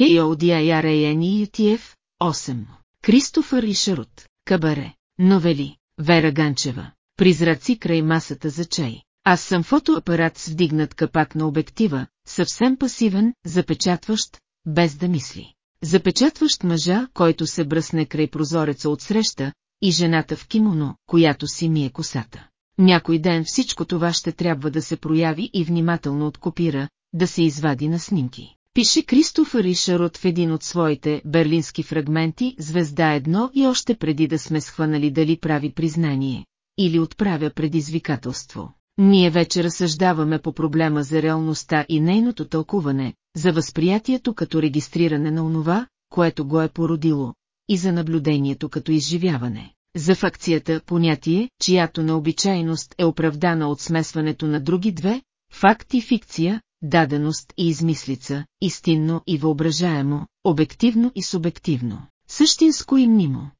KODIRANETF, 8. Кристофър и Шарут, Кабаре, новели, Вера Ганчева, призраци край масата за чай. Аз съм фотоапарат с вдигнат капак на обектива, съвсем пасивен, запечатващ, без да мисли. Запечатващ мъжа, който се бръсне край прозореца от среща, и жената в кимоно, която си мие косата. Някой ден всичко това ще трябва да се прояви и внимателно откопира, да се извади на снимки. Пише Кристофър Ришарот в един от своите берлински фрагменти «Звезда едно» и още преди да сме схванали дали прави признание или отправя предизвикателство. Ние вече разсъждаваме по проблема за реалността и нейното тълкуване, за възприятието като регистриране на онова, което го е породило, и за наблюдението като изживяване. За факцията понятие, чиято необичайност е оправдана от смесването на други две, факт и фикция, даденост и измислица, истинно и въображаемо, обективно и субективно, същинско и мнимо.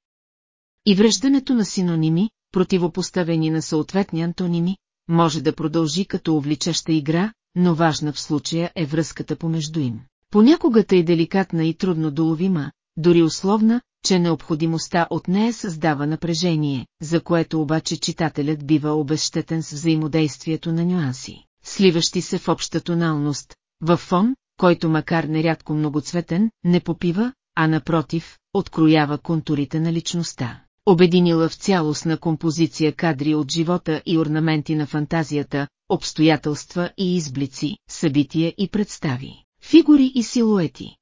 И връждането на синоними, противопоставени на съответни антоними, може да продължи като увличаща игра, но важна в случая е връзката помежду им. Понякога тъй деликатна и трудно доловима, дори условна, че необходимостта от нея създава напрежение, за което обаче читателят бива обезщетен с взаимодействието на нюанси, сливащи се в обща тоналност, в фон, който макар нерядко многоцветен, не попива, а напротив, откроява контурите на личността обединила в цялостна композиция кадри от живота и орнаменти на фантазията, обстоятелства и изблици, събития и представи, фигури и силуети.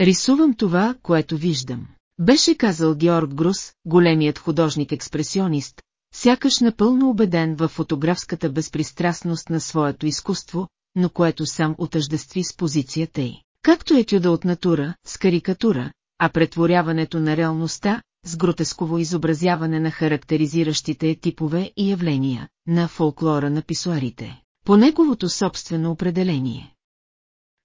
Рисувам това, което виждам. Беше казал Георг Грус, големият художник-експресионист, сякаш напълно убеден в фотографската безпристрастност на своето изкуство, но което сам отъждестви с позицията й. Както е тюда от натура, с карикатура, а претворяването на реалността, с гротесково изобразяване на характеризиращите типове и явления на фолклора на писуарите, по неговото собствено определение.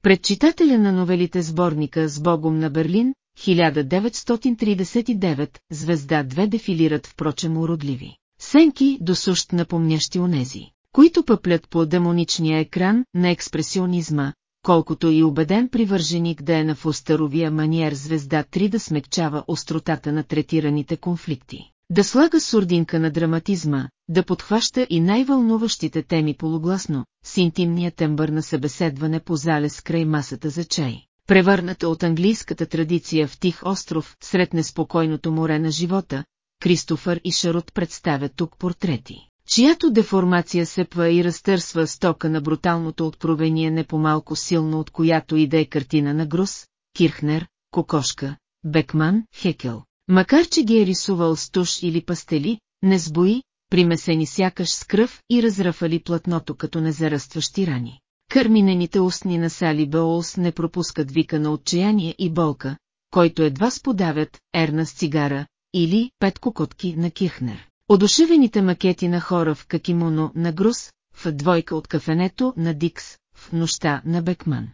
Пред читателя на новелите сборника с Богом на Берлин, 1939, звезда 2 дефилират впрочем уродливи. Сенки досущ напомнящи онези, които пъплят по демоничния екран на експресионизма, колкото и убеден привърженик да е на фустаровия маниер звезда 3 да смекчава остротата на третираните конфликти, да слага сурдинка на драматизма, да подхваща и най-вълнуващите теми полугласно, с интимния тембър на събеседване по залез край масата за чай, превърната от английската традиция в тих остров сред неспокойното море на живота, Кристофър и Шарот представят тук портрети чиято деформация сепва и разтърсва стока на бруталното откровение не по-малко силно от която и да е картина на Грус, Кирхнер, Кокошка, Бекман, Хекел. Макар че ги е рисувал с туш или пастели, не сбои, примесени сякаш с кръв и разръфали платното като незаръстващи рани. Кърминените устни на Сали Беолс не пропускат вика на отчаяние и болка, който едва сподавят ерна с цигара или пет кокотки на Кирхнер. Одушевените макети на хора в какимоно на Грус, в двойка от кафенето на Дикс, в нощта на Бекман.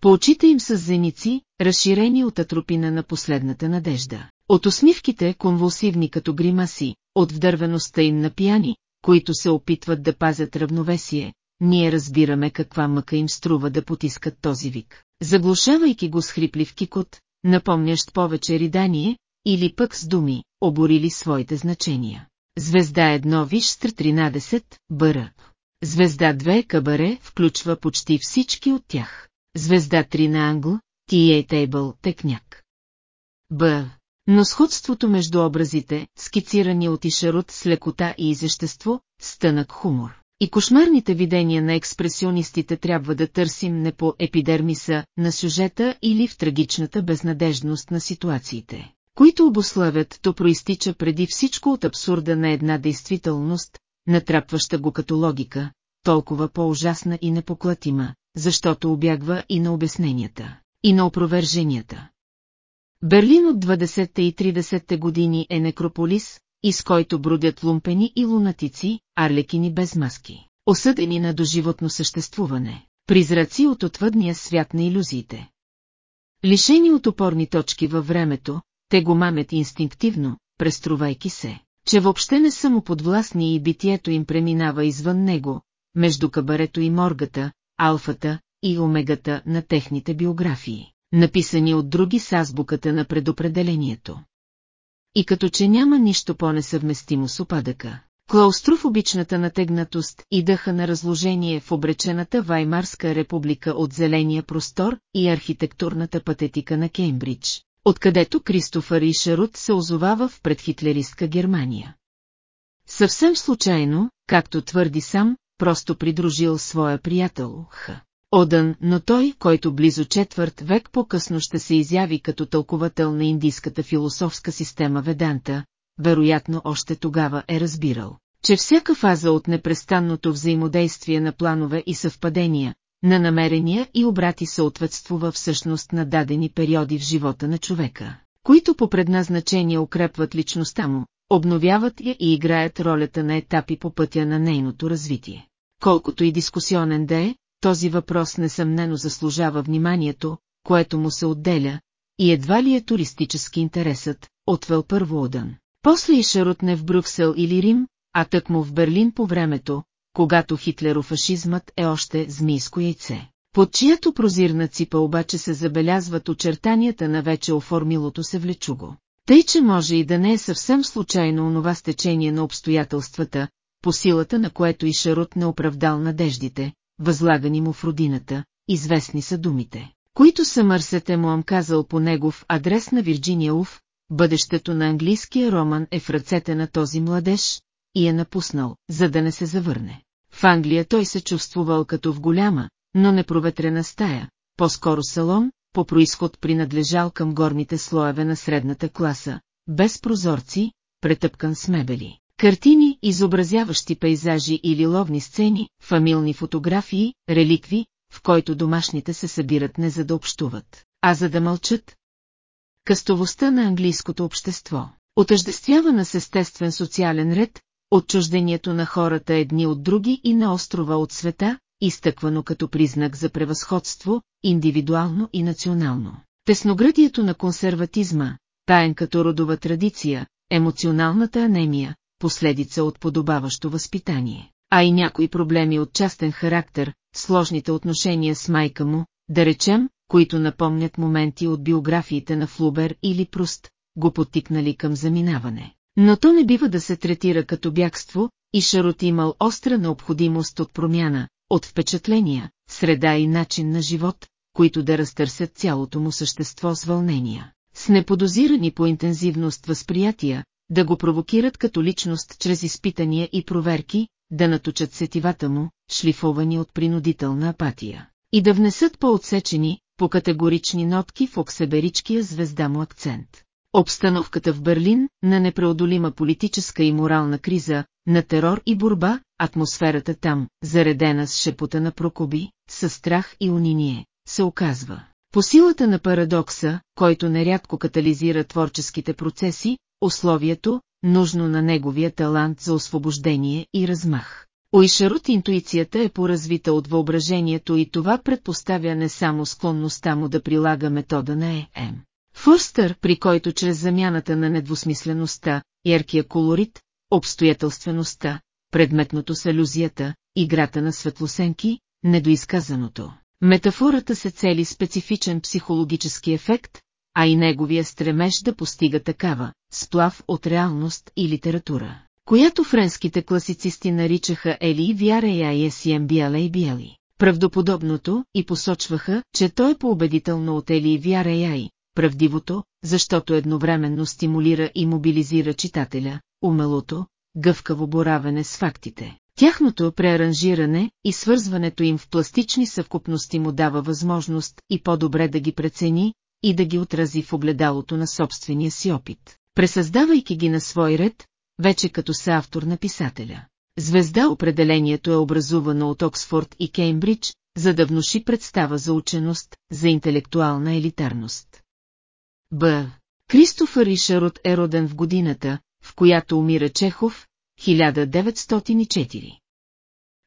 По очите им с зеници, разширени от атропина на последната надежда. От усмивките, конвулсивни като гримаси, от вдървеността им на пияни, които се опитват да пазят равновесие, ние разбираме каква мъка им струва да потискат този вик. Заглушавайки го с хриплив кикот, напомнящ повече ридание, или пък с думи, оборили своите значения. Звезда 1 Вишстр 13, Бър. Звезда 2 Кабаре включва почти всички от тях. Звезда 3 на Англ, T.A. Тейбъл, Текняк. Б. Но сходството между образите, скицирани от Ишарут с лекота и изещество, стънък хумор. И кошмарните видения на експресионистите трябва да търсим не по епидермиса на сюжета или в трагичната безнадежност на ситуациите които обославят, то проистича преди всичко от абсурда на една действителност, натрапваща го като логика, толкова по-ужасна и непоклатима, защото обягва и на обясненията, и на опроверженията. Берлин от 20-те и 30-те години е некрополис, из който бродят лумпени и лунатици, арлекини без маски, осъдени на доживотно съществуване, призраци от отвъдния свят на иллюзиите. Лишени от опорни точки във времето, те го мамят инстинктивно, преструвайки се, че въобще не са му подвластни и битието им преминава извън него, между кабарето и моргата, алфата и омегата на техните биографии. написани от други с азбуката на предопределението. И като че няма нищо по-несъвместимо с опадъка. Клаустрофобичната натегнатост и дъха на разложение в обречената Ваймарска република от зеления простор и архитектурната патетика на Кеймбридж, откъдето Кристофър и Шарут се озовава в предхитлеристка Германия. Съвсем случайно, както твърди сам, просто придружил своя приятел Х. Одън, но той, който близо четвърт век по-късно ще се изяви като тълковател на индийската философска система Веданта, вероятно още тогава е разбирал, че всяка фаза от непрестанното взаимодействие на планове и съвпадения, на намерения и обрати съответствува всъщност на дадени периоди в живота на човека, които по предназначение укрепват личността му, обновяват я и играят ролята на етапи по пътя на нейното развитие. Колкото и дискусионен да е, този въпрос несъмнено заслужава вниманието, което му се отделя, и едва ли е туристически интересът, отвел първо Одън. После и шаротне в Брюксел или Рим, а тъкмо в Берлин по времето, когато хитлерофашизмът е още змийско яйце. Под чиято прозирна ципа обаче се забелязват очертанията на вече оформилото се влечуго. Тъй, че може и да не е съвсем случайно онова стечение на обстоятелствата, по силата на което и Шарут не оправдал надеждите, възлагани му в родината, известни са думите, които Съмърсет е му ам казал по негов адрес на Вирджиния Уф, бъдещето на английския роман е в ръцете на този младеж и е напуснал, за да не се завърне. В Англия той се чувствувал като в голяма, но непроветрена стая, по-скоро салон, по происход принадлежал към горните слоеве на средната класа, без прозорци, претъпкан с мебели. Картини, изобразяващи пейзажи или ловни сцени, фамилни фотографии, реликви, в който домашните се събират не за да общуват, а за да мълчат. Къстовостта на английското общество, отъждествявана с естествен социален ред, отчуждението на хората едни от други и на острова от света, изтъквано като признак за превъзходство, индивидуално и национално. Тесноградието на консерватизма, таен като родова традиция, емоционалната анемия, последица от подобаващо възпитание, а и някои проблеми от частен характер, сложните отношения с майка му, да речем, които напомнят моменти от биографиите на Флубер или Пруст, го потикнали към заминаване. Но то не бива да се третира като бягство, и Шарот имал остра необходимост от промяна, от впечатления, среда и начин на живот, които да разтърсят цялото му същество с вълнения, с неподозирани по интензивност възприятия, да го провокират като личност чрез изпитания и проверки, да наточат сетивата му, шлифовани от принудителна апатия, и да внесат по-отсечени, по-категорични нотки в оксеберичкия звезда му акцент. Обстановката в Берлин, на непреодолима политическа и морална криза, на терор и борба, атмосферата там, заредена с шепота на прокоби, със страх и униние, се оказва. По силата на парадокса, който нерядко катализира творческите процеси, условието, нужно на неговия талант за освобождение и размах. Уишарут интуицията е поразвита от въображението и това предпоставя не само склонността му да прилага метода на ЕМ. Фърстър, при който чрез замяната на недвусмислеността, яркия колорит, обстоятелствеността, предметното с алюзията, играта на светлосенки, недоизказаното. Метафората се цели специфичен психологически ефект, а и неговия стремеж да постига такава, сплав от реалност и литература, която френските класицисти наричаха Ели Вяра и Есием Биала и Биали. Правдоподобното и посочваха, че той е поубедително от Ели Вяра и правдивото, защото едновременно стимулира и мобилизира читателя, умелото, гъвкаво боравене с фактите. Тяхното преаранжиране и свързването им в пластични съвкупности му дава възможност и по-добре да ги прецени и да ги отрази в огледалото на собствения си опит, пресъздавайки ги на свой ред, вече като съавтор на писателя. Звезда определението е образувано от Оксфорд и Кеймбридж, за да внуши представа за ученост, за интелектуална елитарност. Б. Кристофър Ришарот е роден в годината, в която умира Чехов, 1904.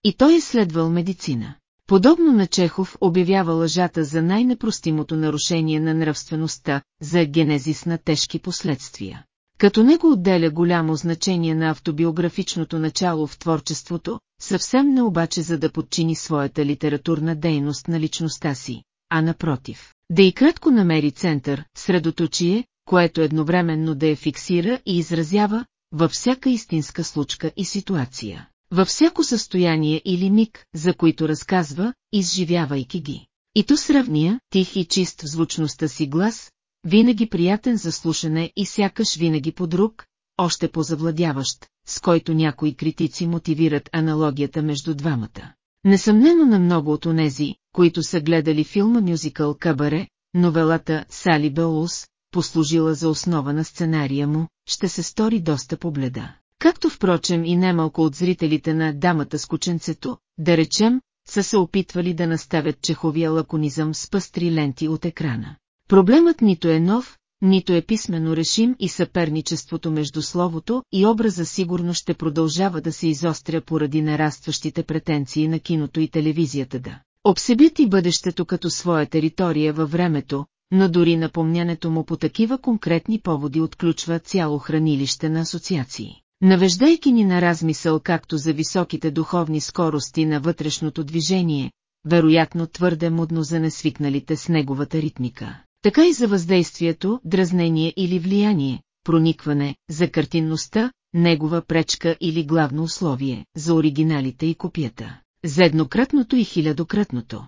И той е следвал медицина. Подобно на Чехов обявява лъжата за най-непростимото нарушение на нравствеността, за генезис на тежки последствия. Като него отделя голямо значение на автобиографичното начало в творчеството, съвсем не обаче за да подчини своята литературна дейност на личността си, а напротив, Да и кратко намери център, средоточие, което едновременно да я фиксира и изразява във всяка истинска случка и ситуация. Във всяко състояние или миг, за които разказва, изживявайки ги. И то сравния, тих и чист в звучността си глас, винаги приятен за слушане и сякаш винаги по друг, още по-завладяващ, с който някои критици мотивират аналогията между двамата. Несъмнено на много от онези, които са гледали филма мюзикъл Кабаре, новелата Сали Белус, послужила за основа на сценария му, ще се стори доста побледа. Както впрочем и немалко от зрителите на дамата с кученцето, да речем, са се опитвали да наставят чеховия лаконизъм с пъстри ленти от екрана. Проблемът нито е нов, нито е писмено решим и съперничеството между словото и образа сигурно ще продължава да се изостря поради нарастващите претенции на киното и телевизията да обсебят и бъдещето като своя територия във времето, но дори напомнянето му по такива конкретни поводи отключва цяло хранилище на асоциации. Навеждайки ни на размисъл както за високите духовни скорости на вътрешното движение, вероятно твърде мудно за несвикналите с неговата ритмика, така и за въздействието, дразнение или влияние, проникване, за картинността, негова пречка или главно условие, за оригиналите и копията, за еднократното и хилядократното.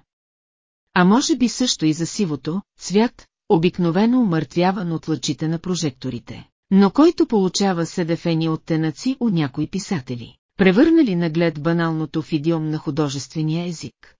А може би също и за сивото, цвят, обикновено умъртвяван от лъчите на прожекторите, но който получава седефени оттенъци от някои писатели, превърнали наглед баналното в идиом на художествения език.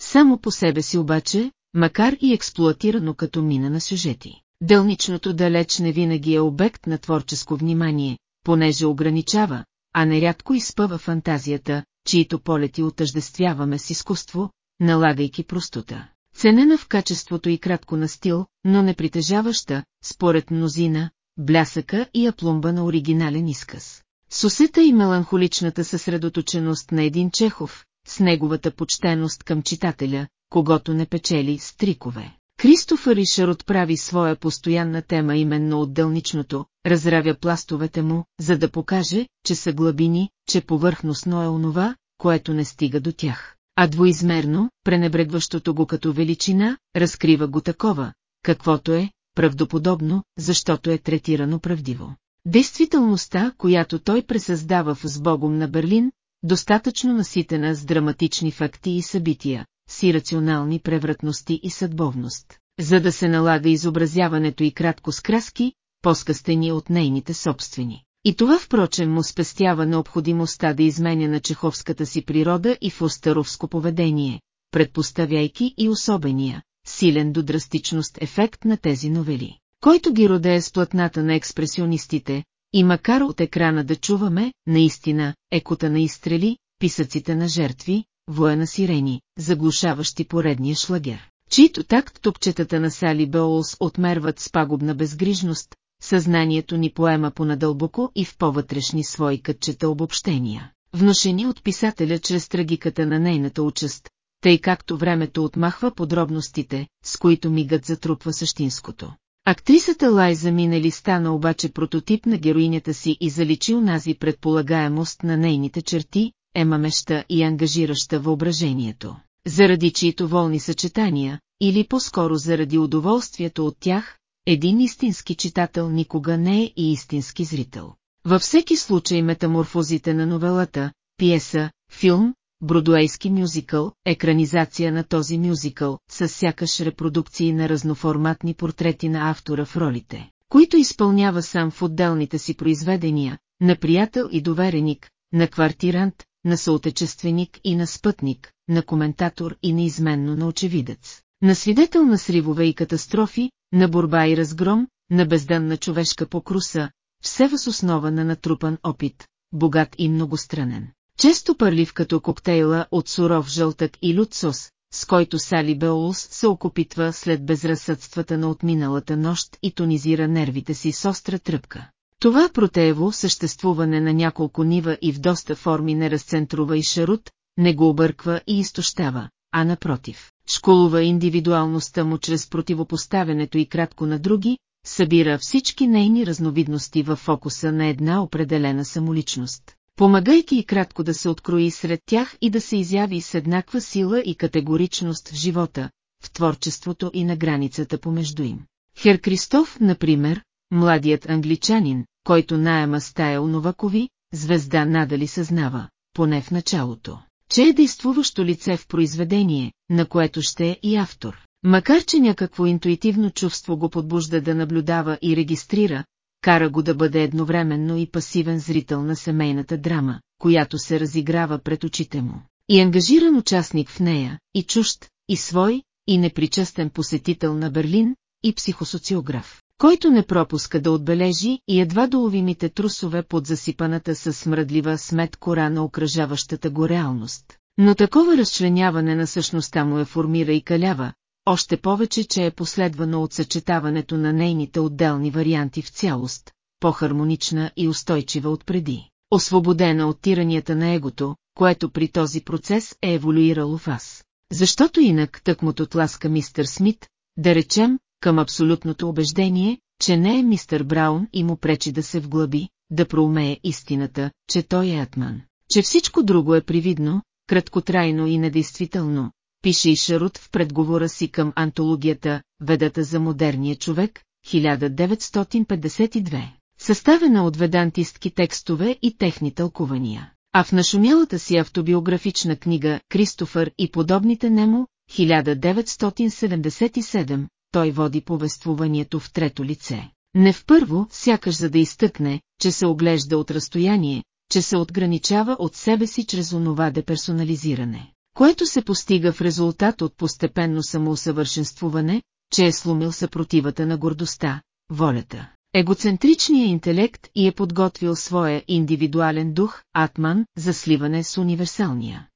Само по себе си обаче, макар и експлуатирано като мина на сюжети, дълничното далеч не винаги е обект на творческо внимание, понеже ограничава, а нерядко изпъва фантазията, чието полети отъждествяваме с изкуство, налагайки простота. Ценена в качеството и кратко на стил, но не притежаваща, според мнозина, блясъка и апломба на оригинален изказ. Сусета и меланхоличната съсредоточеност на един Чехов, с неговата почтеност към читателя, когато не печели стрикове. Кристофър Ришар отправи своя постоянна тема именно от дълничното, разравя пластовете му, за да покаже, че са глабини, че повърхностно е онова, което не стига до тях а двоизмерно, пренебрегващото го като величина, разкрива го такова, каквото е, правдоподобно, защото е третирано правдиво. Действителността, която той пресъздава в Сбогом на Берлин, достатъчно наситена с драматични факти и събития, с ирационални превратности и съдбовност, за да се налага изобразяването и кратко с краски, по-скъстени от нейните собствени. И това впрочем му спестява необходимостта да изменя на чеховската си природа и в остаровско поведение, предпоставяйки и особения, силен до драстичност ефект на тези новели, който ги родее с платната на експресионистите, и макар от екрана да чуваме, наистина, екота на изстрели, писъците на жертви, воя на сирени, заглушаващи поредния шлагер, чието такт топчетата на Сали Беолс отмерват с пагубна безгрижност, съзнанието ни поема понадълбоко и в по-вътрешни свои кътчета обобщения, внушени от писателя чрез трагиката на нейната участ, тъй както времето отмахва подробностите, с които мигът затрупва същинското. Актрисата Лайза Минели стана обаче прототип на героинята си и заличи унази предполагаемост на нейните черти, емамеща и ангажираща въображението, заради чието волни съчетания, или по-скоро заради удоволствието от тях, един истински читател никога не е и истински зрител. Във всеки случай метаморфозите на новелата, пиеса, филм, бродуейски мюзикъл, екранизация на този мюзикъл, с сякаш репродукции на разноформатни портрети на автора в ролите, които изпълнява сам в отделните си произведения, на приятел и довереник, на квартирант, на съотечественик и на спътник, на коментатор и неизменно на очевидец, на свидетел на сривове и катастрофи, на борба и разгром, на бездънна човешка покруса, все въз основа на натрупан опит, богат и многостранен. Често пърлив като коктейла от суров жълтък и люцос, с който Сали Беолс се окопитва след безразсъдствата на отминалата нощ и тонизира нервите си с остра тръпка. Това протеево съществуване на няколко нива и в доста форми не разцентрува и шарут, не го обърква и изтощава, а напротив, школува индивидуалността му чрез противопоставянето и кратко на други, събира всички нейни разновидности в фокуса на една определена самоличност, помагайки и кратко да се открои сред тях и да се изяви с еднаква сила и категоричност в живота, в творчеството и на границата помежду им. Хер Кристоф, например, младият англичанин, който найема стая у Новакови, звезда надали съзнава, поне в началото, че е действуващо лице в произведение, на което ще е и автор. Макар че някакво интуитивно чувство го подбужда да наблюдава и регистрира, кара го да бъде едновременно и пасивен зрител на семейната драма, която се разиграва пред очите му. И ангажиран участник в нея, и чужд, и свой, и непричастен посетител на Берлин, и психосоциограф, който не пропуска да отбележи и едва доловимите трусове под засипаната със смръдлива смет кора на окръжаващата го реалност. Но такова разчленяване на същността му е формира и калява, още повече, че е последвано от съчетаването на нейните отделни варианти в цялост, по-хармонична и устойчива от преди, освободена от тиранията на егото, което при този процес е еволюирало в аз. Защото инак тъкмото тласка мистер Смит, да речем, към абсолютното убеждение, че не е мистер Браун и му пречи да се вглъби, да проумее истината, че той е атман, че всичко друго е привидно, краткотрайно и недействително, пише и Шарут в предговора си към антологията «Ведата за модерния човек» 1952, съставена от ведантистки текстове и техни тълкувания. А в нашумялата си автобиографична книга «Кристофър и подобните нему» 1977, той води повествуванието в трето лице. Не в първо, сякаш за да изтъкне, че се оглежда от разстояние, че се отграничава от себе си чрез онова деперсонализиране, което се постига в резултат от постепенно самоусъвършенствуване, че е сломил съпротивата на гордостта, волята, егоцентричния интелект и е подготвил своя индивидуален дух, атман, за сливане с универсалния.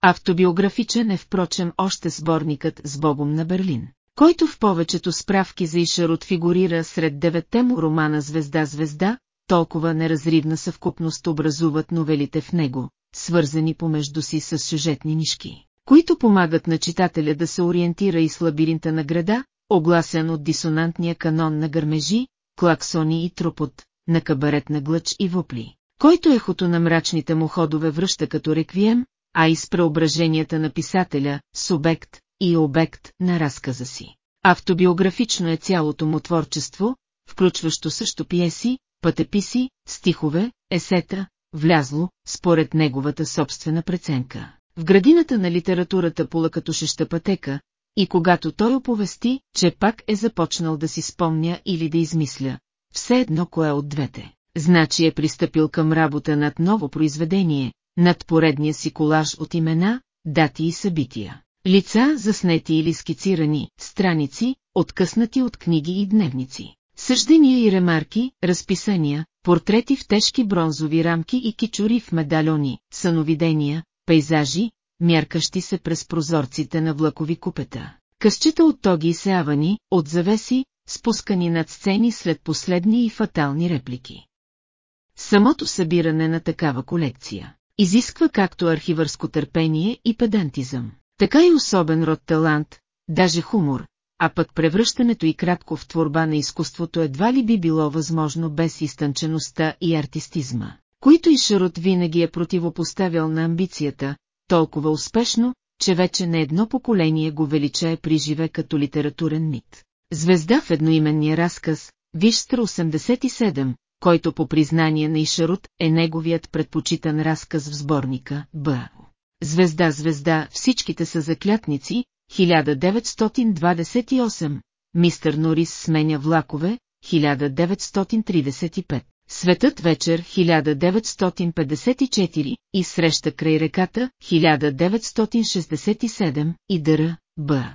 Автобиографичен е впрочем още сборникът с Богом на Берлин, който в повечето справки за Ишарот фигурира сред деветте му романа Звезда-звезда, толкова неразривна съвкупност образуват новелите в него, свързани помежду си с сюжетни нишки, които помагат на читателя да се ориентира и с лабиринта на града, огласен от дисонантния канон на гърмежи, клаксони и тропот, на кабарет на глъч и вопли, който ехото на мрачните му ходове връща като реквием, а и с преображенията на писателя, субект и обект на разказа си. Автобиографично е цялото му творчество, включващо също пиеси, пътеписи, стихове, есета, влязло, според неговата собствена преценка. В градината на литературата по лъкатушеща пътека, и когато той оповести, че пак е започнал да си спомня или да измисля, все едно кое от двете. Значи е пристъпил към работа над ново произведение, над поредния си колаж от имена, дати и събития. Лица, заснети или скицирани, страници, откъснати от книги и дневници. Съждения и ремарки, разписания, портрети в тежки бронзови рамки и кичури в медальони, съновидения, пейзажи, мяркащи се през прозорците на влакови купета. Късчета от тоги и сеавани, от завеси, спускани над сцени след последни и фатални реплики. Самото събиране на такава колекция изисква както архивърско търпение и педантизъм, така и особен род талант, даже хумор, а пък превръщането и кратко в творба на изкуството едва ли би било възможно без изтънчеността и артистизма, които и Шарот винаги е противопоставял на амбицията, толкова успешно, че вече не едно поколение го величае при живе като литературен мит. Звезда в едноименния разказ, Вишстра 87, който по признание на Ишарут е неговият предпочитан разказ в сборника Б. Звезда, звезда, всичките са заклятници, 1928, мистер Норис сменя влакове, 1935. Светът вечер 1954 и среща край реката 1967 и дъра Б.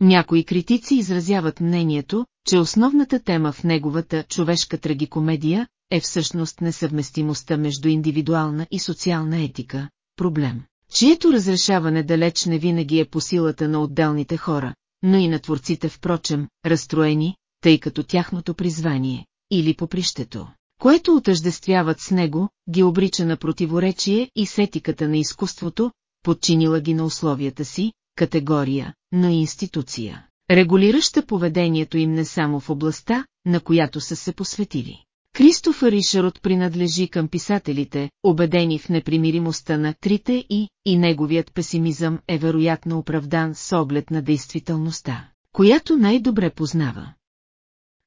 Някои критици изразяват мнението, че основната тема в неговата човешка трагикомедия е всъщност несъвместимостта между индивидуална и социална етика, проблем, чието разрешаване далеч не винаги е по силата на отделните хора, но и на творците впрочем, разстроени, тъй като тяхното призвание, или попрището, което отъждествяват с него, ги обрича на противоречие и с етиката на изкуството, подчинила ги на условията си, категория, но и институция, регулираща поведението им не само в областта, на която са се посветили. Кристофър Ришарот принадлежи към писателите, убедени в непримиримостта на трите и, и неговият песимизъм е вероятно оправдан с оглед на действителността, която най-добре познава.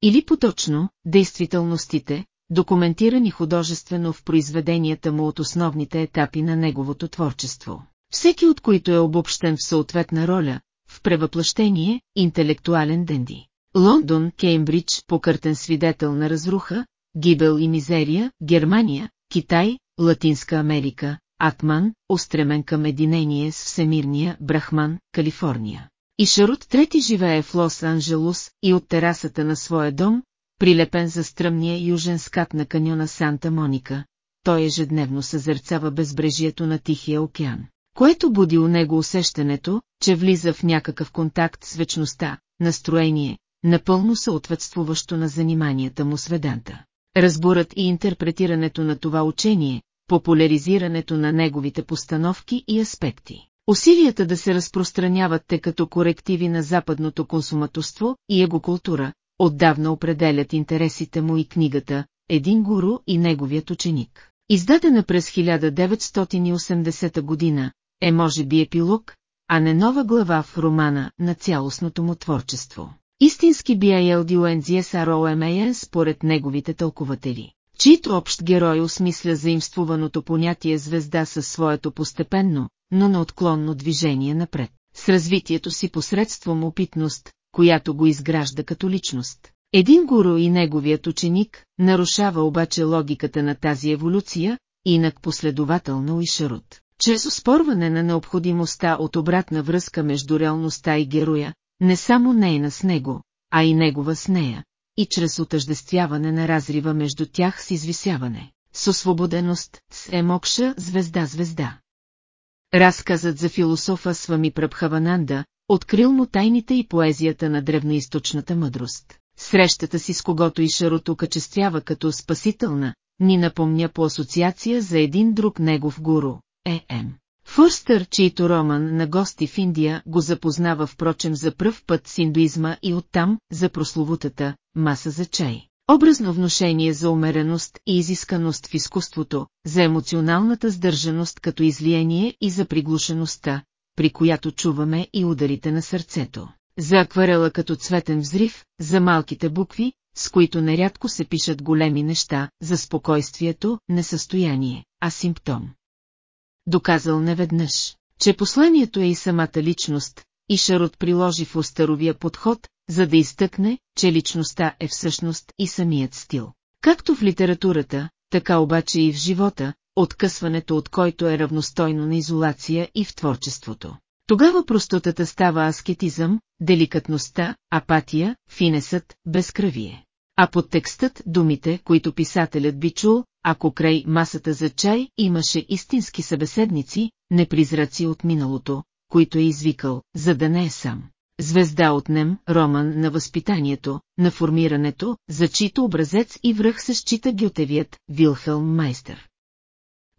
Или поточно, действителностите, документирани художествено в произведенията му от основните етапи на неговото творчество, всеки от които е обобщен в съответна роля, в превъплъщение, интелектуален денди. Лондон, Кеймбридж, покъртен свидетел на разруха, гибел и мизерия, Германия, Китай, Латинска Америка, Атман, устремен към единение с всемирния Брахман, Калифорния. И Шарут трети живее в Лос-Анджелус и от терасата на своя дом, прилепен за стръмния южен скат на каньона Санта Моника, той ежедневно съзерцава безбрежието на Тихия океан, което буди у него усещането, че влиза в някакъв контакт с вечността, настроение, напълно съответствуващо на заниманията му с веданта. Разборът и интерпретирането на това учение, популяризирането на неговите постановки и аспекти. Усилията да се разпространяват те като корективи на западното консуматорство и егокултура, отдавна определят интересите му и книгата «Един гуру и неговият ученик». Издадена през 1980 година, е може би епилог, а не нова глава в романа на цялостното му творчество. Истински BILDUNZSROMAN според неговите тълкователи, чието общ герой осмисля заимствуваното понятие звезда със своето постепенно, но неотклонно движение напред, с развитието си посредством опитност, която го изгражда като личност. Един гуру и неговият ученик нарушава обаче логиката на тази еволюция, инак последователно и шарут. Чрез оспорване на необходимостта от обратна връзка между реалността и героя, не само нейна с него, а и негова с нея, и чрез отъждествяване на разрива между тях с извисяване, с освободеност, с емокша звезда-звезда. Разказът за философа Свами Прабхавананда, открил му тайните и поезията на древноисточната мъдрост. Срещата си с когото и Шарото качествява като спасителна, ни напомня по асоциация за един друг негов гуру, Е.М. Фърстър, чийто роман на гости в Индия го запознава впрочем за пръв път с индуизма и оттам за прословутата «маса за чай». Образно вношение за умереност и изисканост в изкуството, за емоционалната сдържаност като излияние и за приглушеността, при която чуваме и ударите на сърцето. За акварела като цветен взрив, за малките букви, с които нерядко се пишат големи неща, за спокойствието, не състояние, а симптом доказал неведнъж, че посланието е и самата личност, и Шарот приложи в устаровия подход, за да изтъкне, че личността е всъщност и самият стил. Както в литературата, така обаче и в живота, откъсването от който е равностойно на изолация и в творчеството. Тогава простотата става аскетизъм, деликатността, апатия, финесът, безкръвие. А под текстът думите, които писателят би чул, ако край масата за чай имаше истински събеседници, непризраци от миналото, които е извикал, за да не е сам. Звезда от Нем, роман на възпитанието, на формирането, за чийто образец и връх се счита гютевият Вилхелм Майстер.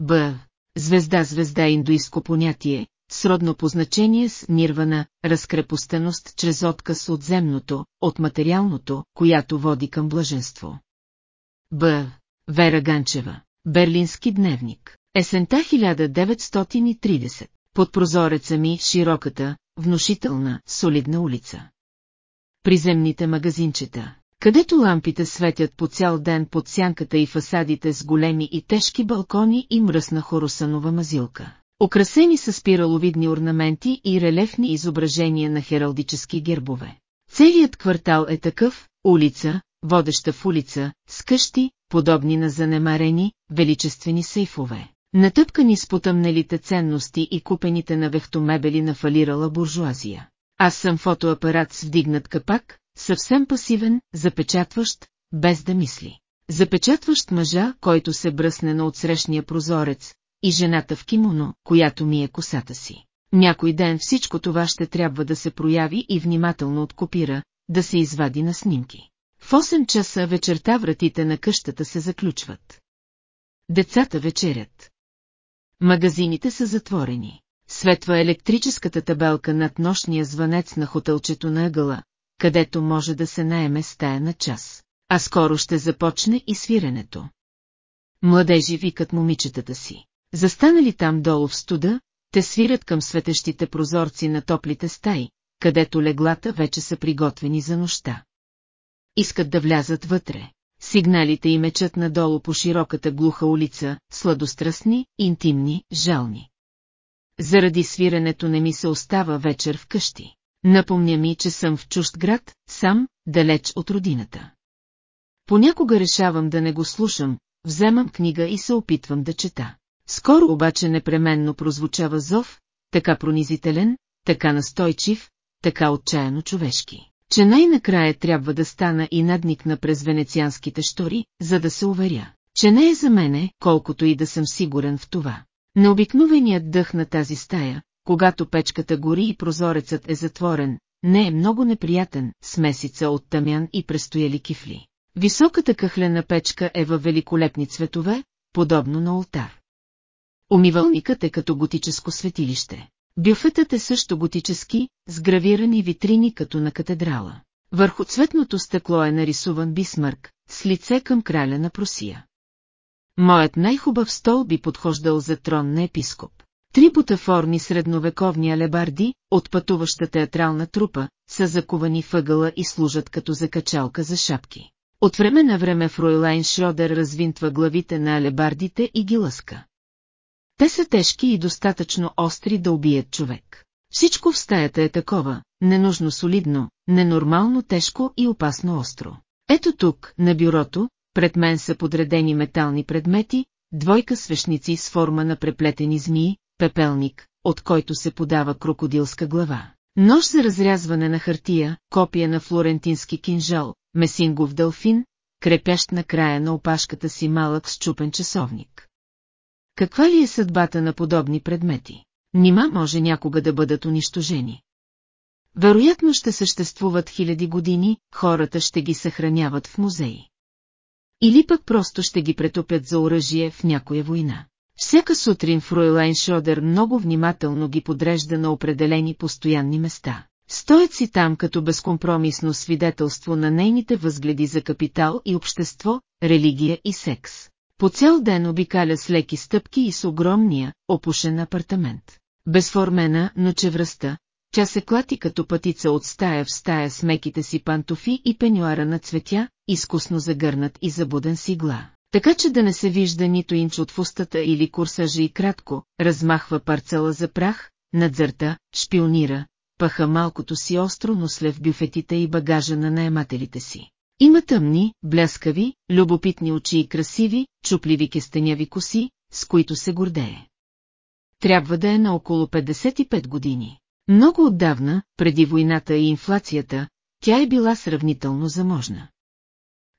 Б. Звезда-звезда индуистко понятие, сродно по значение с нирвана, разкрепостеност чрез отказ от земното, от материалното, която води към блаженство. Б. Вера Ганчева. Берлински дневник. Есента 1930. Под прозореца ми широката, внушителна, солидна улица. Приземните магазинчета, където лампите светят по цял ден под сянката и фасадите с големи и тежки балкони и мръсна хоросанова мазилка. Украсени с спираловидни орнаменти и релефни изображения на хералдически гербове. Целият квартал е такъв, улица, водеща в улица, с къщи, подобни на занемарени, величествени сейфове, натъпкани с потъмнелите ценности и купените на вехтомебели на фалирала буржуазия. Аз съм фотоапарат с вдигнат капак, съвсем пасивен, запечатващ, без да мисли. Запечатващ мъжа, който се бръсне на отсрещния прозорец, и жената в кимоно, която ми е косата си. Някой ден всичко това ще трябва да се прояви и внимателно откопира, да се извади на снимки. В 8 часа вечерта вратите на къщата се заключват. Децата вечерят. Магазините са затворени. Светва електрическата табелка над нощния звънец на хотелчето на ъгъла, където може да се наеме стая на час. а скоро ще започне и свиренето. Младежи викат момичетата си. Застанали там долу в студа, те свирят към светещите прозорци на топлите стаи, където леглата вече са приготвени за нощта. Искат да влязат вътре. Сигналите им мечат надолу по широката глуха улица, сладострастни, интимни, жални. Заради свирането не ми се остава вечер в къщи. Напомня ми, че съм в чужд град, сам, далеч от родината. Понякога решавам да не го слушам, вземам книга и се опитвам да чета. Скоро обаче непременно прозвучава зов, така пронизителен, така настойчив, така отчаяно човешки, че най-накрая трябва да стана и надникна през венецианските штори, за да се уверя, че не е за мене, колкото и да съм сигурен в това. Необикновеният дъх на тази стая, когато печката гори и прозорецът е затворен, не е много неприятен, смесица от тъмян и престояли кифли. Високата кахлена печка е във великолепни цветове, подобно на ултар. Умивалникът е като готическо светилище. Бюфетът е също готически, с гравирани витрини като на катедрала. Върху цветното стъкло е нарисуван бисмърк, с лице към краля на Прусия. Моят най-хубав стол би подхождал за трон на епископ. Три бутафорни средновековни алебарди, от пътуваща театрална трупа, са закувани въгъла и служат като закачалка за шапки. От време на време Фройлайн Шродер развинтва главите на алебардите и ги лъска. Те са тежки и достатъчно остри да убият човек. Всичко в стаята е такова, ненужно солидно, ненормално тежко и опасно остро. Ето тук, на бюрото, пред мен са подредени метални предмети, двойка свещници с форма на преплетени змии, пепелник, от който се подава крокодилска глава. Нож за разрязване на хартия, копия на флорентински кинжал, месингов дълфин, крепящ на края на опашката си малък счупен часовник. Каква ли е съдбата на подобни предмети? Нима може някога да бъдат унищожени. Вероятно ще съществуват хиляди години, хората ще ги съхраняват в музеи. Или пък просто ще ги претопят за оръжие в някоя война. Всяка сутрин Фройлайн Шодер много внимателно ги подрежда на определени постоянни места. Стоят си там като безкомпромисно свидетелство на нейните възгледи за капитал и общество, религия и секс. По цял ден обикаля с леки стъпки и с огромния, опушен апартамент. Безформена, но чевръста, тя се клати като пътица от стая в стая с меките си пантофи и пенюара на цветя, изкусно загърнат и забуден с игла. Така че да не се вижда нито инч от фустата или курсажа и кратко, размахва парцела за прах, надзърта, шпионира, паха малкото си остро носле в бюфетите и багажа на наемателите си. Има тъмни, бляскави, любопитни очи и красиви, чупливи кестеняви коси, с които се гордее. Трябва да е на около 55 години. Много отдавна, преди войната и инфлацията, тя е била сравнително заможна.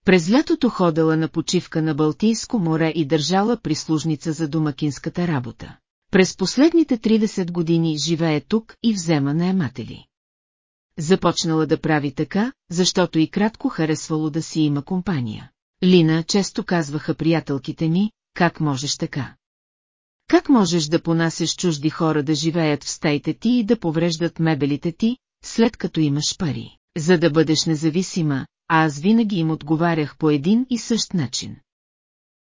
През лятото ходела на почивка на Балтийско море и държала прислужница за домакинската работа. През последните 30 години живее тук и взема наематели. Започнала да прави така, защото и кратко харесвало да си има компания. Лина често казваха приятелките ми, как можеш така. Как можеш да понасеш чужди хора да живеят в стаите ти и да повреждат мебелите ти, след като имаш пари, за да бъдеш независима, а аз винаги им отговарях по един и същ начин.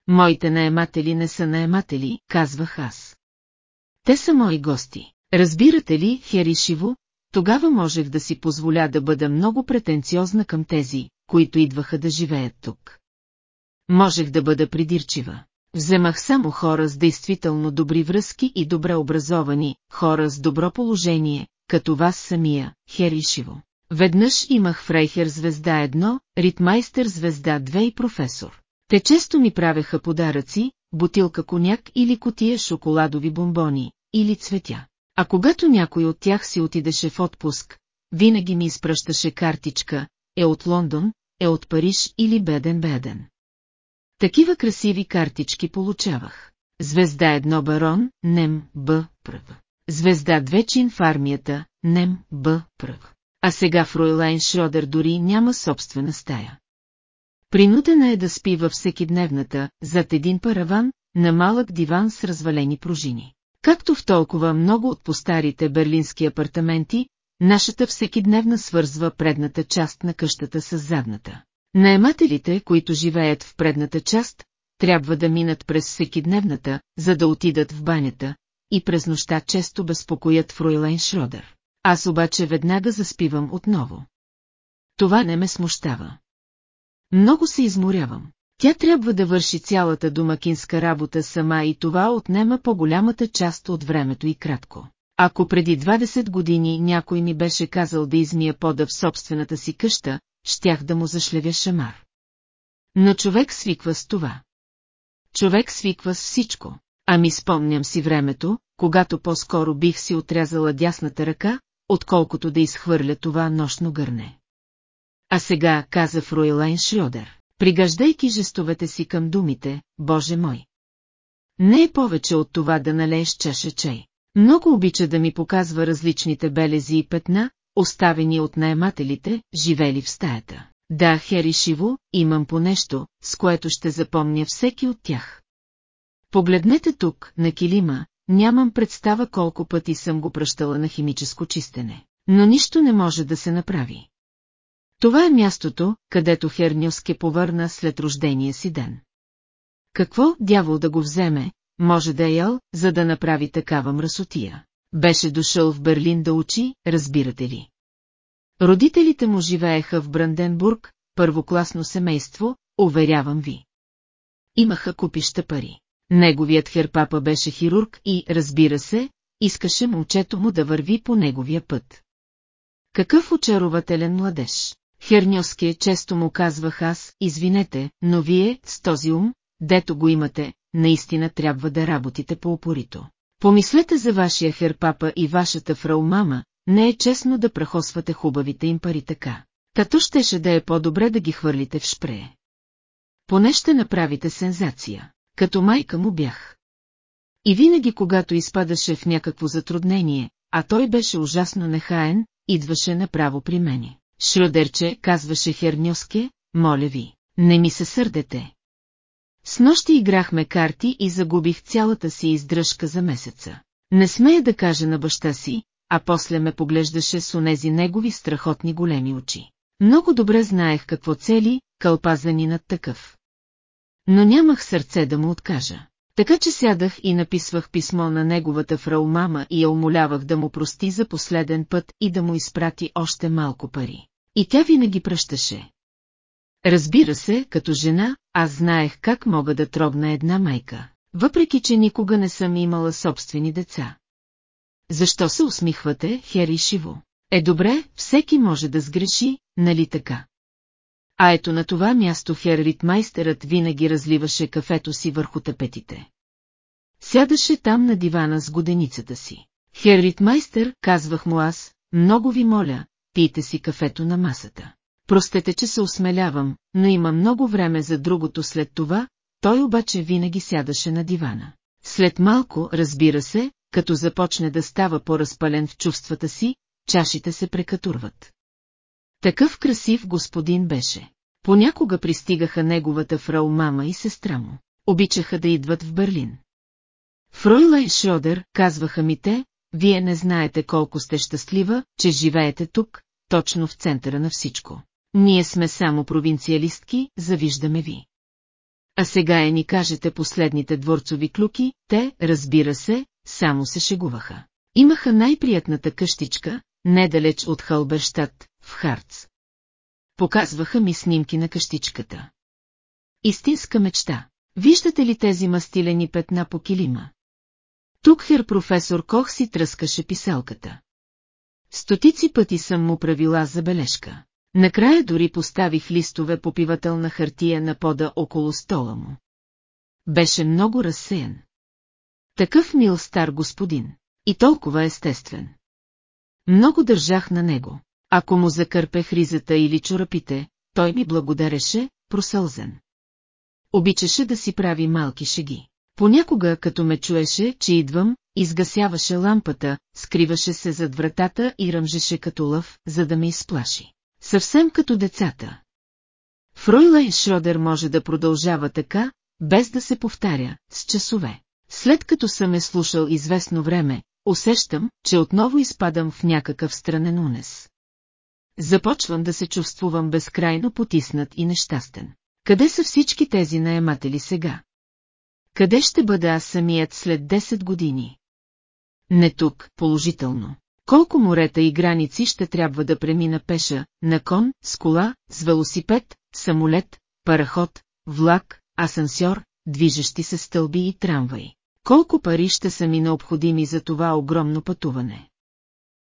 Моите наематели не са наематели, казвах аз. Те са мои гости. Разбирате ли, Херишиво, тогава можех да си позволя да бъда много претенциозна към тези, които идваха да живеят тук. Можех да бъда придирчива. Вземах само хора с действително добри връзки и добре образовани, хора с добро положение, като вас самия, Херишиво. Веднъж имах Фрейхер звезда 1, Ритмайстер звезда 2 и професор. Те често ми правеха подаръци, бутилка коняк или котия шоколадови бомбони, или цветя. А когато някой от тях си отидеше в отпуск, винаги ми изпращаше картичка, е от Лондон, е от Париж или беден-беден. Такива красиви картички получавах. Звезда едно барон, Нем, Б, Пръв. Звезда две чин в армията, Нем, Б, Пръв. А сега Фройлайн Шродер дори няма собствена стая. Принудена е да спи във всекидневната, зад един параван, на малък диван с развалени пружини. Както в толкова много от постарите берлински апартаменти, нашата всекидневна свързва предната част на къщата с задната. Наемателите, които живеят в предната част, трябва да минат през всекидневната, за да отидат в банята, и през нощта често безпокоят Фройлайн Шродър. Аз обаче веднага заспивам отново. Това не ме смущава. Много се изморявам. Тя трябва да върши цялата домакинска работа сама и това отнема по-голямата част от времето и кратко. Ако преди 20 години някой ми беше казал да измия пода в собствената си къща, щях да му зашлевя шамар. Но човек свиква с това. Човек свиква с всичко. Ами спомням си времето, когато по-скоро бих си отрязала дясната ръка, отколкото да изхвърля това нощно гърне. А сега, каза Фруйлайн Шрёдер, пригаждайки жестовете си към думите, Боже мой. Не е повече от това да налееш чаша чай. Много обича да ми показва различните белези и петна, оставени от наемателите, живели в стаята. Да, Хери Шиво, имам по нещо, с което ще запомня всеки от тях. Погледнете тук, на килима, нямам представа колко пъти съм го пръщала на химическо чистене. Но нищо не може да се направи. Това е мястото, където Хернюске повърна след рождения си ден. Какво, дявол да го вземе, може да е ял, за да направи такава мръсотия. Беше дошъл в Берлин да учи, разбирате ли. Родителите му живееха в Бранденбург, първокласно семейство, уверявам ви. Имаха купища пари. Неговият херпапа беше хирург и, разбира се, искаше момчето му да върви по неговия път. Какъв очарователен младеж! Херньоске често му казвах аз, извинете, но вие, с този ум, дето го имате, наистина трябва да работите по-упорито. Помислете за вашия херпапа и вашата фраумама, не е честно да прахосвате хубавите им пари така. Като щеше да е по-добре да ги хвърлите в шпрее. Поне ще направите сензация, като майка му бях. И винаги когато изпадаше в някакво затруднение, а той беше ужасно нехаен, идваше направо при мене. Шродерче, казваше Херньоске, моля ви, не ми се сърдете. С нощи играхме карти и загубих цялата си издръжка за месеца. Не смея да кажа на баща си, а после ме поглеждаше с онези негови страхотни големи очи. Много добре знаех какво цели, кълпазани над такъв. Но нямах сърце да му откажа. Така че сядах и написвах писмо на неговата фраумама и я умолявах да му прости за последен път и да му изпрати още малко пари. И тя винаги пръщаше. Разбира се, като жена, аз знаех как мога да трогна една майка, въпреки че никога не съм имала собствени деца. Защо се усмихвате, Хери Шиво? Е добре, всеки може да сгреши, нали така? А ето на това място Херрит майстерът винаги разливаше кафето си върху тапетите. Сядаше там на дивана с годеницата си. Херрит майстер, казвах му аз, много ви моля, пийте си кафето на масата. Простете, че се осмелявам, но има много време за другото след това, той обаче винаги сядаше на дивана. След малко, разбира се, като започне да става по-разпален в чувствата си, чашите се прекатурват. Такъв красив господин беше. Понякога пристигаха неговата фрау мама и сестра му. Обичаха да идват в Берлин. Фройлайн Шродер, казваха ми те, вие не знаете колко сте щастлива, че живеете тук, точно в центъра на всичко. Ние сме само провинциалистки, завиждаме ви. А сега е ни кажете последните дворцови клюки, те, разбира се, само се шегуваха. Имаха най-приятната къщичка, недалеч от Халберштадт, в Харц. Показваха ми снимки на къщичката. Истинска мечта. Виждате ли тези мастилени петна по килима? Тук хер професор Кох си тръскаше писелката. Стотици пъти съм му правила забележка. Накрая дори поставих листове по пивателна хартия на пода около стола му. Беше много разсеян. Такъв мил стар господин. И толкова естествен. Много държах на него. Ако му закърпех ризата или чорапите, той ми благодареше, просълзен. Обичаше да си прави малки шеги. Понякога, като ме чуеше, че идвам, изгасяваше лампата, скриваше се зад вратата и ръмжеше като лъв, за да ме изплаши. Съвсем като децата. Фройлайн Шродер може да продължава така, без да се повтаря, с часове. След като съм е слушал известно време, усещам, че отново изпадам в някакъв странен унес. започвам да се чувствувам безкрайно потиснат и нещастен. Къде са всички тези наематели сега? Къде ще бъда аз самият след 10 години? Не тук, положително. Колко морета и граници ще трябва да премина пеша, на кон, с кола, с велосипед, самолет, параход, влак, асансьор, движещи се стълби и трамваи. Колко пари ще са ми необходими за това огромно пътуване?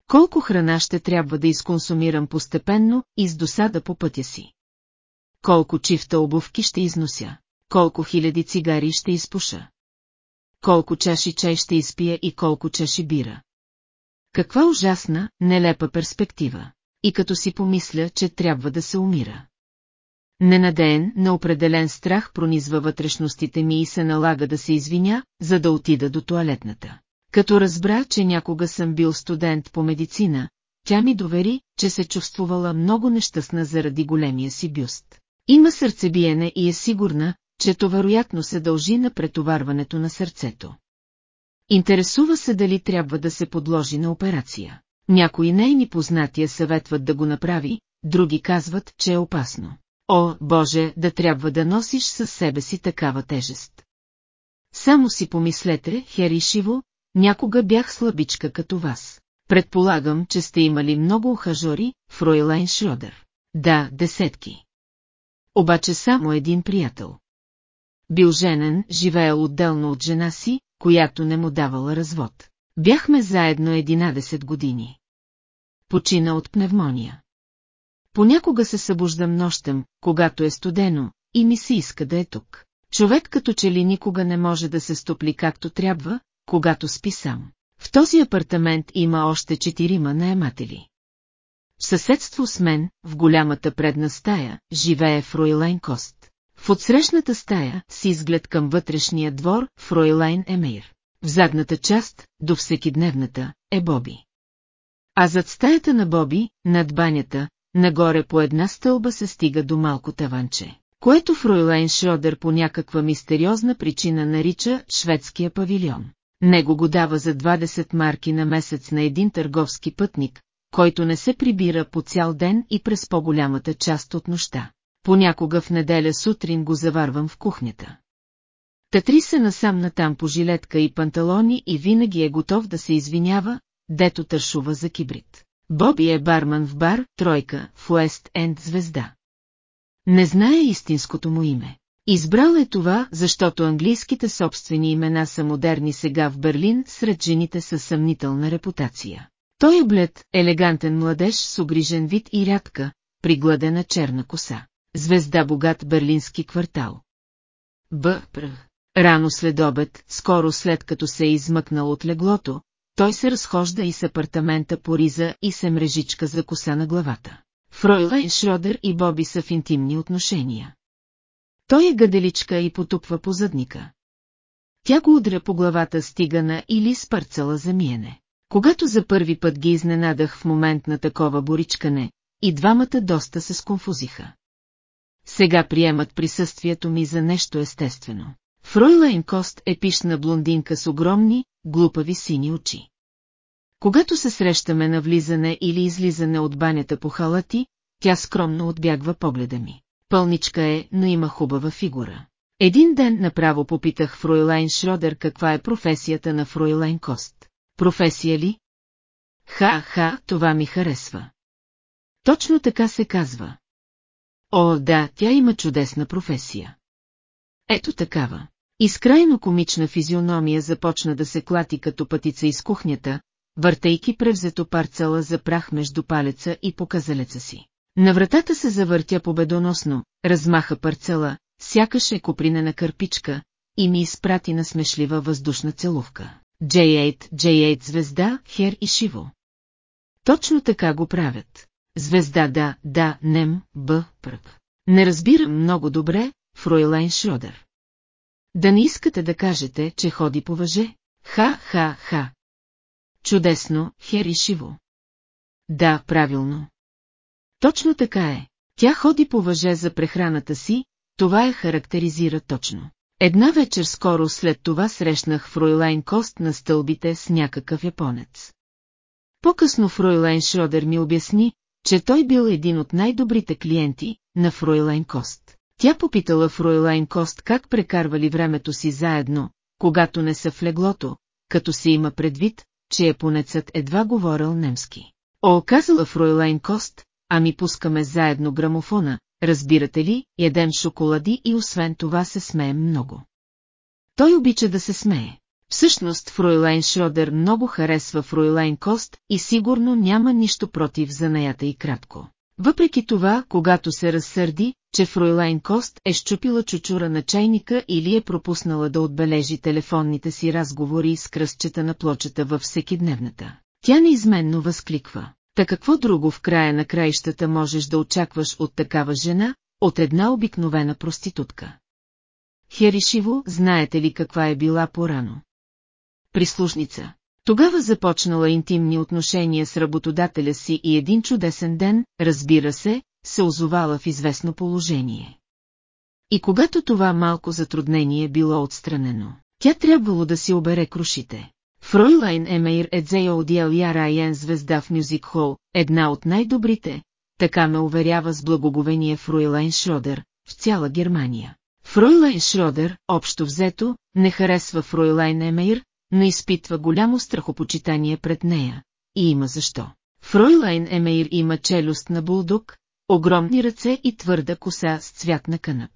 Колко храна ще трябва да изконсумирам постепенно и с досада по пътя си? Колко чифта обувки ще износя? Колко хиляди цигари ще изпуша? Колко чаши чай ще изпия и колко чаши бира? Каква ужасна, нелепа перспектива. И като си помисля, че трябва да се умира. Ненадеен, неопределен страх пронизва вътрешностите ми и се налага да се извиня, за да отида до туалетната. Като разбра, че някога съм бил студент по медицина, тя ми довери, че се чувствувала много нещастна заради големия си бюст. Има сърцебиене и е сигурна, че то вероятно се дължи на претоварването на сърцето. Интересува се дали трябва да се подложи на операция. Някои нейни познатия съветват да го направи, други казват, че е опасно. О, Боже, да трябва да носиш със себе си такава тежест. Само си помислете, Херишиво, някога бях слабичка като вас. Предполагам, че сте имали много ухажори, Фройлайн Шродер. Да, десетки. Обаче само един приятел. Бил женен, живеел отделно от жена си, която не му давала развод. Бяхме заедно 11 години. Почина от пневмония. Понякога се събуждам нощем, когато е студено, и ми се иска да е тук. Човек като че ли никога не може да се стопли както трябва, когато спи сам. В този апартамент има още четирима наематели. В съседство с мен, в голямата предна стая, живее Фройлайн Кост. В отсрещната стая, с изглед към вътрешния двор, Фройлайн Емейр. В задната част, до всекидневната, е Боби. А зад стаята на Боби, над банята, нагоре по една стълба се стига до малко таванче, което Фройлайн Шродер по някаква мистериозна причина нарича шведския павилион. Него го дава за 20 марки на месец на един търговски пътник, който не се прибира по цял ден и през по-голямата част от нощта. Понякога в неделя сутрин го заварвам в кухнята. Татри се насам натам по жилетка и панталони и винаги е готов да се извинява, дето тършува за кибрид. Боби е барман в бар, тройка, в Уест Енд звезда. Не знае истинското му име. Избрал е това, защото английските собствени имена са модерни сега в Берлин сред жените със съмнителна репутация. Той е блед, елегантен младеж с огрижен вид и рядка, пригладена черна коса. Звезда богат берлински квартал. Б. Пр. Рано след обед, скоро след като се е измъкнал от леглото, той се разхожда и с апартамента по риза и се мрежичка за коса на главата. Фройлайн Шродер и Боби са в интимни отношения. Той е гаделичка и потупва по задника. Тя го удря по главата стигана или с парцела за миене. Когато за първи път ги изненадах в момент на такова боричкане, и двамата доста се сконфузиха. Сега приемат присъствието ми за нещо естествено. Фройлайн Кост е пишна блондинка с огромни, глупави сини очи. Когато се срещаме на влизане или излизане от банята по халати, тя скромно отбягва погледа ми. Пълничка е, но има хубава фигура. Един ден направо попитах Фройлайн Шродер каква е професията на Фройлайн Кост. Професия ли? Ха-ха, това ми харесва. Точно така се казва. О, да, тя има чудесна професия. Ето такава. Изкрайно комична физиономия започна да се клати като пътица из кухнята, въртейки превзето парцела за прах между палеца и показалеца си. На вратата се завъртя победоносно, размаха парцела, сякаш е копринена кърпичка, и ми изпрати на смешлива въздушна целувка. J8, J8 звезда, хер и шиво. Точно така го правят. Звезда да, да, нем, б, прък. Не разбирам много добре, Фройлайн Шродер. Да не искате да кажете, че ходи по въже? Ха-ха-ха. Чудесно, Хери Шиво. Да, правилно. Точно така е. Тя ходи по въже за прехраната си, това я характеризира точно. Една вечер скоро след това срещнах Фройлайн Кост на стълбите с някакъв японец. По-късно Фройлайн Шродер ми обясни, че той бил един от най-добрите клиенти на Фройлайн Кост. Тя попитала Фройлайн Кост как прекарвали времето си заедно, когато не са в леглото, като се има предвид, че японецът едва говорил немски. О, казала Фройлайн Кост, ами пускаме заедно грамофона, разбирате ли, ядем шоколади и освен това се смеем много. Той обича да се смее. Всъщност Фройлайн Шродер много харесва Фройлайн Кост и сигурно няма нищо против за неята и кратко. Въпреки това, когато се разсърди, че Фройлайн Кост е щупила чучура на чайника или е пропуснала да отбележи телефонните си разговори с кръстчета на плочета във всекидневната. Тя неизменно възкликва. Та какво друго в края на краищата можеш да очакваш от такава жена, от една обикновена проститутка? Херишиво, знаете ли каква е била порано? Прислужница. Тогава започнала интимни отношения с работодателя си и един чудесен ден, разбира се, се озовала в известно положение. И когато това малко затруднение било отстранено, тя трябвало да си обере крушите. Фройлайн Емейр Едзея Одиел Ярайен звезда в Мюзик Хол, една от най-добрите, така ме уверява с благоговение Фройлайн Шродер, в цяла Германия. Фройлайн Шродер, общо взето, не харесва Фройлайн Емейр, но изпитва голямо страхопочитание пред нея. И има защо. Фройлайн Емейр има челюст на булдог, огромни ръце и твърда коса с цвят на канап.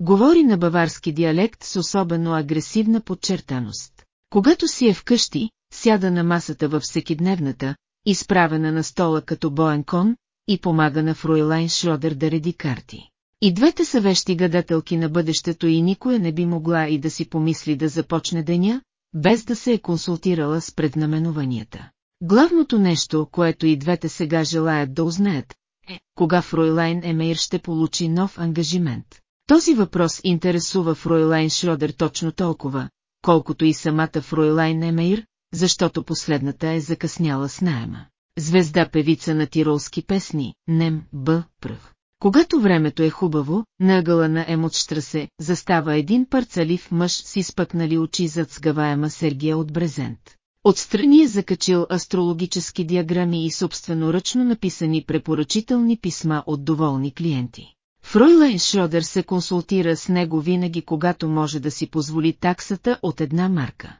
Говори на баварски диалект с особено агресивна подчертаност. Когато си е вкъщи, сяда на масата във всекидневната, изправена на стола като боен кон, и помага на Фройлайн Шродер да реди карти. И двете са вещи гадателки на бъдещето и никоя не би могла и да си помисли да започне деня, без да се е консултирала с преднаменуванията. Главното нещо, което и двете сега желаят да узнаят, е, кога Фройлайн Емейр ще получи нов ангажимент. Този въпрос интересува Фройлайн Шродер точно толкова, колкото и самата Фройлайн Емейр, защото последната е закъсняла с найема. Звезда певица на тиролски песни, Нем, Б, Пръв. Когато времето е хубаво, на ъгъла на Емотштрасе застава един парцалив мъж с изпъкнали очи зад сгъваема Сергия от брезент. Отстрани е закачил астрологически диаграми и собственоръчно написани препоръчителни писма от доволни клиенти. Фройлайн Шродер се консултира с него винаги, когато може да си позволи таксата от една марка.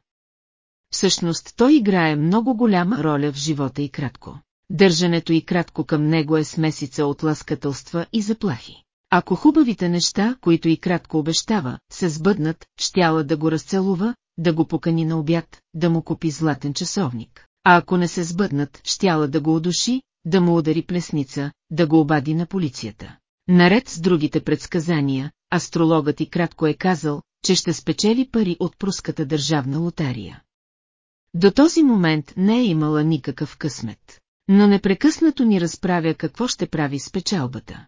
Всъщност той играе много голяма роля в живота и кратко. Държането и кратко към него е смесица от ласкателства и заплахи. Ако хубавите неща, които и кратко обещава, се сбъднат, щяла да го разцелува, да го покани на обяд, да му купи златен часовник. А ако не се сбъднат, щяла да го удуши, да му удари плесница, да го обади на полицията. Наред с другите предсказания, астрологът и кратко е казал, че ще спечели пари от пруската държавна лотария. До този момент не е имала никакъв късмет но непрекъснато ни разправя какво ще прави с печалбата.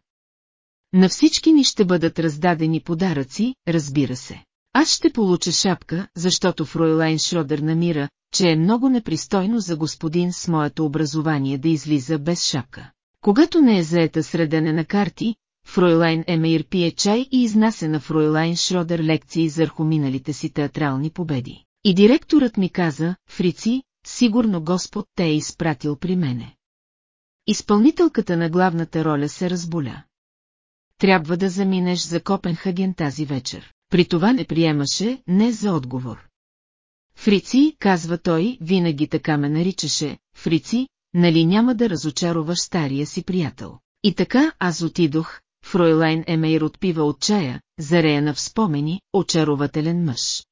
На всички ни ще бъдат раздадени подаръци, разбира се. Аз ще получа шапка, защото Фройлайн Шродер намира, че е много непристойно за господин с моето образование да излиза без шапка. Когато не е заета средене на карти, Фройлайн Емейр пие чай и изнася на Фройлайн Шродер лекции за миналите си театрални победи. И директорът ми каза, Фрици, сигурно Господ те е изпратил при мене. Изпълнителката на главната роля се разболя. Трябва да заминеш за Копенхаген тази вечер. При това не приемаше не за отговор. Фрици, казва той, винаги така ме наричаше, Фрици, нали няма да разочароваш стария си приятел. И така аз отидох, Фройлайн Емейр отпива от чая, зареяна в спомени, очарователен мъж.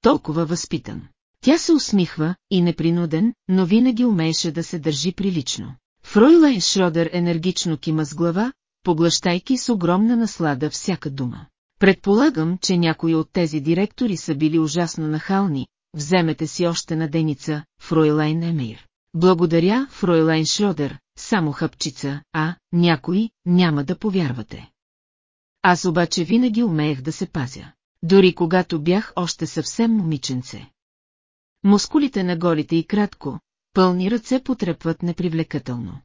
Толкова възпитан. Тя се усмихва и непринуден, но винаги умееше да се държи прилично. Фройлайн Шродер енергично кима с глава, поглъщайки с огромна наслада всяка дума. Предполагам, че някои от тези директори са били ужасно нахални, вземете си още на деница, Фройлайн Емир. Благодаря, Фройлайн Шродер, само хъпчица, а, някои, няма да повярвате. Аз обаче винаги умеех да се пазя. Дори когато бях още съвсем момиченце. Мускулите на голите и кратко, пълни ръце потрепват непривлекателно.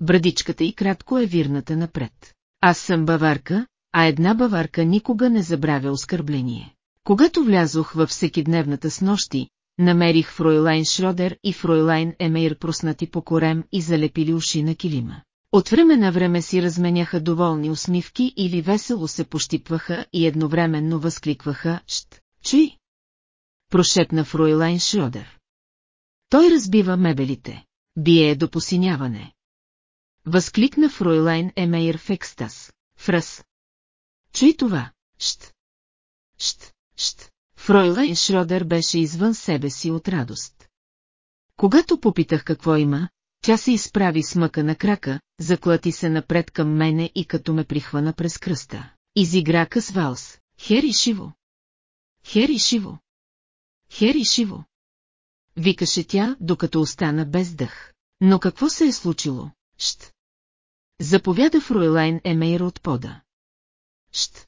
Брадичката и кратко е вирната напред. Аз съм баварка, а една баварка никога не забравя оскърбление. Когато влязох във всекидневната с нощи, намерих Фройлайн Шродер и Фройлайн Емейр проснати по корем и залепили уши на килима. От време на време си разменяха доволни усмивки или весело се пощипваха и едновременно възкликваха «Шт, чуй!» Прошепна Фройлайн Шродер. Той разбива мебелите. Бие до посиняване. Възкликна Фройлайн Емейр в екстаз. Фръс. Чуй това. Шт. Шт. Шт. Фройлайн Шродер беше извън себе си от радост. Когато попитах какво има, тя се изправи с мъка на крака, заклати се напред към мене и като ме прихвана през кръста. Изигра къс валс. Хери шиво. Хери шиво. Хери шиво. Викаше тя, докато остана без дъх. Но какво се е случило? Шт. Заповяда Фруелайн Емейр от пода. Шт.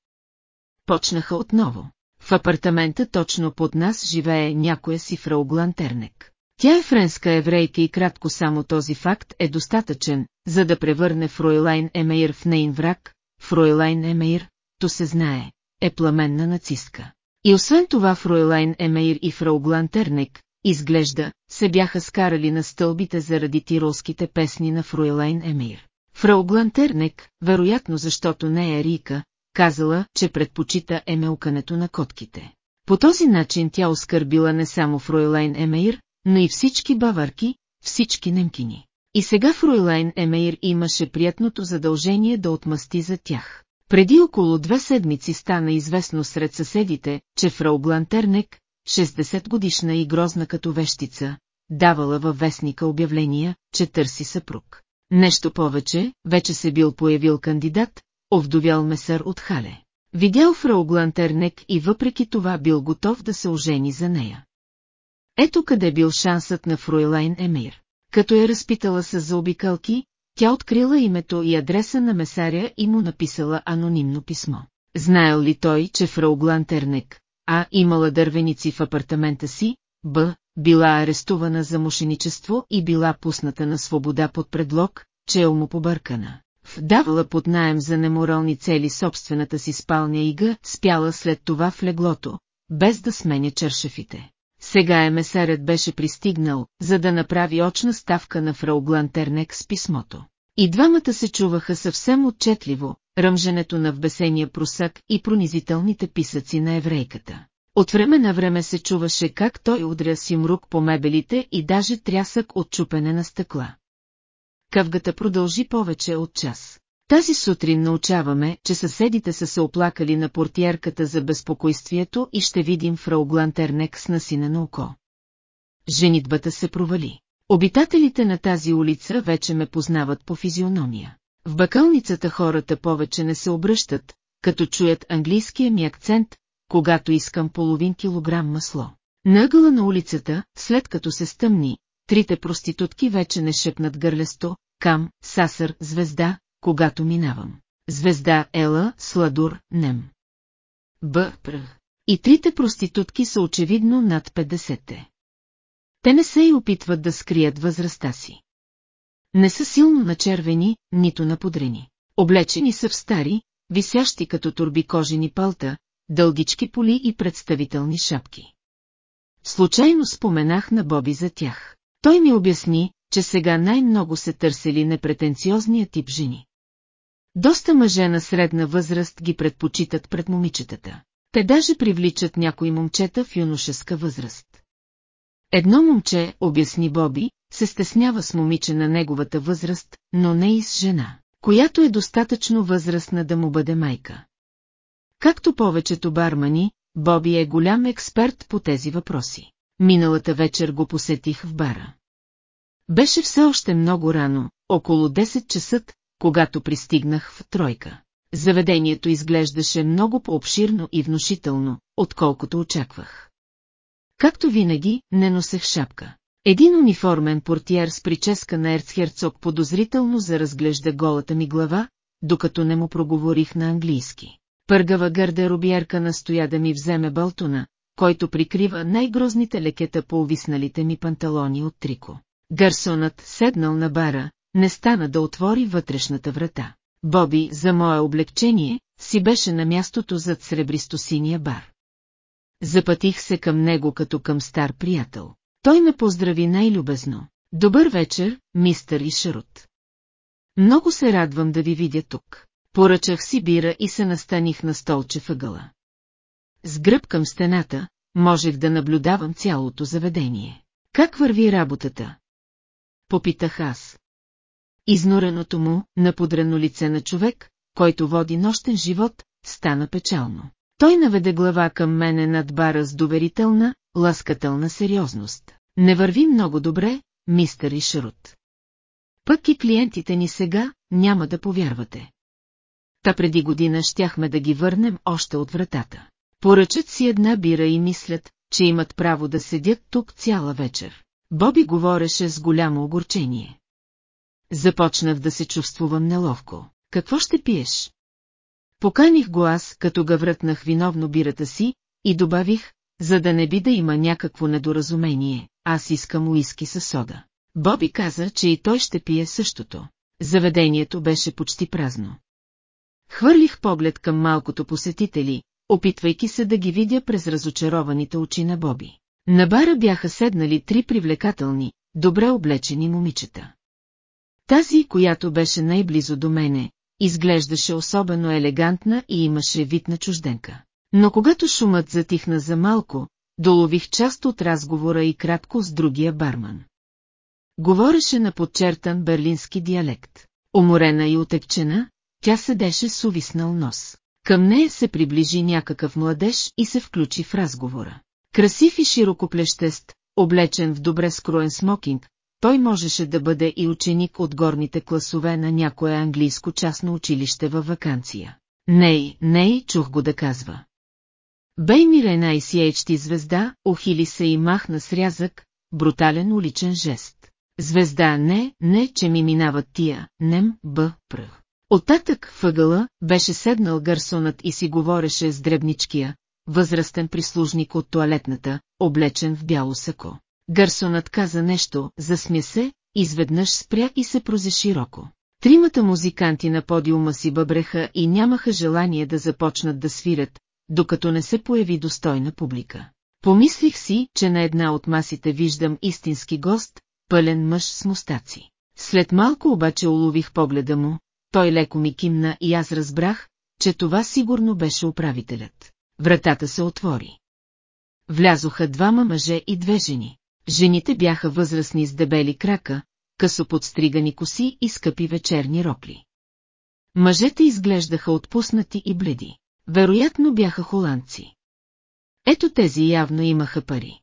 Почнаха отново. В апартамента точно под нас живее някоя си фрауглантернек. Тя е френска еврейка и кратко само този факт е достатъчен, за да превърне Фройлайн Емейр в нейн враг. Фройлайн Емейр, то се знае, е пламенна нацистка. И освен това Фройлайн Емейр и Фрауглантернек, изглежда, се бяха скарали на стълбите заради тиролските песни на Фройлайн Емейр. Фрауглантернек, вероятно защото не е Рика, казала, че предпочита емелкането на котките. По този начин тя оскърбила не само Фройлайн Емейр, но и всички баварки, всички немкини. И сега Фройлайн Емейр имаше приятното задължение да отмъсти за тях. Преди около две седмици стана известно сред съседите, че фрау Глантернек, 60 годишна и грозна като вещица, давала във вестника обявления, че търси съпруг. Нещо повече, вече се бил появил кандидат, овдовял месър от Хале. Видял фрау Глантернек и въпреки това бил готов да се ожени за нея. Ето къде бил шансът на Фруйлайн Емир. Като е разпитала с заобикалки, тя открила името и адреса на месаря и му написала анонимно писмо. Знаел ли той, че фрау Глантернек, а имала дървеници в апартамента си, б, била арестувана за мошеничество и била пусната на свобода под предлог, че е умопобъркана. Вдавала под наем за неморални цели собствената си спалня ига, спяла след това в леглото, без да сменя чершефите. Сега емесарят беше пристигнал, за да направи очна ставка на фрау Глантернек с писмото. И двамата се чуваха съвсем отчетливо, ръмженето на вбесения просък и пронизителните писъци на еврейката. От време на време се чуваше как той удря симрук по мебелите и даже трясък от чупене на стъкла. Къвгата продължи повече от час. Тази сутрин научаваме, че съседите са се оплакали на портиерката за безпокойствието и ще видим фрау Глантернек с насина на око. Женитбата се провали. Обитателите на тази улица вече ме познават по физиономия. В бакалницата хората повече не се обръщат, като чуят английския ми акцент, когато искам половин килограм масло. На ъгъла на улицата, след като се стъмни, трите проститутки вече не шепнат гърлесто, кам, сасър, звезда, когато минавам. Звезда Ела, Сладур, Нем. Б. Пр. И трите проститутки са очевидно над 50-те. Те не се и опитват да скрият възрастта си. Не са силно начервени, нито наподрени. Облечени са в стари, висящи като турби кожени палта, дългички поли и представителни шапки. Случайно споменах на Боби за тях. Той ми обясни, че сега най-много се търсили непретенциозния тип жени. Доста мъже на средна възраст ги предпочитат пред момичетата. Те даже привличат някои момчета в юношеска възраст. Едно момче, обясни Боби, се стеснява с момиче на неговата възраст, но не и с жена, която е достатъчно възрастна да му бъде майка. Както повечето бармани, Боби е голям експерт по тези въпроси. Миналата вечер го посетих в бара. Беше все още много рано, около 10 часа, когато пристигнах в тройка. Заведението изглеждаше много по-обширно и внушително, отколкото очаквах. Както винаги, не носех шапка. Един униформен портиер с прическа на ерцхерцог подозрително заразглежда голата ми глава, докато не му проговорих на английски. Пъргава гардеробиерка настоя да ми вземе балтона, който прикрива най-грозните лекета по увисналите ми панталони от трико. Гарсонът, седнал на бара, не стана да отвори вътрешната врата. Боби, за мое облегчение, си беше на мястото зад сребристо-синия бар. Запътих се към него като към стар приятел. Той ме поздрави най-любезно. Добър вечер, мистър Ишарут. Много се радвам да ви видя тук. Поръчах си бира и се настаних на столче въгъла. С гръб към стената, можех да наблюдавам цялото заведение. Как върви работата? Попитах аз. Изнореното му, наподрено лице на човек, който води нощен живот, стана печално. Той наведе глава към мене над бара с доверителна, ласкателна сериозност. Не върви много добре, мистер Ишарут. Пък и клиентите ни сега няма да повярвате. Та преди година щяхме да ги върнем още от вратата. Поръчат си една бира и мислят, че имат право да седят тук цяла вечер. Боби говореше с голямо огорчение. Започнах да се чувствувам неловко. Какво ще пиеш? Поканих го аз, като ga вратнах виновно бирата си, и добавих, за да не би да има някакво недоразумение, аз искам уиски със сода. Боби каза, че и той ще пие същото. Заведението беше почти празно. Хвърлих поглед към малкото посетители, опитвайки се да ги видя през разочарованите очи на Боби. На бара бяха седнали три привлекателни, добре облечени момичета. Тази, която беше най-близо до мене, изглеждаше особено елегантна и имаше вид на чужденка. Но когато шумът затихна за малко, долових част от разговора и кратко с другия барман. Говореше на подчертан берлински диалект. Уморена и отекчена, тя седеше с увиснал нос. Към нея се приближи някакъв младеж и се включи в разговора. Красив и широкоплещест, облечен в добре скроен смокинг, той можеше да бъде и ученик от горните класове на някое английско частно училище във вакансия. Ней, ней, чух го да казва. Беймир е най-сиечти звезда, ухили се и махна с рязък, брутален уличен жест. Звезда не, не, че ми минават тия, нем, б, пръх. Оттатък въгъла беше седнал гарсонът и си говореше с дребничкия, възрастен прислужник от туалетната, облечен в бяло сако. Гарсонът каза нещо, засмя се, изведнъж спря и се прозе широко. Тримата музиканти на подиума си бъбреха и нямаха желание да започнат да свирят, докато не се появи достойна публика. Помислих си, че на една от масите виждам истински гост, пълен мъж с мустаци. След малко обаче улових погледа му, той леко ми кимна и аз разбрах, че това сигурно беше управителят. Вратата се отвори. Влязоха двама мъже и две жени. Жените бяха възрастни с дебели крака, късо подстригани коси и скъпи вечерни рокли. Мъжете изглеждаха отпуснати и бледи. Вероятно бяха холандци. Ето тези явно имаха пари.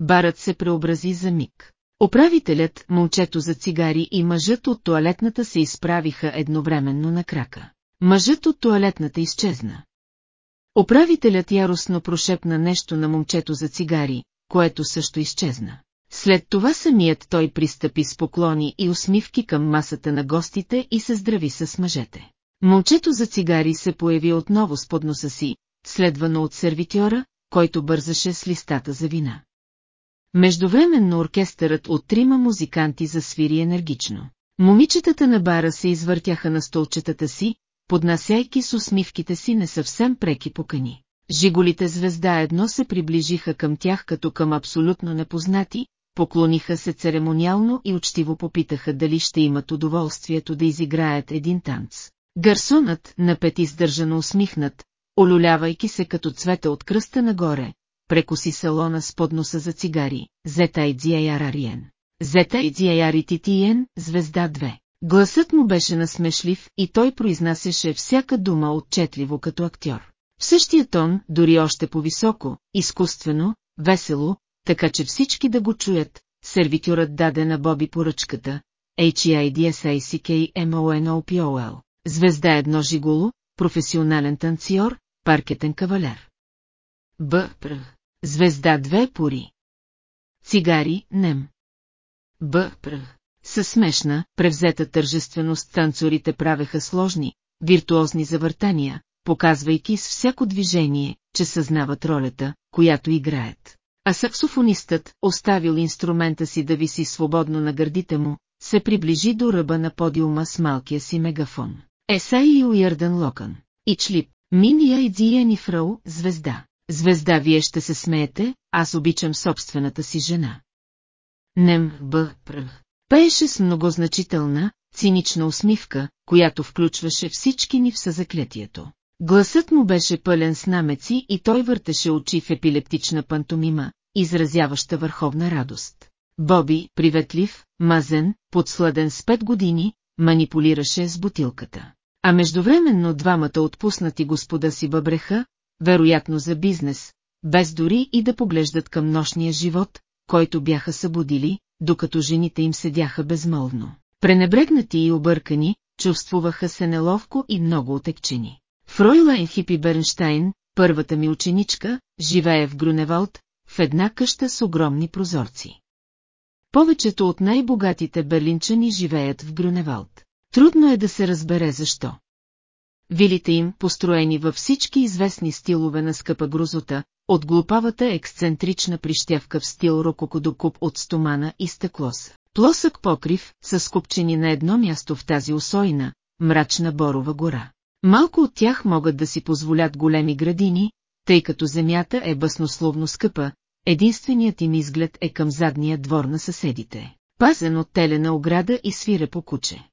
Барът се преобрази за миг. Управителят, момчето за цигари и мъжът от туалетната се изправиха едновременно на крака. Мъжът от туалетната изчезна. Управителят яростно прошепна нещо на момчето за цигари, което също изчезна. След това самият той пристъпи с поклони и усмивки към масата на гостите и се здрави с мъжете. Момчето за цигари се появи отново с подноса си, следвано от сервитьора, който бързаше с листата за вина. Междувременно оркестърът от трима музиканти засвири енергично. Момичетата на бара се извъртяха на столчетата си, поднасяйки с усмивките си не съвсем преки покани. Жиголите звезда едно се приближиха към тях като към абсолютно непознати, поклониха се церемониално и учтиво попитаха дали ще имат удоволствието да изиграят един танц. Гарсонът, напет издържано усмихнат, олюлявайки се като цвета от кръста нагоре, прекоси салона с подноса за цигари, Зета и Дзияярариен. Зета и Дзияярититиен, звезда 2. Гласът му беше насмешлив и той произнасяше всяка дума отчетливо като актьор. В същия тон, дори още по-високо, изкуствено, весело, така че всички да го чуят, сервитюрът даде на Боби поръчката, HEIDSACKMONOPOL, звезда едно жиголо, професионален танцор, паркетен кавалер. Б. Пр. Звезда две пори. Цигари, нем. Б. Пр. Със смешна, превзета тържественост танцорите правеха сложни, виртуозни завъртания, показвайки с всяко движение, че съзнават ролята, която играят. А саксофонистът, оставил инструмента си да виси свободно на гърдите му, се приближи до ръба на подиума с малкия си мегафон. Есай и Уирден Локън. И члип, Миния и Дзиени Фрау, звезда. Звезда, вие ще се смеете, аз обичам собствената си жена. Нем, б, пр. Пееше с многозначителна, цинична усмивка, която включваше всички ни в съзаклетието. Гласът му беше пълен с намеци и той въртеше очи в епилептична пантомима, изразяваща върховна радост. Боби, приветлив, мазен, подсладен с пет години, манипулираше с бутилката. А междувременно двамата отпуснати господа си бъбреха, вероятно за бизнес, без дори и да поглеждат към нощния живот, който бяха събудили, докато жените им седяха безмолвно. Пренебрегнати и объркани, чувствуваха се неловко и много отекчени. Фройлайн Хипи Бернштайн, първата ми ученичка, живее в Груневалд, в една къща с огромни прозорци. Повечето от най-богатите берлинчани живеят в Груневалд. Трудно е да се разбере защо. Вилите им, построени във всички известни стилове на скъпа грузота, от глупавата ексцентрична прищявка в стил рококодокуп от стомана и стъклос. Плосък покрив, с скупчени на едно място в тази усойна, мрачна борова гора. Малко от тях могат да си позволят големи градини, тъй като земята е баснословно скъпа, единственият им изглед е към задния двор на съседите. Пазен от телена ограда и свире по куче.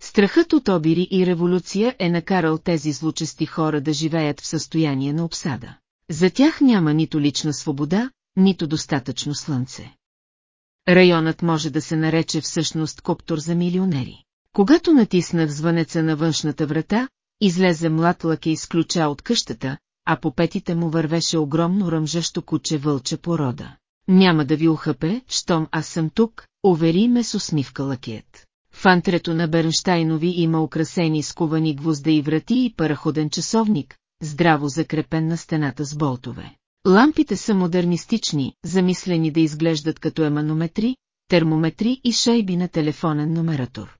Страхът от обири и революция е накарал тези злочести хора да живеят в състояние на обсада. За тях няма нито лична свобода, нито достатъчно слънце. Районът може да се нарече всъщност коптор за милионери. Когато натиснах звънеца на външната врата, излезе млад лъке и ключа от къщата, а по петите му вървеше огромно ръмжащо куче вълча порода. Няма да ви ухъпе, щом аз съм тук, увери ме с усмивка лакият. В антрето на Бернштайнови има украсени скувани гвозда и врати и параходен часовник, здраво закрепен на стената с болтове. Лампите са модернистични, замислени да изглеждат като еманометри, термометри и шайби на телефонен номератор.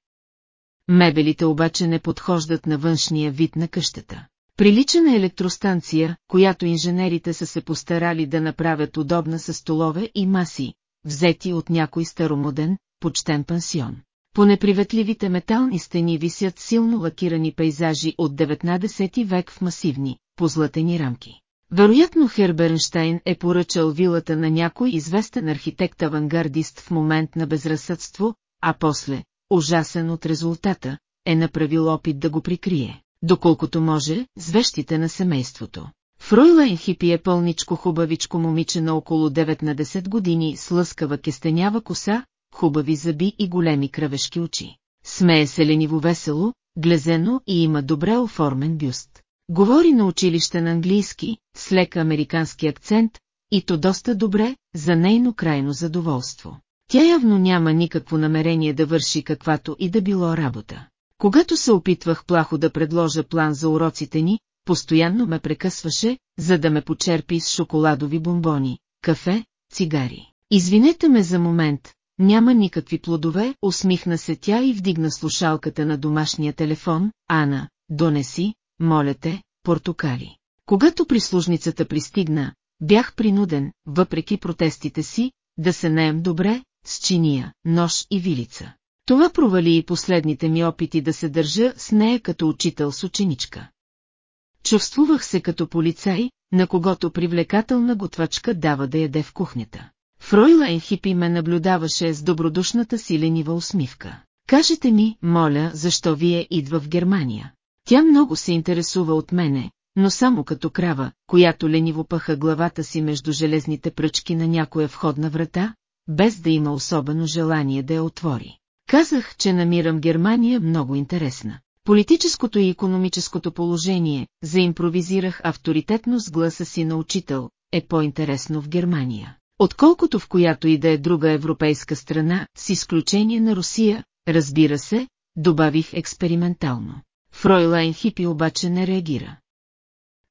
Мебелите обаче не подхождат на външния вид на къщата. Прилича на електростанция, която инженерите са се постарали да направят удобна с столове и маси, взети от някой старомоден, почтен пансион. По неприветливите метални стени висят силно лакирани пейзажи от 19 век в масивни, позлатени рамки. Вероятно Хербернштайн е поръчал вилата на някой известен архитект-авангардист в момент на безразсъдство, а после, ужасен от резултата, е направил опит да го прикрие, доколкото може, с вещите на семейството. Фройлайн Хипи е пълничко хубавичко момиче на около 9 на 10 години с лъскава кестенява коса, хубави зъби и големи кръвешки очи. Смее се лениво весело, глезено и има добре оформен бюст. Говори на училище на английски, с лек американски акцент, и то доста добре, за нейно крайно задоволство. Тя явно няма никакво намерение да върши каквато и да било работа. Когато се опитвах плахо да предложа план за уроците ни, постоянно ме прекъсваше, за да ме почерпи с шоколадови бомбони, кафе, цигари. Извинете ме за момент, няма никакви плодове, усмихна се тя и вдигна слушалката на домашния телефон, Ана, донеси, моля те, портокали. Когато прислужницата пристигна, бях принуден, въпреки протестите си, да се наем добре, с чиния, нож и вилица. Това провали и последните ми опити да се държа с нея като учител с ученичка. Чувствувах се като полицай, на когото привлекателна готвачка дава да яде в кухнята. Фройлайн Хипи ме наблюдаваше с добродушната си ленива усмивка. Кажете ми, моля, защо вие идва в Германия? Тя много се интересува от мене, но само като крава, която лениво пъха главата си между железните пръчки на някоя входна врата, без да има особено желание да я отвори. Казах, че намирам Германия много интересна. Политическото и економическото положение, заимпровизирах авторитетно с гласа си на учител, е по-интересно в Германия отколкото в която и да е друга европейска страна, с изключение на Русия, разбира се, добавих експериментално. Фройлайн Хипи обаче не реагира.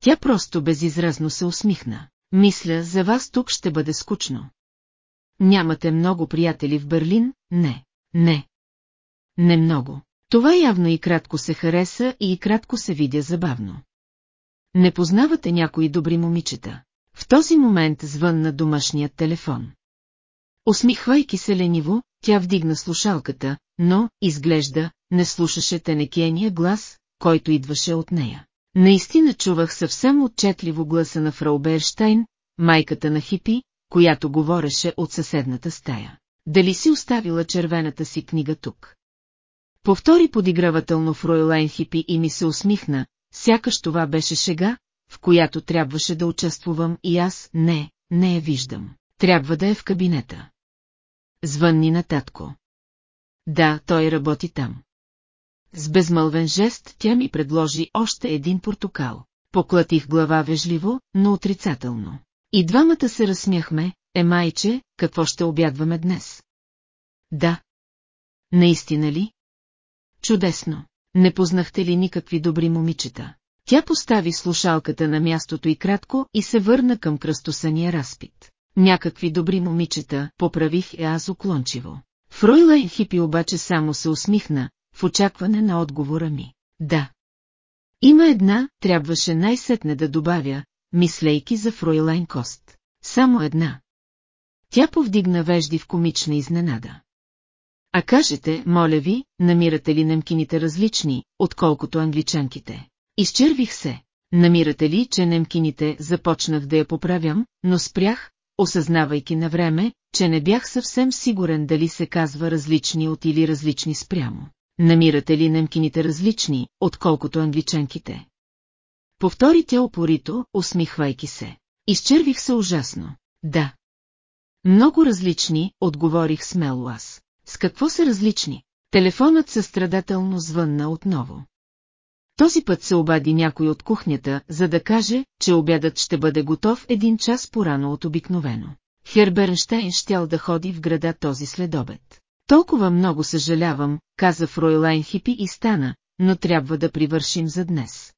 Тя просто безизразно се усмихна. Мисля, за вас тук ще бъде скучно. Нямате много приятели в Берлин? Не, не. Не много. Това явно и кратко се хареса и кратко се видя забавно. Не познавате някои добри момичета. В този момент звънна домашният телефон. Усмихвайки се лениво, тя вдигна слушалката, но, изглежда, не слушаше тенекения глас, който идваше от нея. Наистина чувах съвсем отчетливо гласа на фрау Берштайн, майката на Хипи, която говореше от съседната стая. Дали си оставила червената си книга тук? Повтори подигравателно Фройлайн Хипи и ми се усмихна, сякаш това беше шега, в която трябваше да участвувам и аз не, не я виждам. Трябва да е в кабинета. Звънни на татко. Да, той работи там. С безмълвен жест тя ми предложи още един портокал. Поклатих глава вежливо, но отрицателно. И двамата се разсмяхме, е майче, какво ще обядваме днес? Да. Наистина ли? Чудесно. Не познахте ли никакви добри момичета? Тя постави слушалката на мястото и кратко и се върна към кръстосания разпит. Някакви добри момичета, поправих е аз уклончиво. Фройлайн Хипи обаче само се усмихна, в очакване на отговора ми. Да. Има една, трябваше най-сетне да добавя, мислейки за Фройлайн Кост. Само една. Тя повдигна вежди в комична изненада. А кажете, моля ви, намирате ли немкините различни, отколкото англичанките? Изчервих се. Намирате ли, че немкините започнах да я поправям, но спрях, осъзнавайки на време, че не бях съвсем сигурен дали се казва различни от или различни спрямо. Намирате ли немкините различни, отколкото англичанките? Повтори тя опорито, усмихвайки се. Изчервих се ужасно. Да. Много различни, отговорих смело аз. С какво са различни? Телефонът състрадателно звънна отново. Този път се обади някой от кухнята, за да каже, че обядът ще бъде готов един час порано от обикновено. Хербернштайн щял да ходи в града този следобед. Толкова много съжалявам, каза Фройлайн Хипи и стана, но трябва да привършим за днес.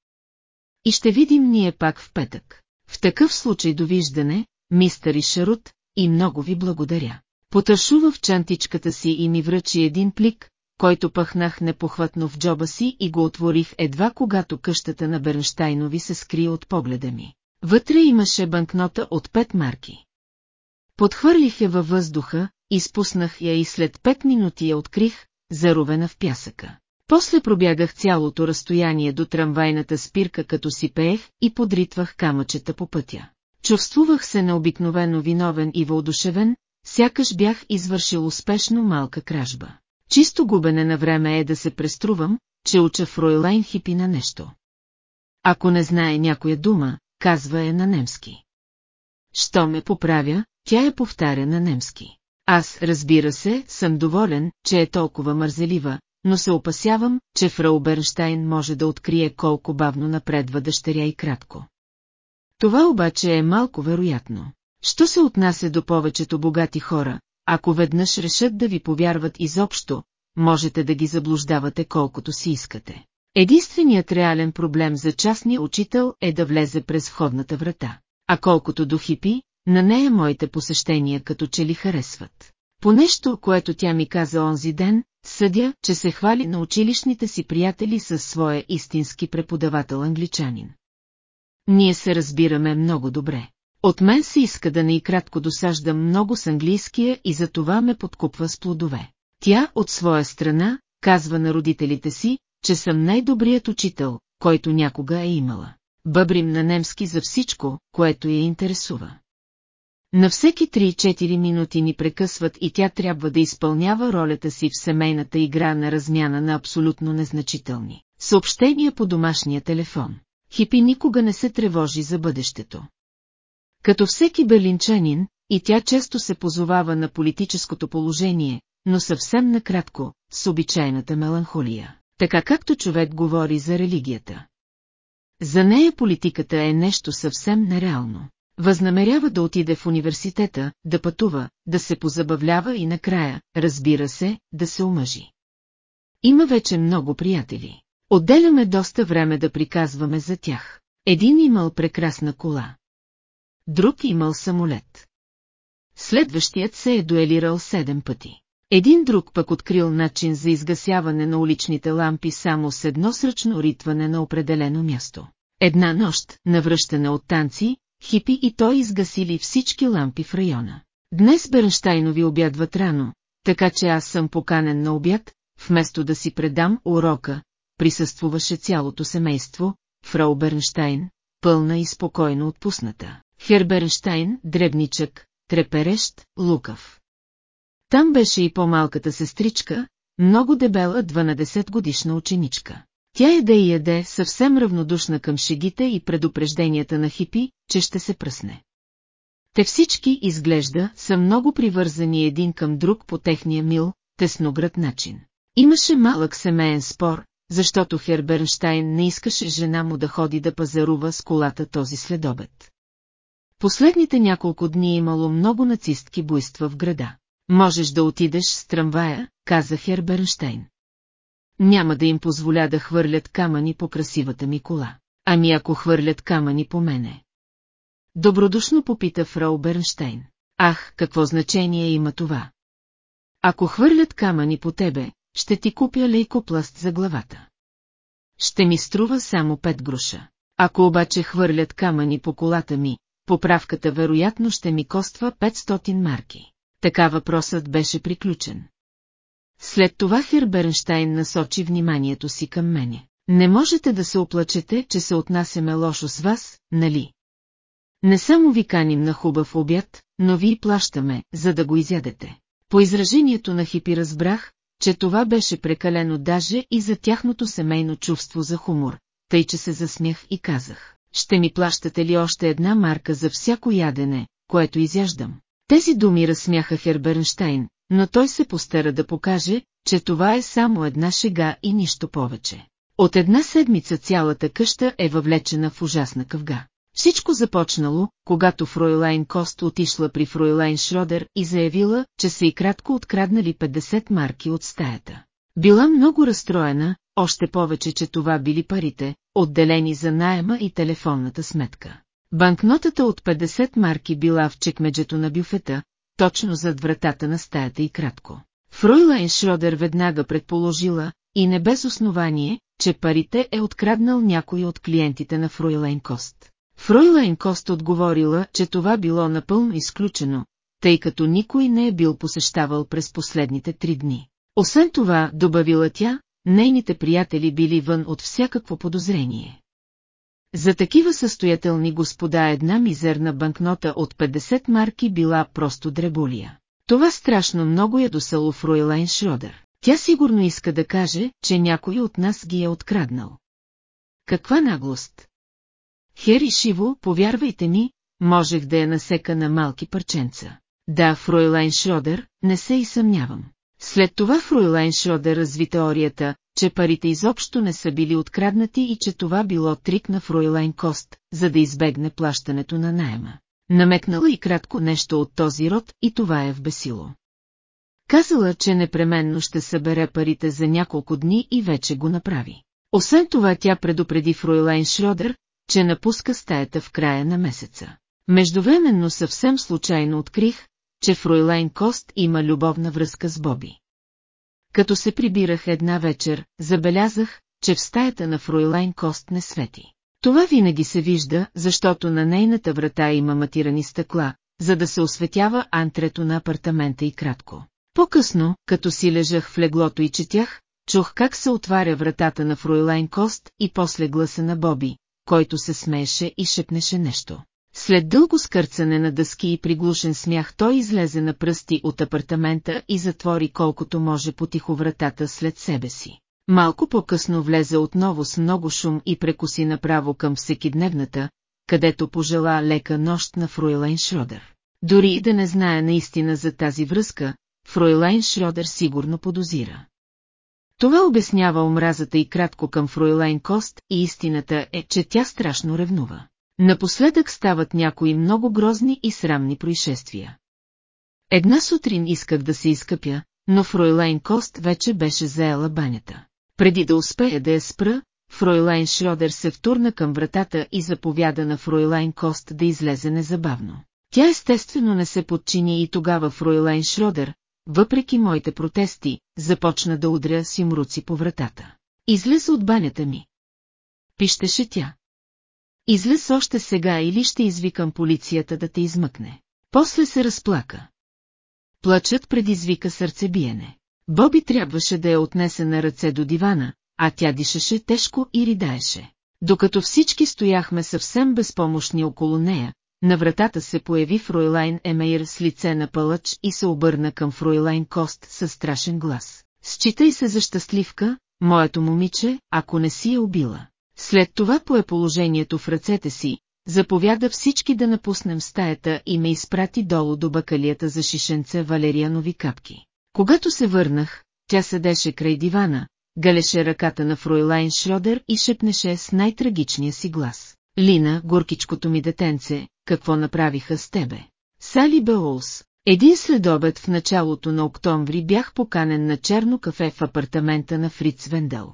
И ще видим ние пак в петък. В такъв случай довиждане, мистер Ишарут, и много ви благодаря. Потършува в чантичката си и ми връчи един плик, който пъхнах непохватно в джоба си и го отворих едва когато къщата на Бернштайнови се скри от погледа ми. Вътре имаше банкнота от пет марки. Подхвърлих я във въздуха, изпуснах я и след пет минути я открих, заровена в пясъка. После пробягах цялото разстояние до трамвайната спирка като си пеех и подритвах камъчета по пътя. Чувствувах се необикновено виновен и въодушевен, сякаш бях извършил успешно малка кражба. Чисто губене на време е да се преструвам, че уча Фройлайн Хипи на нещо. Ако не знае някоя дума, казва е на немски. Що ме поправя, тя я повтаря на немски. Аз, разбира се, съм доволен, че е толкова мързелива, но се опасявам, че фрау Бернштайн може да открие колко бавно напредва дъщеря и кратко. Това обаче е малко вероятно. Що се отнася до повечето богати хора, ако веднъж решат да ви повярват изобщо, можете да ги заблуждавате колкото си искате. Единственият реален проблем за частния учител е да влезе през входната врата. А колкото до хипи, на нея моите посещения като че ли харесват. По нещо, което тя ми каза онзи ден, съдя, че се хвали на училищните си приятели със своя истински преподавател англичанин. Ние се разбираме много добре. От мен се иска да не и кратко досаждам много с английския и за това ме подкупва с плодове. Тя, от своя страна, казва на родителите си, че съм най-добрият учител, който някога е имала. Бъбрим на немски за всичко, което я интересува. На всеки 3-4 минути ни прекъсват и тя трябва да изпълнява ролята си в семейната игра на размяна на абсолютно незначителни съобщения по домашния телефон. Хипи никога не се тревожи за бъдещето. Като всеки берлинчанин, и тя често се позовава на политическото положение, но съвсем накратко, с обичайната меланхолия, така както човек говори за религията. За нея политиката е нещо съвсем нереално. Възнамерява да отиде в университета, да пътува, да се позабавлява и накрая, разбира се, да се омъжи. Има вече много приятели. Отделяме доста време да приказваме за тях. Един имал прекрасна кола. Друг имал самолет. Следващият се е дуелирал седем пъти. Един друг пък открил начин за изгасяване на уличните лампи само с едно сръчно ритване на определено място. Една нощ, навръщане от танци, хипи и той изгасили всички лампи в района. Днес Бернштайнови обядват рано, така че аз съм поканен на обяд, вместо да си предам урока, присъствуваше цялото семейство, фрау Бернштайн, пълна и спокойно отпусната. Хербернштайн, дребничък, треперещ, лукав. Там беше и по-малката сестричка, много дебела 12 годишна ученичка. Тя яде и яде съвсем равнодушна към шегите и предупрежденията на хипи, че ще се пръсне. Те всички, изглежда, са много привързани един към друг по техния мил, тесноград начин. Имаше малък семейен спор, защото Хербернштайн не искаше жена му да ходи да пазарува с колата този следобед. Последните няколко дни имало много нацистки буйства в града. Можеш да отидеш с трамвая, каза Хербернштайн. Няма да им позволя да хвърлят камъни по красивата ми кола. Ами ако хвърлят камъни по мене? Добродушно попита фрау Бернштейн. Ах, какво значение има това? Ако хвърлят камъни по тебе, ще ти купя лейкопласт за главата. Ще ми струва само пет груша. Ако обаче хвърлят камъни по колата ми, поправката вероятно ще ми коства 500 марки. Така въпросът беше приключен. След това Хербернштайн насочи вниманието си към мене. Не можете да се оплачете, че се отнасяме лошо с вас, нали? Не само ви каним на хубав обяд, но ви плащаме, за да го изядете. По изражението на Хипи разбрах, че това беше прекалено даже и за тяхното семейно чувство за хумор, тъй че се засмях и казах, ще ми плащате ли още една марка за всяко ядене, което изяждам. Тези думи разсмяха Хербернштайн, но той се постара да покаже, че това е само една шега и нищо повече. От една седмица цялата къща е въвлечена в ужасна къвга. Всичко започнало, когато Фройлайн Кост отишла при Фройлайн Шродер и заявила, че са и кратко откраднали 50 марки от стаята. Била много разстроена, още повече, че това били парите, отделени за найема и телефонната сметка. Банкнотата от 50 марки била в чекмеджето на бюфета, точно зад вратата на стаята и кратко. Фройлайн Шродер веднага предположила, и не без основание, че парите е откраднал някой от клиентите на Фройлайн Кост. Фройлайн Кост отговорила, че това било напълно изключено, тъй като никой не е бил посещавал през последните три дни. Освен това, добавила тя, нейните приятели били вън от всякакво подозрение. За такива състоятелни господа една мизерна банкнота от 50 марки била просто дреболия. Това страшно много я досало в Ройлайн Шродер. Тя сигурно иска да каже, че някой от нас ги е откраднал. Каква наглост! Хери Шиво, повярвайте ми, можех да я насека на малки парченца. Да, Фройлайн Шродер, не се и съмнявам. След това Фройлайн Шродер разви теорията, че парите изобщо не са били откраднати и че това било трик на Фройлайн Кост, за да избегне плащането на найема. Намекнала и кратко нещо от този род и това е вбесило. Казала, че непременно ще събере парите за няколко дни и вече го направи. Освен това тя предупреди Фройлайн Шродер, че напуска стаята в края на месеца. Междувременно съвсем случайно открих, че Фройлайн Кост има любовна връзка с Боби. Като се прибирах една вечер, забелязах, че в стаята на Фройлайн Кост не свети. Това винаги се вижда, защото на нейната врата има матирани стъкла, за да се осветява антрето на апартамента и кратко. По-късно, като си лежах в леглото и четях, чух как се отваря вратата на Фройлайн Кост и после гласа на Боби, който се смееше и шепнеше нещо. След дълго скърцане на дъски и приглушен смях той излезе на пръсти от апартамента и затвори колкото може потихо вратата след себе си. Малко по-късно влезе отново с много шум и прекуси направо към всекидневната, където пожела лека нощ на Фройлайн Шродер. Дори и да не знае наистина за тази връзка, Фройлайн Шродер сигурно подозира. Това обяснява омразата и кратко към Фройлайн Кост и истината е, че тя страшно ревнува. Напоследък стават някои много грозни и срамни происшествия. Една сутрин исках да се изкъпя, но Фройлайн Кост вече беше заела банята. Преди да успея да я спра, Фройлайн Шродер се втурна към вратата и заповяда на Фройлайн Кост да излезе незабавно. Тя естествено не се подчини и тогава Фройлайн Шродер, въпреки моите протести, започна да удря си мруци по вратата. Излез от банята ми. Пищеше тя. Излез още сега или ще извикам полицията да те измъкне. После се разплака. Плачът предизвика сърцебиене. Боби трябваше да я отнесе на ръце до дивана, а тя дишаше тежко и ридаеше. Докато всички стояхме съвсем безпомощни около нея, на вратата се появи Фройлайн Емейр с лице на пълъч и се обърна към Фройлайн Кост със страшен глас. Считай се за щастливка, моето момиче, ако не си я убила. След това пое положението в ръцете си, заповяда всички да напуснем стаята и ме изпрати долу до бакалията за шишенце валерианови капки. Когато се върнах, тя седеше край дивана, галеше ръката на Фройлайн Шродер и шепнеше с най-трагичния си глас. Лина, горкичкото ми детенце, какво направиха с тебе? Сали Беолс. Един следобед в началото на октомври бях поканен на черно кафе в апартамента на Фриц Вендел.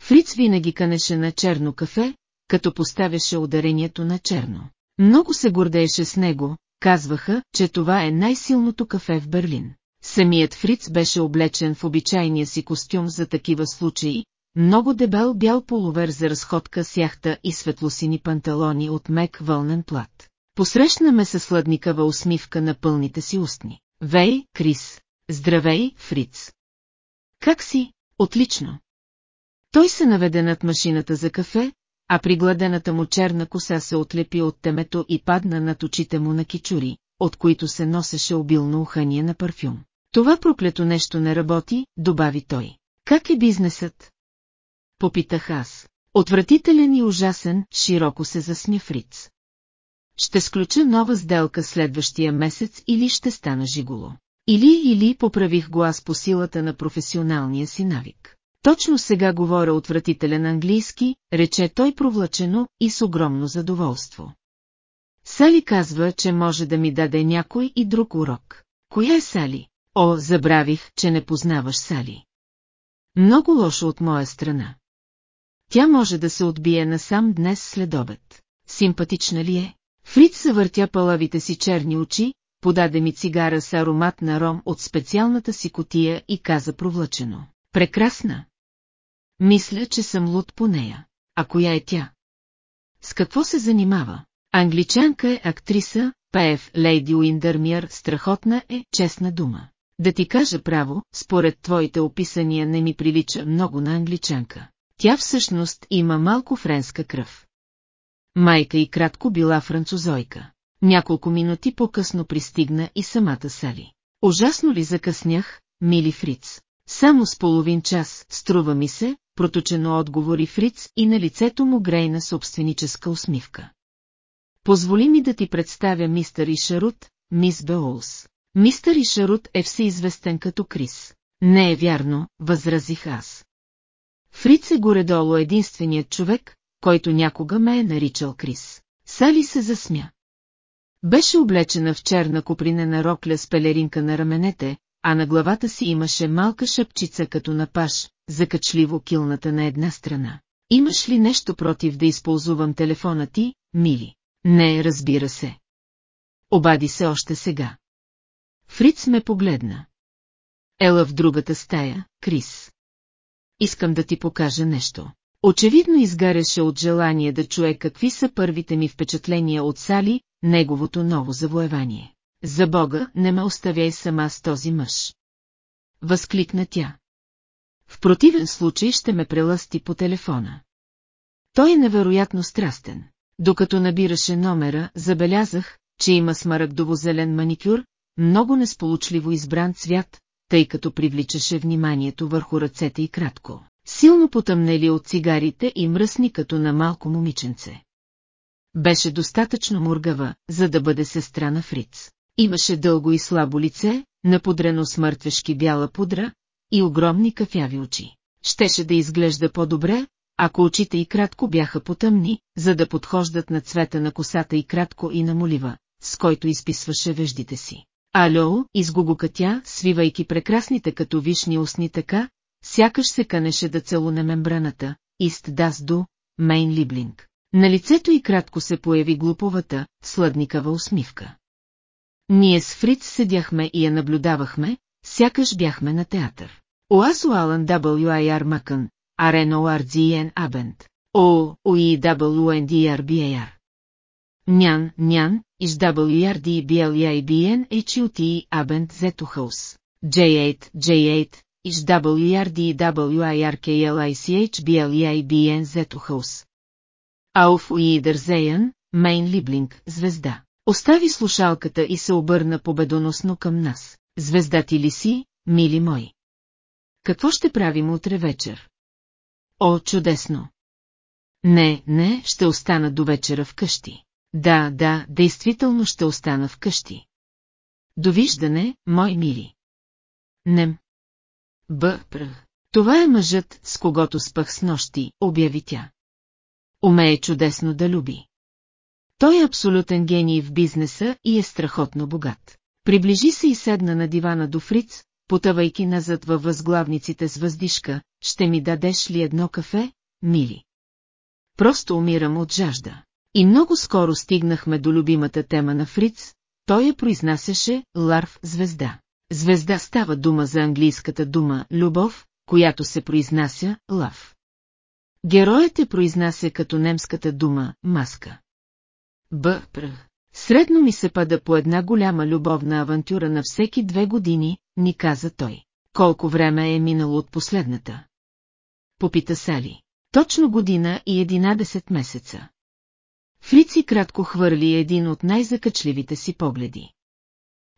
Фриц винаги канеше на черно кафе, като поставяше ударението на черно. Много се гордееше с него, казваха, че това е най-силното кафе в Берлин. Самият Фриц беше облечен в обичайния си костюм за такива случаи, много дебел бял полувер за разходка с яхта и светлосини панталони от мек вълнен плат. Посрещна ме със сладникава усмивка на пълните си устни. Вей, Крис! Здравей, Фриц! Как си? Отлично! Той се наведе над машината за кафе, а пригладената му черна коса се отлепи от темето и падна над очите му на кичури, от които се носеше обилно ухание на парфюм. Това проклето нещо не работи, добави той. Как е бизнесът? Попитах аз. Отвратителен и ужасен, широко се засмя Фриц. Ще сключа нова сделка следващия месец или ще стана жиголо. Или или поправих го аз по силата на професионалния си навик. Точно сега говоря отвратителен английски, рече той провлачено и с огромно задоволство. Сали казва, че може да ми даде някой и друг урок. Коя е Сали? О, забравих, че не познаваш Сали. Много лошо от моя страна. Тя може да се отбие насам днес след обед. Симпатична ли е? Фриц завъртя палавите си черни очи, подаде ми цигара с аромат на ром от специалната си котия и каза провлачено. Прекрасна. Мисля, че съм луд по нея. А коя е тя? С какво се занимава? Англичанка е актриса, пеев Лейди Уиндърмиер, страхотна е, честна дума. Да ти кажа право, според твоите описания не ми прилича много на англичанка. Тя всъщност има малко френска кръв. Майка и кратко била французойка. Няколко минути по-късно пристигна и самата Сали. Ужасно ли закъснях, мили Фриц? Само с половин час, струва ми се, проточено отговори Фриц и на лицето му грейна собственическа усмивка. Позволи ми да ти представя мистер Ишарут, мис Беолс. Мистер Ишарут е всеизвестен като Крис. Не е вярно, възразих аз. Фриц е горе-долу единственият човек, който някога ме е наричал Крис. Сали се засмя. Беше облечена в черна копринена рокля с пелеринка на раменете, а на главата си имаше малка шапчица като на паш, закачливо килната на една страна. Имаш ли нещо против да използвам телефона ти, мили? Не, разбира се. Обади се още сега. Фриц ме погледна. Ела в другата стая, Крис. Искам да ти покажа нещо. Очевидно изгаряше от желание да чуе какви са първите ми впечатления от Сали, неговото ново завоевание. За Бога, не ме оставяй сама с този мъж. Възкликна тя. В противен случай ще ме прелъсти по телефона. Той е невероятно страстен. Докато набираше номера, забелязах, че има смарагдово-зелен маникюр, много несполучливо избран цвят, тъй като привличаше вниманието върху ръцете и кратко. Силно потъмнели от цигарите и мръсни като на малко момиченце. Беше достатъчно мургава, за да бъде сестра на Фриц. Имаше дълго и слабо лице, напудрено с мъртвешки бяла пудра и огромни кафяви очи. Щеше да изглежда по-добре, ако очите и кратко бяха потъмни, за да подхождат на цвета на косата и кратко и на молива, с който изписваше веждите си. Ало, изгугука тя, свивайки прекрасните като вишни устни така, сякаш се канеше да целуне мембраната, ист дас до, мейн либлинг. На лицето и кратко се появи глуповата, сладникава усмивка. Ние с Фриц седяхме и я наблюдавахме, сякаш бяхме на театър. Оасо Алан WIR Макън, RNORGN Абент, О, OEWNDRBAR. Нян, нян, иш WRD BLIBN HUT Абент Зетухаус. J8, J8, иш WRD WIRKLICH BLIBN Зетухаус. Ауф Уидързеян, Мейн Либлинг, звезда. Остави слушалката и се обърна победоносно към нас. Звезда ти ли си, мили мой? Какво ще правим утре вечер? О, чудесно! Не, не, ще остана до вечера вкъщи. Да, да, действително ще остана вкъщи. Довиждане, мой мили. Нем. Б. Пр. Това е мъжът, с когото спах с нощи, обяви тя. Умее чудесно да люби. Той е абсолютен гений в бизнеса и е страхотно богат. Приближи се и седна на дивана до Фриц, потъвайки назад във възглавниците с въздишка, ще ми дадеш ли едно кафе, мили? Просто умирам от жажда. И много скоро стигнахме до любимата тема на Фриц, той я произнасяше Ларв звезда. Звезда става дума за английската дума любов, която се произнася лав. Героят е произнася като немската дума маска. Б. Пр. Средно ми се пада по една голяма любовна авантюра на всеки две години, ни каза той. Колко време е минало от последната? Попита Сали. Точно година и 11 месеца. Фрици кратко хвърли един от най-закачливите си погледи.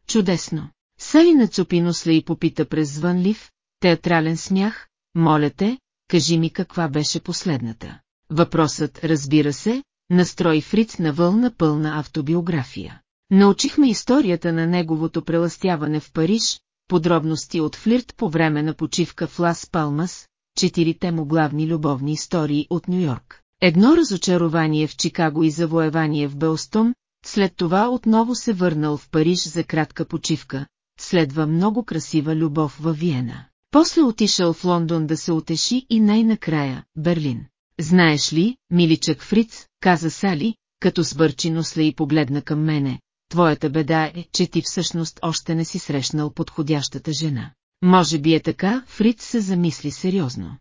Чудесно. Сали нацупи носля и попита през звънлив, театрален смях, моля те, кажи ми каква беше последната. Въпросът, разбира се, настрои Фриц на вълна пълна автобиография. Научихме историята на неговото преластяване в Париж, подробности от флирт по време на почивка в Лас Палмас, четирите му главни любовни истории от Нью-Йорк. Едно разочарование в Чикаго и завоевание в Белстон, след това отново се върнал в Париж за кратка почивка, следва много красива любов във Виена. После отишъл в Лондон да се утеши и най-накрая – Берлин. Знаеш ли, миличък Фриц, каза Сали, като сбърчи носле и погледна към мене, твоята беда е, че ти всъщност още не си срещнал подходящата жена. Може би е така, Фриц се замисли сериозно.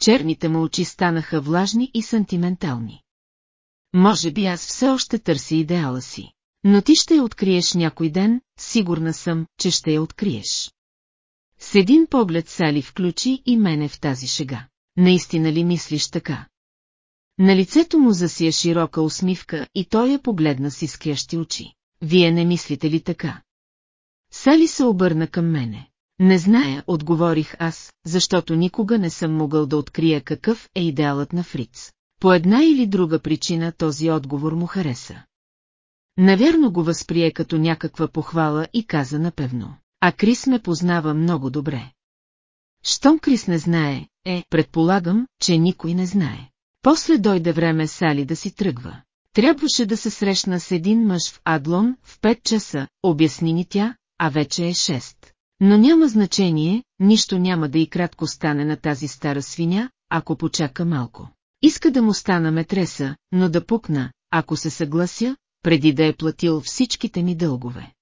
Черните му очи станаха влажни и сантиментални. Може би аз все още търси идеала си. Но ти ще я откриеш някой ден, сигурна съм, че ще я откриеш. С един поглед Сали включи и мене в тази шега. Наистина ли мислиш така? На лицето му засия широка усмивка и той я погледна с изкрящи очи. Вие не мислите ли така? Сали се обърна към мене. Не зная, отговорих аз, защото никога не съм могъл да открия какъв е идеалът на Фриц. По една или друга причина този отговор му хареса. Навярно го възприе като някаква похвала и каза напевно. А Крис ме познава много добре. Щом Крис не знае, е, предполагам, че никой не знае. После дойде време Сали да си тръгва. Трябваше да се срещна с един мъж в Адлон в 5 часа, обясни ни тя, а вече е 6. Но няма значение, нищо няма да и кратко стане на тази стара свиня, ако почака малко. Иска да му стана метреса, но да пукна, ако се съглася, преди да е платил всичките ми дългове.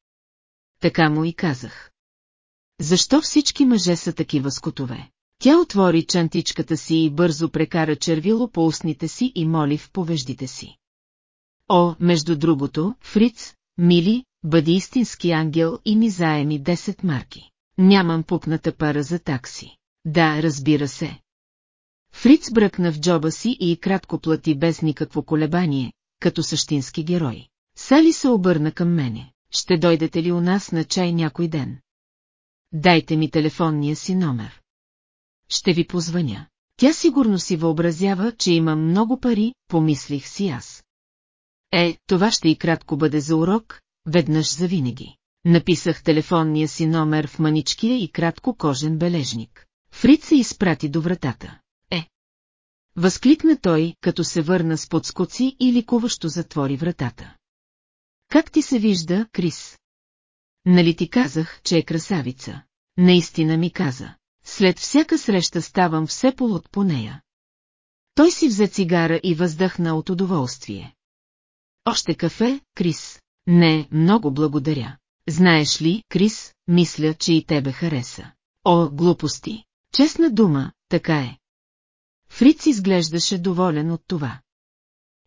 Така му и казах. Защо всички мъже са такива скотове? Тя отвори чантичката си и бързо прекара червило по устните си и моли в повеждите си. О, между другото, Фриц, мили, бъди истински ангел и ми заеми 10 марки. Нямам пукната пара за такси. Да, разбира се. Фриц бръкна в джоба си и кратко плати без никакво колебание, като същински герой. Сали се обърна към мене. Ще дойдете ли у нас на чай някой ден? Дайте ми телефонния си номер. Ще ви позвъня. Тя сигурно си въобразява, че има много пари, помислих си аз. Е, това ще и кратко бъде за урок, веднъж за винаги. Написах телефонния си номер в маничкия и кратко кожен бележник. Фриц се изпрати до вратата. Е. Възкликна той, като се върна с подскоци и ликуващо затвори вратата. Как ти се вижда, Крис? Нали ти казах, че е красавица? Наистина ми каза. След всяка среща ставам все полот по нея. Той си взе цигара и въздъхна от удоволствие. Още кафе, Крис? Не, много благодаря. Знаеш ли, Крис, мисля, че и тебе хареса. О, глупости! Честна дума, така е. Фриц изглеждаше доволен от това.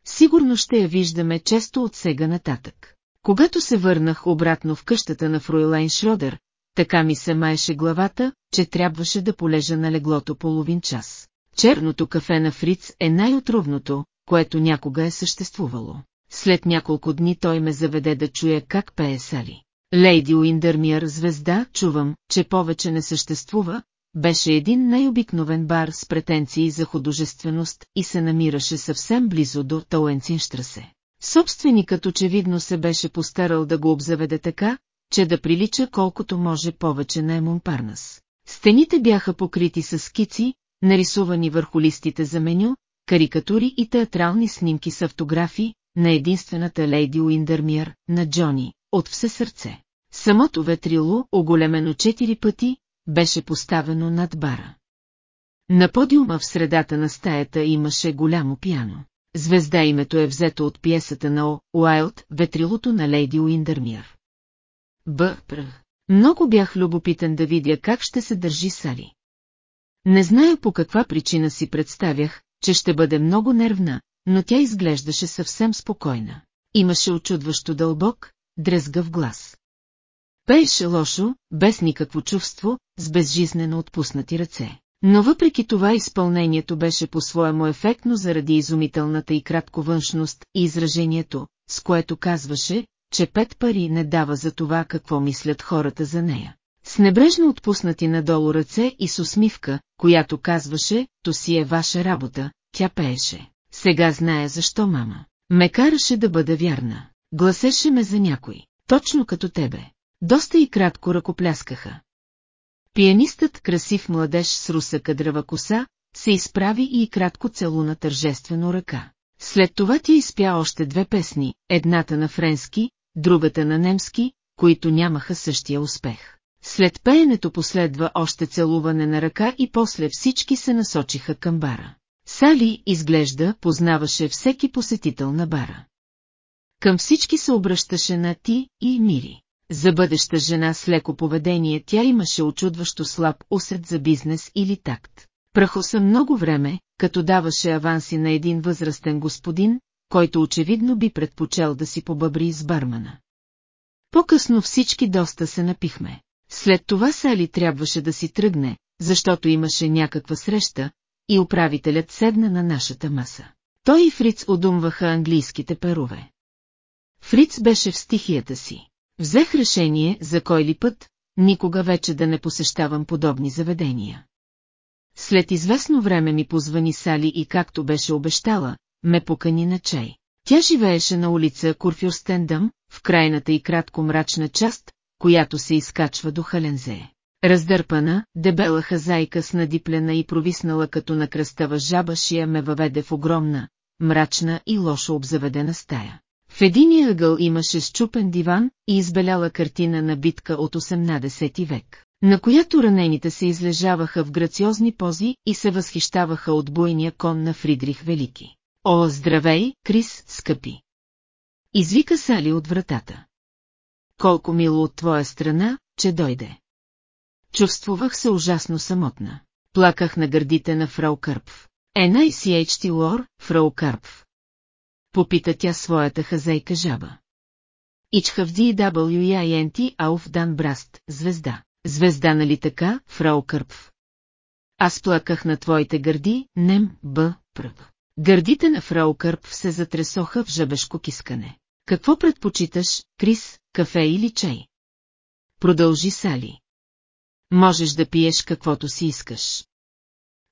Сигурно ще я виждаме често от сега нататък. Когато се върнах обратно в къщата на Фройлайн Шродер, така ми се маеше главата, че трябваше да полежа на леглото половин час. Черното кафе на Фриц е най-отровното, което някога е съществувало. След няколко дни той ме заведе да чуя как пее Сали. Лейди Уиндърмиер звезда, чувам, че повече не съществува, беше един най-обикновен бар с претенции за художественост и се намираше съвсем близо до Тауенцинштрасе. Собственикът очевидно се беше постарал да го обзаведе така, че да прилича колкото може повече на Емон Парнас. Стените бяха покрити с скици, нарисувани върху листите за меню, карикатури и театрални снимки с автографи на единствената лейди Уиндърмиер, на Джони, от все сърце. Самото ветрило, оголемено четири пъти, беше поставено над бара. На подиума в средата на стаята имаше голямо пиано. Звезда името е взето от пиесата на О. Уайлд, ветрилото на лейди Уиндърмир. Б. Пр. Много бях любопитен да видя как ще се държи Сали. Не зная по каква причина си представях, че ще бъде много нервна, но тя изглеждаше съвсем спокойна. Имаше очудващо дълбок, дрезгав глас. Пееше лошо, без никакво чувство, с безжизнено отпуснати ръце. Но въпреки това изпълнението беше по-своему ефектно заради изумителната и кратко външност и изражението, с което казваше, че пет пари не дава за това какво мислят хората за нея. С небрежно отпуснати надолу ръце и с усмивка, която казваше, то си е ваша работа, тя пееше. Сега зная защо мама. Ме караше да бъда вярна. Гласеше ме за някой, точно като тебе. Доста и кратко ръкопляскаха. Пианистът, красив младеж с руса кадрава коса, се изправи и кратко целуна тържествено ръка. След това тя изпя още две песни, едната на френски, другата на немски, които нямаха същия успех. След пеенето последва още целуване на ръка и после всички се насочиха към бара. Сали, изглежда, познаваше всеки посетител на бара. Към всички се обръщаше на ти и мири. За бъдеща жена с леко поведение тя имаше очудващо слаб усет за бизнес или такт. Прахоса много време, като даваше аванси на един възрастен господин, който очевидно би предпочел да си побъбри с бармана. По-късно всички доста се напихме. След това Сали трябваше да си тръгне, защото имаше някаква среща, и управителят седна на нашата маса. Той и Фриц удумваха английските перове. Фриц беше в стихията си. Взех решение, за кой ли път, никога вече да не посещавам подобни заведения. След известно време ми позвани Сали и както беше обещала, ме покани на чай. Тя живееше на улица Курфюрстендъм, в крайната и кратко мрачна част, която се изкачва до Халензе. Раздърпана, дебела хазайка с надиплена и провиснала като на кръстава жаба шия ме въведе в огромна, мрачна и лошо обзаведена стая. В единия ъгъл имаше счупен диван и избеляла картина на битка от 18 век, на която ранените се излежаваха в грациозни пози и се възхищаваха от бойния кон на Фридрих Велики. О, здравей, Крис, скъпи! Извика Сали от вратата. Колко мило от твоя страна, че дойде. Чувствувах се ужасно самотна. Плаках на гърдите на фрау Кърпв. N.I.C.H.T. Лор, фрау Кърпв. Попита тя своята хазейка жаба. Ичхав D.W.I.N.T. Ауф Дан Браст, звезда. Звезда нали така, фрау Кърпв? Аз плаках на твоите гърди, нем, б, пръв. Гърдите на фрау Кърпв се затресоха в жабешко кискане. Какво предпочиташ, Крис, кафе или чай? Продължи Сали. Можеш да пиеш каквото си искаш.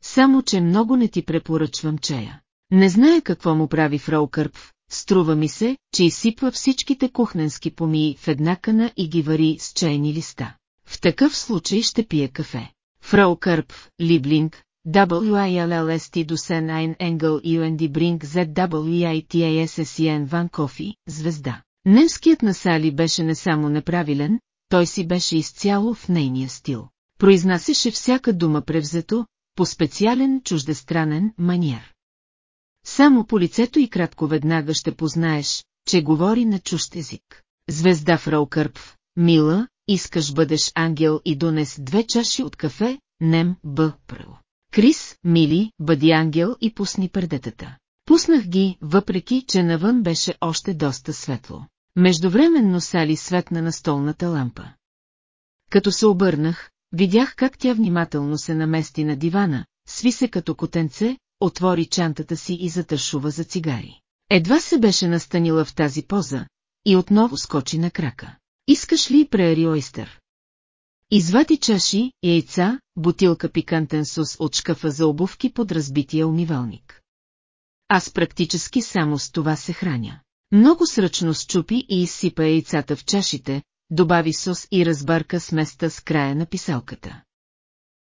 Само, че много не ти препоръчвам чая. Не знае какво му прави фрау Кърпв, струва ми се, че изсипва всичките кухненски помии в една кана и ги вари с чайни листа. В такъв случай ще пие кафе. Фрау Кърпв, Либлинг, WILLST до Сен Айн Енгъл UND Бринг ZWITASSEN Ван Кофи, звезда. Немският на Сали беше не само неправилен, той си беше изцяло в нейния стил. Произнасяше всяка дума превзето, по специален чуждестранен маниер. Само по лицето и кратко веднага ще познаеш, че говори на чужд език. Звезда Фрау Кърпв, мила, искаш бъдеш ангел и донес две чаши от кафе, нем, б, пръл. Крис, мили, бъди ангел и пусни пердетата. Пуснах ги, въпреки, че навън беше още доста светло. Междувременно Сали светна на столната лампа. Като се обърнах, видях как тя внимателно се намести на дивана, сви се като котенце, отвори чантата си и затършува за цигари. Едва се беше настанила в тази поза и отново скочи на крака. Искаш ли прери ойстър? Извади чаши, яйца, бутилка пикантен сус от шкафа за обувки под разбития умивалник. Аз практически само с това се храня. Много сръчно счупи и изсипа яйцата в чашите, добави сос и разбърка сместа с края на писалката.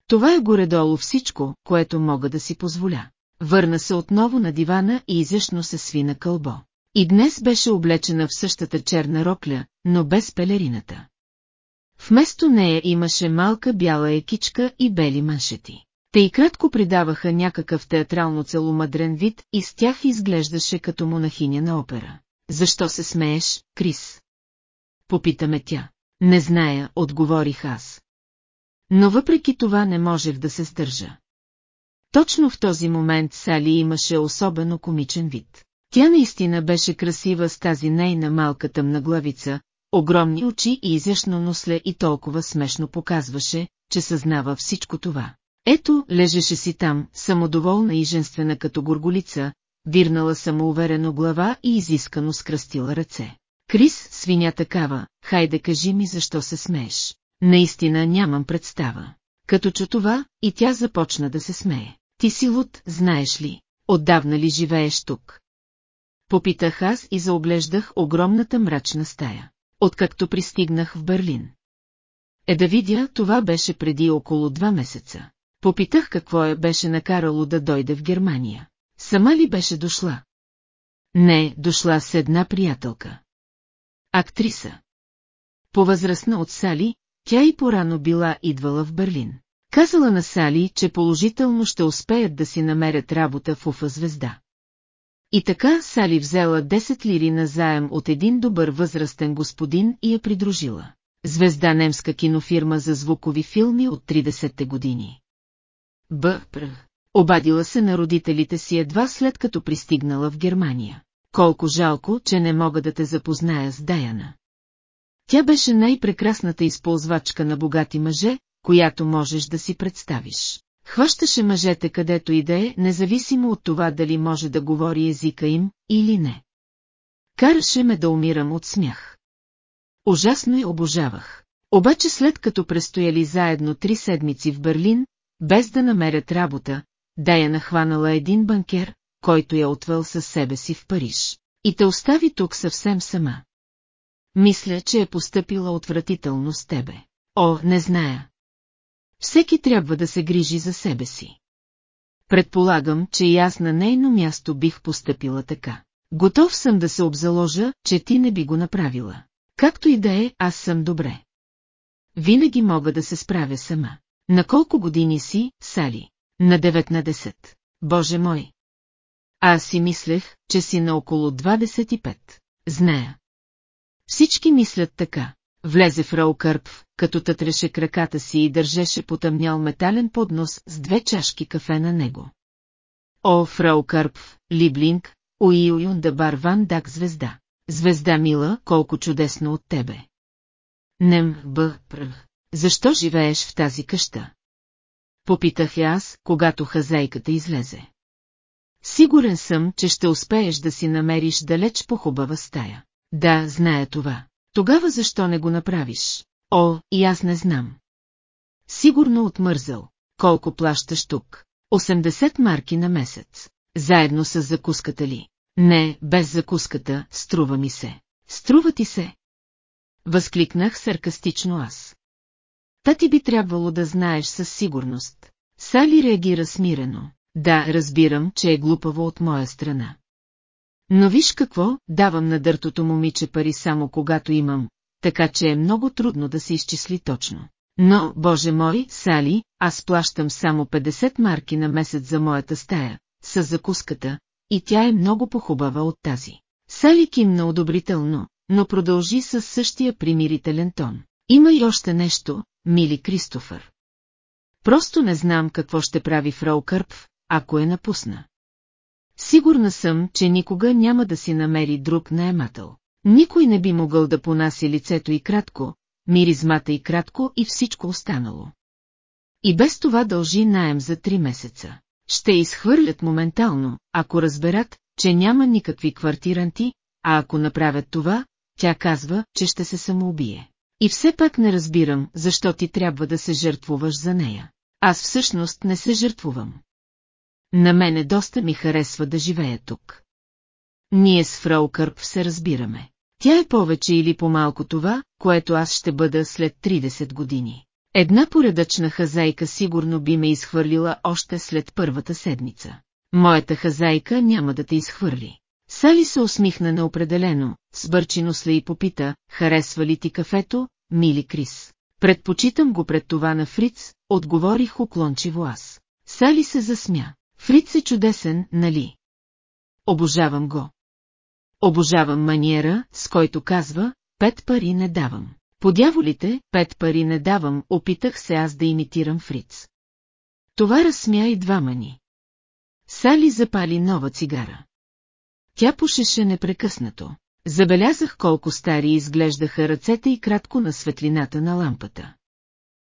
Това е горе-долу всичко, което мога да си позволя. Върна се отново на дивана и изящно се свина кълбо. И днес беше облечена в същата черна рокля, но без пелерината. Вместо нея имаше малка бяла екичка и бели маншети. Те и кратко придаваха някакъв театрално целомадрен вид и с тях изглеждаше като монахиня на опера. Защо се смееш, Крис? Попитаме тя. Не зная, отговорих аз. Но въпреки това не можех да се стържа. Точно в този момент Сали имаше особено комичен вид. Тя наистина беше красива с тази нейна малка тъмна главица, огромни очи и изящно носле и толкова смешно показваше, че съзнава всичко това. Ето, лежеше си там, самодоволна и женствена като горголица, вирнала самоуверено глава и изискано скръстила ръце. Крис, свиня такава, хайде кажи ми защо се смееш. Наистина нямам представа. Като чу това, и тя започна да се смее. Ти си луд, знаеш ли, отдавна ли живееш тук? Попитах аз и заоглеждах огромната мрачна стая, откакто пристигнах в Берлин. Е да видя, това беше преди около два месеца. Попитах какво е беше накарало да дойде в Германия. Сама ли беше дошла? Не, дошла с една приятелка. Актриса. Повъзрастна от Сали, тя и порано била идвала в Берлин. Казала на Сали, че положително ще успеят да си намерят работа в Уфа звезда. И така Сали взела 10 лири на заем от един добър възрастен господин и я придружила. Звезда немска кинофирма за звукови филми от 30-те години. Б. Пр. Обадила се на родителите си едва след като пристигнала в Германия. Колко жалко, че не мога да те запозная с Даяна. Тя беше най-прекрасната използвачка на богати мъже, която можеш да си представиш. Хващаше мъжете където и да е, независимо от това дали може да говори езика им или не. Караше ме да умирам от смях. Ужасно я обожавах. Обаче след като престояли заедно три седмици в Берлин, без да намерят работа, да я нахванала един банкер, който я отвел със себе си в Париж. И те остави тук съвсем сама. Мисля, че е поступила отвратително с тебе. О, не зная. Всеки трябва да се грижи за себе си. Предполагам, че и аз на нейно място бих поступила така. Готов съм да се обзаложа, че ти не би го направила. Както и да е, аз съм добре. Винаги мога да се справя сама. На колко години си, Сали? На 9 на 10. Боже мой! Аз си мислех, че си на около 25. Зная. Всички мислят така. Влезе в Раукърп, като тътреше краката си и държеше потъмнял метален поднос с две чашки кафе на него. О, фрау Кърп, Либлинг, Уиуюн да бар Ван Дак звезда. Звезда мила, колко чудесно от тебе. Нем, б, пр. Защо живееш в тази къща? Попитах я аз, когато хазайката излезе. Сигурен съм, че ще успееш да си намериш далеч по-хубава стая. Да, зная това. Тогава защо не го направиш? О, и аз не знам. Сигурно отмързал. Колко плащаш тук? 80 марки на месец. Заедно с закуската ли? Не, без закуската, струва ми се. Струва ти се? Възкликнах саркастично аз. Та ти би трябвало да знаеш със сигурност. Сали реагира смирено. Да, разбирам, че е глупаво от моя страна. Но виж какво, давам на дъртото момиче пари само когато имам, така че е много трудно да се изчисли точно. Но, боже мой, Сали, аз плащам само 50 марки на месец за моята стая, с закуската, и тя е много похубава от тази. Сали кимна одобрително, но продължи със същия примирителен тон. Има и още нещо, мили Кристофър. Просто не знам какво ще прави фрау Кърпв, ако е напусна. Сигурна съм, че никога няма да си намери друг наемател. Никой не би могъл да понаси лицето и кратко, миризмата и кратко и всичко останало. И без това дължи наем за три месеца. Ще изхвърлят моментално, ако разберат, че няма никакви квартиранти, а ако направят това, тя казва, че ще се самоубие. И все пак не разбирам, защо ти трябва да се жертвуваш за нея. Аз всъщност не се жертвувам. На мене доста ми харесва да живея тук. Ние с фрау Кърп се разбираме. Тя е повече или по-малко това, което аз ще бъда след 30 години. Една поредъчна хазайка сигурно би ме изхвърлила още след първата седмица. Моята хазайка няма да те изхвърли. Сали се усмихна неопределено, сбърчино сле и попита, харесва ли ти кафето, мили Крис. Предпочитам го пред това на Фриц, отговорих уклончиво аз. Сали се засмя. Фриц е чудесен, нали? Обожавам го. Обожавам маниера, с който казва, пет пари не давам. По дяволите, пет пари не давам, опитах се аз да имитирам Фриц. Това разсмя и двама ни. Сали запали нова цигара. Тя пушеше непрекъснато. Забелязах колко стари изглеждаха ръцете и кратко на светлината на лампата.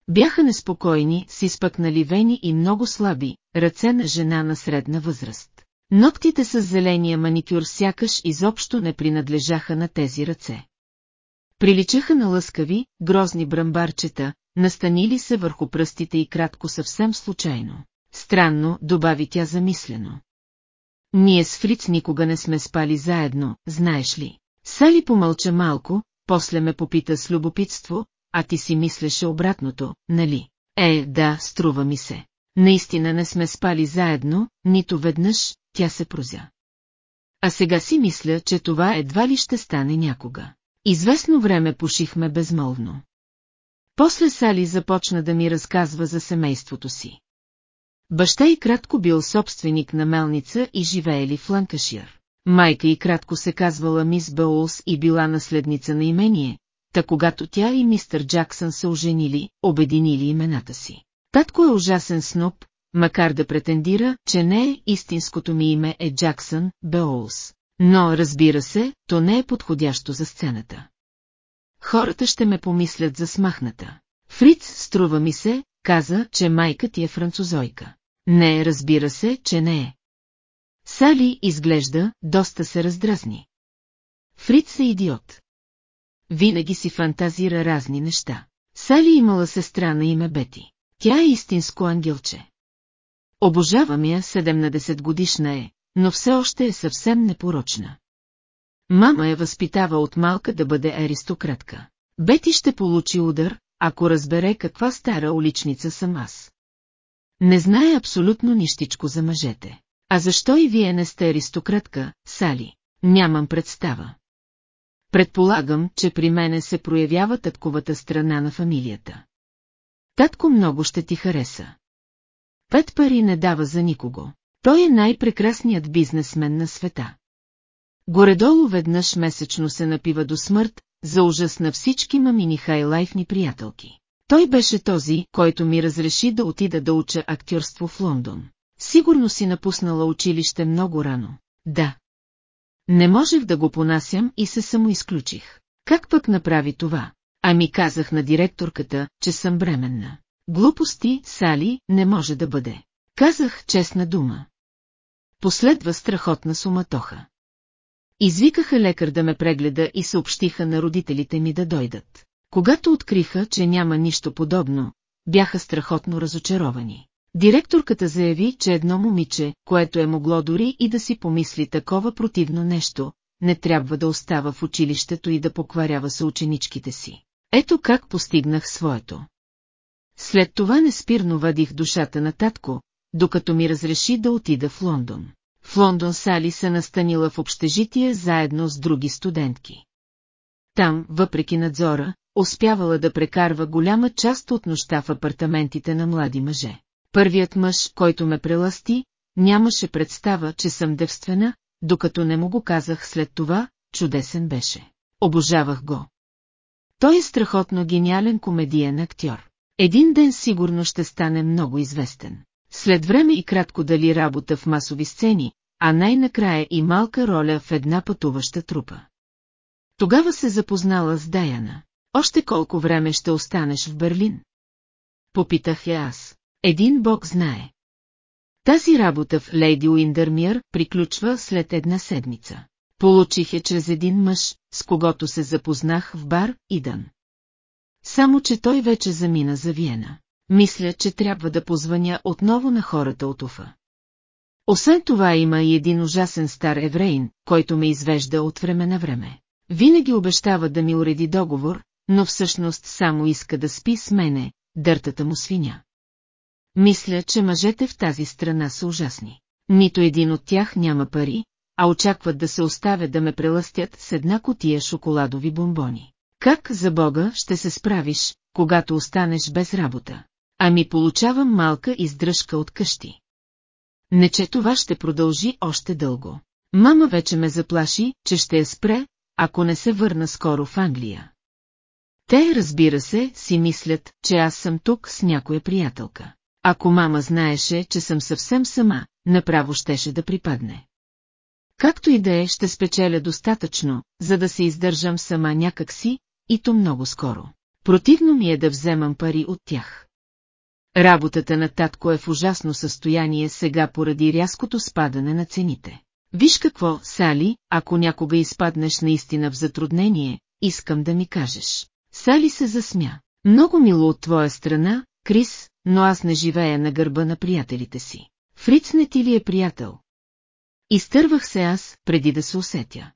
Бяха неспокойни, с изпъкнали вени и много слаби, ръце на жена на средна възраст. Ноктите с зеления маникюр сякаш изобщо не принадлежаха на тези ръце. Приличаха на лъскави, грозни брамбарчета, настанили се върху пръстите и кратко съвсем случайно. Странно, добави тя замислено. Ние с Фриц никога не сме спали заедно, знаеш ли. Сали помълча малко, после ме попита с любопитство, а ти си мислеше обратното, нали? Е, да, струва ми се. Наистина не сме спали заедно, нито веднъж, тя се прозя. А сега си мисля, че това едва ли ще стане някога. Известно време пушихме безмолвно. После Сали започна да ми разказва за семейството си. Баща и кратко бил собственик на мелница и живеели в Ланкашир. Майка и кратко се казвала мис Баулс и била наследница на имение, та когато тя и мистер Джаксън се оженили, обединили имената си. Татко е ужасен сноб, макар да претендира, че не е истинското ми име е Джаксън Беолс. Но, разбира се, то не е подходящо за сцената. Хората ще ме помислят за смахната. Фриц, струва ми се, каза, че майка ти е французойка. Не, разбира се, че не е. Сали изглежда, доста се раздразни. Фриц е идиот. Винаги си фантазира разни неща. Сали имала сестра на име Бети. Тя е истинско ангелче. Обожавам я, 17 годишна е, но все още е съвсем непорочна. Мама я възпитава от малка да бъде аристократка. Бети ще получи удар, ако разбере каква стара уличница съм аз. Не знае абсолютно нищичко за мъжете. А защо и вие не сте аристократка, Сали? Нямам представа. Предполагам, че при мене се проявява татковата страна на фамилията. Татко много ще ти хареса. Пет пари не дава за никого. Той е най-прекрасният бизнесмен на света. Горедолу веднъж месечно се напива до смърт, за ужас на всички мамини хайлайфни приятелки. Той беше този, който ми разреши да отида да уча актьорство в Лондон. Сигурно си напуснала училище много рано. Да. Не можех да го понасям и се самоизключих. Как пък направи това? Ами казах на директорката, че съм бременна. Глупости, Сали, не може да бъде. Казах честна дума. Последва страхотна суматоха. Извикаха лекар да ме прегледа и съобщиха на родителите ми да дойдат. Когато откриха, че няма нищо подобно, бяха страхотно разочаровани. Директорката заяви, че едно момиче, което е могло дори и да си помисли такова противно нещо, не трябва да остава в училището и да покварява се ученичките си. Ето как постигнах своето. След това неспирно вадих душата на татко, докато ми разреши да отида в Лондон. В Лондон Сали се настанила в общежитие заедно с други студентки. Там, въпреки надзора, успявала да прекарва голяма част от нощта в апартаментите на млади мъже. Първият мъж, който ме преласти, нямаше представа, че съм девствена, докато не му го казах след това, чудесен беше. Обожавах го. Той е страхотно гениален комедиен актьор. Един ден сигурно ще стане много известен. След време и кратко дали работа в масови сцени, а най-накрая и малка роля в една пътуваща трупа. Тогава се запознала с Даяна. Още колко време ще останеш в Берлин? Попитах я аз. Един бог знае. Тази работа в Лейди Уиндърмир приключва след една седмица. Получих я чрез един мъж, с когото се запознах в бар Идън. Само, че той вече замина за Виена. Мисля, че трябва да позвъня отново на хората от Уфа. Освен това има и един ужасен стар евреин, който ме извежда от време на време. Винаги обещава да ми уреди договор, но всъщност само иска да спи с мене, дъртата му свиня. Мисля, че мъжете в тази страна са ужасни. Нито един от тях няма пари, а очакват да се оставят да ме прелъстят с една котия шоколадови бомбони. Как за Бога ще се справиш, когато останеш без работа? Ами получавам малка издръжка от къщи. Не че това ще продължи още дълго. Мама вече ме заплаши, че ще я спре, ако не се върна скоро в Англия. Те, разбира се, си мислят, че аз съм тук с някоя приятелка. Ако мама знаеше, че съм съвсем сама, направо щеше да припадне. Както и да е, ще спечеля достатъчно, за да се издържам сама някакси, и то много скоро. Противно ми е да вземам пари от тях. Работата на татко е в ужасно състояние сега поради рязкото спадане на цените. Виж какво, Сали, ако някога изпаднеш наистина в затруднение, искам да ми кажеш. Сали се засмя. Много мило от твоя страна, Крис, но аз не живея на гърба на приятелите си. Фриц не ти ли е приятел? Изтървах се аз, преди да се усетя.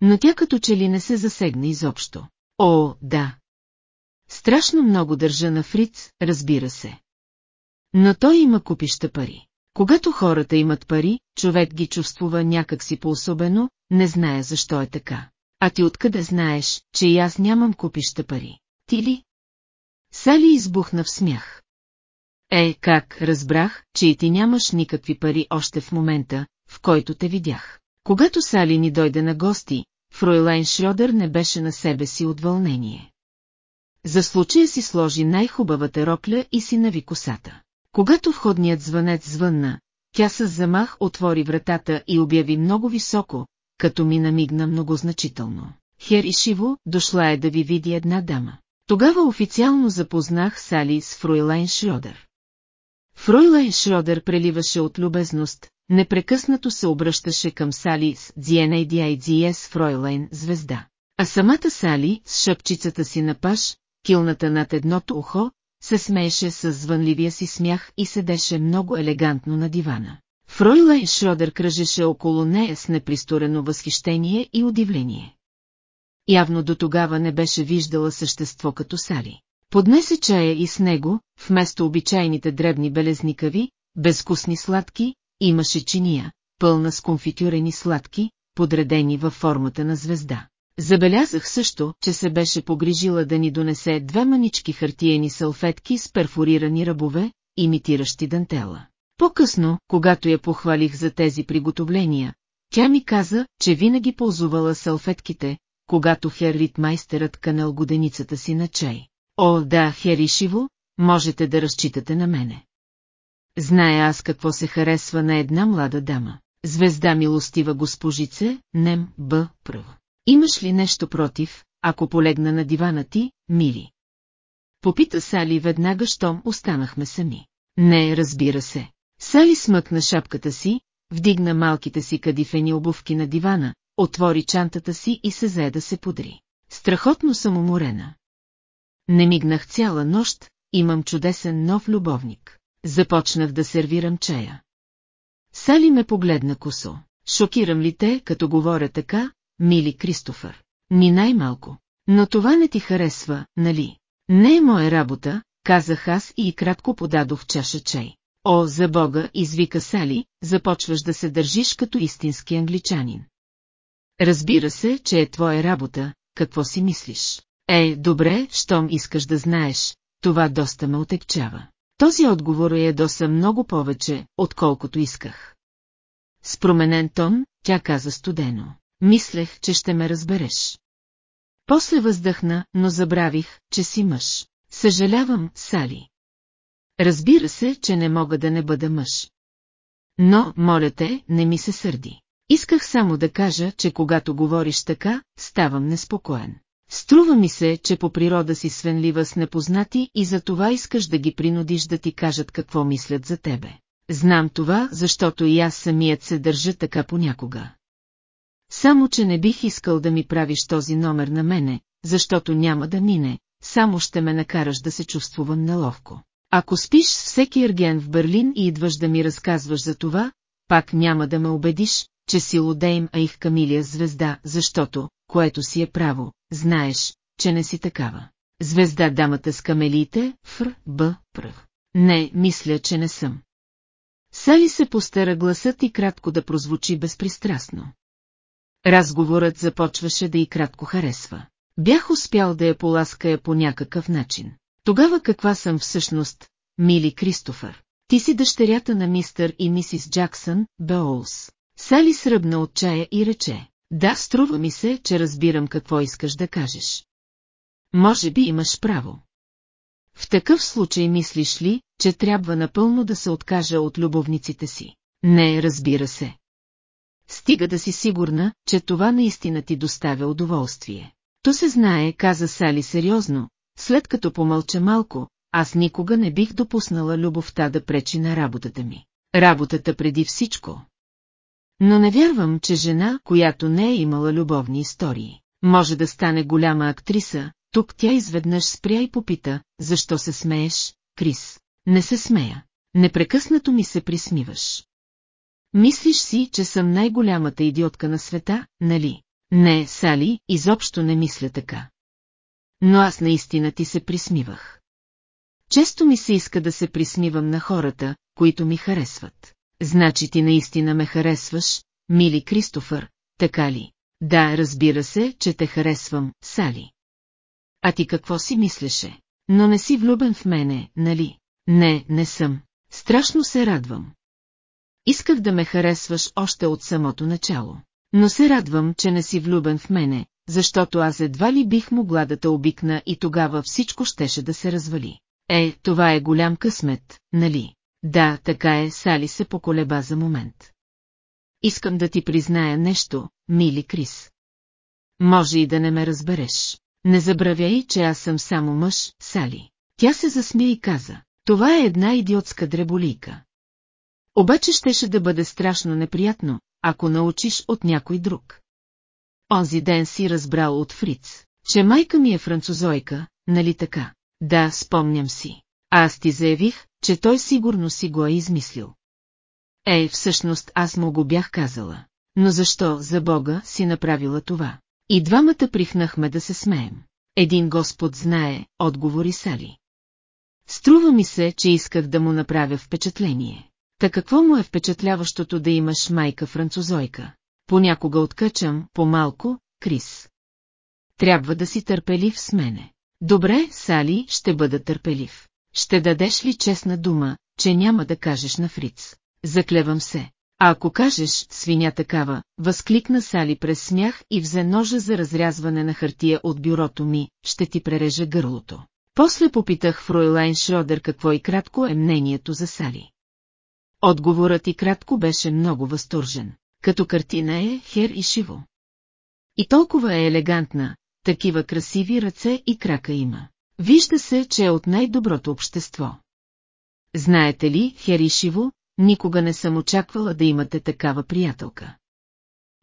Но тя като че ли не се засегна изобщо. О, да. Страшно много държа на Фриц, разбира се. Но той има купища пари. Когато хората имат пари, човек ги чувствува някакси по-особено, не зная защо е така. А ти откъде знаеш, че и аз нямам купища пари? Ти ли? Сали избухна в смях. Е, как, разбрах, че и ти нямаш никакви пари още в момента, в който те видях. Когато Сали ни дойде на гости, Фройлайн Шрёдър не беше на себе си от вълнение. За случая си сложи най-хубавата рокля и си нави косата. Когато входният звънец звънна, тя с замах отвори вратата и обяви много високо, като ми намигна многозначително. Хер и Шиво, дошла е да ви види една дама. Тогава официално запознах Сали с Фройлайн Шрёдър. Фройлайн Шрёдър преливаше от любезност, непрекъснато се обръщаше към Сали с DNADIDS Фройлайн звезда. А самата Сали, с шъпчицата си на паш, килната над едното ухо, се смееше с звънливия си смях и седеше много елегантно на дивана. Фройлайн Шродер кръжеше около нея с непристорено възхищение и удивление. Явно до тогава не беше виждала същество като Сали. Поднесе чая и с него, вместо обичайните дребни белезникави, безвкусни сладки, имаше чиния, пълна с конфитюрени сладки, подредени във формата на звезда. Забелязах също, че се беше погрижила да ни донесе две манички хартиени салфетки с перфорирани ръбове, имитиращи дантела. По-късно, когато я похвалих за тези приготовления, тя ми каза, че винаги ползувала салфетките, когато Херрит майстерът канал годеницата си на чай. О, да, Херишиво, можете да разчитате на мене. Зная аз какво се харесва на една млада дама. Звезда милостива госпожице, Нем, Б, Пръв. Имаш ли нещо против, ако полегна на дивана ти, мили? Попита Сали веднага, щом останахме сами. Не, разбира се. Сали смъкна шапката си, вдигна малките си кадифени обувки на дивана, отвори чантата си и се зае да се подри. Страхотно съм уморена. Не мигнах цяла нощ, имам чудесен нов любовник. Започнах да сервирам чая. Сали ме погледна косо. Шокирам ли те, като говоря така, мили Кристофър? Ни най-малко. Но това не ти харесва, нали? Не е моя работа, казах аз и кратко подадох чаша чай. О, за Бога, извика Сали, започваш да се държиш като истински англичанин. Разбира се, че е твоя работа, какво си мислиш? Е, добре, щом искаш да знаеш, това доста ме отекчава. Този отговор е доса много повече, отколкото исках. С променен тон, тя каза студено. Мислех, че ще ме разбереш. После въздъхна, но забравих, че си мъж. Съжалявам, Сали. Разбира се, че не мога да не бъда мъж. Но, моля те, не ми се сърди. Исках само да кажа, че когато говориш така, ставам неспокоен. Струва ми се, че по природа си свенлива с непознати и за това искаш да ги принудиш да ти кажат какво мислят за тебе. Знам това, защото и аз самият се държа така понякога. Само, че не бих искал да ми правиш този номер на мене, защото няма да мине, само ще ме накараш да се чувствувам неловко. Ако спиш с всеки ерген в Берлин и идваш да ми разказваш за това, пак няма да ме убедиш, че си лодейм, а их Камилия звезда, защото, което си е право, знаеш, че не си такава. Звезда дамата с камелиите, фр, б, пр. Не, мисля, че не съм. Сали се постара гласът и кратко да прозвучи безпристрастно. Разговорът започваше да и кратко харесва. Бях успял да я полаская по някакъв начин. Тогава каква съм всъщност, мили Кристофър? Ти си дъщерята на мистър и мисис Джаксън, Беолс. Сали сръбна от чая и рече. Да, струва ми се, че разбирам какво искаш да кажеш. Може би имаш право. В такъв случай мислиш ли, че трябва напълно да се откажа от любовниците си? Не, разбира се. Стига да си сигурна, че това наистина ти доставя удоволствие. То се знае, каза Сали сериозно, след като помълча малко, аз никога не бих допуснала любовта да пречи на работата ми. Работата преди всичко. Но не вярвам, че жена, която не е имала любовни истории, може да стане голяма актриса, тук тя изведнъж спря и попита, защо се смееш, Крис? Не се смея. Непрекъснато ми се присмиваш. Мислиш си, че съм най-голямата идиотка на света, нали? Не, Сали, изобщо не мисля така. Но аз наистина ти се присмивах. Често ми се иска да се присмивам на хората, които ми харесват. Значи ти наистина ме харесваш, мили Кристофър, така ли? Да, разбира се, че те харесвам, Сали. А ти какво си мислеше? Но не си влюбен в мене, нали? Не, не съм. Страшно се радвам. Исках да ме харесваш още от самото начало. Но се радвам, че не си влюбен в мене, защото аз едва ли бих могла да те обикна и тогава всичко щеше да се развали. Е, това е голям късмет, нали? Да, така е, Сали се поколеба за момент. Искам да ти призная нещо, мили Крис. Може и да не ме разбереш. Не забравяй, че аз съм само мъж, Сали. Тя се засмя и каза, това е една идиотска дреболийка. Обаче щеше да бъде страшно неприятно, ако научиш от някой друг. Онзи ден си разбрал от Фриц, че майка ми е французойка, нали така? Да, спомням си. Аз ти заявих, че той сигурно си го е измислил. Ей, всъщност аз му го бях казала. Но защо, за Бога, си направила това? И двамата прихнахме да се смеем. Един Господ знае, отговори Сали. Струва ми се, че исках да му направя впечатление. Та какво му е впечатляващото да имаш майка французойка? Понякога откачам, по-малко, Крис. Трябва да си търпелив с мене. Добре, Сали, ще бъда търпелив. Ще дадеш ли честна дума, че няма да кажеш на Фриц? Заклевам се. А ако кажеш, свиня такава, възкликна Сали през смях и взе ножа за разрязване на хартия от бюрото ми, ще ти пререже гърлото. После попитах Фройлайн Шродер какво и кратко е мнението за Сали. Отговорът и кратко беше много възторжен. Като картина е хер и шиво. И толкова е елегантна, такива красиви ръце и крака има. Вижда се, че е от най-доброто общество. Знаете ли, Херишиво, никога не съм очаквала да имате такава приятелка.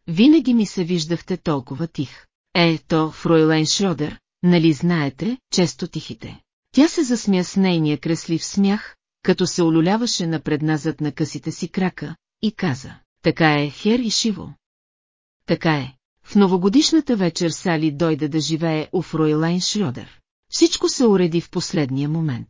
Винаги ми се виждахте толкова тих. Е, то, Фройлен Шродер, нали знаете, често тихите. Тя се засмя с нейния креслив смях, като се олюляваше напредназът на късите си крака, и каза, така е, Хер и Шиво. Така е. В новогодишната вечер Сали дойде да живее у Фройлайн Шрёдер. Всичко се уреди в последния момент.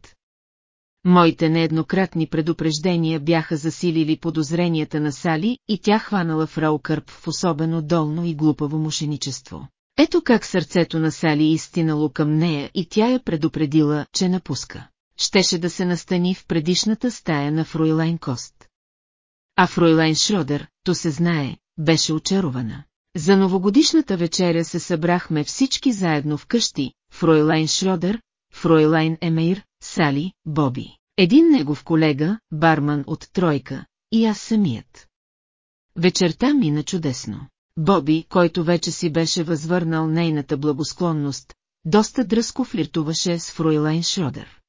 Моите нееднократни предупреждения бяха засилили подозренията на Сали и тя хванала фрау Кърп в особено долно и глупаво мошеничество. Ето как сърцето на Сали изстинало към нея и тя я предупредила, че напуска. Щеше да се настани в предишната стая на Фройлайн Кост. А Фройлайн Шродер, то се знае, беше очарована. За новогодишната вечеря се събрахме всички заедно в къщи, Фройлайн Шродер, Фройлайн Емейр, Сали, Боби. Един негов колега, барман от Тройка, и аз самият. Вечерта мина чудесно. Боби, който вече си беше възвърнал нейната благосклонност, доста дръско флиртуваше с Фройлайн Шродер.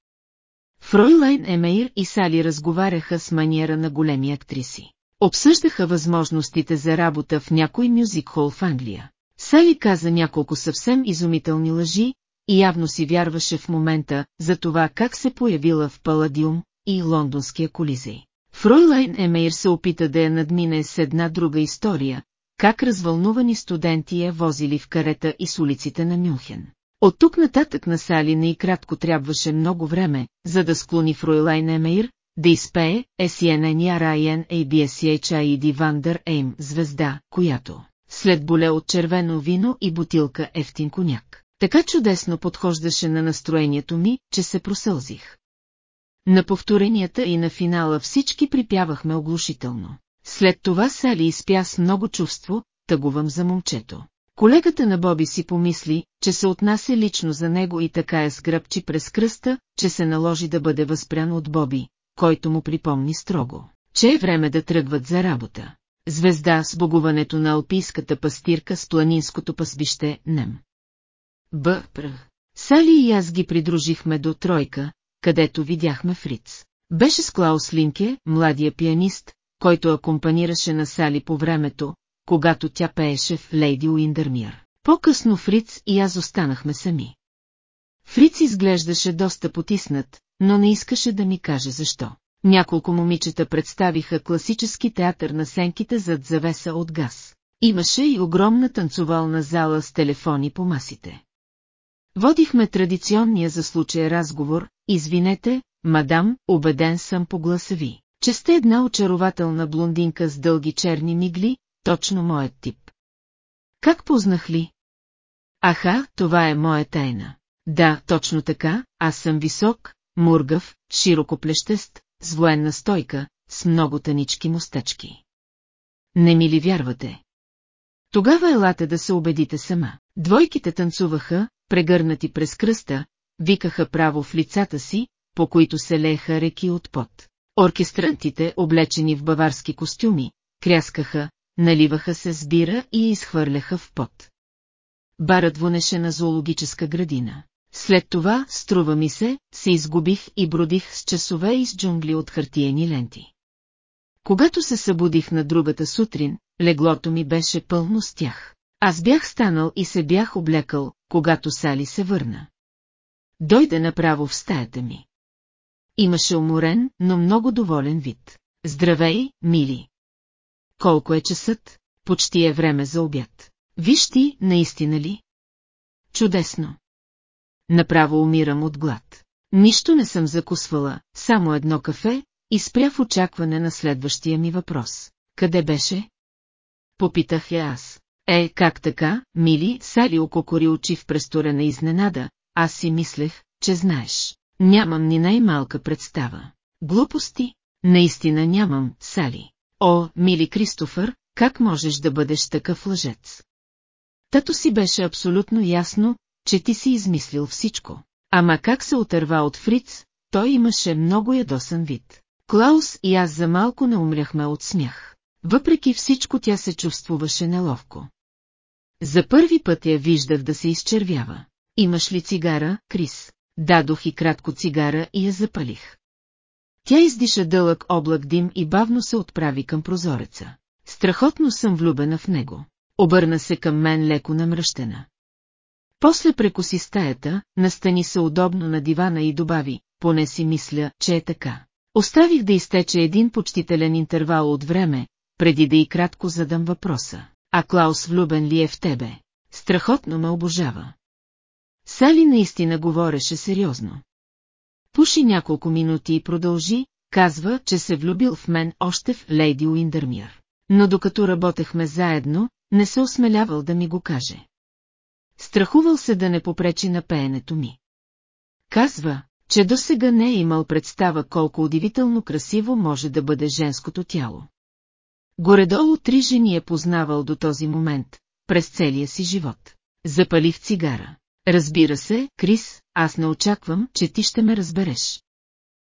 Фройлайн Емейр и Сали разговаряха с маниера на големи актриси. Обсъждаха възможностите за работа в някой мюзик хол в Англия. Сали каза няколко съвсем изумителни лъжи и явно си вярваше в момента за това как се появила в Паладиум и лондонския колизей. Фройлайн Емейр се опита да я надмине с една друга история, как развълнувани студенти я возили в карета и с улиците на Мюнхен. От тук нататък на Салина и кратко трябваше много време, за да склони Фройлайн Емейр, да изпее SNN Ryan ABSHID Вандър Ейм звезда, която, след боле от червено вино и бутилка ефтин коняк, така чудесно подхождаше на настроението ми, че се просълзих. На повторенията и на финала всички припявахме оглушително. След това Сали изпя с много чувство, тъгувам за момчето. Колегата на Боби си помисли, че се отнася лично за него и така я сгръбчи през кръста, че се наложи да бъде възпрян от Боби, който му припомни строго, че е време да тръгват за работа. Звезда с богуването на алпийската пастирка с планинското пасбище Нем. Б. Пр. Сали и аз ги придружихме до тройка, където видяхме Фриц. Беше с Клаус Линке, младия пианист, който акомпанираше на Сали по времето, когато тя пееше в Лейди Уиндърмир. По-късно Фриц и аз останахме сами. Фриц изглеждаше доста потиснат, но не искаше да ми каже защо. Няколко момичета представиха класически театър на сенките зад завеса от газ. Имаше и огромна танцовална зала с телефони по масите. Водихме традиционния за случая разговор, извинете, мадам, убеден съм по гласа ви, че сте една очарователна блондинка с дълги черни мигли, точно моят тип. Как познах ли? Аха, това е моя тайна. Да, точно така, аз съм висок, мургав, широкоплещест, с военна стойка, с много танички мустачки. Не ми ли вярвате? Тогава елате да се убедите сама. Двойките танцуваха, прегърнати през кръста, викаха право в лицата си, по които се лееха реки от пот. Оркестрантите, облечени в баварски костюми, кряскаха, наливаха се с бира и изхвърляха в пот. Барът вонеше на зоологическа градина. След това, струва ми се, се изгубих и бродих с часове из джунгли от хартиени ленти. Когато се събудих на другата сутрин, леглото ми беше пълно с тях. Аз бях станал и се бях облекал, когато Сали се върна. Дойде направо в стаята ми. Имаше уморен, но много доволен вид. Здравей, мили! Колко е часът? Почти е време за обяд. Виж ти, наистина ли? Чудесно. Направо умирам от глад. Нищо не съм закусвала, само едно кафе, и спря в очакване на следващия ми въпрос. Къде беше? Попитах я аз. Е, как така, мили, Сали ококори очи в престорена изненада, аз си мислех, че знаеш. Нямам ни най-малка представа. Глупости? Наистина нямам, Сали. О, мили Кристофър, как можеш да бъдеш такъв лъжец? Тато си беше абсолютно ясно, че ти си измислил всичко. Ама как се отърва от Фриц, той имаше много ядосан вид. Клаус и аз за малко не умряхме от смях. Въпреки всичко тя се чувствуваше неловко. За първи път я виждах да се изчервява. Имаш ли цигара, Крис? Дадох и кратко цигара и я запалих. Тя издиша дълъг облак дим и бавно се отправи към прозореца. Страхотно съм влюбена в него. Обърна се към мен леко намръщена. После прекоси стаята, настани се удобно на дивана и добави, поне си мисля, че е така. Оставих да изтече един почтителен интервал от време, преди да и кратко задам въпроса. А Клаус влюбен ли е в тебе? Страхотно ме обожава. Сали наистина говореше сериозно. Пуши няколко минути и продължи, казва, че се влюбил в мен още в Лейди Уиндърмир. Но докато работехме заедно, не се осмелявал да ми го каже. Страхувал се да не попречи на пеенето ми. Казва, че до сега не е имал представа колко удивително красиво може да бъде женското тяло. Горедолу три жени е познавал до този момент, през целия си живот. Запалих цигара. Разбира се, Крис, аз не очаквам, че ти ще ме разбереш.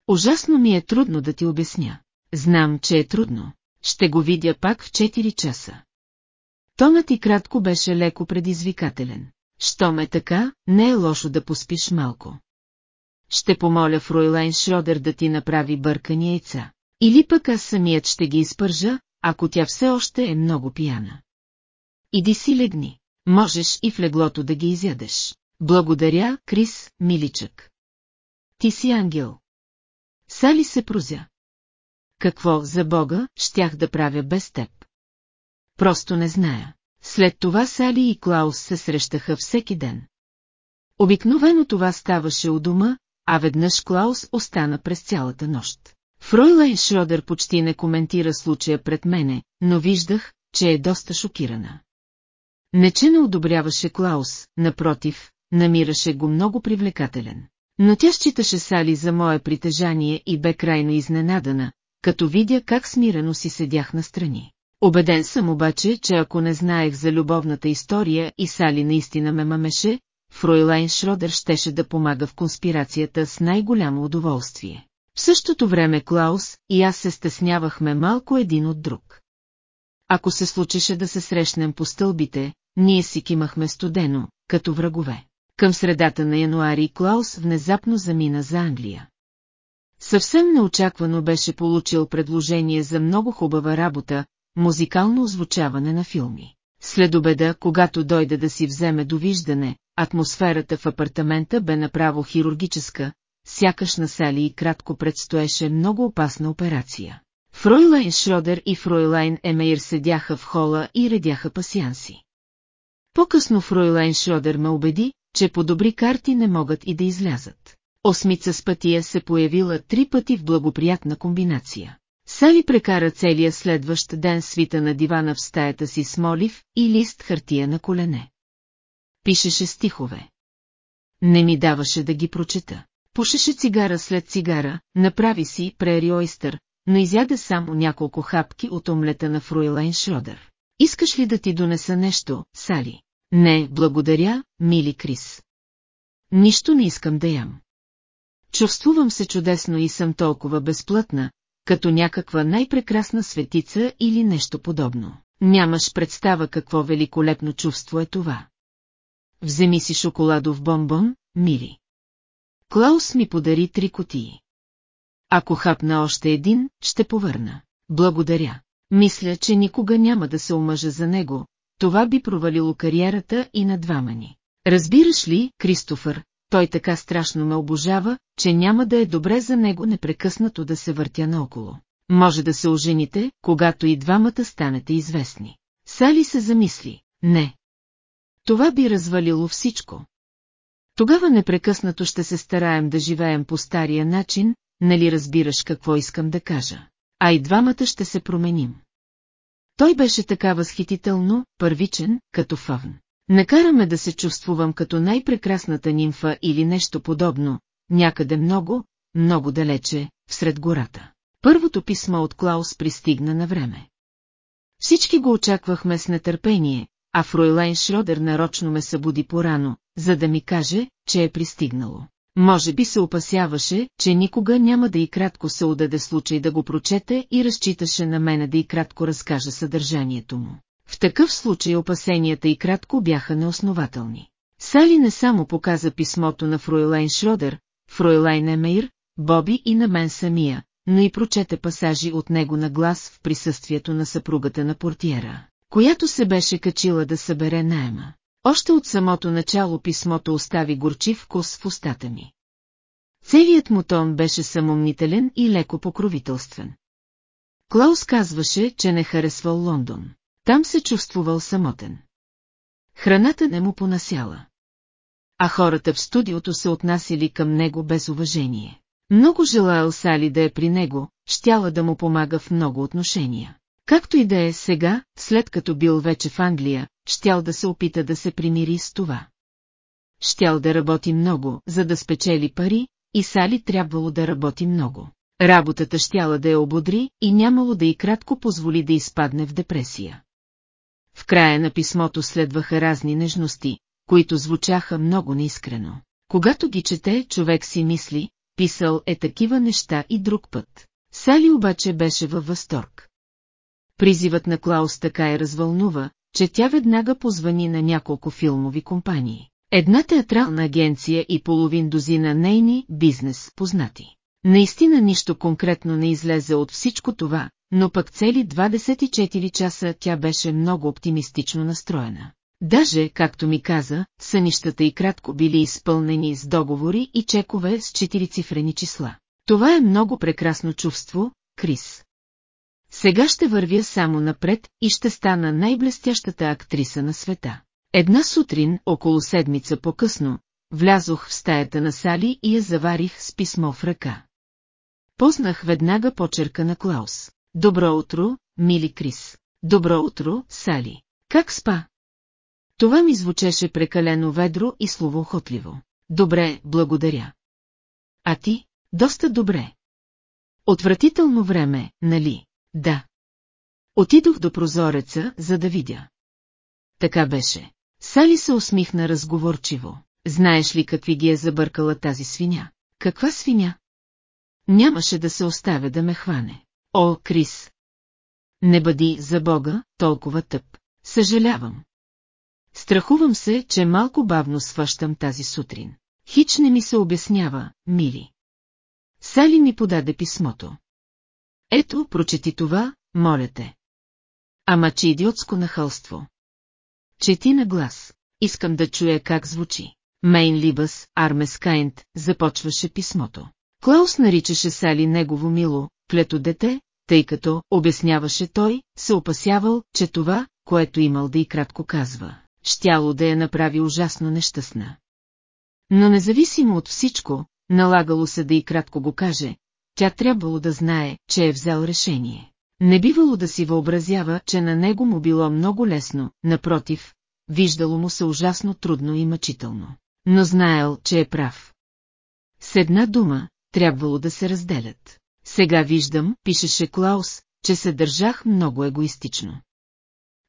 Ужасно ми е трудно да ти обясня. Знам, че е трудно. Ще го видя пак в 4 часа. Тонът и кратко беше леко предизвикателен. Що ме така, не е лошо да поспиш малко. ще помоля Фройлайн Шродер да ти направи бъркани яйца. Или пък аз самият ще ги изпържа, ако тя все още е много пияна. Иди си легни, можеш и в леглото да ги изядеш. Благодаря, Крис, миличък. Ти си ангел. Сали се прозя. Какво, за Бога, щях да правя без теб? Просто не зная. След това Сали и Клаус се срещаха всеки ден. Обикновено това ставаше у дома, а веднъж Клаус остана през цялата нощ. Фройлайн Шродер почти не коментира случая пред мене, но виждах, че е доста шокирана. Не че не одобряваше Клаус, напротив, намираше го много привлекателен. Но тя считаше Сали за мое притежание и бе крайно изненадана, като видя как смирено си седях настрани. Обеден съм обаче, че ако не знаех за любовната история и Сали наистина ме мамеше, Фройлайн Шродер щеше да помага в конспирацията с най-голямо удоволствие. В същото време Клаус и аз се стеснявахме малко един от друг. Ако се случеше да се срещнем по стълбите, ние си кимахме студено, като врагове. Към средата на януари Клаус внезапно замина за Англия. Съвсем неочаквано беше получил предложение за много хубава работа, музикално озвучаване на филми. След обеда, когато дойде да си вземе довиждане, атмосферата в апартамента бе направо хирургическа, сякаш на Сали и кратко предстоеше много опасна операция. Фройлайн Шродер и Фройлайн Емейр седяха в хола и редяха пасианси. По-късно Фройлайн Шродер ме убеди, че по добри карти не могат и да излязат. Осмица с пътия се появила три пъти в благоприятна комбинация. Сали прекара целия следващ ден свита на дивана в стаята си с молив и лист хартия на колене. Пишеше стихове. Не ми даваше да ги прочета. Пушеше цигара след цигара, направи си прери ойстър, но изяде само няколко хапки от омлета на Фруйлайн Шродер. Искаш ли да ти донеса нещо, Сали? Не, благодаря, мили Крис. Нищо не искам да ям. Чувствувам се чудесно и съм толкова безплътна, като някаква най-прекрасна светица или нещо подобно. Нямаш представа какво великолепно чувство е това. Вземи си шоколадов бомбон, мили. Клаус ми подари три котии. Ако хапна още един, ще повърна. Благодаря. Мисля, че никога няма да се омъжа за него, това би провалило кариерата и на двама ни. Разбираш ли, Кристофър, той така страшно ме обожава, че няма да е добре за него непрекъснато да се въртя наоколо. Може да се ожените, когато и двамата станете известни. Сали се замисли, не. Това би развалило всичко. Тогава непрекъснато ще се стараем да живеем по стария начин, нали разбираш какво искам да кажа. А и двамата ще се променим. Той беше така възхитително, първичен, като фавн. Накараме да се чувствувам като най-прекрасната нимфа или нещо подобно, някъде много, много далече, всред гората. Първото писмо от Клаус пристигна на време. Всички го очаквахме с нетърпение, а Фройлайн Шродер нарочно ме събуди порано, за да ми каже, че е пристигнало. Може би се опасяваше, че никога няма да и кратко се удаде случай да го прочете и разчиташе на мене да и кратко разкажа съдържанието му. В такъв случай опасенията и кратко бяха неоснователни. Сали не само показа писмото на Фройлайн Шродер, Фройлайн Емейр, Боби и на мен самия, но и прочете пасажи от него на глас в присъствието на съпругата на портиера, която се беше качила да събере найема. Още от самото начало писмото остави горчив вкус в устата ми. Целият му тон беше самомнителен и леко покровителствен. Клаус казваше, че не харесвал Лондон. Там се чувствувал самотен. Храната не му понасяла. А хората в студиото се отнасяли към него без уважение. Много желаял Сали да е при него, щяла да му помага в много отношения. Както и да е сега, след като бил вече в Англия, щял да се опита да се примири с това. Щял да работи много, за да спечели пари, и Сали трябвало да работи много. Работата щяла да я ободри и нямало да и кратко позволи да изпадне в депресия. В края на писмото следваха разни нежности, които звучаха много неискрено. Когато ги чете, човек си мисли, писал е такива неща и друг път. Сали обаче беше във възторг. Призивът на Клаус така е развълнува, че тя веднага позвани на няколко филмови компании. Една театрална агенция и половин дозина нейни бизнес познати. Наистина нищо конкретно не излезе от всичко това, но пък цели 24 часа тя беше много оптимистично настроена. Даже, както ми каза, сънищата и кратко били изпълнени с договори и чекове с четирицифрени числа. Това е много прекрасно чувство, Крис. Сега ще вървя само напред и ще стана най-блестящата актриса на света. Една сутрин, около седмица по-късно, влязох в стаята на Сали и я заварих с писмо в ръка. Познах веднага почерка на Клаус. Добро утро, мили Крис. Добро утро, Сали. Как спа? Това ми звучеше прекалено ведро и словоохотливо. Добре, благодаря. А ти? Доста добре. Отвратително време, нали? Да. Отидох до прозореца, за да видя. Така беше. Сали се усмихна разговорчиво. Знаеш ли какви ги е забъркала тази свиня? Каква свиня? Нямаше да се оставя да ме хване. О, Крис! Не бъди, за Бога, толкова тъп. Съжалявам. Страхувам се, че малко бавно свъщам тази сутрин. Хич не ми се обяснява, мили. Сали ми подаде писмото. Ето, прочети това, моля те. Ама че идиотско нахълство. Чети на глас. Искам да чуя как звучи. Мейн Либас, Армес Кайнт, започваше писмото. Клаус наричаше Сали негово мило, плето дете, тъй като, обясняваше той, се опасявал, че това, което имал да и кратко казва, щяло да я направи ужасно нещастна. Но независимо от всичко, налагало се да и кратко го каже, тя трябвало да знае, че е взел решение. Не бивало да си въобразява, че на него му било много лесно, напротив, виждало му се ужасно трудно и мъчително. Но знаел, че е прав. С една дума, трябвало да се разделят. Сега виждам, пишеше Клаус, че се държах много егоистично.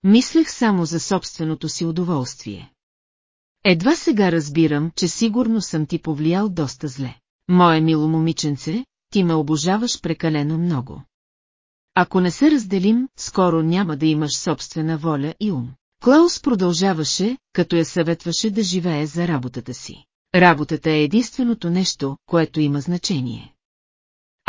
Мислех само за собственото си удоволствие. Едва сега разбирам, че сигурно съм ти повлиял доста зле. Мое мило момиченце, ти ме обожаваш прекалено много. Ако не се разделим, скоро няма да имаш собствена воля и ум. Клаус продължаваше, като я съветваше да живее за работата си. Работата е единственото нещо, което има значение.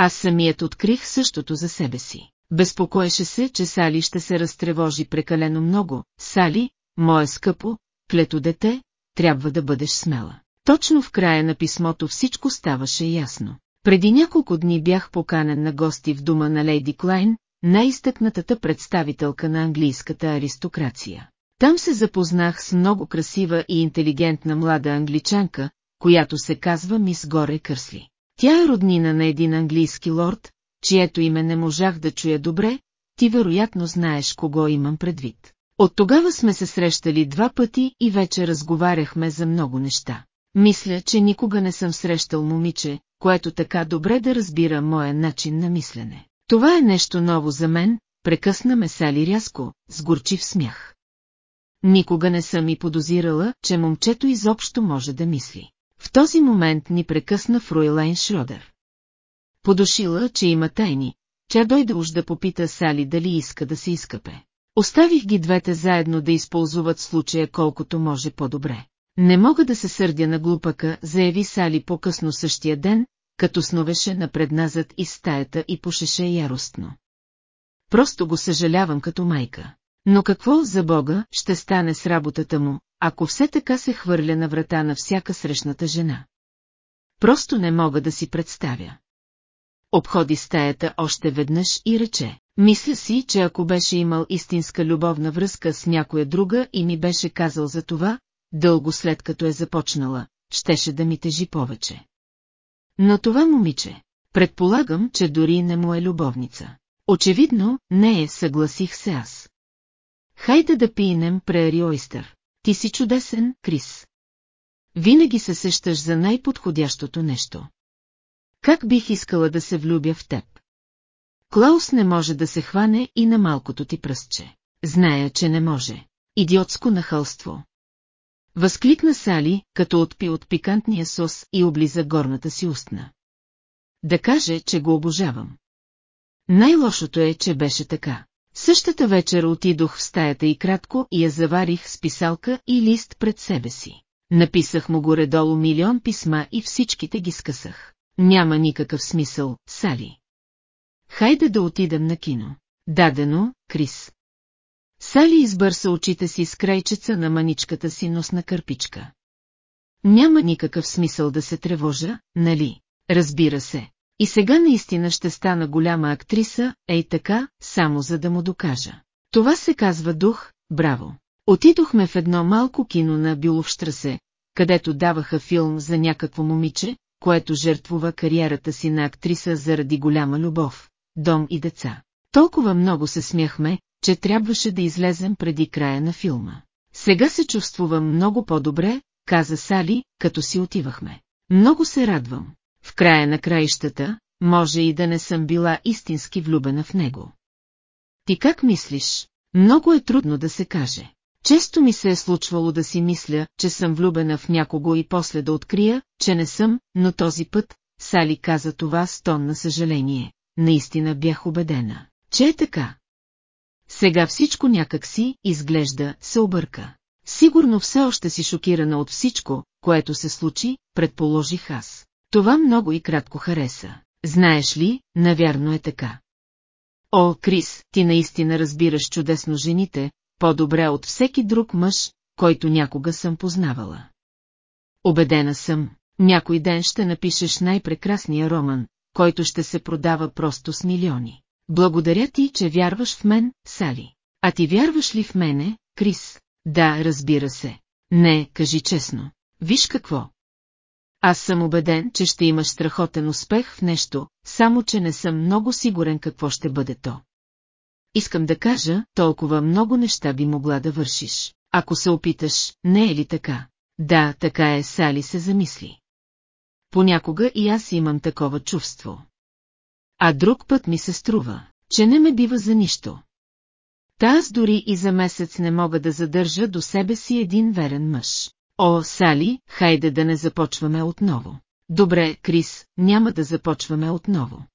Аз самият открих същото за себе си. Безпокоеше се, че Сали ще се разтревожи прекалено много. Сали, мое скъпо, плето дете, трябва да бъдеш смела. Точно в края на писмото всичко ставаше ясно. Преди няколко дни бях поканен на гости в дома на Лейди Клайн, най-изтъкнатата представителка на английската аристокрация. Там се запознах с много красива и интелигентна млада англичанка, която се казва мис Горе Кърсли. Тя е роднина на един английски лорд, чието име не можах да чуя добре, ти вероятно знаеш кого имам предвид. От тогава сме се срещали два пъти и вече разговаряхме за много неща. Мисля, че никога не съм срещал момиче, което така добре да разбира моя начин на мислене. Това е нещо ново за мен, прекъсна ме Сали рязко, с горчив смях. Никога не съм и подозирала, че момчето изобщо може да мисли. В този момент ни прекъсна Фруйлайн Шродер. Подошила, че има тайни, тя дойде уж да попита Сали дали иска да се изкъпе. Оставих ги двете заедно да използват случая колкото може по-добре. Не мога да се сърдя на глупака, заяви Сали по-късно същия ден, като сновеше напредназад из стаята и пушеше яростно. Просто го съжалявам като майка. Но какво, за Бога, ще стане с работата му, ако все така се хвърля на врата на всяка срещната жена? Просто не мога да си представя. Обходи стаята още веднъж и рече. Мисля си, че ако беше имал истинска любовна връзка с някоя друга и ми беше казал за това, дълго след като е започнала, щеше да ми тежи повече. Но това момиче, предполагам, че дори не му е любовница. Очевидно, не е, съгласих се аз. Хайде да пинем Прери Ойстър. Ти си чудесен, Крис. Винаги се сещаш за най-подходящото нещо. Как бих искала да се влюбя в теб? Клаус не може да се хване и на малкото ти пръстче. Зная, че не може. Идиотско нахълство. Възкликна Сали, като отпи от пикантния сос и облиза горната си устна. Да каже, че го обожавам. Най-лошото е, че беше така. Същата вечер отидох в стаята и кратко и я заварих с писалка и лист пред себе си. Написах му горе-долу милион писма и всичките ги скъсах. Няма никакъв смисъл, Сали. Хайде да отидем на кино. Дадено, Крис. Сали избърса очите си с крайчеца на маничката си носна кърпичка. Няма никакъв смисъл да се тревожа, нали? Разбира се. И сега наистина ще стана голяма актриса, ей така, само за да му докажа. Това се казва дух, браво. Отидохме в едно малко кино на Бюловштрасе, където даваха филм за някакво момиче, което жертвува кариерата си на актриса заради голяма любов, дом и деца. Толкова много се смяхме, че трябваше да излезем преди края на филма. Сега се чувствувам много по-добре, каза Сали, като си отивахме. Много се радвам. Края на краищата, може и да не съм била истински влюбена в него. Ти как мислиш? Много е трудно да се каже. Често ми се е случвало да си мисля, че съм влюбена в някого и после да открия, че не съм, но този път, Сали каза това с тон на съжаление. Наистина бях убедена, че е така. Сега всичко някак си, изглежда, се обърка. Сигурно все още си шокирана от всичко, което се случи, предположих аз. Това много и кратко хареса. Знаеш ли, навярно е така. О, Крис, ти наистина разбираш чудесно жените, по-добре от всеки друг мъж, който някога съм познавала. Обедена съм, някой ден ще напишеш най-прекрасния роман, който ще се продава просто с милиони. Благодаря ти, че вярваш в мен, Сали. А ти вярваш ли в мене, Крис? Да, разбира се. Не, кажи честно. Виж какво. Аз съм убеден, че ще имаш страхотен успех в нещо, само че не съм много сигурен какво ще бъде то. Искам да кажа, толкова много неща би могла да вършиш. Ако се опиташ, не е ли така? Да, така е, Сали се замисли. Понякога и аз имам такова чувство. А друг път ми се струва, че не ме бива за нищо. Та аз дори и за месец не мога да задържа до себе си един верен мъж. О, Сали, хайде да не започваме отново. Добре, Крис, няма да започваме отново.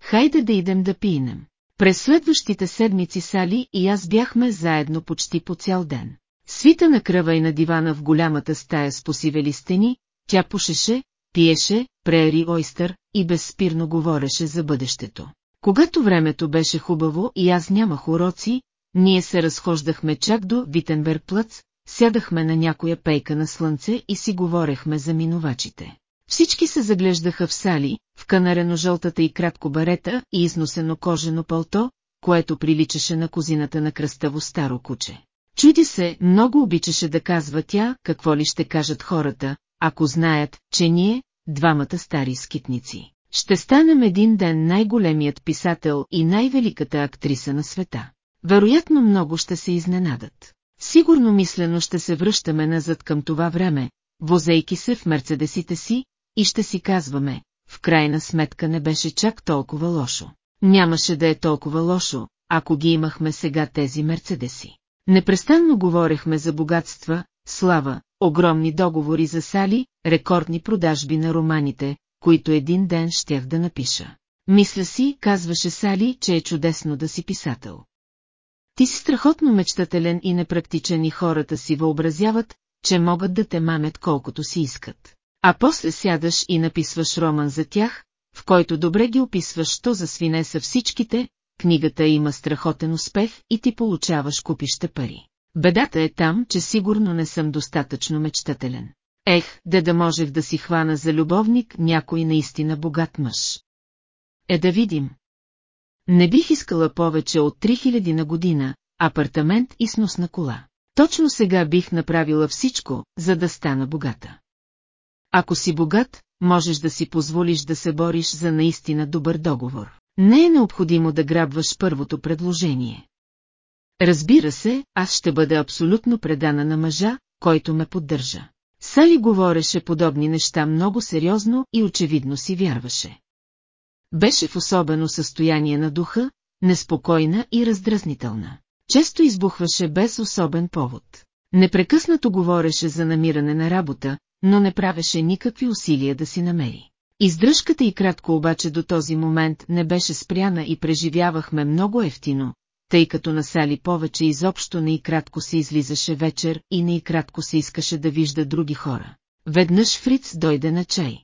Хайде да идем да пинем. През следващите седмици Сали и аз бяхме заедно почти по цял ден. Свита на кръва и на дивана в голямата стая с посивели стени, тя пушеше, пиеше, преери ойстър и безспирно говореше за бъдещето. Когато времето беше хубаво и аз нямах уроци, ние се разхождахме чак до Витенберг плъц, сядахме на някоя пейка на слънце и си говорехме за минувачите. Всички се заглеждаха в сали, в канарено-жълтата и кратко барета и износено кожено пълто, което приличаше на козината на кръставо старо куче. Чуди се, много обичаше да казва тя, какво ли ще кажат хората, ако знаят, че ние, двамата стари скитници, ще станем един ден най-големият писател и най-великата актриса на света. Вероятно много ще се изненадат. Сигурно мислено ще се връщаме назад към това време, возейки се в мерцедесите си, и ще си казваме, в крайна сметка не беше чак толкова лошо. Нямаше да е толкова лошо, ако ги имахме сега тези мерцедеси. Непрестанно говорехме за богатства, слава, огромни договори за сали, рекордни продажби на романите, които един ден щях да напиша. Мисля си, казваше Сали, че е чудесно да си писател. Ти си страхотно мечтателен и непрактичен и хората си въобразяват, че могат да те мамят колкото си искат. А после сядаш и написваш роман за тях, в който добре ги описваш, то за свине са всичките, книгата има страхотен успех и ти получаваш купища пари. Бедата е там, че сигурно не съм достатъчно мечтателен. Ех, де да можех да си хвана за любовник някой наистина богат мъж. Е да видим. Не бих искала повече от 3000 на година, апартамент и сносна кола. Точно сега бих направила всичко, за да стана богата. Ако си богат, можеш да си позволиш да се бориш за наистина добър договор. Не е необходимо да грабваш първото предложение. Разбира се, аз ще бъда абсолютно предана на мъжа, който ме поддържа. Сали говореше подобни неща много сериозно и очевидно си вярваше. Беше в особено състояние на духа, неспокойна и раздразнителна. Често избухваше без особен повод. Непрекъснато говореше за намиране на работа, но не правеше никакви усилия да си намери. Издръжката и кратко обаче до този момент не беше спряна и преживявахме много ефтино, тъй като на Сали повече изобщо не и кратко се излизаше вечер и не и кратко се искаше да вижда други хора. Веднъж Фриц дойде на чай.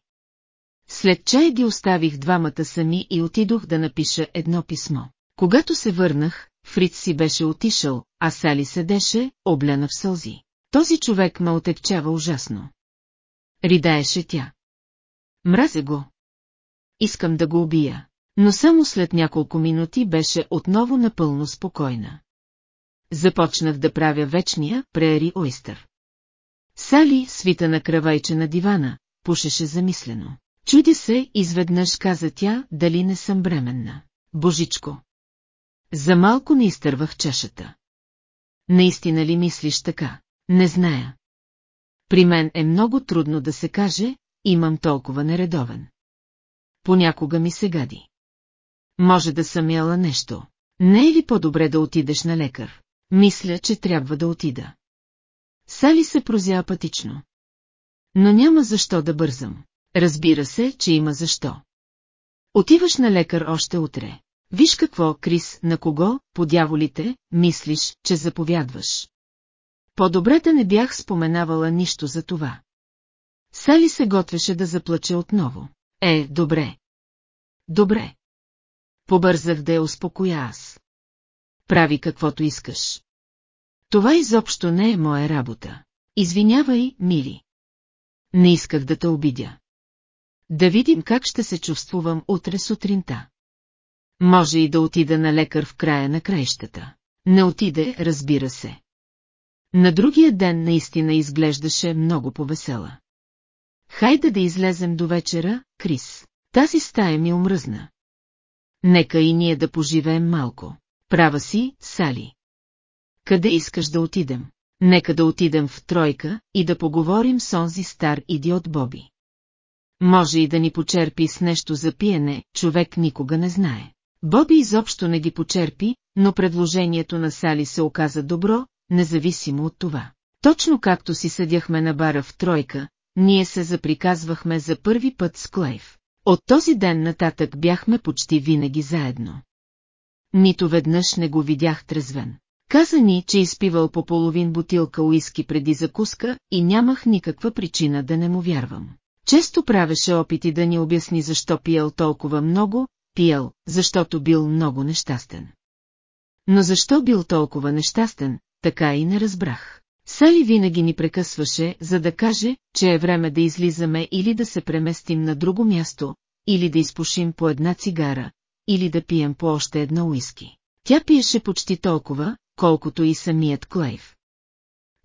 След чай ги оставих двамата сами и отидох да напиша едно писмо. Когато се върнах, Фриц си беше отишъл, а Сали седеше, облена в сълзи. Този човек ме отекчава ужасно. Ридаеше тя. Мразе го. Искам да го убия. Но само след няколко минути беше отново напълно спокойна. Започнах да правя вечния преари ойстър. Сали, свита на кравайче на дивана, пушеше замислено. Чуди се, изведнъж каза тя, дали не съм бременна. Божичко! За малко не изтървах чашата. Наистина ли мислиш така? Не зная. При мен е много трудно да се каже, имам толкова нередовен. Понякога ми се гади. Може да съм яла нещо. Не е ли по-добре да отидеш на лекар? Мисля, че трябва да отида. Сали се прозя апатично. Но няма защо да бързам. Разбира се, че има защо. Отиваш на лекар още утре. Виж какво, Крис, на кого, по дяволите, мислиш, че заповядваш. По-добре да не бях споменавала нищо за това. Сали се готвеше да заплаче отново. Е, добре. Добре. Побързах да я успокоя аз. Прави каквото искаш. Това изобщо не е моя работа. Извинявай, мили. Не исках да те обидя. Да видим как ще се чувствувам утре сутринта. Може и да отида на лекар в края на краищата. Не отиде, разбира се. На другия ден наистина изглеждаше много повесела. Хайде да излезем до вечера, Крис. Тази стая ми омръзна. Нека и ние да поживеем малко. Права си, Сали. Къде искаш да отидем? Нека да отидем в тройка и да поговорим с онзи стар идиот Боби. Може и да ни почерпи с нещо за пиене, човек никога не знае. Боби изобщо не ги почерпи, но предложението на Сали се оказа добро, независимо от това. Точно както си съдяхме на бара в тройка, ние се заприказвахме за първи път с Клейв. От този ден нататък бяхме почти винаги заедно. Нито веднъж не го видях трезвен. Каза ни, че изпивал по половин бутилка уиски преди закуска и нямах никаква причина да не му вярвам. Често правеше опити да ни обясни защо пиел толкова много, пиел, защото бил много нещастен. Но защо бил толкова нещастен, така и не разбрах. Сали винаги ни прекъсваше, за да каже, че е време да излизаме или да се преместим на друго място, или да изпушим по една цигара, или да пием по още една уиски. Тя пиеше почти толкова, колкото и самият Клейв.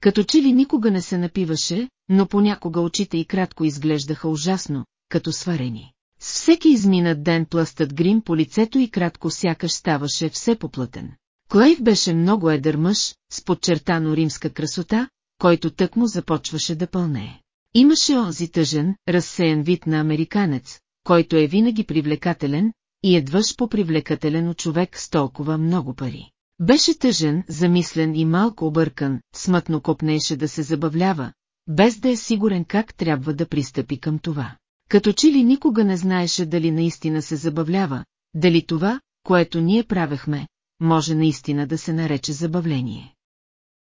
Като че ли никога не се напиваше, но понякога очите и кратко изглеждаха ужасно, като сварени. С всеки изминат ден плъстът грим по лицето и кратко сякаш ставаше все поплътен. Клейв беше много едър мъж, с подчертано римска красота, който тък му започваше да пълнее. Имаше онзи тъжен, разсеян вид на американец, който е винаги привлекателен, и едвъж по-привлекателен от човек с толкова много пари. Беше тъжен, замислен и малко объркан, смътно копнеше да се забавлява, без да е сигурен как трябва да пристъпи към това. Като че ли никога не знаеше дали наистина се забавлява, дали това, което ние правехме, може наистина да се нарече забавление.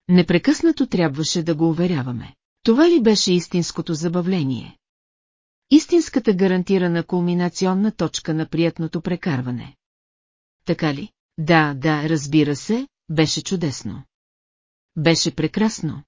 Непрекъснато трябваше да го уверяваме. Това ли беше истинското забавление? Истинската гарантирана кулминационна точка на приятното прекарване. Така ли? Да, да, разбира се, беше чудесно. Беше прекрасно.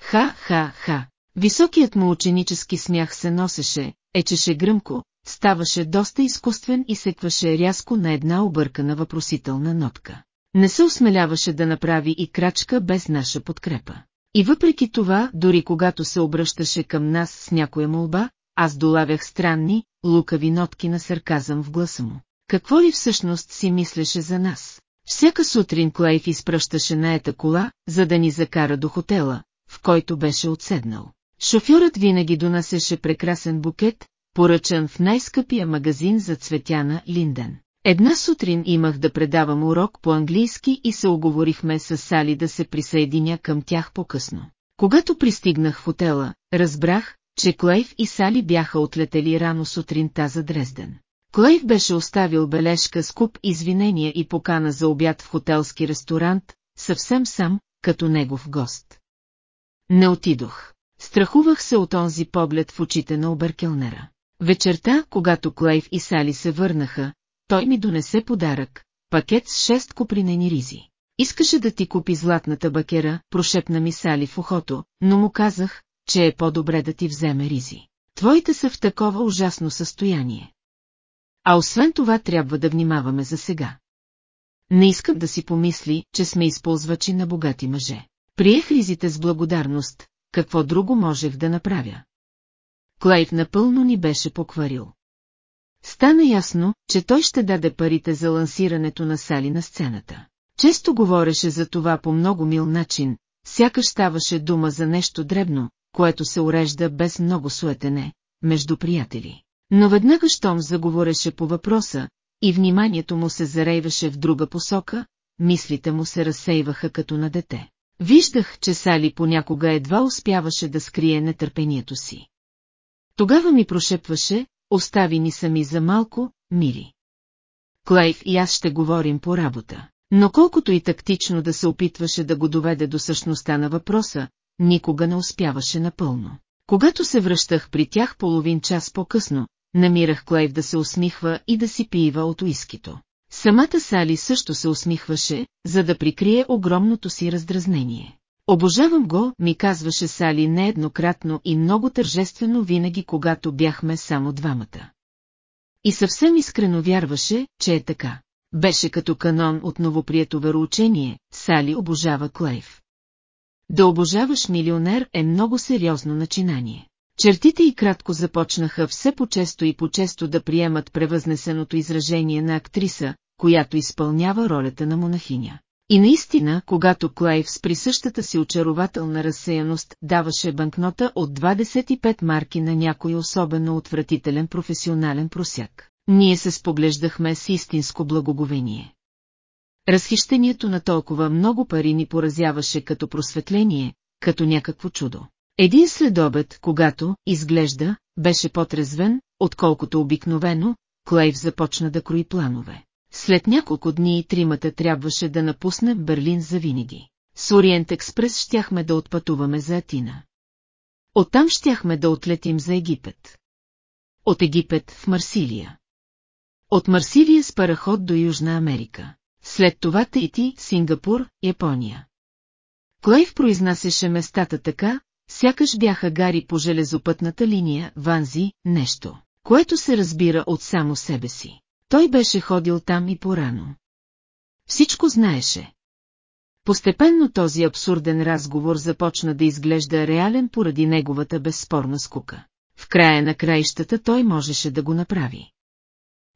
Ха-ха-ха. Високият му ученически смях се носеше, ечеше гръмко, ставаше доста изкуствен и секваше рязко на една объркана въпросителна нотка. Не се осмеляваше да направи и крачка без наша подкрепа. И въпреки това, дори когато се обръщаше към нас с някоя молба, аз долавях странни, лукави нотки на сарказъм в гласа му. Какво ли всъщност си мислеше за нас? Всяка сутрин Клейф изпръщаше наета кола, за да ни закара до хотела, в който беше отседнал. Шофьорът винаги донасеше прекрасен букет, поръчан в най-скъпия магазин за цветя на Линден. Една сутрин имах да предавам урок по английски и се оговорихме с Сали да се присъединя към тях по-късно. Когато пристигнах в хотела, разбрах, че Клейв и Сали бяха отлетели рано сутринта за Дрезден. Клейв беше оставил бележка с куп извинения и покана за обяд в хотелски ресторант, съвсем сам, като негов гост. Не отидох. Страхувах се от онзи поглед в очите на оберкелнера. Вечерта, когато Клейв и Сали се върнаха, той ми донесе подарък, пакет с шест купринени ризи. Искаше да ти купи златната бакера, прошепна ми Сали в ухото, но му казах, че е по-добре да ти вземе ризи. Твоите са в такова ужасно състояние. А освен това трябва да внимаваме за сега. Не искам да си помисли, че сме използвачи на богати мъже. Приех ризите с благодарност, какво друго можех да направя. Клайв напълно ни беше покварил. Стана ясно, че той ще даде парите за лансирането на Сали на сцената. Често говореше за това по много мил начин, сякаш ставаше дума за нещо дребно, което се урежда без много суетене, между приятели. Но веднага щом заговореше по въпроса, и вниманието му се зарейваше в друга посока, мислите му се разсейваха като на дете. Виждах, че Сали понякога едва успяваше да скрие нетърпението си. Тогава ми прошепваше, остави ни сами за малко, мири. Клейв и аз ще говорим по работа. Но колкото и тактично да се опитваше да го доведе до същността на въпроса, никога не успяваше напълно. Когато се връщах при тях половин час по-късно, намирах Клейв да се усмихва и да си пиива от уискито. Самата Сали също се усмихваше, за да прикрие огромното си раздразнение. Обожавам го, ми казваше Сали нееднократно и много тържествено винаги, когато бяхме само двамата. И съвсем искрено вярваше, че е така. Беше като канон от новоприето вероучение, Сали обожава Клейв. Да обожаваш милионер е много сериозно начинание. Чертите и кратко започнаха все по-често и по-често да приемат превъзнесеното изражение на актриса, която изпълнява ролята на монахиня. И наистина, когато Клайв с присъщата си очарователна разсеяност даваше банкнота от 25 марки на някой особено отвратителен професионален просяк, ние се споглеждахме с истинско благоговение. Разхищението на толкова много пари ни поразяваше като просветление, като някакво чудо. Един следобед, когато, изглежда, беше по-трезвен, отколкото обикновено, Клейв започна да крои планове. След няколко дни тримата трябваше да напусне Берлин за винаги. С Ориент Експрес щяхме да отпътуваме за Атина. Оттам щяхме да отлетим за Египет. От Египет в Марсилия. От Марсилия с параход до Южна Америка. След това Тейти, Сингапур, Япония. Клейв произнасяше местата така, сякаш бяха гари по железопътната линия, ванзи, нещо, което се разбира от само себе си. Той беше ходил там и порано. Всичко знаеше. Постепенно този абсурден разговор започна да изглежда реален поради неговата безспорна скука. В края на краищата той можеше да го направи.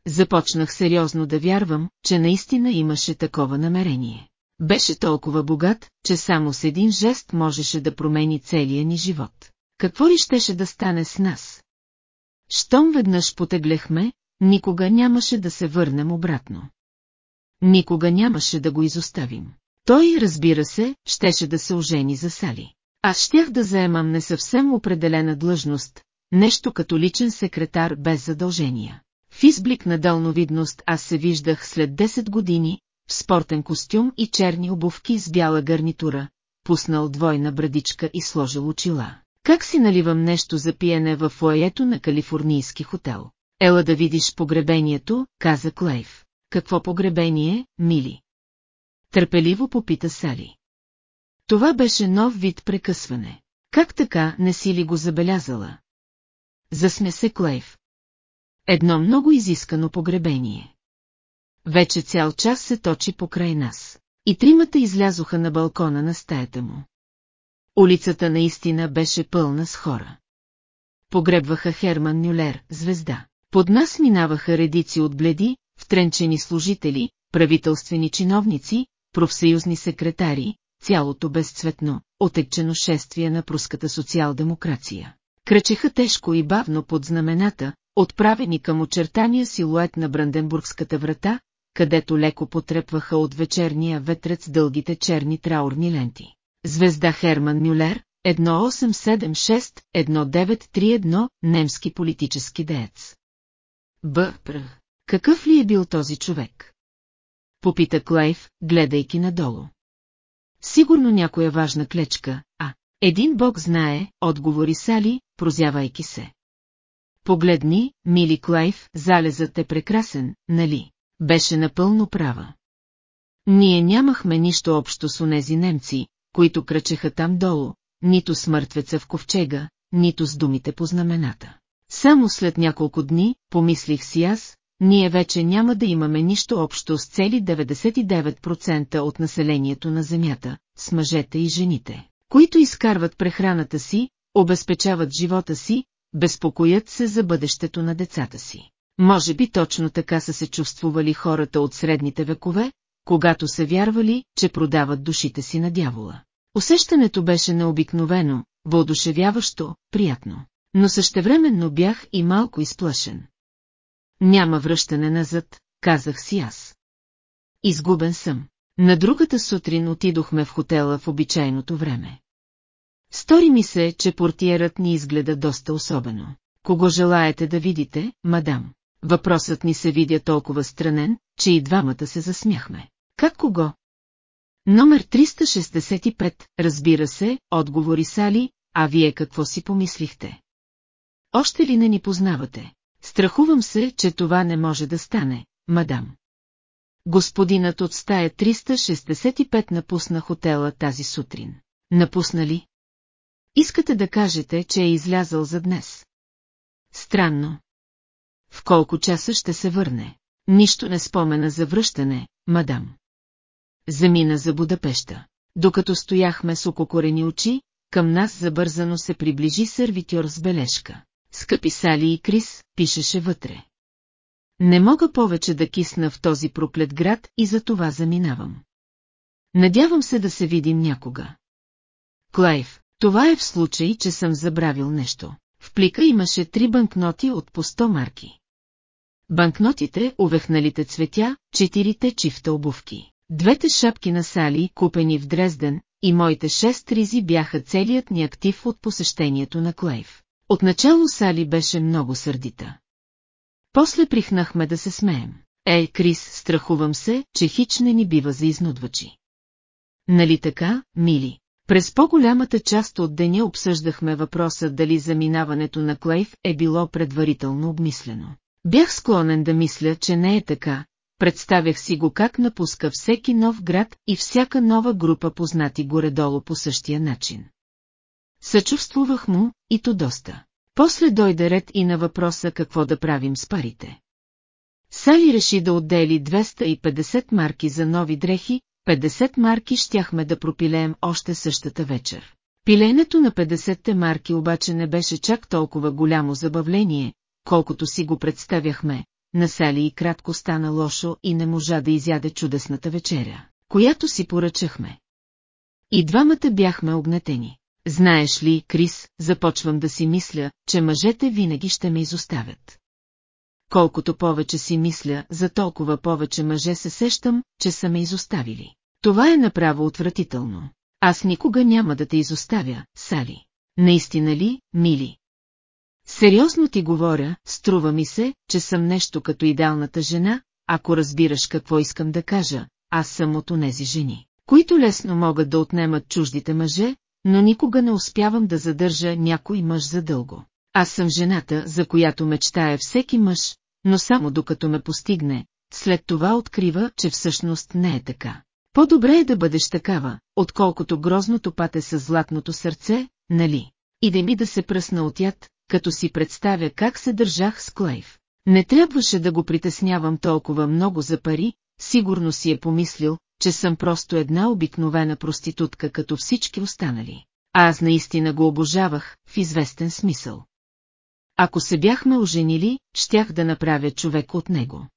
Започнах сериозно да вярвам, че наистина имаше такова намерение. Беше толкова богат, че само с един жест можеше да промени целия ни живот. Какво ли щеше да стане с нас? Щом веднъж потеглехме, никога нямаше да се върнем обратно. Никога нямаше да го изоставим. Той, разбира се, щеше да се ожени за Сали. Аз щях да заемам не съвсем определена длъжност, нещо като личен секретар без задължения. В изблик на дълновидност аз се виждах след 10 години, в спортен костюм и черни обувки с бяла гарнитура, пуснал двойна брадичка и сложил очила. Как си наливам нещо за пиене в фоето на калифорнийски хотел? Ела да видиш погребението, каза Клейв. Какво погребение, мили? Търпеливо попита Сали. Това беше нов вид прекъсване. Как така не си ли го забелязала? Засме се Клейв. Едно много изискано погребение. Вече цял час се точи покрай нас. И тримата излязоха на балкона на стаята му. Улицата наистина беше пълна с хора. Погребваха Херман Нюлер, звезда. Под нас минаваха редици от бледи, втренчени служители, правителствени чиновници, профсъюзни секретари, цялото безцветно, отекчено шествие на пруската социал-демокрация. Кръчеха тежко и бавно под знамената, отправени към очертания силует на Бранденбургската врата, където леко потрепваха от вечерния ветрец дългите черни траурни ленти. Звезда Херман Мюлер, 1876-1931, немски политически деец. Б. Пр. Какъв ли е бил този човек? Попита Клайв, гледайки надолу. Сигурно някоя важна клечка, а един бог знае, отговори Сали, прозявайки се. Погледни, мили Клайв, залезът е прекрасен, нали? Беше напълно права. Ние нямахме нищо общо с онези немци, които кръчеха там долу, нито с мъртвеца в ковчега, нито с думите по знамената. Само след няколко дни, помислих си аз, ние вече няма да имаме нищо общо с цели 99% от населението на Земята, с мъжете и жените, които изкарват прехраната си, обезпечават живота си, безпокоят се за бъдещето на децата си. Може би точно така са се чувствували хората от средните векове, когато са вярвали, че продават душите си на дявола. Усещането беше необикновено, въодушевяващо, приятно. Но същевременно бях и малко изплашен. Няма връщане назад, казах си аз. Изгубен съм. На другата сутрин отидохме в хотела в обичайното време. Стори ми се, че портиерът ни изгледа доста особено. Кого желаете да видите, мадам? Въпросът ни се видя толкова странен, че и двамата се засмяхме. Как кого? Номер 365, разбира се, отговори Сали, а вие какво си помислихте? Още ли не ни познавате? Страхувам се, че това не може да стане, мадам. Господинът от стая 365 напусна хотела тази сутрин. Напусна ли? Искате да кажете, че е излязъл за днес. Странно. В колко часа ще се върне? Нищо не спомена за връщане, мадам. Замина за Будапеща. Докато стояхме с ококорени очи, към нас забързано се приближи сервитьор с бележка. Скъпи Сали и Крис, пишеше вътре. Не мога повече да кисна в този проклет град и за това заминавам. Надявам се да се видим някога. Клайв, това е в случай, че съм забравил нещо. В плика имаше три банкноти от по 100 марки. Банкнотите, увехналите цветя, четирите чифта обувки. Двете шапки на Сали, купени в Дрезден, и моите шест ризи бяха целият ни актив от посещението на Клейв. Отначало Сали беше много сърдита. После прихнахме да се смеем. Ей, Крис, страхувам се, че хич не ни бива за изнудвачи. Нали така, мили? През по-голямата част от деня обсъждахме въпроса дали заминаването на Клейв е било предварително обмислено. Бях склонен да мисля, че не е така, представях си го как напуска всеки нов град и всяка нова група познати горе-долу по същия начин. Съчувствувах му, и то доста. После дойде ред и на въпроса какво да правим с парите. Сали реши да отдели 250 марки за нови дрехи, 50 марки щяхме да пропилеем още същата вечер. Пиленето на 50-те марки обаче не беше чак толкова голямо забавление, колкото си го представяхме, на Сали и кратко стана лошо и не можа да изяде чудесната вечеря, която си поръчахме. И двамата бяхме огнетени. Знаеш ли, Крис, започвам да си мисля, че мъжете винаги ще ме изоставят. Колкото повече си мисля, за толкова повече мъже се сещам, че са ме изоставили. Това е направо отвратително. Аз никога няма да те изоставя, Сали. Наистина ли, мили? Сериозно ти говоря, струва ми се, че съм нещо като идеалната жена, ако разбираш какво искам да кажа, аз съм от онези жени, които лесно могат да отнемат чуждите мъже, но никога не успявам да задържа някой мъж задълго. Аз съм жената, за която мечтая всеки мъж, но само докато ме постигне, след това открива, че всъщност не е така. По-добре е да бъдеш такава, отколкото грозното пате с златното сърце, нали? И да ми да се пръсна от яд, като си представя как се държах с Клейв. Не трябваше да го притеснявам толкова много за пари, сигурно си е помислил, че съм просто една обикновена проститутка като всички останали. Аз наистина го обожавах, в известен смисъл. Ако се бяхме оженили, щях да направя човек от него.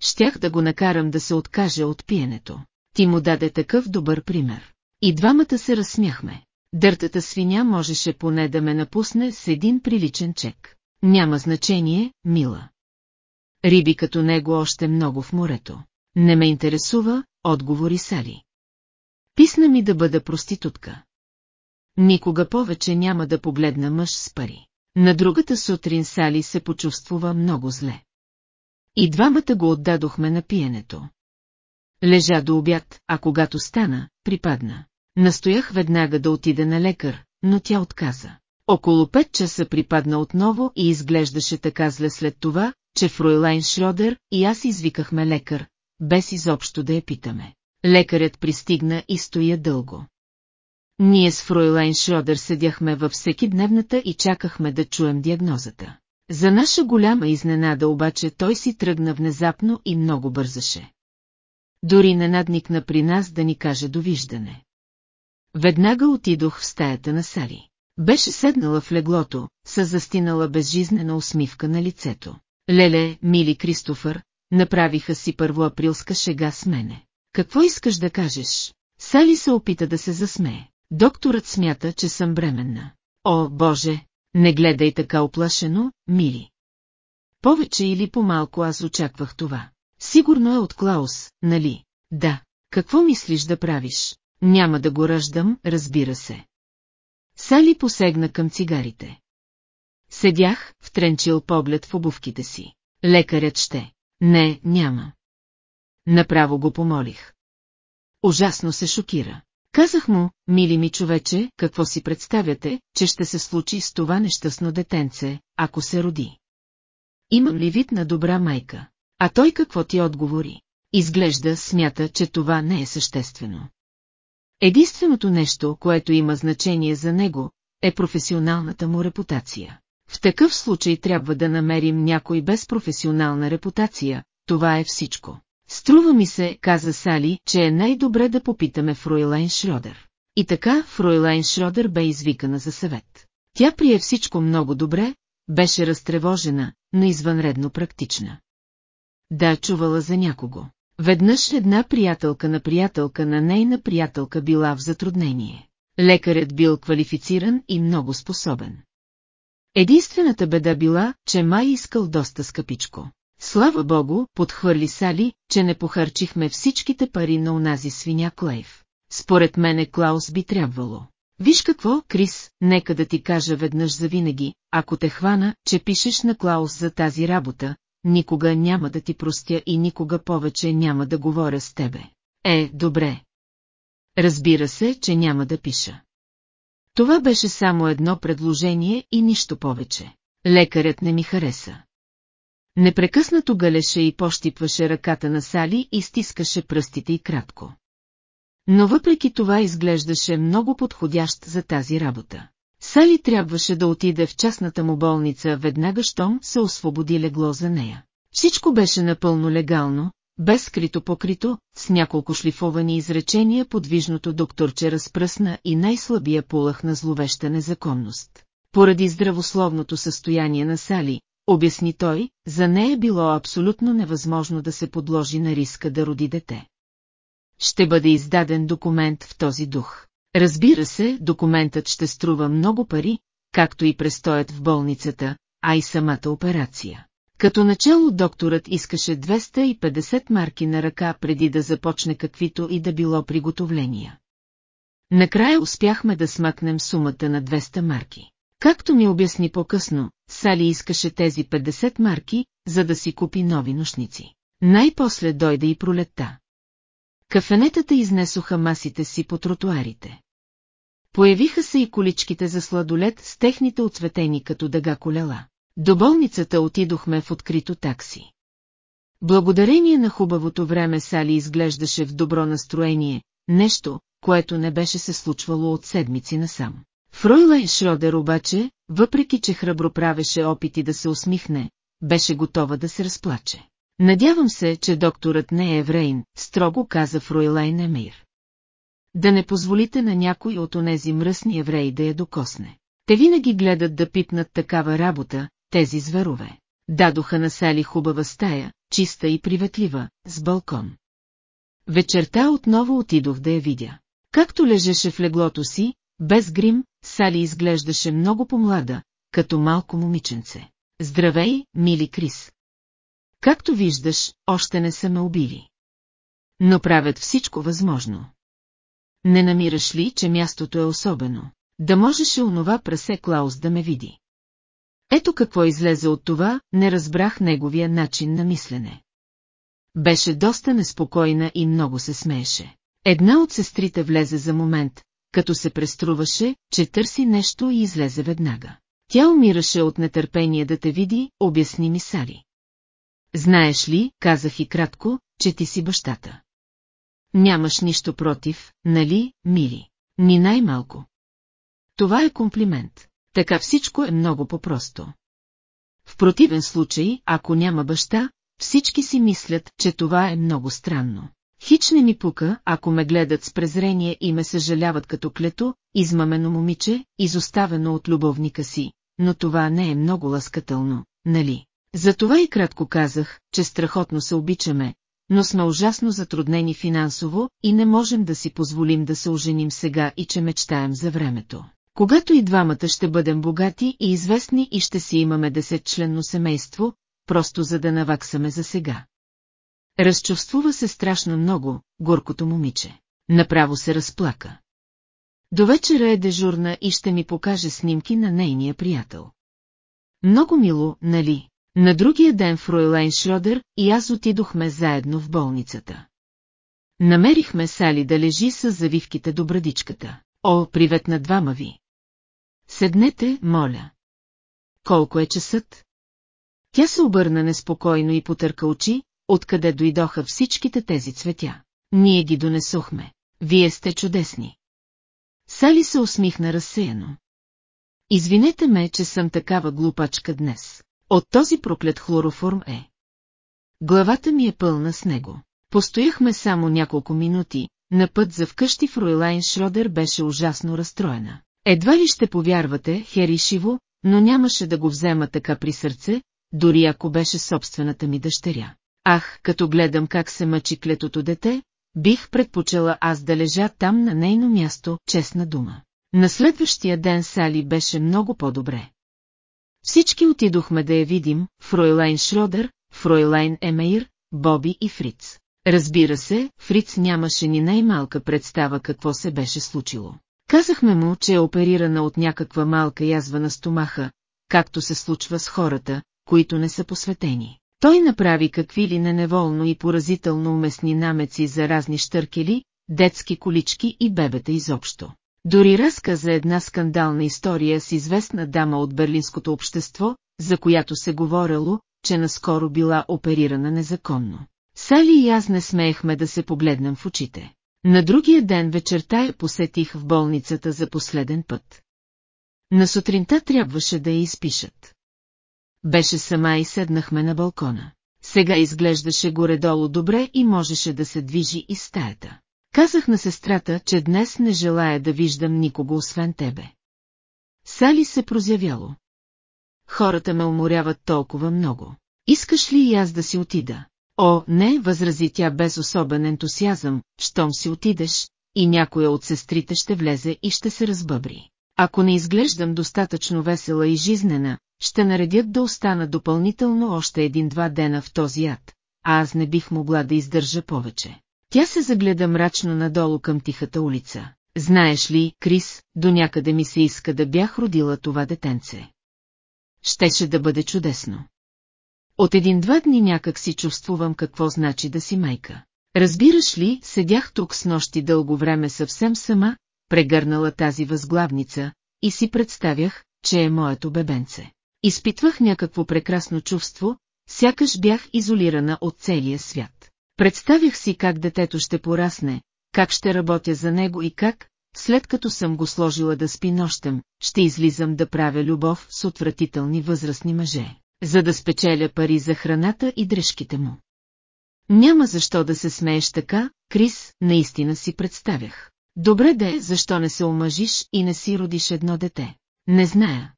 Щях да го накарам да се откаже от пиенето. Ти му даде такъв добър пример. И двамата се разсмяхме. Дъртата свиня можеше поне да ме напусне с един приличен чек. Няма значение, мила. Риби като него още много в морето. Не ме интересува, отговори Сали. Писна ми да бъда проститутка. Никога повече няма да погледна мъж с пари. На другата сутрин Сали се почувствува много зле. И двамата го отдадохме на пиенето. Лежа до обяд, а когато стана, припадна. Настоях веднага да отида на лекар, но тя отказа. Около пет часа припадна отново и изглеждаше така зле след това, че Фройлайн Шродер и аз извикахме лекар, без изобщо да я питаме. Лекарят пристигна и стоя дълго. Ние с Фройлайн Шродер седяхме във всеки дневната и чакахме да чуем диагнозата. За наша голяма изненада обаче той си тръгна внезапно и много бързаше. Дори не надникна при нас да ни каже довиждане. Веднага отидох в стаята на Сали. Беше седнала в леглото, с застинала безжизнена усмивка на лицето. Леле, мили Кристофър, направиха си първоаприлска шега с мене. Какво искаш да кажеш? Сали се опита да се засмее. Докторът смята, че съм бременна. О, Боже, не гледай така оплашено, мили. Повече или по-малко аз очаквах това. Сигурно е от Клаус, нали? Да. Какво мислиш да правиш? Няма да го ръждам, разбира се. Сали посегна към цигарите. Седях, втренчил поглед в обувките си. Лекарят ще. Не, няма. Направо го помолих. Ужасно се шокира. Казах му, мили ми човече, какво си представяте, че ще се случи с това нещастно детенце, ако се роди. Имам ли вид на добра майка? А той какво ти отговори? Изглежда, смята, че това не е съществено. Единственото нещо, което има значение за него, е професионалната му репутация. В такъв случай трябва да намерим някой без професионална репутация, това е всичко. Струва ми се, каза Сали, че е най-добре да попитаме Фройлайн Шродер. И така Фройлайн Шродер бе извикана за съвет. Тя прие всичко много добре, беше разтревожена, но извънредно практична. Да, чувала за някого. Веднъж една приятелка на приятелка на нейна приятелка била в затруднение. Лекарят бил квалифициран и много способен. Единствената беда била, че май искал доста скъпичко. Слава богу, подхвърли Сали, че не похарчихме всичките пари на унази свиня Клейв. Според мене Клаус би трябвало. Виж какво, Крис, нека да ти кажа веднъж за винаги, ако те хвана, че пишеш на Клаус за тази работа, никога няма да ти простя и никога повече няма да говоря с тебе. Е, добре. Разбира се, че няма да пиша. Това беше само едно предложение и нищо повече. Лекарят не ми хареса. Непрекъснато галеше и пощипваше ръката на Сали и стискаше пръстите и кратко. Но въпреки това изглеждаше много подходящ за тази работа. Сали трябваше да отиде в частната му болница веднага щом се освободи легло за нея. Всичко беше напълно легално, без скрито покрито, с няколко шлифовани изречения подвижното докторче разпръсна и най-слабия полъх на зловеща незаконност. Поради здравословното състояние на Сали, обясни той, за нея е било абсолютно невъзможно да се подложи на риска да роди дете. Ще бъде издаден документ в този дух. Разбира се, документът ще струва много пари, както и престоят в болницата, а и самата операция. Като начало докторът искаше 250 марки на ръка преди да започне каквито и да било приготовления. Накрая успяхме да смъкнем сумата на 200 марки. Както ми обясни по-късно, Сали искаше тези 50 марки, за да си купи нови нощници. Най-после дойде и пролетта. Кафенетата изнесоха масите си по тротуарите. Появиха се и количките за сладолет с техните отцветени като дъга колела. До болницата отидохме в открито такси. Благодарение на хубавото време Сали изглеждаше в добро настроение, нещо, което не беше се случвало от седмици насам. Фройлайн Шродер обаче, въпреки че храбро правеше опити да се усмихне, беше готова да се разплаче. Надявам се, че докторът не е еврейн, строго каза Фройлайн Емир. Да не позволите на някой от онези мръсни евреи да я докосне. Те винаги гледат да пипнат такава работа, тези зверове. Дадоха на Сали хубава стая, чиста и приветлива, с балкон. Вечерта отново отидох да я видя. Както лежеше в леглото си, без грим, Сали изглеждаше много помлада, като малко момиченце. Здравей, мили Крис. Както виждаш, още не са ме убили. Но правят всичко възможно. Не намираш ли, че мястото е особено? Да можеше онова прасе Клаус да ме види. Ето какво излезе от това, не разбрах неговия начин на мислене. Беше доста неспокойна и много се смееше. Една от сестрите влезе за момент, като се преструваше, че търси нещо и излезе веднага. Тя умираше от нетърпение да те види, обясни ми Сари. Знаеш ли, казах и кратко, че ти си бащата. Нямаш нищо против, нали, мили? Ни най-малко. Това е комплимент. Така всичко е много по-просто. В противен случай, ако няма баща, всички си мислят, че това е много странно. Хич не ми пука, ако ме гледат с презрение и ме съжаляват като клето, измамено момиче, изоставено от любовника си, но това не е много ласкателно, нали? Затова и кратко казах, че страхотно се обичаме, но сме ужасно затруднени финансово и не можем да си позволим да се оженим сега и че мечтаем за времето. Когато и двамата ще бъдем богати и известни и ще си имаме десетчленно семейство, просто за да наваксаме за сега. Разчувствува се страшно много, горкото момиче. Направо се разплака. До вечера е дежурна и ще ми покаже снимки на нейния приятел. Много мило, нали? На другия ден Фройлайн Шродер и аз отидохме заедно в болницата. Намерихме Сали да лежи с завивките до брадичката. О, привет на двама ви! Седнете, моля. Колко е часът? Тя се обърна неспокойно и потърка очи, откъде дойдоха всичките тези цветя. Ние ги донесохме. Вие сте чудесни. Сали се усмихна разсеяно. Извинете ме, че съм такава глупачка днес. От този проклет хлороформ е. Главата ми е пълна с него. Постояхме само няколко минути, на път за вкъщи Фройлайн Шродер беше ужасно разстроена. Едва ли ще повярвате, Херишиво, но нямаше да го взема така при сърце, дори ако беше собствената ми дъщеря. Ах, като гледам как се мъчи клетото дете, бих предпочела аз да лежа там на нейно място, честна дума. На следващия ден Сали беше много по-добре. Всички отидохме да я видим, Фройлайн Шродер, Фройлайн Емейр, Боби и Фриц. Разбира се, Фриц нямаше ни най-малка представа какво се беше случило. Казахме му, че е оперирана от някаква малка язва на стомаха, както се случва с хората, които не са посветени. Той направи какви ли неневолно и поразително уместни намеци за разни штъркели, детски колички и бебета изобщо. Дори разказа една скандална история с известна дама от берлинското общество, за която се говорело, че наскоро била оперирана незаконно. Сали и аз не смеехме да се погледнем в очите. На другия ден вечерта я посетих в болницата за последен път. На сутринта трябваше да я изпишат. Беше сама и седнахме на балкона. Сега изглеждаше горе-долу добре и можеше да се движи из стаята. Казах на сестрата, че днес не желая да виждам никого освен тебе. Сали се прозявяло. Хората ме уморяват толкова много. Искаш ли и аз да си отида? О, не, възрази тя без особен ентусиазъм, щом си отидеш, и някоя от сестрите ще влезе и ще се разбъбри. Ако не изглеждам достатъчно весела и жизнена, ще наредят да остана допълнително още един-два дена в този ад, а аз не бих могла да издържа повече. Тя се загледа мрачно надолу към тихата улица. Знаеш ли, Крис, до някъде ми се иска да бях родила това детенце. Щеше да бъде чудесно. От един-два дни някак си чувствувам какво значи да си майка. Разбираш ли, седях тук с нощи дълго време съвсем сама, прегърнала тази възглавница, и си представях, че е моето бебенце. Изпитвах някакво прекрасно чувство, сякаш бях изолирана от целия свят. Представях си как детето ще порасне, как ще работя за него и как, след като съм го сложила да спи нощем, ще излизам да правя любов с отвратителни възрастни мъже за да спечеля пари за храната и дръжките му. Няма защо да се смееш така, Крис, наистина си представях. Добре де, защо не се омъжиш и не си родиш едно дете? Не зная.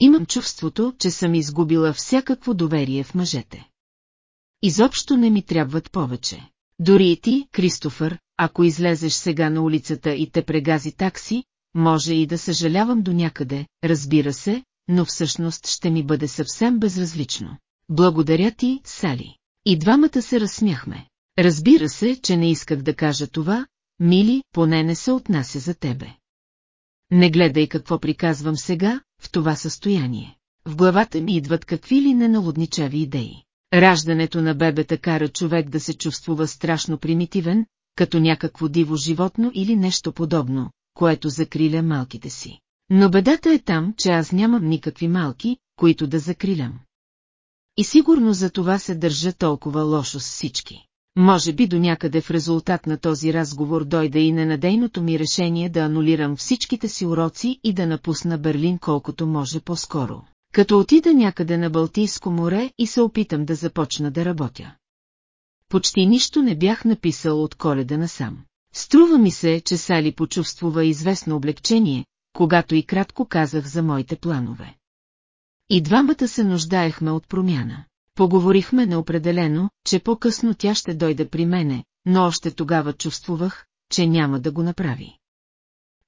Имам чувството, че съм изгубила всякакво доверие в мъжете. Изобщо не ми трябват повече. Дори и ти, Кристофър, ако излезеш сега на улицата и те прегази такси, може и да съжалявам до някъде, разбира се, но всъщност ще ми бъде съвсем безразлично. Благодаря ти, Сали. И двамата се разсмяхме. Разбира се, че не исках да кажа това, мили, поне не се отнася за тебе. Не гледай какво приказвам сега, в това състояние. в главата ми идват какви ли неналудничави идеи. Раждането на бебета кара човек да се чувствува страшно примитивен, като някакво диво животно или нещо подобно, което закриля малките си. Но бедата е там, че аз нямам никакви малки, които да закрилям. И сигурно за това се държа толкова лошо с всички. Може би до някъде в резултат на този разговор дойде и ненадейното ми решение да анулирам всичките си уроци и да напусна Берлин колкото може по-скоро. Като отида някъде на Балтийско море и се опитам да започна да работя. Почти нищо не бях написал от коледа насам. Струва ми се, че Сали почувствува известно облегчение, когато и кратко казах за моите планове. И двамата се нуждаехме от промяна. Поговорихме неопределено, че по-късно тя ще дойде при мене, но още тогава чувствувах, че няма да го направи.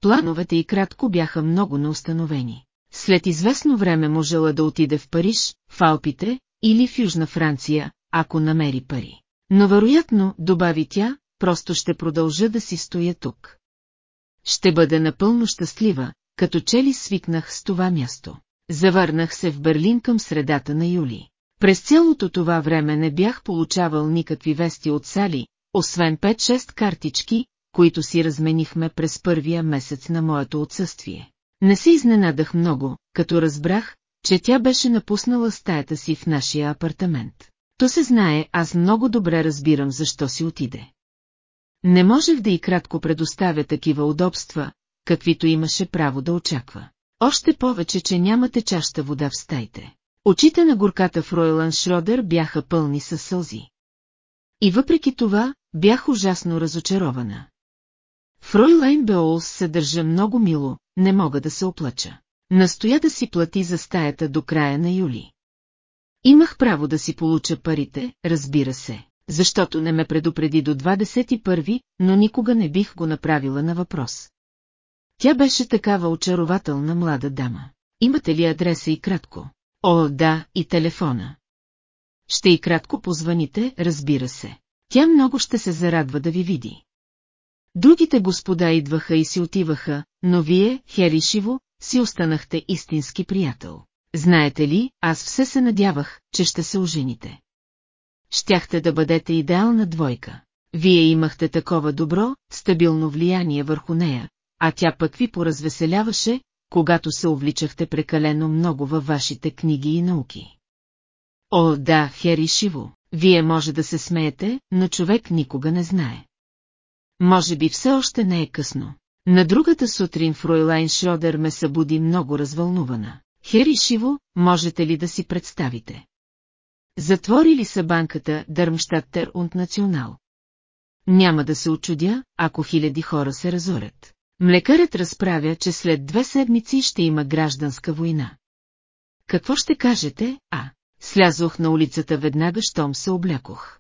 Плановете и кратко бяха много неустановени. След известно време можела да отиде в Париж, в Алпите или в Южна Франция, ако намери пари. Но вероятно, добави тя, просто ще продължа да си стоя тук. Ще бъде напълно щастлива, като че ли свикнах с това място. Завърнах се в Берлин към средата на юли. През цялото това време не бях получавал никакви вести от Сали, освен 5-6 картички, които си разменихме през първия месец на моето отсъствие. Не се изненадах много, като разбрах, че тя беше напуснала стаята си в нашия апартамент. То се знае, аз много добре разбирам защо си отиде. Не можех да и кратко предоставя такива удобства, каквито имаше право да очаква. Още повече, че нямате чаща вода в стаите. Очите на горката в Ройлан Шродер бяха пълни със сълзи. И въпреки това, бях ужасно разочарована. Фройлайн Беолс се държа много мило, не мога да се оплача. Настоя да си плати за стаята до края на юли. Имах право да си получа парите, разбира се, защото не ме предупреди до 21, но никога не бих го направила на въпрос. Тя беше такава очарователна млада дама. Имате ли адреса и кратко? О, да, и телефона. Ще и кратко позваните, разбира се. Тя много ще се зарадва да ви види. Другите господа идваха и си отиваха, но вие, Херишиво, си останахте истински приятел. Знаете ли, аз все се надявах, че ще се ожените. Щяхте да бъдете идеална двойка. Вие имахте такова добро, стабилно влияние върху нея, а тя пък ви поразвеселяваше, когато се увличахте прекалено много във вашите книги и науки. О, да, Хери Шиво, вие може да се смеете, но човек никога не знае. Може би все още не е късно. На другата сутрин Фройлайн Шродер ме събуди много развълнувана. Хери Шиво, можете ли да си представите? Затвори ли са банката Дърмштаттер und Национал? Няма да се очудя, ако хиляди хора се разорят. Млекарът разправя, че след две седмици ще има гражданска война. Какво ще кажете, а? Слязох на улицата веднага, щом се облякох.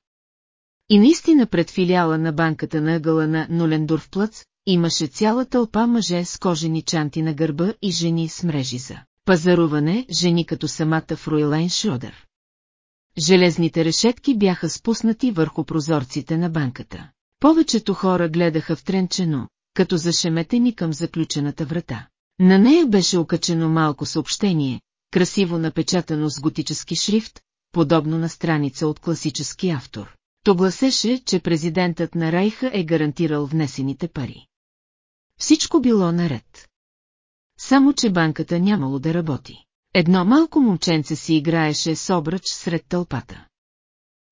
И наистина пред филиала на банката на ъгъла на Нулендорф плъц имаше цяла тълпа мъже с кожени чанти на гърба и жени с мрежи за пазаруване, жени като самата Фруйлайн Шродер. Железните решетки бяха спуснати върху прозорците на банката. Повечето хора гледаха втренчено, като зашеметени към заключената врата. На нея беше окачено малко съобщение, красиво напечатано с готически шрифт, подобно на страница от класически автор. То гласеше, че президентът на Райха е гарантирал внесените пари. Всичко било наред. Само, че банката нямало да работи. Едно малко момченце си играеше с обръч сред тълпата.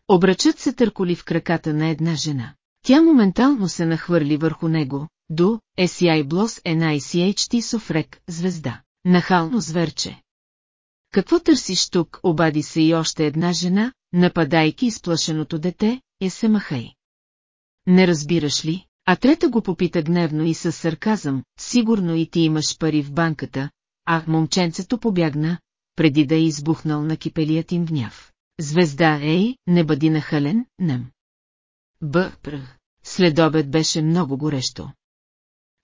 Обръчът се търколи в краката на една жена. Тя моментално се нахвърли върху него, до SCI Блос NICHT Софрек, звезда. Нахално зверче. Какво търсиш тук, обади се и още една жена, нападайки изплашеното дете, е се махай. Не разбираш ли? А трета го попита гневно и със сарказъм, сигурно и ти имаш пари в банката, а момченцето побягна, преди да е избухнал на кипелият им гняв. Звезда, ей, не бъди нахален, нем. Б. Пр. След обед беше много горещо.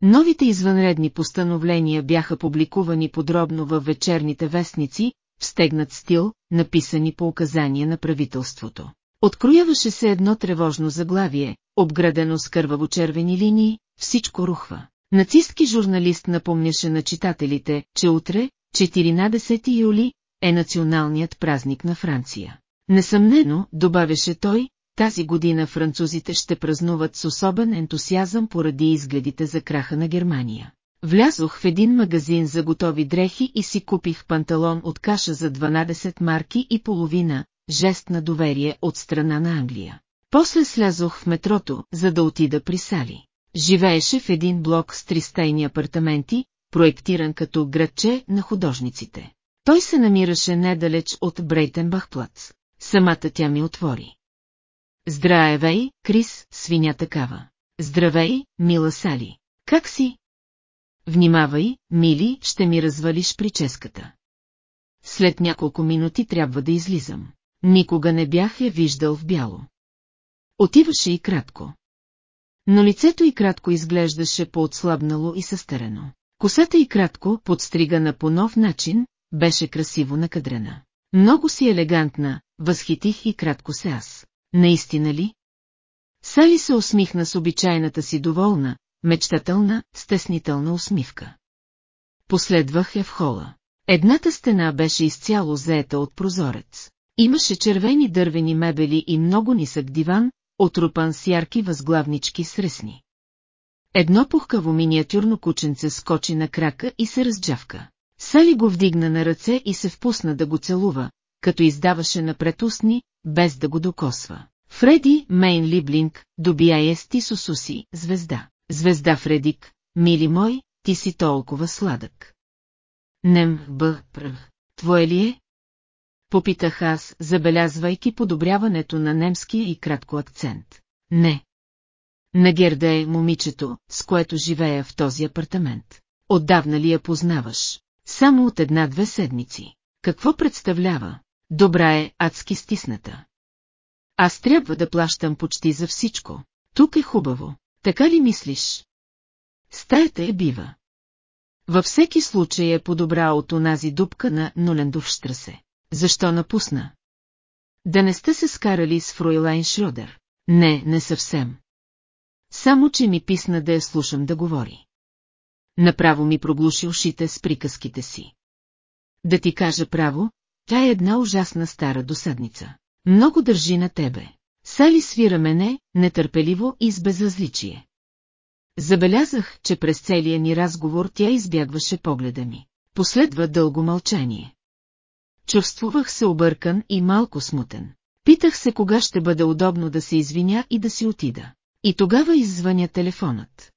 Новите извънредни постановления бяха публикувани подробно във вечерните вестници, в стегнат стил, написани по указания на правителството. Открояваше се едно тревожно заглавие, обградено с кърваво-червени линии, всичко рухва. Нацистки журналист напомняше на читателите, че утре, 14 юли, е националният празник на Франция. Несъмнено, добавяше той, тази година французите ще празнуват с особен ентусиазъм поради изгледите за краха на Германия. Влязох в един магазин за готови дрехи и си купих панталон от каша за 12 марки и половина, жест на доверие от страна на Англия. После слязох в метрото, за да отида при Сали. Живееше в един блок с тристайни апартаменти, проектиран като градче на художниците. Той се намираше недалеч от Брейтенбахплац. Самата тя ми отвори. Здравей, Крис, свиня такава. Здравей, мила Сали. Как си? Внимавай, мили, ще ми развалиш прическата. След няколко минути трябва да излизам. Никога не бях я виждал в бяло. Отиваше и кратко. Но лицето и кратко изглеждаше по-отслабнало и състарено. Косата и кратко, подстригана по нов начин, беше красиво накадрена. Много си елегантна, възхитих и кратко се аз. Наистина ли? Сали се усмихна с обичайната си доволна, мечтателна, стеснителна усмивка. Последвах я в хола. Едната стена беше изцяло заета от прозорец. Имаше червени дървени мебели и много нисък диван, отрупан с ярки възглавнички с ресни. Едно пухкаво миниатюрно кученце скочи на крака и се разджавка. Сали го вдигна на ръце и се впусна да го целува, като издаваше напред устни, без да го докосва. Фреди Мейн Либлинг, добия ести сусуси, звезда. Звезда Фредик, мили мой, ти си толкова сладък. Нем, б, пр. Твое ли е? Попитах аз, забелязвайки подобряването на немския и кратко акцент. Не. На Герда е момичето, с което живея в този апартамент. Отдавна ли я познаваш? Само от една-две седмици. Какво представлява? Добра е, адски стисната. Аз трябва да плащам почти за всичко. Тук е хубаво. Така ли мислиш? Стаята е бива. Във всеки случай е по-добра от онази дупка на Нулендовштрасе. Защо напусна? Да не сте се скарали с Фройлайн Шродер. Не, не съвсем. Само, че ми писна да я слушам да говори. Направо ми проглуши ушите с приказките си. Да ти кажа право, тя е една ужасна стара досадница. Много държи на тебе. Сали свира мене, нетърпеливо и с безразличие. Забелязах, че през целия ни разговор тя избягваше погледа ми. Последва дълго мълчание. Чувствувах се объркан и малко смутен. Питах се кога ще бъде удобно да се извиня и да си отида. И тогава иззвъня телефонът.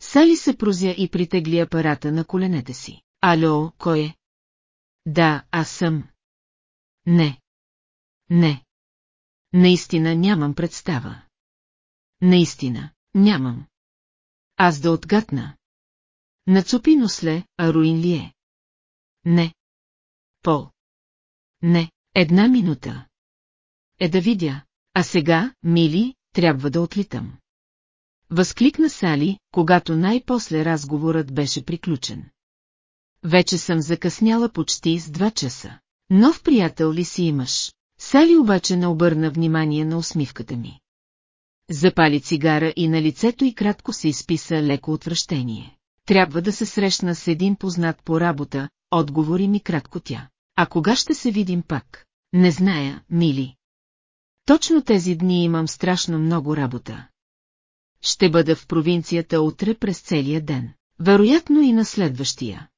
Сали се прозя и притегли апарата на коленете си. Ало, кой е? Да, аз съм. Не. Не. Наистина нямам представа. Наистина, нямам. Аз да отгатна. Нацупи носле, а руин ли е? Не. Пол. Не, една минута. Е да видя, а сега, мили, трябва да отлитам. Възкликна Сали, когато най-после разговорът беше приключен. Вече съм закъсняла почти с два часа. Нов приятел ли си имаш? Сали обаче не обърна внимание на усмивката ми. Запали цигара и на лицето й кратко се изписа леко отвращение. Трябва да се срещна с един познат по работа, отговори ми кратко тя. А кога ще се видим пак? Не зная, мили. Точно тези дни имам страшно много работа. Ще бъда в провинцията утре през целия ден. Вероятно и на следващия.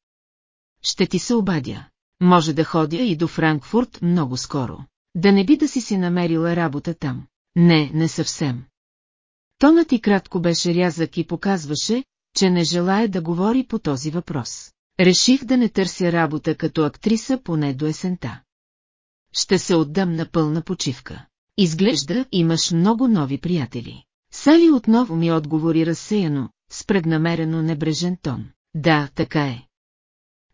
Ще ти се обадя. Може да ходя и до Франкфурт много скоро. Да не би да си си намерила работа там. Не, не съвсем. Тонът и кратко беше рязък и показваше, че не желая да говори по този въпрос. Реших да не търся работа като актриса поне до есента. Ще се отдам на пълна почивка. Изглежда, имаш много нови приятели. Сали отново ми отговори разсеяно, с преднамерено небрежен тон. Да, така е.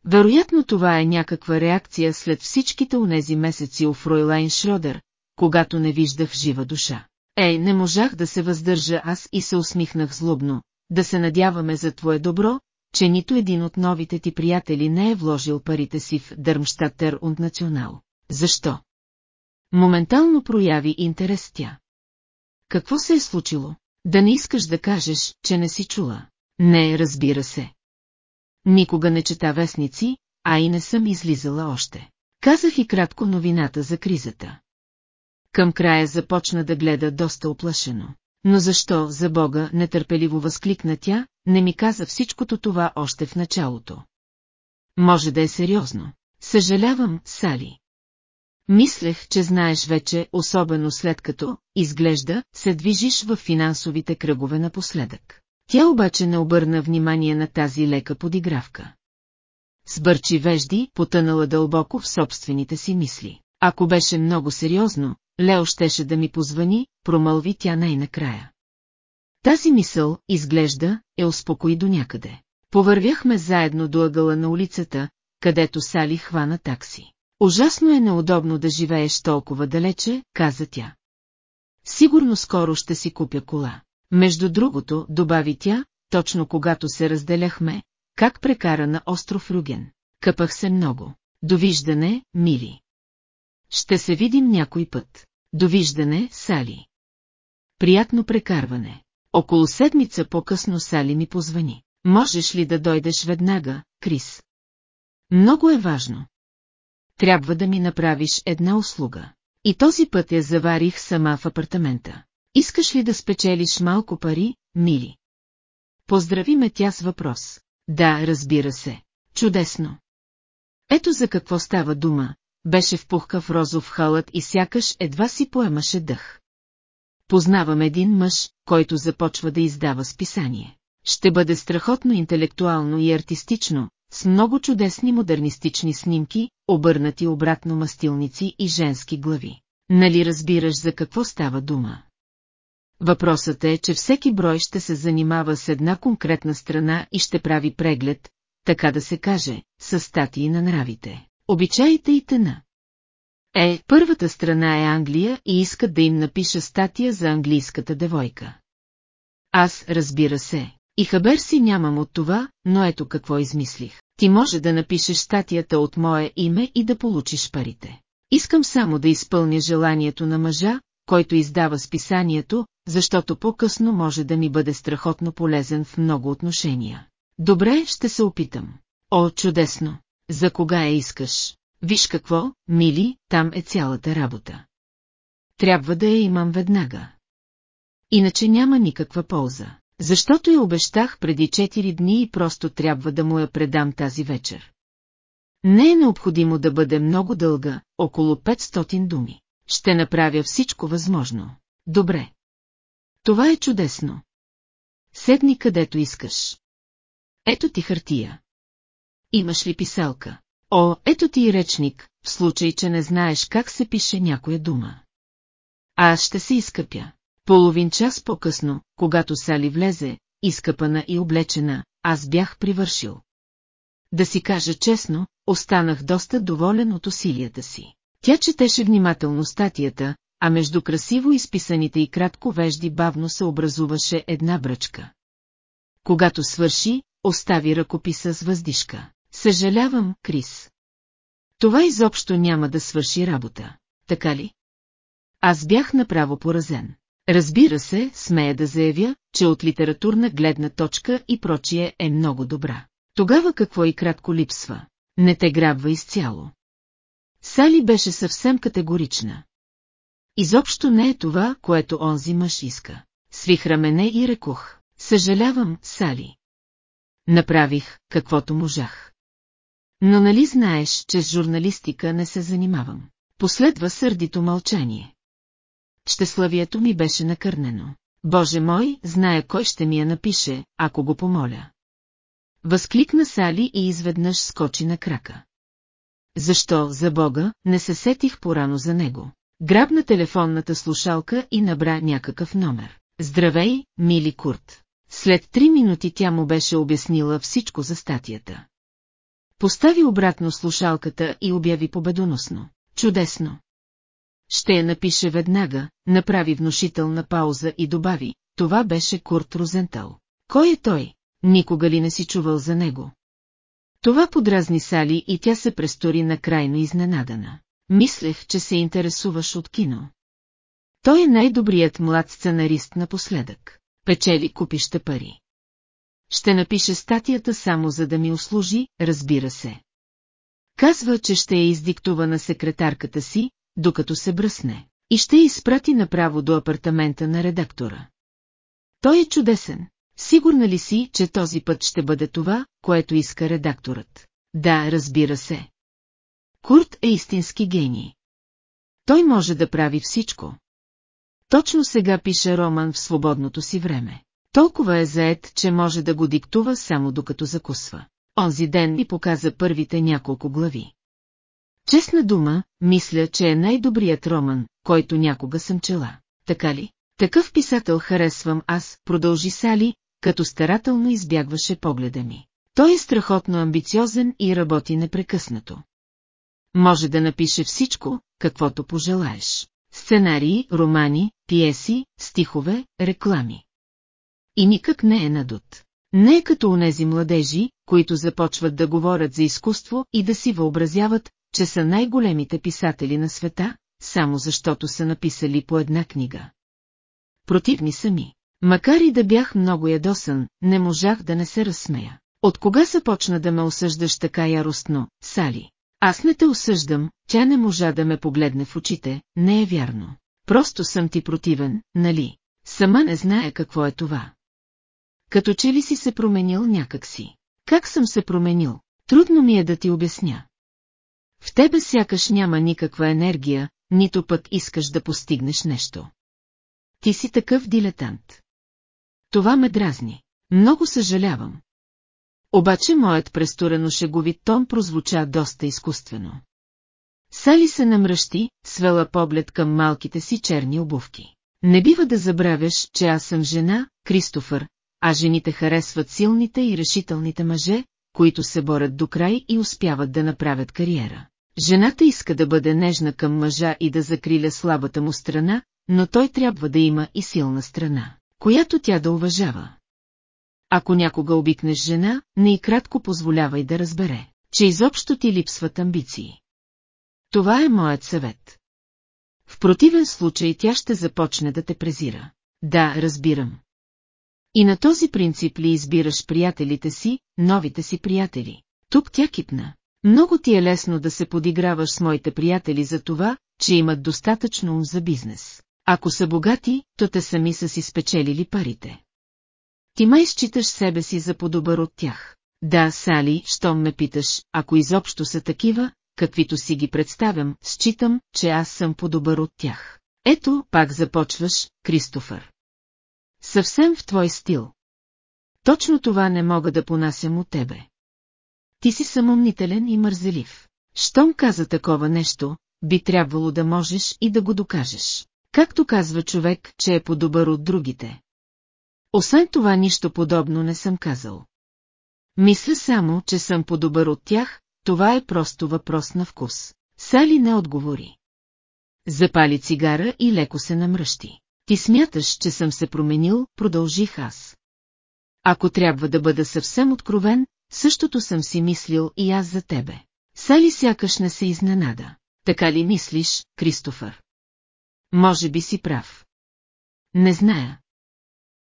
Вероятно това е някаква реакция след всичките унези месеци у Фройлайн Шродер, когато не виждах жива душа. Ей, не можах да се въздържа аз и се усмихнах злобно, да се надяваме за твое добро, че нито един от новите ти приятели не е вложил парите си в Дърмштатер und Национал. Защо? Моментално прояви интерес тя. Какво се е случило? Да не искаш да кажеш, че не си чула. Не, разбира се. Никога не чета вестници, а и не съм излизала още. Казах и кратко новината за кризата. Към края започна да гледа доста оплашено. Но защо, за Бога, нетърпеливо възкликна тя, не ми каза всичкото това още в началото. Може да е сериозно. Съжалявам, Сали. Мислех, че знаеш вече, особено след като, изглежда, се движиш в финансовите кръгове напоследък. Тя обаче не обърна внимание на тази лека подигравка. Сбърчи вежди, потънала дълбоко в собствените си мисли. Ако беше много сериозно, Лео щеше да ми позвани, промълви тя най-накрая. Тази мисъл, изглежда, е успокои до някъде. Повървяхме заедно до ъгъла на улицата, където Сали хвана такси. Ужасно е неудобно да живееш толкова далече, каза тя. Сигурно скоро ще си купя кола. Между другото, добави тя, точно когато се разделяхме, как прекара на остров Руген. Къпах се много. Довиждане, мили. Ще се видим някой път. Довиждане, Сали. Приятно прекарване. Около седмица по-късно Сали ми позвани. Можеш ли да дойдеш веднага, Крис? Много е важно. Трябва да ми направиш една услуга. И този път я заварих сама в апартамента. Искаш ли да спечелиш малко пари, мили? Поздрави ме тя с въпрос. Да, разбира се. Чудесно. Ето за какво става дума, беше в пухкав розов халът и сякаш едва си поемаше дъх. Познавам един мъж, който започва да издава списание. Ще бъде страхотно интелектуално и артистично, с много чудесни модернистични снимки, обърнати обратно мастилници и женски глави. Нали разбираш за какво става дума? Въпросът е, че всеки брой ще се занимава с една конкретна страна и ще прави преглед, така да се каже, с статии на нравите, обичаите и тъна. Е, първата страна е Англия и искат да им напиша статия за английската девойка. Аз, разбира се, и хабер си нямам от това, но ето какво измислих. Ти може да напишеш статията от мое име и да получиш парите. Искам само да изпълня желанието на мъжа, който издава списанието, защото по-късно може да ми бъде страхотно полезен в много отношения. Добре, ще се опитам. О, чудесно! За кога я искаш? Виж какво, мили, там е цялата работа. Трябва да я имам веднага. Иначе няма никаква полза. Защото я обещах преди 4 дни и просто трябва да му я предам тази вечер. Не е необходимо да бъде много дълга, около 500 думи. Ще направя всичко възможно. Добре. Това е чудесно. Седни където искаш. Ето ти хартия. Имаш ли писалка? О, ето ти и речник, в случай, че не знаеш как се пише някоя дума. Аз ще се изкъпя. Половин час по-късно, когато Сали влезе, изкъпана и облечена, аз бях привършил. Да си кажа честно, останах доста доволен от усилията си. Тя четеше внимателно статията, а между красиво изписаните и кратко вежди бавно се образуваше една бръчка. Когато свърши, остави ръкописа с въздишка. Съжалявам, Крис. Това изобщо няма да свърши работа, така ли? Аз бях направо поразен. Разбира се, смея да заявя, че от литературна гледна точка и прочие е много добра. Тогава какво и кратко липсва? Не те грабва изцяло. Сали беше съвсем категорична. Изобщо не е това, което онзи мъж иска. Свих рамене и рекох. Съжалявам, Сали. Направих, каквото можах. Но нали знаеш, че с журналистика не се занимавам? Последва сърдито мълчание. Щеславието ми беше накърнено. Боже мой, зная кой ще ми я напише, ако го помоля. Възкликна Сали и изведнъж скочи на крака. Защо, за Бога, не се сетих порано за него? Грабна телефонната слушалка и набра някакъв номер. Здравей, мили Курт. След три минути тя му беше обяснила всичко за статията. Постави обратно слушалката и обяви победоносно. Чудесно. Ще я напише веднага, направи внушителна пауза и добави, това беше Курт Розентал. Кой е той? Никога ли не си чувал за него? Това подразни Сали и тя се престори на крайно изненадана. Мислех, че се интересуваш от кино. Той е най-добрият млад сценарист напоследък. Печели купища пари. Ще напише статията само за да ми услужи, разбира се. Казва, че ще я издиктува на секретарката си, докато се бръсне, и ще я изпрати направо до апартамента на редактора. Той е чудесен. Сигурна ли си, че този път ще бъде това, което иска редакторът? Да, разбира се. Курт е истински гений. Той може да прави всичко. Точно сега пише роман в свободното си време. Толкова е заед, че може да го диктува само докато закусва. Онзи ден ми показа първите няколко глави. Честна дума, мисля, че е най-добрият роман, който някога съм чела. Така ли? Такъв писател харесвам аз, продължи Сали, като старателно избягваше погледа ми. Той е страхотно амбициозен и работи непрекъснато. Може да напише всичко, каквото пожелаеш. Сценарии, романи, пиеси, стихове, реклами. И никак не е надут. Не е като онези младежи, които започват да говорят за изкуство и да си въобразяват, че са най-големите писатели на света, само защото са написали по една книга. Противни са ми. Макар и да бях много ядосан, не можах да не се разсмея. От кога започна да ме осъждаш така яростно, Сали? Аз не те осъждам, тя не можа да ме погледне в очите, не е вярно. Просто съм ти противен, нали? Сама не знае какво е това. Като че ли си се променил някакси? Как съм се променил? Трудно ми е да ти обясня. В тебе сякаш няма никаква енергия, нито пък искаш да постигнеш нещо. Ти си такъв дилетант. Това ме дразни. Много съжалявам. Обаче моят престорено шеговит тон прозвуча доста изкуствено. Сали се намръщи, свела поглед към малките си черни обувки. Не бива да забравяш, че аз съм жена, Кристофър, а жените харесват силните и решителните мъже, които се борят до край и успяват да направят кариера. Жената иска да бъде нежна към мъжа и да закриля слабата му страна, но той трябва да има и силна страна, която тя да уважава. Ако някога обикнеш жена, не и кратко позволявай да разбере, че изобщо ти липсват амбиции. Това е моят съвет. В противен случай тя ще започне да те презира. Да, разбирам. И на този принцип ли избираш приятелите си, новите си приятели? Тук тя кипна. Много ти е лесно да се подиграваш с моите приятели за това, че имат достатъчно ум за бизнес. Ако са богати, то те сами са си спечелили парите. Ти май считаш себе си за по-добър от тях. Да, Сали, щом ме питаш, ако изобщо са такива, каквито си ги представям, считам, че аз съм по-добър от тях. Ето, пак започваш, Кристофър. Съвсем в твой стил. Точно това не мога да понасям от тебе. Ти си самомнителен и мързелив. Щом каза такова нещо, би трябвало да можеш и да го докажеш. Както казва човек, че е по-добър от другите. Освен това нищо подобно не съм казал. Мисля само, че съм по-добър от тях, това е просто въпрос на вкус. Сали не отговори. Запали цигара и леко се намръщи. Ти смяташ, че съм се променил, продължих аз. Ако трябва да бъда съвсем откровен, същото съм си мислил и аз за тебе. Сали сякаш не се изненада. Така ли мислиш, Кристофър? Може би си прав. Не зная.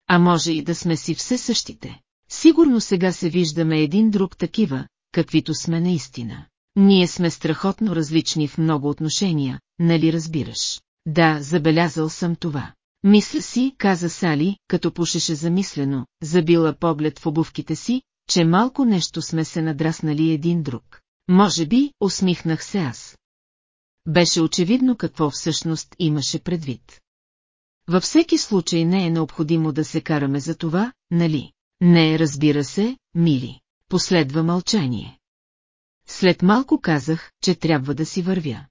А може и да сме си все същите. Сигурно сега се виждаме един друг такива, каквито сме наистина. Ние сме страхотно различни в много отношения, нали разбираш? Да, забелязал съм това. Мисля си, каза Сали, като пушеше замислено, забила поглед в обувките си, че малко нещо сме се надраснали един друг. Може би, усмихнах се аз. Беше очевидно какво всъщност имаше предвид. Във всеки случай не е необходимо да се караме за това, нали? Не, разбира се, мили. Последва мълчание. След малко казах, че трябва да си вървя.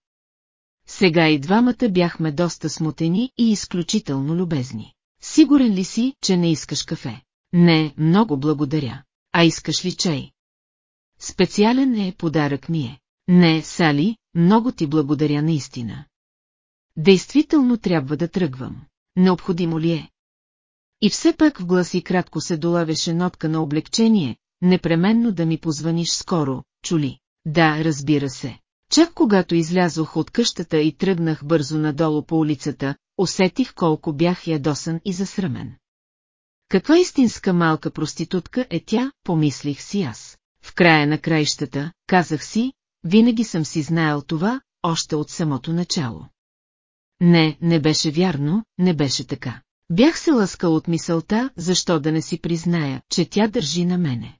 Сега и двамата бяхме доста смутени и изключително любезни. Сигурен ли си, че не искаш кафе? Не, много благодаря. А искаш ли чай? Специален е подарък ми е. Не, Сали, много ти благодаря наистина. Действително трябва да тръгвам. Необходимо ли е? И все пак в гласи кратко се долавяше нотка на облегчение, непременно да ми позваниш скоро, чули. Да, разбира се. Чак когато излязох от къщата и тръгнах бързо надолу по улицата, усетих колко бях ядосан и засрамен. Каква истинска малка проститутка е тя, помислих си аз. В края на краищата, казах си, винаги съм си знаел това, още от самото начало. Не, не беше вярно, не беше така. Бях се лъскал от мисълта, защо да не си призная, че тя държи на мене.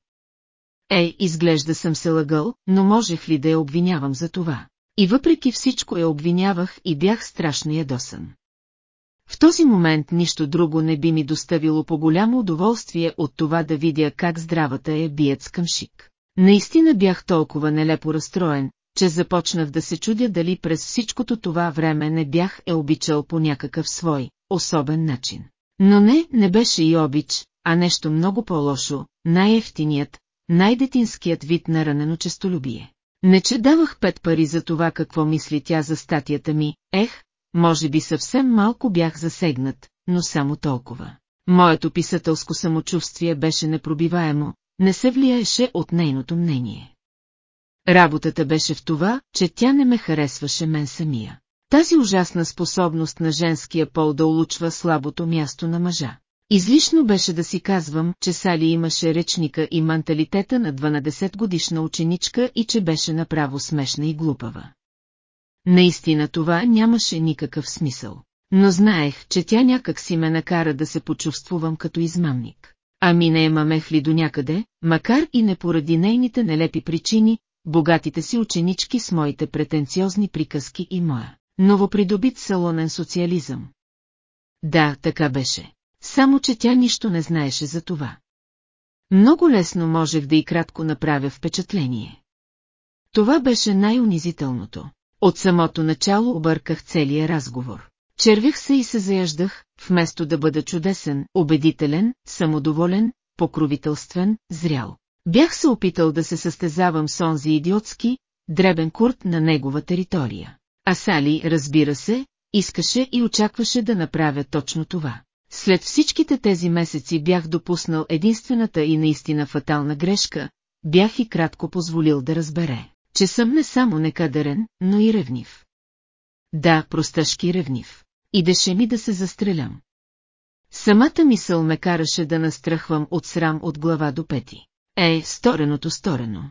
Ей, изглежда съм се лъгъл, но можех ли да я обвинявам за това? И въпреки всичко я обвинявах и бях страшно ядосан. В този момент нищо друго не би ми доставило по голямо удоволствие от това да видя как здравата е бият с къмшик. Наистина бях толкова нелепо разстроен, че започнах да се чудя дали през всичкото това време не бях е обичал по някакъв свой, особен начин. Но не, не беше и обич, а нещо много по-лошо, най-ефтиният, най-детинският вид на ранено честолюбие. Не че давах пет пари за това какво мисли тя за статията ми, ех, може би съвсем малко бях засегнат, но само толкова. Моето писателско самочувствие беше непробиваемо, не се влияеше от нейното мнение. Работата беше в това, че тя не ме харесваше мен самия. Тази ужасна способност на женския пол да улучва слабото място на мъжа. Излишно беше да си казвам, че Сали имаше речника и менталитета на 12 годишна ученичка и че беше направо смешна и глупава. Наистина това нямаше никакъв смисъл. Но знаех, че тя някак си ме накара да се почувствувам като измамник. Ами не емамех ли до някъде, макар и не поради нейните нелепи причини, богатите си ученички с моите претенциозни приказки и моя новопридобит салонен социализъм. Да, така беше. Само, че тя нищо не знаеше за това. Много лесно можех да и кратко направя впечатление. Това беше най-унизителното. От самото начало обърках целия разговор. Червих се и се заяждах, вместо да бъда чудесен, убедителен, самодоволен, покровителствен, зрял. Бях се опитал да се състезавам с онзи идиотски, дребен курт на негова територия. А Сали, разбира се, искаше и очакваше да направя точно това. След всичките тези месеци бях допуснал единствената и наистина фатална грешка, бях и кратко позволил да разбере, че съм не само некадърен, но и ревнив. Да, просташки ревнив. Идеше ми да се застрелям. Самата мисъл ме караше да настрахвам от срам от глава до пети. Е, стореното сторено.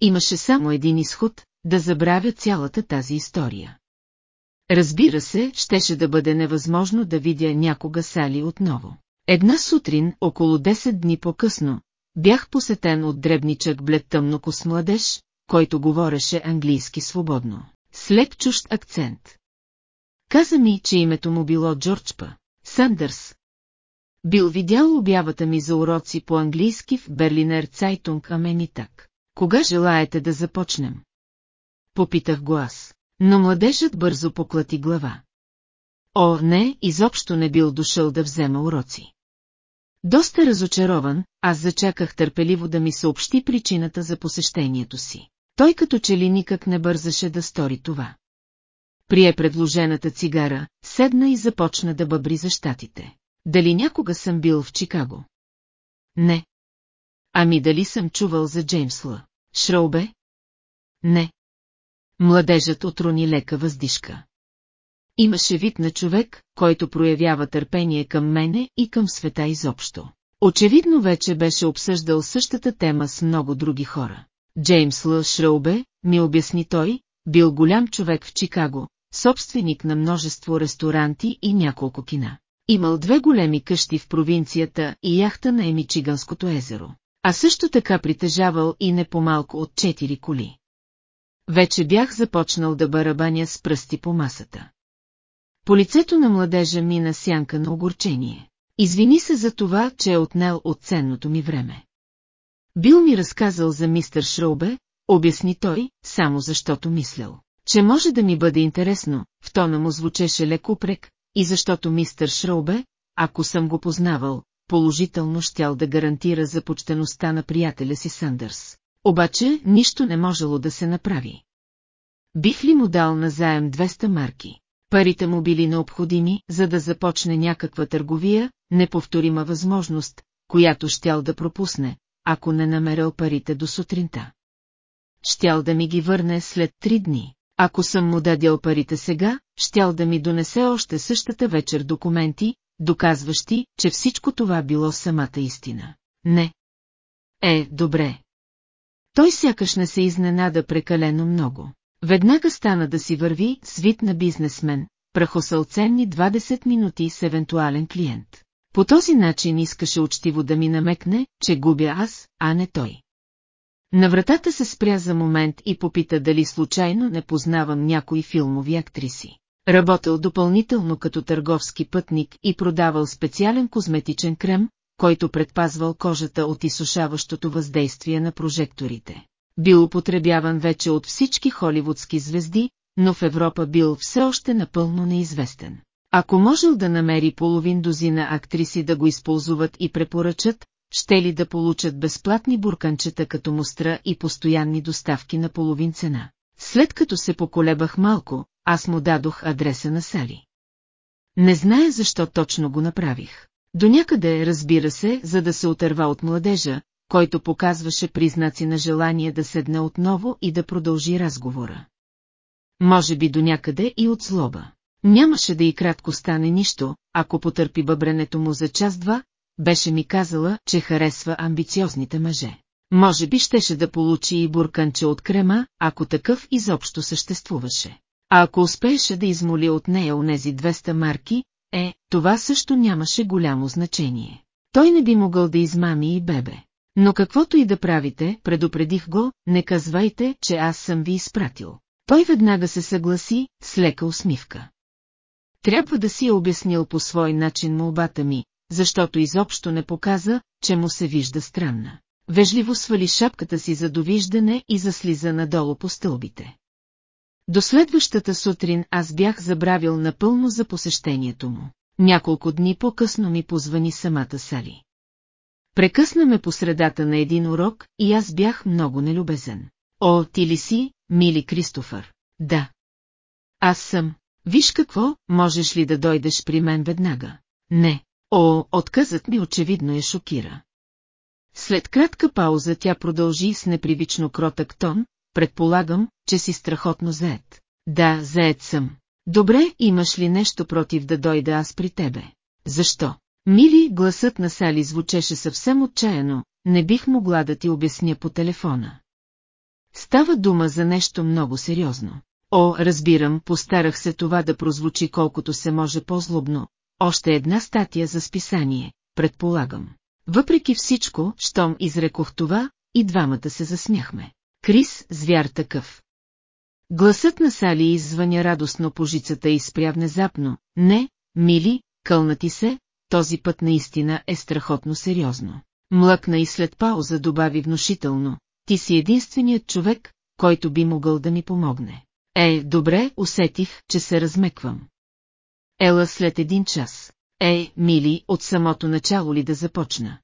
Имаше само един изход, да забравя цялата тази история. Разбира се, щеше да бъде невъзможно да видя някога Сали отново. Една сутрин, около 10 дни по-късно, бях посетен от дребничък блед тъмнокос младеж, който говореше английски свободно, след чужд акцент. Каза ми, че името му било Джордж П. Сандърс. Бил видял обявата ми за уроци по английски в Берлинер Цайтунг Аменитак. Кога желаете да започнем? Попитах го аз. Но младежът бързо поклати глава. О, не, изобщо не бил дошъл да взема уроци. Доста разочарован, аз зачаках търпеливо да ми съобщи причината за посещението си. Той като че ли никак не бързаше да стори това. Прие предложената цигара, седна и започна да бъбри за щатите. Дали някога съм бил в Чикаго? Не. Ами дали съм чувал за Джеймс Ла? Шроубе? Не. Младежът отрони лека въздишка. Имаше вид на човек, който проявява търпение към мене и към света изобщо. Очевидно вече беше обсъждал същата тема с много други хора. Джеймс Л. Шроубе, ми обясни той, бил голям човек в Чикаго, собственик на множество ресторанти и няколко кина. Имал две големи къщи в провинцията и яхта на Емичиганското езеро. А също така притежавал и не по-малко от четири коли. Вече бях започнал да барабаня с пръсти по масата. По лицето на младежа мина сянка на огорчение. Извини се за това, че е отнел от ценното ми време. Бил ми разказал за мистер Шроубе, обясни той, само защото мислял, че може да ми бъде интересно, в тона му звучеше леко прек, и защото мистер Шроубе, ако съм го познавал, положително щял да гарантира за почтеността на приятеля си Сандърс. Обаче нищо не можело да се направи. Бих ли му дал на заем 200 марки? Парите му били необходими, за да започне някаква търговия, неповторима възможност, която щял да пропусне, ако не намерил парите до сутринта. Щял да ми ги върне след три дни. Ако съм му дадял парите сега, щял да ми донесе още същата вечер документи, доказващи, че всичко това било самата истина. Не. Е, добре, Той сякаш не се изненада прекалено много. Веднага стана да си върви с вид на бизнесмен, прахосал ценни 20 минути с евентуален клиент. По този начин искаше учтиво да ми намекне, че губя аз, а не той. На вратата се спря за момент и попита дали случайно не познавам някои филмови актриси. Работил допълнително като търговски пътник и продавал специален козметичен крем, който предпазвал кожата от изсушаващото въздействие на прожекторите. Бил употребяван вече от всички холивудски звезди, но в Европа бил все още напълно неизвестен. Ако можел да намери половин дозина актриси да го използват и препоръчат, ще ли да получат безплатни бурканчета като мустра и постоянни доставки на половин цена. След като се поколебах малко, аз му дадох адреса на Сали. Не зная защо точно го направих. До някъде, разбира се, за да се отърва от младежа, който показваше признаци на желание да седне отново и да продължи разговора. Може би до някъде и от злоба. Нямаше да и кратко стане нищо, ако потърпи бъбренето му за час-два, беше ми казала, че харесва амбициозните мъже. Може би щеше да получи и бурканче от крема, ако такъв изобщо съществуваше. А ако успееше да измоли от нея онези 200 марки, е, това също нямаше голямо значение. Той не би могъл да измами и бебе. Но каквото и да правите, предупредих го, не казвайте, че аз съм ви изпратил. Той веднага се съгласи, с лека усмивка. Трябва да си е обяснил по свой начин молбата ми, защото изобщо не показа, че му се вижда странна. Вежливо свали шапката си за довиждане и заслиза надолу по стълбите. До следващата сутрин аз бях забравил напълно за посещението му. Няколко дни по-късно ми позвани самата Сали. Прекъсна ме по средата на един урок и аз бях много нелюбезен. О, ти ли си, мили Кристофър? Да. Аз съм. Виж какво, можеш ли да дойдеш при мен веднага? Не. О, отказът ми очевидно я шокира. След кратка пауза тя продължи с непривично кротък тон, предполагам, че си страхотно заед. Да, заед съм. Добре, имаш ли нещо против да дойда аз при тебе? Защо? Мили, гласът на Сали звучеше съвсем отчаяно, не бих могла да ти обясня по телефона. Става дума за нещо много сериозно. О, разбирам, постарах се това да прозвучи колкото се може по-злобно. Още една статия за списание, предполагам. Въпреки всичко, щом изрекох това, и двамата се засмяхме. Крис, звяр такъв. Гласът на Сали иззвъня радостно по жицата и спря внезапно. Не, мили, кълна ти се, този път наистина е страхотно сериозно. Млъкна и след пауза добави внушително. Ти си единственият човек, който би могъл да ми помогне. Е, добре, усетих, че се размеквам. Ела след един час. Ей, мили, от самото начало ли да започна?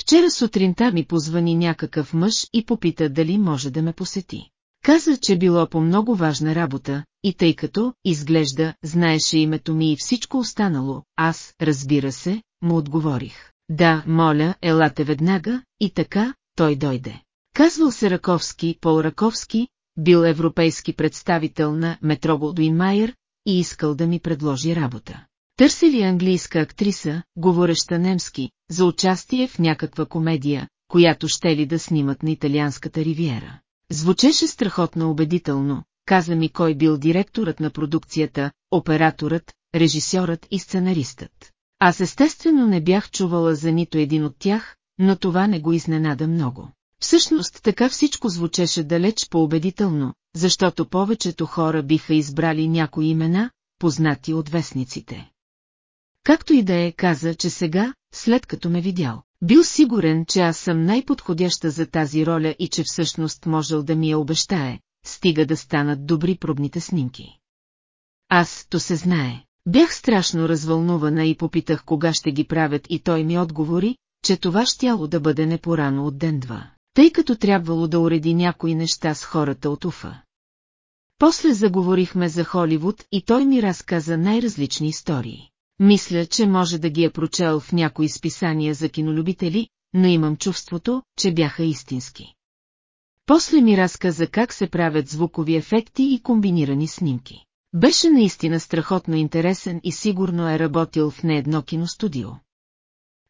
Вчера сутринта ми позвани някакъв мъж и попита дали може да ме посети. Каза, че било по много важна работа, и тъй като, изглежда, знаеше името ми и всичко останало, аз, разбира се, му отговорих. Да, моля, елате веднага, и така, той дойде. Казвал се Раковски, Пол Раковски, бил европейски представител на Метро Голдуин и искал да ми предложи работа. Търсили английска актриса, говореща немски, за участие в някаква комедия, която ще ли да снимат на италианската ривиера. Звучеше страхотно убедително, каза ми кой бил директорът на продукцията, операторът, режисьорът и сценаристът. Аз естествено не бях чувала за нито един от тях, но това не го изненада много. Всъщност така всичко звучеше далеч по-убедително, защото повечето хора биха избрали някои имена, познати от вестниците. Както и да е, каза, че сега, след като ме видял, бил сигурен, че аз съм най-подходяща за тази роля и че всъщност можел да ми я обещае, стига да станат добри пробните снимки. Аз, то се знае. Бях страшно развълнувана и попитах кога ще ги правят и той ми отговори, че това щяло да бъде не порано от ден-два, тъй като трябвало да уреди някои неща с хората от Уфа. После заговорихме за Холивуд и той ми разказа най-различни истории. Мисля, че може да ги е прочел в някои списания за кинолюбители, но имам чувството, че бяха истински. После ми разказа как се правят звукови ефекти и комбинирани снимки. Беше наистина страхотно интересен и сигурно е работил в не едно киностудио.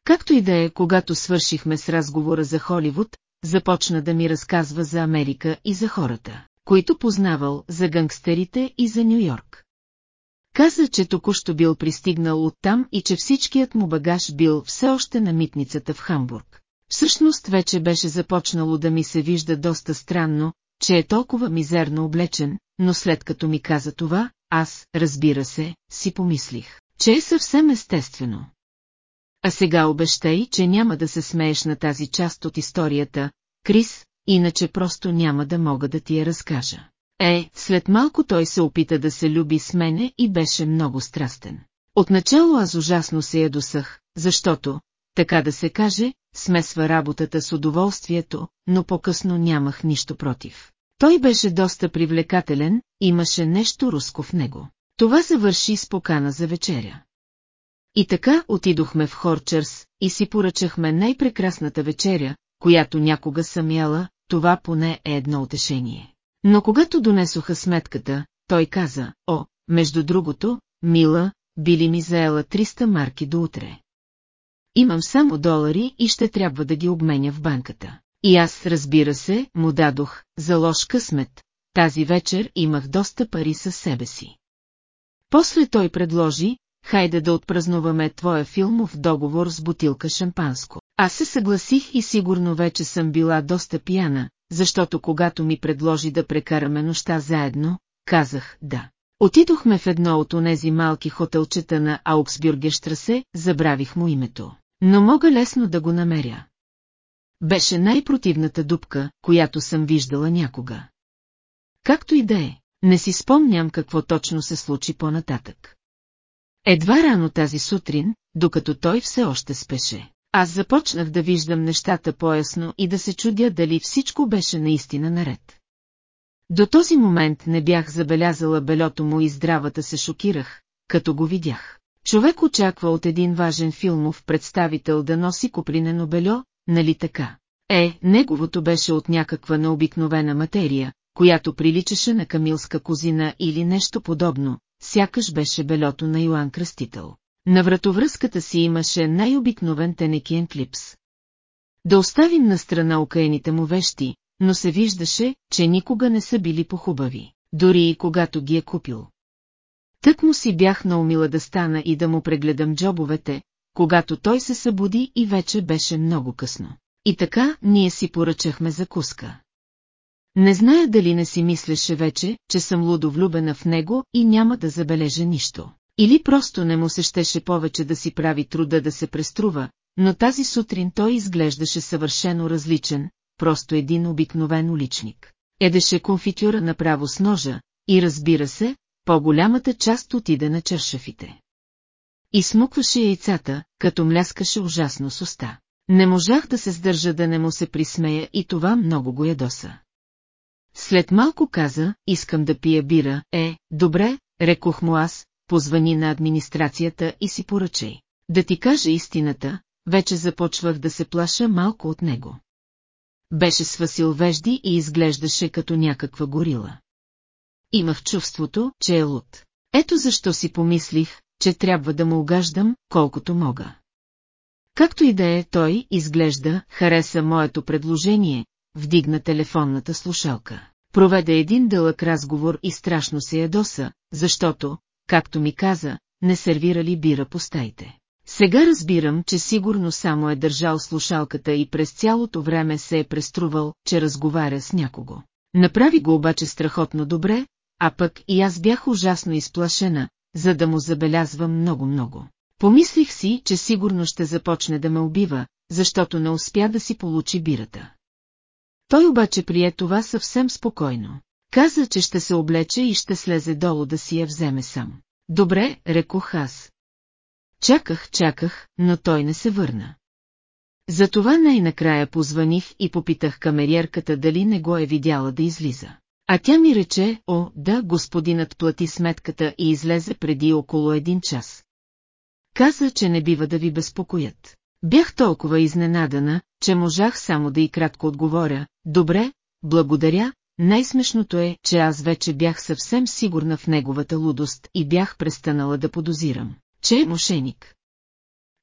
Както и да е, когато свършихме с разговора за Холивуд, започна да ми разказва за Америка и за хората, които познавал за гангстерите и за Нью-Йорк. Каза, че току-що бил пристигнал оттам и че всичкият му багаж бил все още на митницата в Хамбург. Всъщност вече беше започнало да ми се вижда доста странно, че е толкова мизерно облечен, но след като ми каза това, аз, разбира се, си помислих, че е съвсем естествено. А сега обещай, че няма да се смееш на тази част от историята, Крис, иначе просто няма да мога да ти я разкажа. Е, след малко той се опита да се люби с мене и беше много страстен. Отначало аз ужасно се ядосах, защото, така да се каже, смесва работата с удоволствието, но по-късно нямах нищо против. Той беше доста привлекателен, имаше нещо руско в него. Това завърши с покана за вечеря. И така отидохме в Хорчърс и си поръчахме най-прекрасната вечеря, която някога съм яла, това поне е едно утешение. Но когато донесоха сметката, той каза, о, между другото, мила, били ми заела 300 марки до утре. Имам само долари и ще трябва да ги обменя в банката. И аз, разбира се, му дадох, за лош късмет. Тази вечер имах доста пари със себе си. После той предложи, хайде да отпразнуваме твоя филмов договор с бутилка шампанско. Аз се съгласих и сигурно вече съм била доста пияна, защото когато ми предложи да прекараме нощта заедно, казах да. Отидохме в едно от онези малки хотелчета на Ауксбюргештрасе, забравих му името. Но мога лесно да го намеря. Беше най-противната дупка, която съм виждала някога. Както и да е, не си спомням какво точно се случи по-нататък. Едва рано тази сутрин, докато той все още спеше, аз започнах да виждам нещата по-ясно и да се чудя дали всичко беше наистина наред. До този момент не бях забелязала белето му и здравата се шокирах, като го видях. Човек очаква от един важен филмов представител да носи копринено бельо, нали така? Е, неговото беше от някаква необикновена материя, която приличаше на камилска козина или нещо подобно, сякаш беше белето на Йоан Кръстител. На вратовръзката си имаше най-обикновен тенекиен клипс. Да оставим на страна окаяните му вещи, но се виждаше, че никога не са били похубави, дори и когато ги е купил. Тък му си бях наумила да стана и да му прегледам джобовете, когато той се събуди и вече беше много късно. И така, ние си поръчахме закуска. Не зная дали не си мислеше вече, че съм лудо влюбена в него и няма да забележа нищо. Или просто не му се щеше повече да си прави труда да се преструва, но тази сутрин той изглеждаше съвършено различен, просто един обикновен уличник. Едеше конфитюра направо с ножа, и разбира се, по-голямата част отиде на чершафите. И смукваше яйцата, като мляскаше ужасно с уста. Не можах да се сдържа да не му се присмея и това много го ядоса. След малко каза, искам да пия бира, е, добре, рекох му аз, позвани на администрацията и си поръчай. Да ти кажа истината, вече започвах да се плаша малко от него. Беше свасил вежди и изглеждаше като някаква горила. Имах чувството, че е луд. Ето защо си помислих, че трябва да му угаждам, колкото мога. Както и да е, той, изглежда, хареса моето предложение, вдигна телефонната слушалка. Проведе един дълъг разговор и страшно се ядоса, защото, както ми каза, не сервирали бира по стаите. Сега разбирам, че сигурно само е държал слушалката и през цялото време се е преструвал, че разговаря с някого. Направи го обаче страхотно добре, а пък и аз бях ужасно изплашена, за да му забелязвам много-много. Помислих си, че сигурно ще започне да ме убива, защото не успя да си получи бирата. Той обаче прие това съвсем спокойно. Каза, че ще се облече и ще слезе долу да си я вземе сам. Добре, рекох аз. Чаках, чаках, но той не се върна. Затова най-накрая позваних и попитах камериерката дали не го е видяла да излиза. А тя ми рече, о, да, господинът плати сметката и излезе преди около един час. Каза, че не бива да ви безпокоят. Бях толкова изненадана, че можах само да и кратко отговоря, добре, благодаря, най-смешното е, че аз вече бях съвсем сигурна в неговата лудост и бях престанала да подозирам, че е мошеник.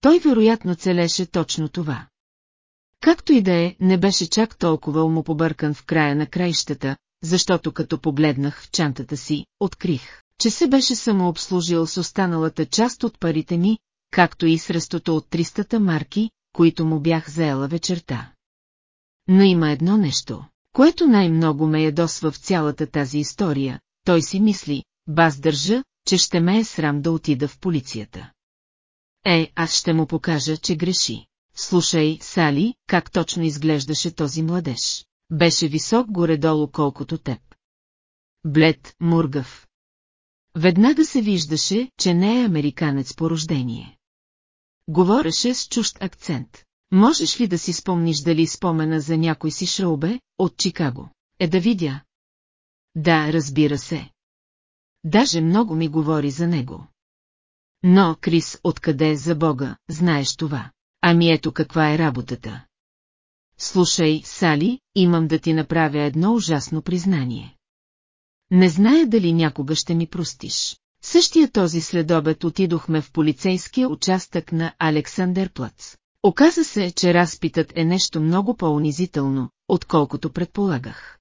Той вероятно целеше точно това. Както и да е, не беше чак толкова умопобъркан в края на краищата, защото като погледнах в чантата си, открих, че се беше самообслужил с останалата част от парите ми, както и с рестото от 300 марки, които му бях заела вечерта. Но има едно нещо, което най-много ме ядосва в цялата тази история, той си мисли, баз държа, че ще ме е срам да отида в полицията. Е, аз ще му покажа, че греши. Слушай, Сали, как точно изглеждаше този младеж. Беше висок горе-долу колкото теб. Блед, мургав. Веднага се виждаше, че не е американец по рождение. Говореше с чужд акцент. Можеш ли да си спомниш дали спомена за някой си шраубе от Чикаго? Е да видя. Да, разбира се. Даже много ми говори за него. Но, Крис, откъде за Бога, знаеш това? Ами ето каква е работата. Слушай, Сали, имам да ти направя едно ужасно признание. Не зная дали някога ще ми простиш. Същия този следобед отидохме в полицейския участък на Александър Плац. Оказа се, че разпитът е нещо много по-унизително, отколкото предполагах.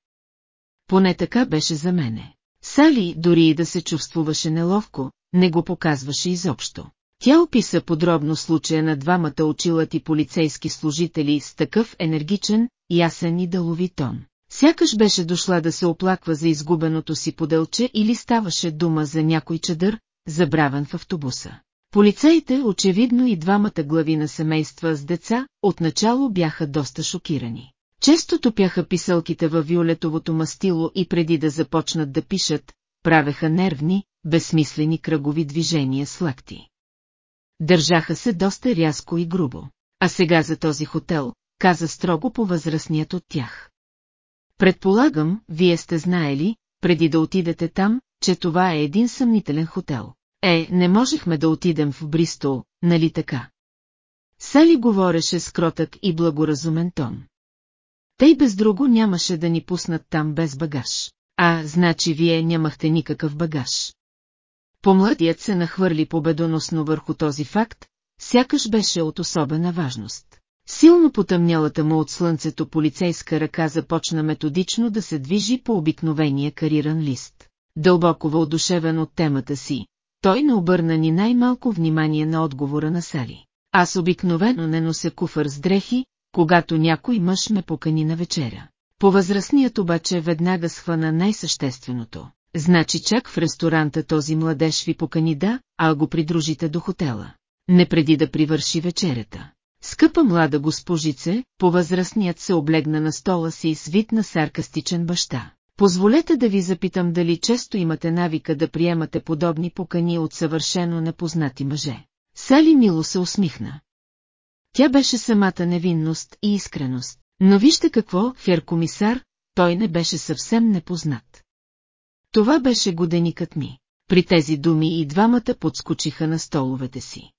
Поне така беше за мене. Сали, дори и да се чувствуваше неловко, не го показваше изобщо. Тя описа подробно случая на двамата очилати полицейски служители с такъв енергичен, ясен и дълови тон. Сякаш беше дошла да се оплаква за изгубеното си поделче или ставаше дума за някой чадър, забравен в автобуса. Полицаите, очевидно и двамата глави на семейства с деца, отначало бяха доста шокирани. Често топяха писалките във виолетовото мастило и преди да започнат да пишат, правеха нервни, безсмислени кръгови движения с лакти. Държаха се доста рязко и грубо. А сега за този хотел, каза строго по възрастният от тях. Предполагам, вие сте знаели, преди да отидете там, че това е един съмнителен хотел. Е, не можехме да отидем в Бристол, нали така? Сали говореше с кротък и благоразумен тон. Тъй без друго нямаше да ни пуснат там без багаж. А, значи вие нямахте никакъв багаж. Помладият се нахвърли победоносно върху този факт, сякаш беше от особена важност. Силно потъмнялата му от слънцето полицейска ръка започна методично да се движи по обикновения кариран лист. Дълбоко въодушевен от темата си, той не обърна ни най-малко внимание на отговора на Сали. Аз обикновено не нося куфър с дрехи, когато някой мъж ме покани на вечеря. Повъзрастният обаче веднага схвана най-същественото. Значи чак в ресторанта този младеж ви покани да, а го придружите до хотела. Не преди да привърши вечерята. Скъпа млада госпожице, повъзрастният се облегна на стола си с вид на саркастичен баща. Позволете да ви запитам дали често имате навика да приемате подобни покани от съвършено непознати мъже. Сали мило се усмихна. Тя беше самата невинност и искреност. Но вижте какво, феркомисар, той не беше съвсем непознат. Това беше годеникът ми. При тези думи и двамата подскочиха на столовете си.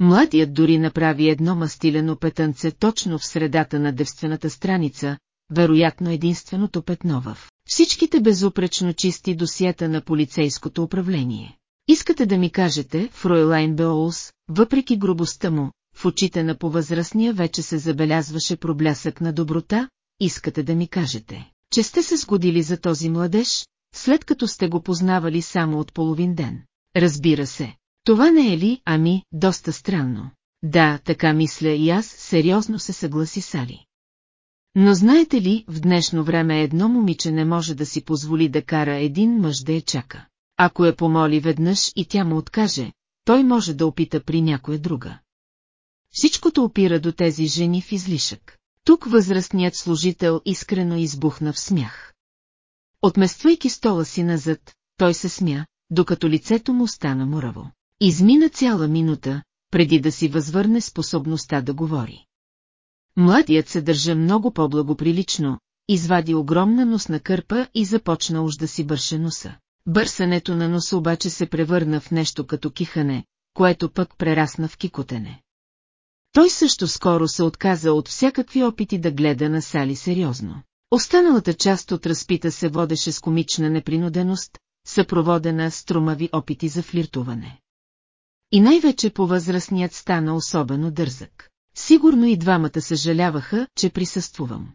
Младият дори направи едно мастилено петънце точно в средата на девствената страница, вероятно единственото петно в всичките безупречно чисти досиета на полицейското управление. Искате да ми кажете, Фройлайн Беоус, въпреки грубостта му, в очите на повъзрастния вече се забелязваше проблясък на доброта, искате да ми кажете, че сте се сгодили за този младеж, след като сте го познавали само от половин ден. Разбира се. Това не е ли, ами, доста странно. Да, така мисля и аз, сериозно се съгласи Сали. Но знаете ли, в днешно време едно момиче не може да си позволи да кара един мъж да я чака. Ако я помоли веднъж и тя му откаже, той може да опита при някоя друга. Всичкото опира до тези жени в излишък. Тук възрастният служител искрено избухна в смях. Отмествайки стола си назад, той се смя, докато лицето му стана мураво. Измина цяла минута, преди да си възвърне способността да говори. Младият се държа много по-благоприлично, извади огромна носна кърпа и започна уж да си бърше носа. Бърсането на носа обаче се превърна в нещо като кихане, което пък прерасна в кикотене. Той също скоро се отказа от всякакви опити да гледа на Сали сериозно. Останалата част от разпита се водеше с комична непринуденост, съпроводена с трумави опити за флиртуване. И най-вече по възрастният стана особено дързък. Сигурно и двамата съжаляваха, че присъствувам.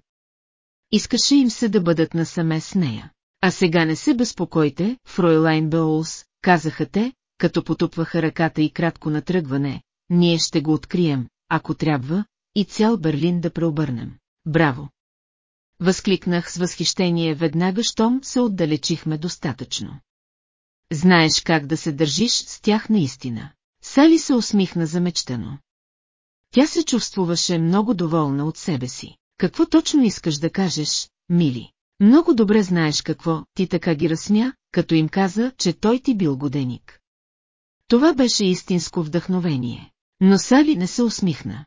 Искаше им се да бъдат насаме с нея. А сега не се безпокойте, Фройлайн Беолс, казаха те, като потупваха ръката и кратко натръгване, ние ще го открием, ако трябва, и цял Берлин да преобърнем. Браво! Възкликнах с възхищение веднага, щом се отдалечихме достатъчно. Знаеш как да се държиш с тях наистина. Сали се усмихна замечтано. Тя се чувствуваше много доволна от себе си. Какво точно искаш да кажеш, мили? Много добре знаеш какво, ти така ги разсмя, като им каза, че той ти бил годеник. Това беше истинско вдъхновение. Но Сали не се усмихна.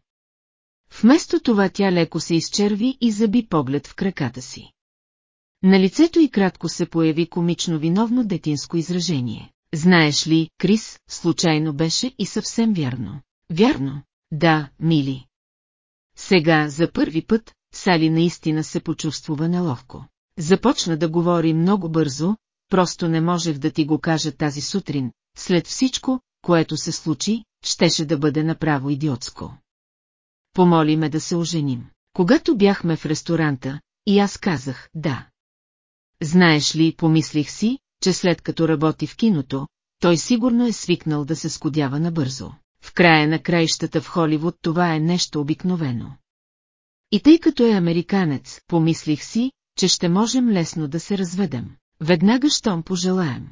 Вместо това тя леко се изчерви и заби поглед в краката си. На лицето й кратко се появи комично виновно детинско изражение. Знаеш ли, Крис, случайно беше и съвсем вярно. Вярно, да, мили. Сега, за първи път, Сали наистина се почувствува неловко. Започна да говори много бързо, просто не можех да ти го кажа тази сутрин, след всичко, което се случи, щеше да бъде направо идиотско. Помоли ме да се оженим. Когато бяхме в ресторанта, и аз казах «да». Знаеш ли, помислих си, че след като работи в киното, той сигурно е свикнал да се скодява набързо. В края на краищата в Холивуд това е нещо обикновено. И тъй като е американец, помислих си, че ще можем лесно да се разведем. Веднага щом пожелаем.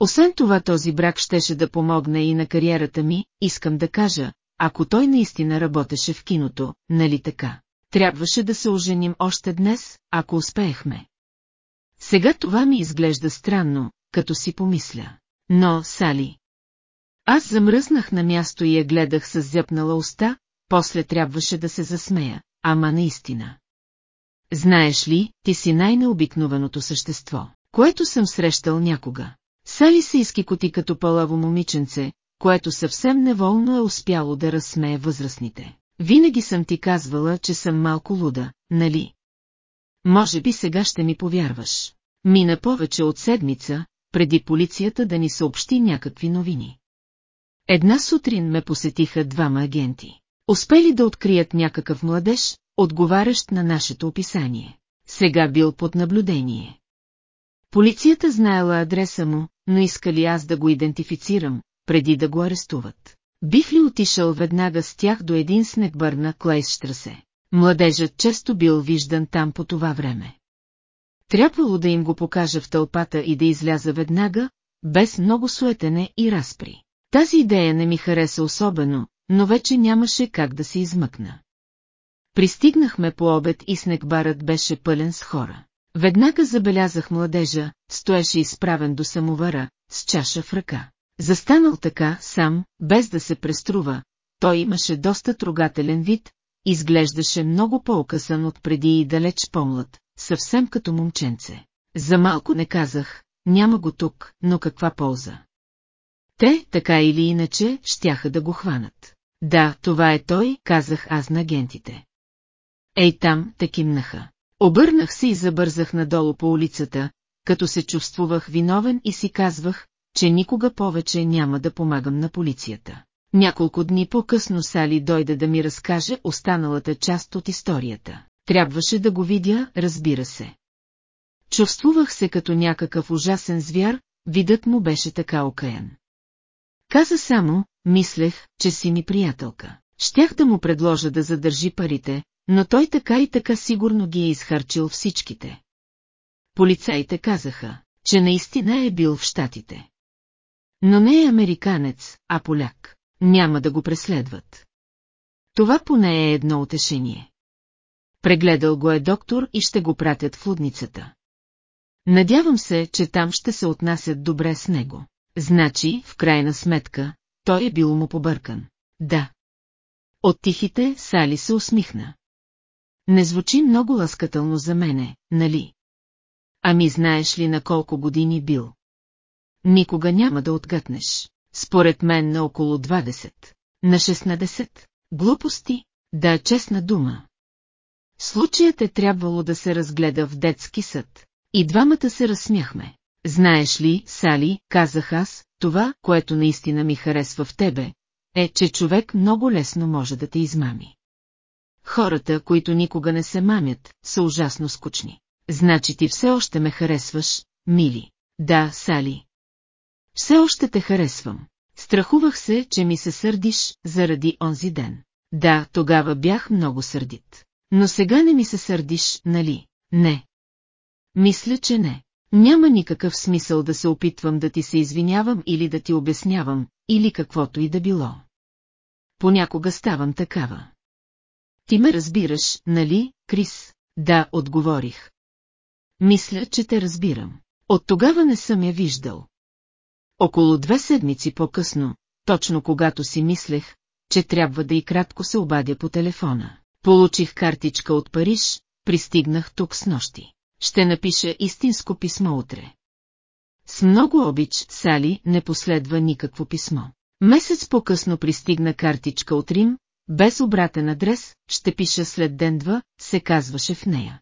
Освен това този брак щеше да помогне и на кариерата ми, искам да кажа, ако той наистина работеше в киното, нали така? Трябваше да се оженим още днес, ако успеехме. Сега това ми изглежда странно, като си помисля. Но, Сали... Аз замръзнах на място и я гледах с зяпнала уста, после трябваше да се засмея, ама наистина. Знаеш ли, ти си най-необикновеното същество, което съм срещал някога. Сали се изкикоти като палаво момиченце, което съвсем неволно е успяло да разсмее възрастните. Винаги съм ти казвала, че съм малко луда, нали? Може би сега ще ми повярваш. Мина повече от седмица, преди полицията да ни съобщи някакви новини. Една сутрин ме посетиха двама агенти. Успели да открият някакъв младеж, отговарящ на нашето описание. Сега бил под наблюдение. Полицията знаела адреса му, но искали аз да го идентифицирам, преди да го арестуват. Бих ли отишъл веднага с тях до един снегбър на Клейсштрасе? Младежът често бил виждан там по това време. Трябвало да им го покажа в тълпата и да изляза веднага, без много суетене и разпри. Тази идея не ми хареса особено, но вече нямаше как да се измъкна. Пристигнахме по обед и снегбарът беше пълен с хора. Веднага забелязах младежа, стоеше изправен до самовара, с чаша в ръка. Застанал така, сам, без да се преструва, той имаше доста трогателен вид, изглеждаше много по-окъсан от преди и далеч по-млад, съвсем като момченце. За малко не казах, няма го тук, но каква полза. Те, така или иначе, щяха да го хванат. Да, това е той, казах аз на агентите. Ей там, те кимнаха. Обърнах се и забързах надолу по улицата, като се чувствувах виновен и си казвах, че никога повече няма да помагам на полицията. Няколко дни по-късно Сали дойде да ми разкаже останалата част от историята. Трябваше да го видя, разбира се. Чувствувах се като някакъв ужасен звяр, видът му беше така окаян. Каза само, мислех, че си ми приятелка. Щях да му предложа да задържи парите, но той така и така сигурно ги е изхарчил всичките. Полицаите казаха, че наистина е бил в щатите. Но не е американец, а поляк. Няма да го преследват. Това поне е едно утешение. Прегледал го е доктор и ще го пратят в лудницата. Надявам се, че там ще се отнасят добре с него. Значи, в крайна сметка, той е бил му побъркан. Да. От тихите Сали се усмихна. Не звучи много ласкателно за мене, нали? Ами знаеш ли на колко години бил? Никога няма да отгътнеш. Според мен на около 20. На 16. Глупости? Да, честна дума. Случаят е трябвало да се разгледа в детски съд. И двамата се разсмяхме. Знаеш ли, Сали, казах аз, това, което наистина ми харесва в тебе, е, че човек много лесно може да те измами. Хората, които никога не се мамят, са ужасно скучни. Значи ти все още ме харесваш, мили. Да, Сали. Все още те харесвам. Страхувах се, че ми се сърдиш заради онзи ден. Да, тогава бях много сърдит. Но сега не ми се сърдиш, нали? Не. Мисля, че не. Няма никакъв смисъл да се опитвам да ти се извинявам или да ти обяснявам, или каквото и да било. Понякога ставам такава. Ти ме разбираш, нали, Крис? Да, отговорих. Мисля, че те разбирам. От тогава не съм я виждал. Около две седмици по-късно, точно когато си мислех, че трябва да и кратко се обадя по телефона. Получих картичка от Париж, пристигнах тук с нощи. Ще напиша истинско писмо утре. С много обич, Сали, не последва никакво писмо. Месец по-късно пристигна картичка от Рим, без обратен адрес, ще пиша след ден-два, се казваше в нея.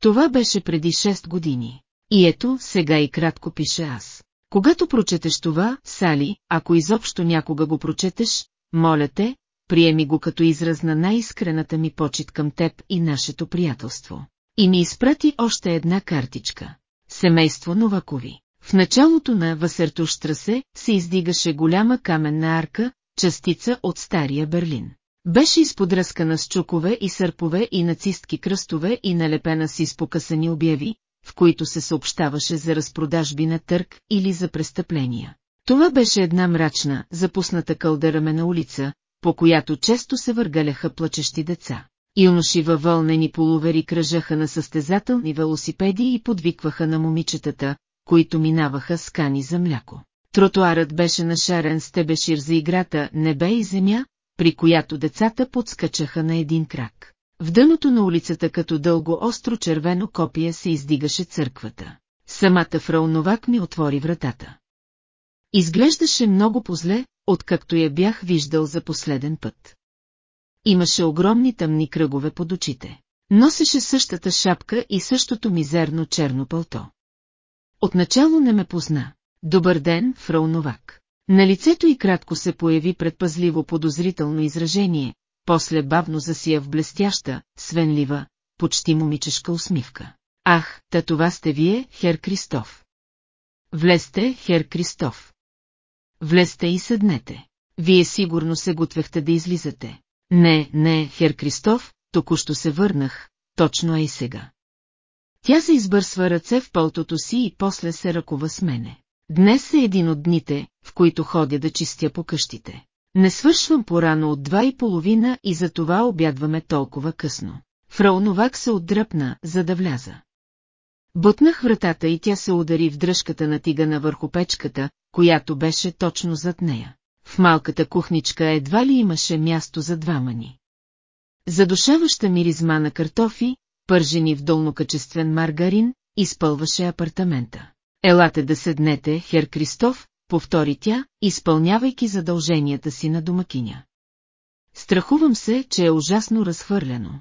Това беше преди 6 години. И ето, сега и кратко пише аз. Когато прочетеш това, Сали, ако изобщо някога го прочетеш, моля те, приеми го като израз на най-искрената ми почет към теб и нашето приятелство. И ми изпрати още една картичка. Семейство Новакови. В началото на Васертуштрасе се издигаше голяма каменна арка, частица от стария Берлин. Беше изподръскана с чукове и сърпове и нацистки кръстове и налепена с изпокъсани обяви, в които се съобщаваше за разпродажби на търг или за престъпления. Това беше една мрачна, запусната кълдерамена улица, по която често се въргаляха плачещи деца. Юноши във вълнени полувери кръжаха на състезателни велосипеди и подвикваха на момичетата, които минаваха с кани за мляко. Тротуарът беше нашарен с тебешир за играта «Небе и земя», при която децата подскачаха на един крак. В дъното на улицата като дълго остро червено копие се издигаше църквата. Самата фрау Новак ми отвори вратата. Изглеждаше много позле, откакто я бях виждал за последен път. Имаше огромни тъмни кръгове под очите. Носеше същата шапка и същото мизерно черно пълто. Отначало не ме позна. Добър ден, фрау Новак. На лицето и кратко се появи предпазливо подозрително изражение, после бавно засия в блестяща, свенлива, почти момичешка усмивка. Ах, та това сте вие, хер Кристоф. Влезте, хер Кристоф. Влезте и седнете. Вие сигурно се готвехте да излизате. Не, не, хер Кристоф, току-що се върнах, точно е и сега. Тя се избърсва ръце в пълтото си и после се ръкува с мене. Днес е един от дните, в които ходя да чистя по къщите. Не свършвам порано от два и половина и за това обядваме толкова късно. Фрау Новак се отдръпна, за да вляза. Бутнах вратата и тя се удари в дръжката на тигана върху печката, която беше точно зад нея. В малката кухничка едва ли имаше място за двама ни. Задушаваща миризма на картофи, пържени в долнокачествен маргарин, изпълваше апартамента. Елате да седнете, хер Кристоф, повтори тя, изпълнявайки задълженията си на домакиня. Страхувам се, че е ужасно разхвърляно.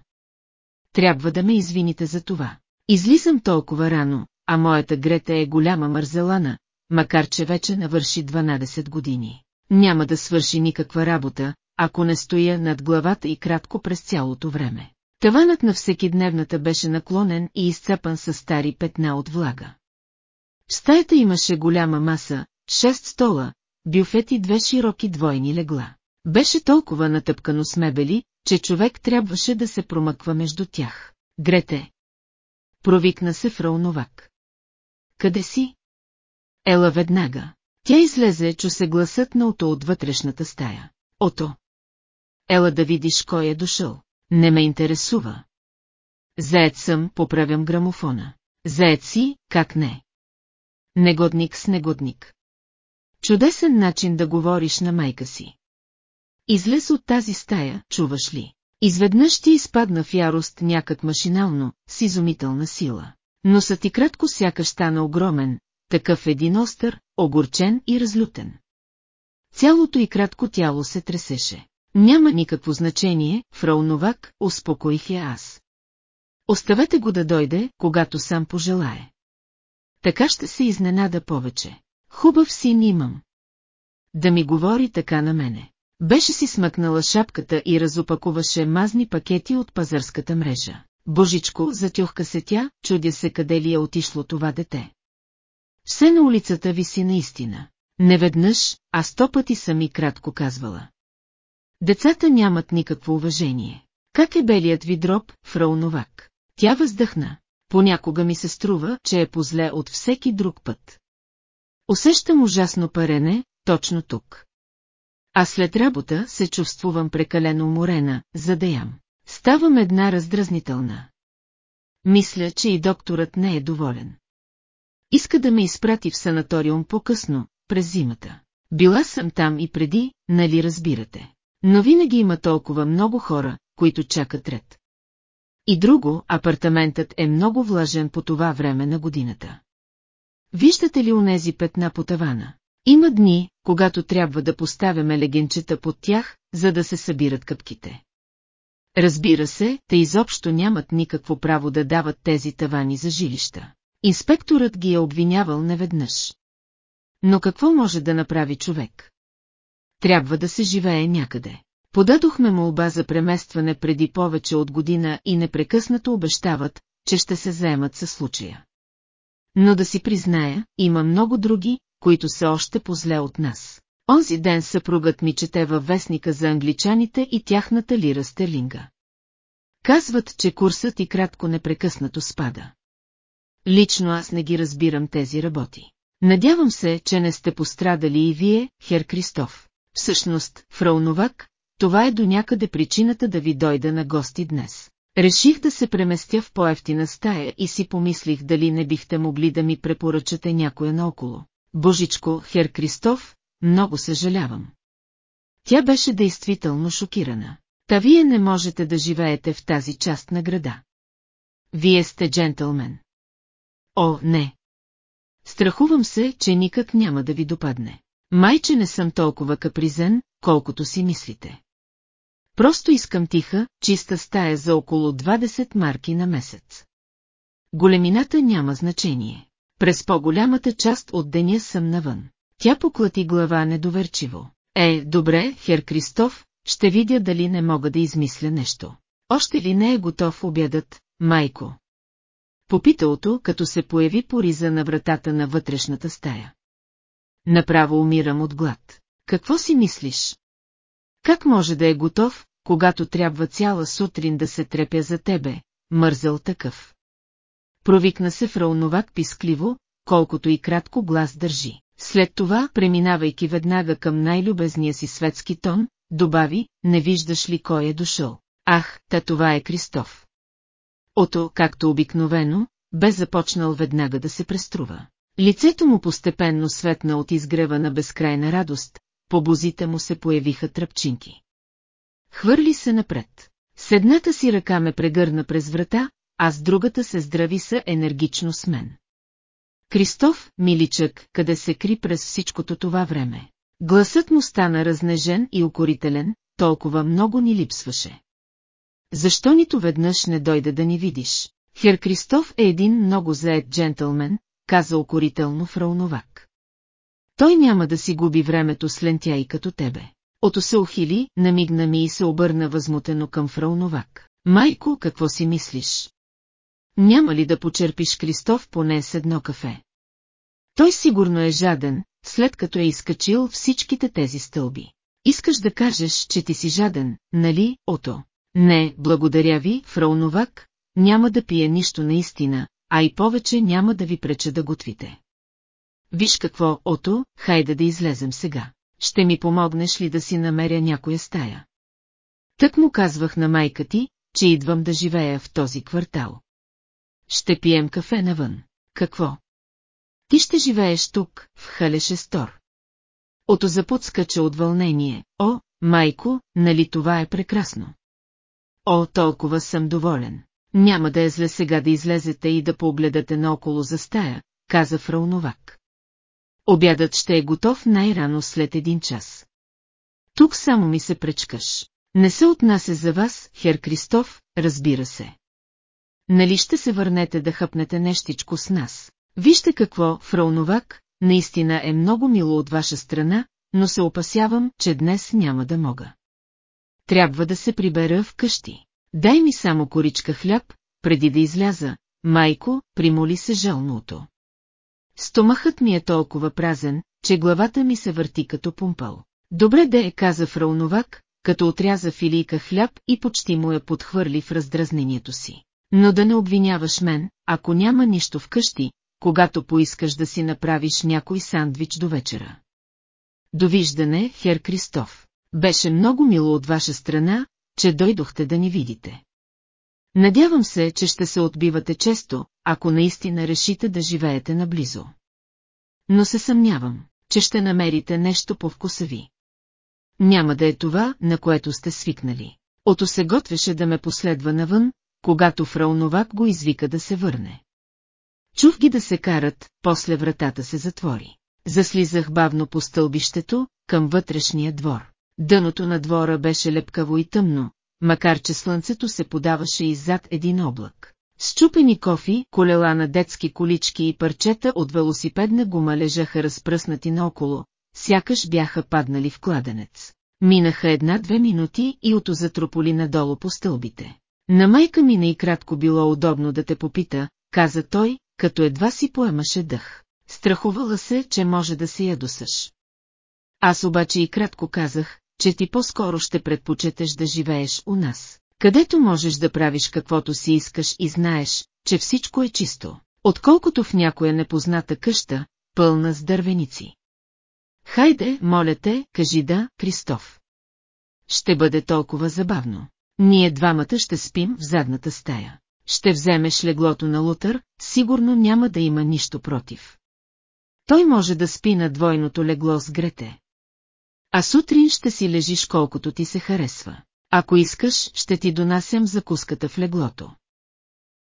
Трябва да ме извините за това. Излизам толкова рано, а моята Грета е голяма мързелана, макар че вече навърши 12 години. Няма да свърши никаква работа, ако не стоя над главата и кратко през цялото време. Таванът на всекидневната беше наклонен и изцепан с стари петна от влага. В стаята имаше голяма маса, шест стола, бюфет и две широки двойни легла. Беше толкова натъпкано с мебели, че човек трябваше да се промъква между тях. Грете! Провикна се фрау Новак. Къде си? Ела веднага. Тя излезе, чу се гласът на Ото от вътрешната стая. Ото! Ела да видиш кой е дошъл. Не ме интересува. Заед съм, поправям грамофона. Заед си, как не? Негодник с негодник. Чудесен начин да говориш на майка си. Излез от тази стая, чуваш ли? Изведнъж ти изпадна в ярост някак машинално, с изумителна сила. Носът ти кратко сякаш стана огромен, такъв един остър, огорчен и разлютен. Цялото и кратко тяло се тресеше. Няма никакво значение, фрау Новак, успокоих я аз. Оставете го да дойде, когато сам пожелае. Така ще се изненада повече. Хубав син имам. Да ми говори така на мене. Беше си смъкнала шапката и разопакуваше мазни пакети от пазарската мрежа. Божичко, затюхка се тя, чудя се къде ли е отишло това дете. Все на улицата ви си наистина. Неведнъж, а сто пъти съм и кратко казвала. Децата нямат никакво уважение. Как е белият ви дроб, фрау Новак? Тя въздъхна. Понякога ми се струва, че е позле от всеки друг път. Усещам ужасно парене, точно тук. А след работа се чувствувам прекалено уморена, за да ям. Ставам една раздразнителна. Мисля, че и докторът не е доволен. Иска да ме изпрати в санаториум по-късно, през зимата. Била съм там и преди, нали разбирате. Но винаги има толкова много хора, които чакат ред. И друго, апартаментът е много влажен по това време на годината. Виждате ли унези петна по тавана? Има дни, когато трябва да поставяме легенчета под тях, за да се събират къпките. Разбира се, те изобщо нямат никакво право да дават тези тавани за жилища. Инспекторът ги е обвинявал неведнъж. Но какво може да направи човек? Трябва да се живее някъде. Подадохме молба за преместване преди повече от година и непрекъснато обещават, че ще се заемат със случая. Но да си призная, има много други, които са още позле от нас. Онзи ден съпругът ми чете във вестника за англичаните и тяхната лира стерлинга. Казват, че курсът и кратко непрекъснато спада. Лично аз не ги разбирам тези работи. Надявам се, че не сте пострадали и вие, хер Кристоф. Всъщност, фрау Новак, това е до някъде причината да ви дойда на гости днес. Реших да се преместя в по-ефтина стая и си помислих дали не бихте могли да ми препоръчате някоя наоколо. Божичко, хер Кристоф, много съжалявам. Тя беше действително шокирана. Та вие не можете да живеете в тази част на града. Вие сте джентълмен. О, не. Страхувам се, че никак няма да ви допадне. Майче не съм толкова капризен, колкото си мислите. Просто искам тиха, чиста стая за около 20 марки на месец. Големината няма значение. През по-голямата част от деня съм навън. Тя поклати глава недоверчиво. Е, добре, хер Кристоф, ще видя дали не мога да измисля нещо. Още ли не е готов обядът, майко? Попиталото, като се появи пориза на вратата на вътрешната стая. Направо умирам от глад. Какво си мислиш? Как може да е готов, когато трябва цяла сутрин да се трепя за тебе, мързел такъв? Провикна се Фрауновак пискливо, колкото и кратко глас държи. След това, преминавайки веднага към най-любезния си светски тон, добави, не виждаш ли кой е дошъл. Ах, та това е Кристоф. Ото, както обикновено, бе започнал веднага да се преструва. Лицето му постепенно светна от изгрева на безкрайна радост, по бозите му се появиха тръпчинки. Хвърли се напред. С едната си ръка ме прегърна през врата, а с другата се здрави са енергично с мен. Кристоф, миличък, къде се кри през всичкото това време. Гласът му стана разнежен и укорителен, толкова много ни липсваше. Защо нито веднъж не дойде да ни видиш? Хер Кристоф е един много заед джентълмен, каза укорително Фрауновак. Той няма да си губи времето с лентяй като тебе. Ото се ухили, намигна ми и се обърна възмутено към Фрауновак. Майко, какво си мислиш? Няма ли да почерпиш Кристоф поне с едно кафе? Той сигурно е жаден, след като е изкачил всичките тези стълби. Искаш да кажеш, че ти си жаден, нали, Ото? Не, благодаря ви, Фрауновак, няма да пия нищо наистина, а и повече няма да ви преча да готвите. Виж какво, Ото, хайде да излезем сега. Ще ми помогнеш ли да си намеря някоя стая? Тък му казвах на майка ти, че идвам да живея в този квартал. Ще пием кафе навън. Какво? Ти ще живееш тук, в Халешестор. Ото заподскача от вълнение. О, майко, нали това е прекрасно? О, толкова съм доволен. Няма да е зле сега да излезете и да погледате наоколо за стая, каза Фрауновак. Обядът ще е готов най-рано след един час. Тук само ми се пречкаш. Не се отнася за вас, хер Кристоф, разбира се. Нали ще се върнете да хъпнете нещичко с нас? Вижте какво, Фрауновак, наистина е много мило от ваша страна, но се опасявам, че днес няма да мога. Трябва да се прибера в къщи. Дай ми само коричка хляб, преди да изляза, майко, примоли се жалното. Стомахът ми е толкова празен, че главата ми се върти като пумпал. Добре да е, каза Фрауновак, като отряза филийка хляб и почти му я подхвърли в раздразнението си. Но да не обвиняваш мен, ако няма нищо вкъщи, когато поискаш да си направиш някой сандвич до вечера. Довиждане, хер Кристоф. Беше много мило от ваша страна, че дойдохте да ни видите. Надявам се, че ще се отбивате често, ако наистина решите да живеете наблизо. Но се съмнявам, че ще намерите нещо по вкуса ви. Няма да е това, на което сте свикнали. Ото се готвеше да ме последва навън, когато фрауновак го извика да се върне. Чух ги да се карат, после вратата се затвори. Заслизах бавно по стълбището, към вътрешния двор. Дъното на двора беше лепкаво и тъмно, макар че слънцето се подаваше иззад един облак. Счупени кофи, колела на детски колички и парчета от велосипедна гума лежаха разпръснати наоколо, сякаш бяха паднали в кладенец. Минаха една-две минути и ото затрополи надолу по стълбите. На майка ми не кратко било удобно да те попита, каза той, като едва си поемаше дъх. Страхувала се, че може да се ядосаш. Аз обаче и кратко казах, че ти по-скоро ще предпочетеш да живееш у нас, където можеш да правиш каквото си искаш и знаеш, че всичко е чисто, отколкото в някоя непозната къща, пълна с дървеници. Хайде, моля те, кажи да, Кристоф. Ще бъде толкова забавно. Ние двамата ще спим в задната стая. Ще вземеш леглото на Лутър, сигурно няма да има нищо против. Той може да спи на двойното легло с Грете. А сутрин ще си лежиш колкото ти се харесва. Ако искаш, ще ти донасям закуската в леглото.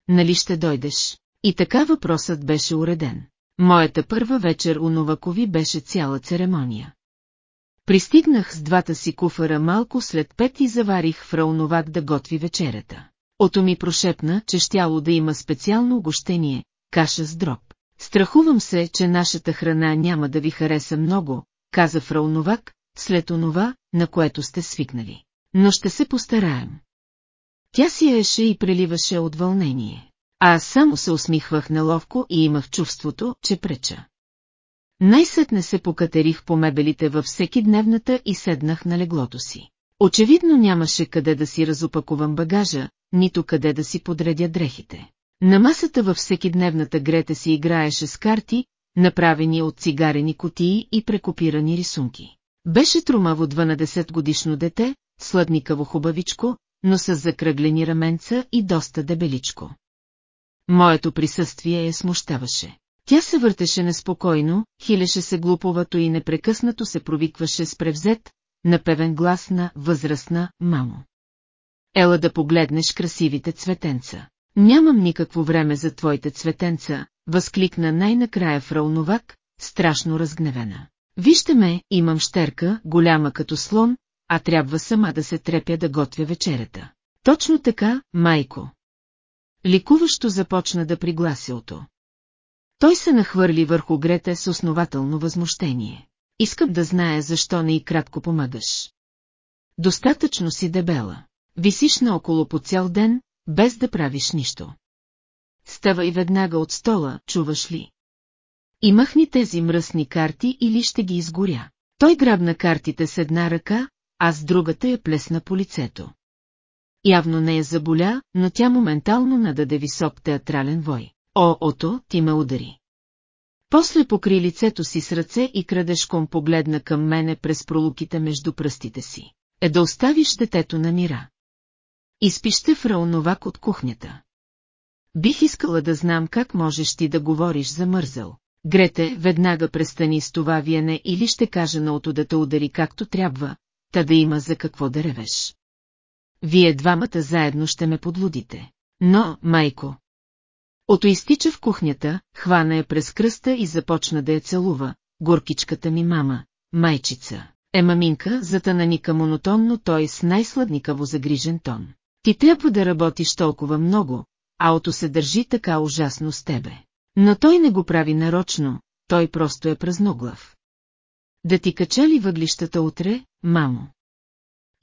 Нали ще дойдеш? И така въпросът беше уреден. Моята първа вечер у Новакови беше цяла церемония. Пристигнах с двата си куфара малко след пет и заварих фрауновак да готви вечерята. Ото ми прошепна, че щяло да има специално огощение, каша с дроб. Страхувам се, че нашата храна няма да ви хареса много, каза фрауновак, след онова, на което сте свикнали. Но ще се постараем. Тя сияеше и преливаше от вълнение. А аз само се усмихвах неловко и имах чувството, че преча. Най-сетне се покатерих по мебелите във всеки дневната и седнах на леглото си. Очевидно нямаше къде да си разопакувам багажа, нито къде да си подредя дрехите. На масата във всеки дневната Грета си играеше с карти, направени от цигарени котии и прекопирани рисунки. Беше трумаво 12 годишно дете, сладникаво хубавичко, но с закръглени раменца и доста дебеличко. Моето присъствие я смущаваше. Тя се въртеше неспокойно, хилеше се глуповато и непрекъснато се провикваше с превзет, напевен глас на възрастна мамо. Ела да погледнеш красивите цветенца. Нямам никакво време за твоите цветенца, възкликна най-накрая фрауновак, страшно разгневена. Вижте ме, имам щерка, голяма като слон, а трябва сама да се трепя да готвя вечерята. Точно така, майко. Ликуващо започна да приглася ото. Той се нахвърли върху Грете с основателно възмущение. Искам да зная защо не и кратко помагаш. Достатъчно си дебела. Висиш наоколо по цял ден, без да правиш нищо. Става и веднага от стола, чуваш ли? И махни тези мръсни карти или ще ги изгоря. Той грабна картите с една ръка, а с другата я плесна по лицето. Явно не я заболя, но тя моментално нададе висок театрален вой. О, ото, ти ме удари. После покри лицето си с ръце и крадешком погледна към мене през пролуките между пръстите си. Е да оставиш детето на мира. Изпище Фрауновак от кухнята. Бих искала да знам как можеш ти да говориш за мързъл. Грете, веднага престани с това виене или ще кажа на ото да те удари както трябва, та да има за какво да ревеш. Вие двамата заедно ще ме подлудите. Но, майко... Ото изтича в кухнята, хвана я през кръста и започна да я целува, горкичката ми мама, майчица. Е маминка, затънаника монотонно той с най-сладникаво загрижен тон. Ти трябва да работиш толкова много, а ото се държи така ужасно с тебе. Но той не го прави нарочно, той просто е празноглав. Да ти кача ли въглищата утре, мамо?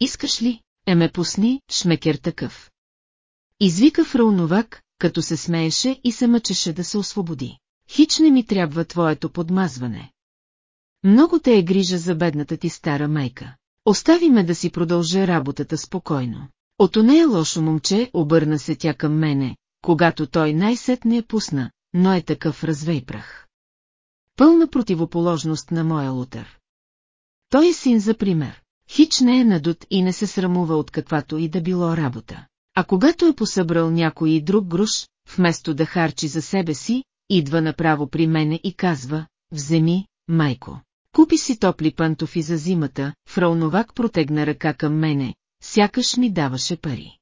Искаш ли? Е ме пусни, шмекер такъв. Извика Фрауновак, като се смееше и се мъчеше да се освободи. Хич не ми трябва твоето подмазване. Много те е грижа за бедната ти стара майка. Остави ме да си продължа работата спокойно. Ото не е лошо момче, обърна се тя към мене, когато той най-сетне я пусна, но е такъв развей прах. Пълна противоположност на моя лутър. Той е син за пример. Хич не е надут и не се срамува от каквато и да било работа. А когато е посъбрал някой и друг груш, вместо да харчи за себе си, идва направо при мене и казва, вземи, майко. Купи си топли пантофи за зимата, Фрауновак протегна ръка към мене, сякаш ми даваше пари.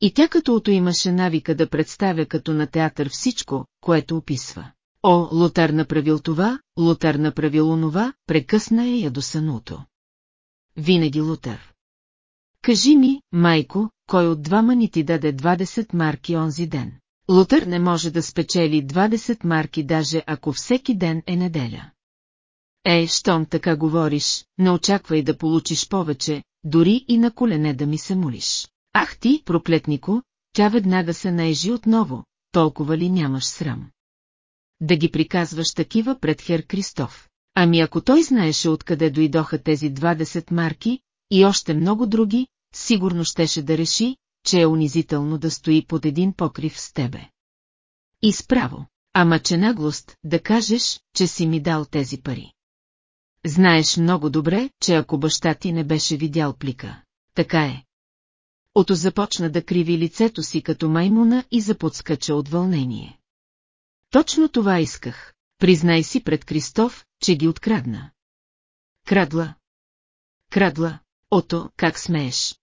И тя като ото имаше навика да представя като на театър всичко, което описва. О, Лотар направил това, Лотар направил онова, прекъсна е ядосаното. Винаги Лутър. Кажи ми, майко, кой от двама ни ти даде 20 марки онзи ден? Лутър не може да спечели 20 марки даже ако всеки ден е неделя. Е, щом така говориш, не очаквай да получиш повече, дори и на колене да ми се молиш. Ах ти, проклетнико, тя веднага се наежи отново, толкова ли нямаш срам? Да ги приказваш такива пред Хер Кристоф. Ами ако той знаеше откъде дойдоха тези 20 марки, и още много други, сигурно щеше да реши, че е унизително да стои под един покрив с тебе. И справо, ама че наглост да кажеш, че си ми дал тези пари. Знаеш много добре, че ако баща ти не беше видял плика. Така е. Ото започна да криви лицето си като маймуна и заподскача от вълнение. Точно това исках. Признай си пред Кристоф, че ги открадна. Крадла. Крадла. Ото, как смееш.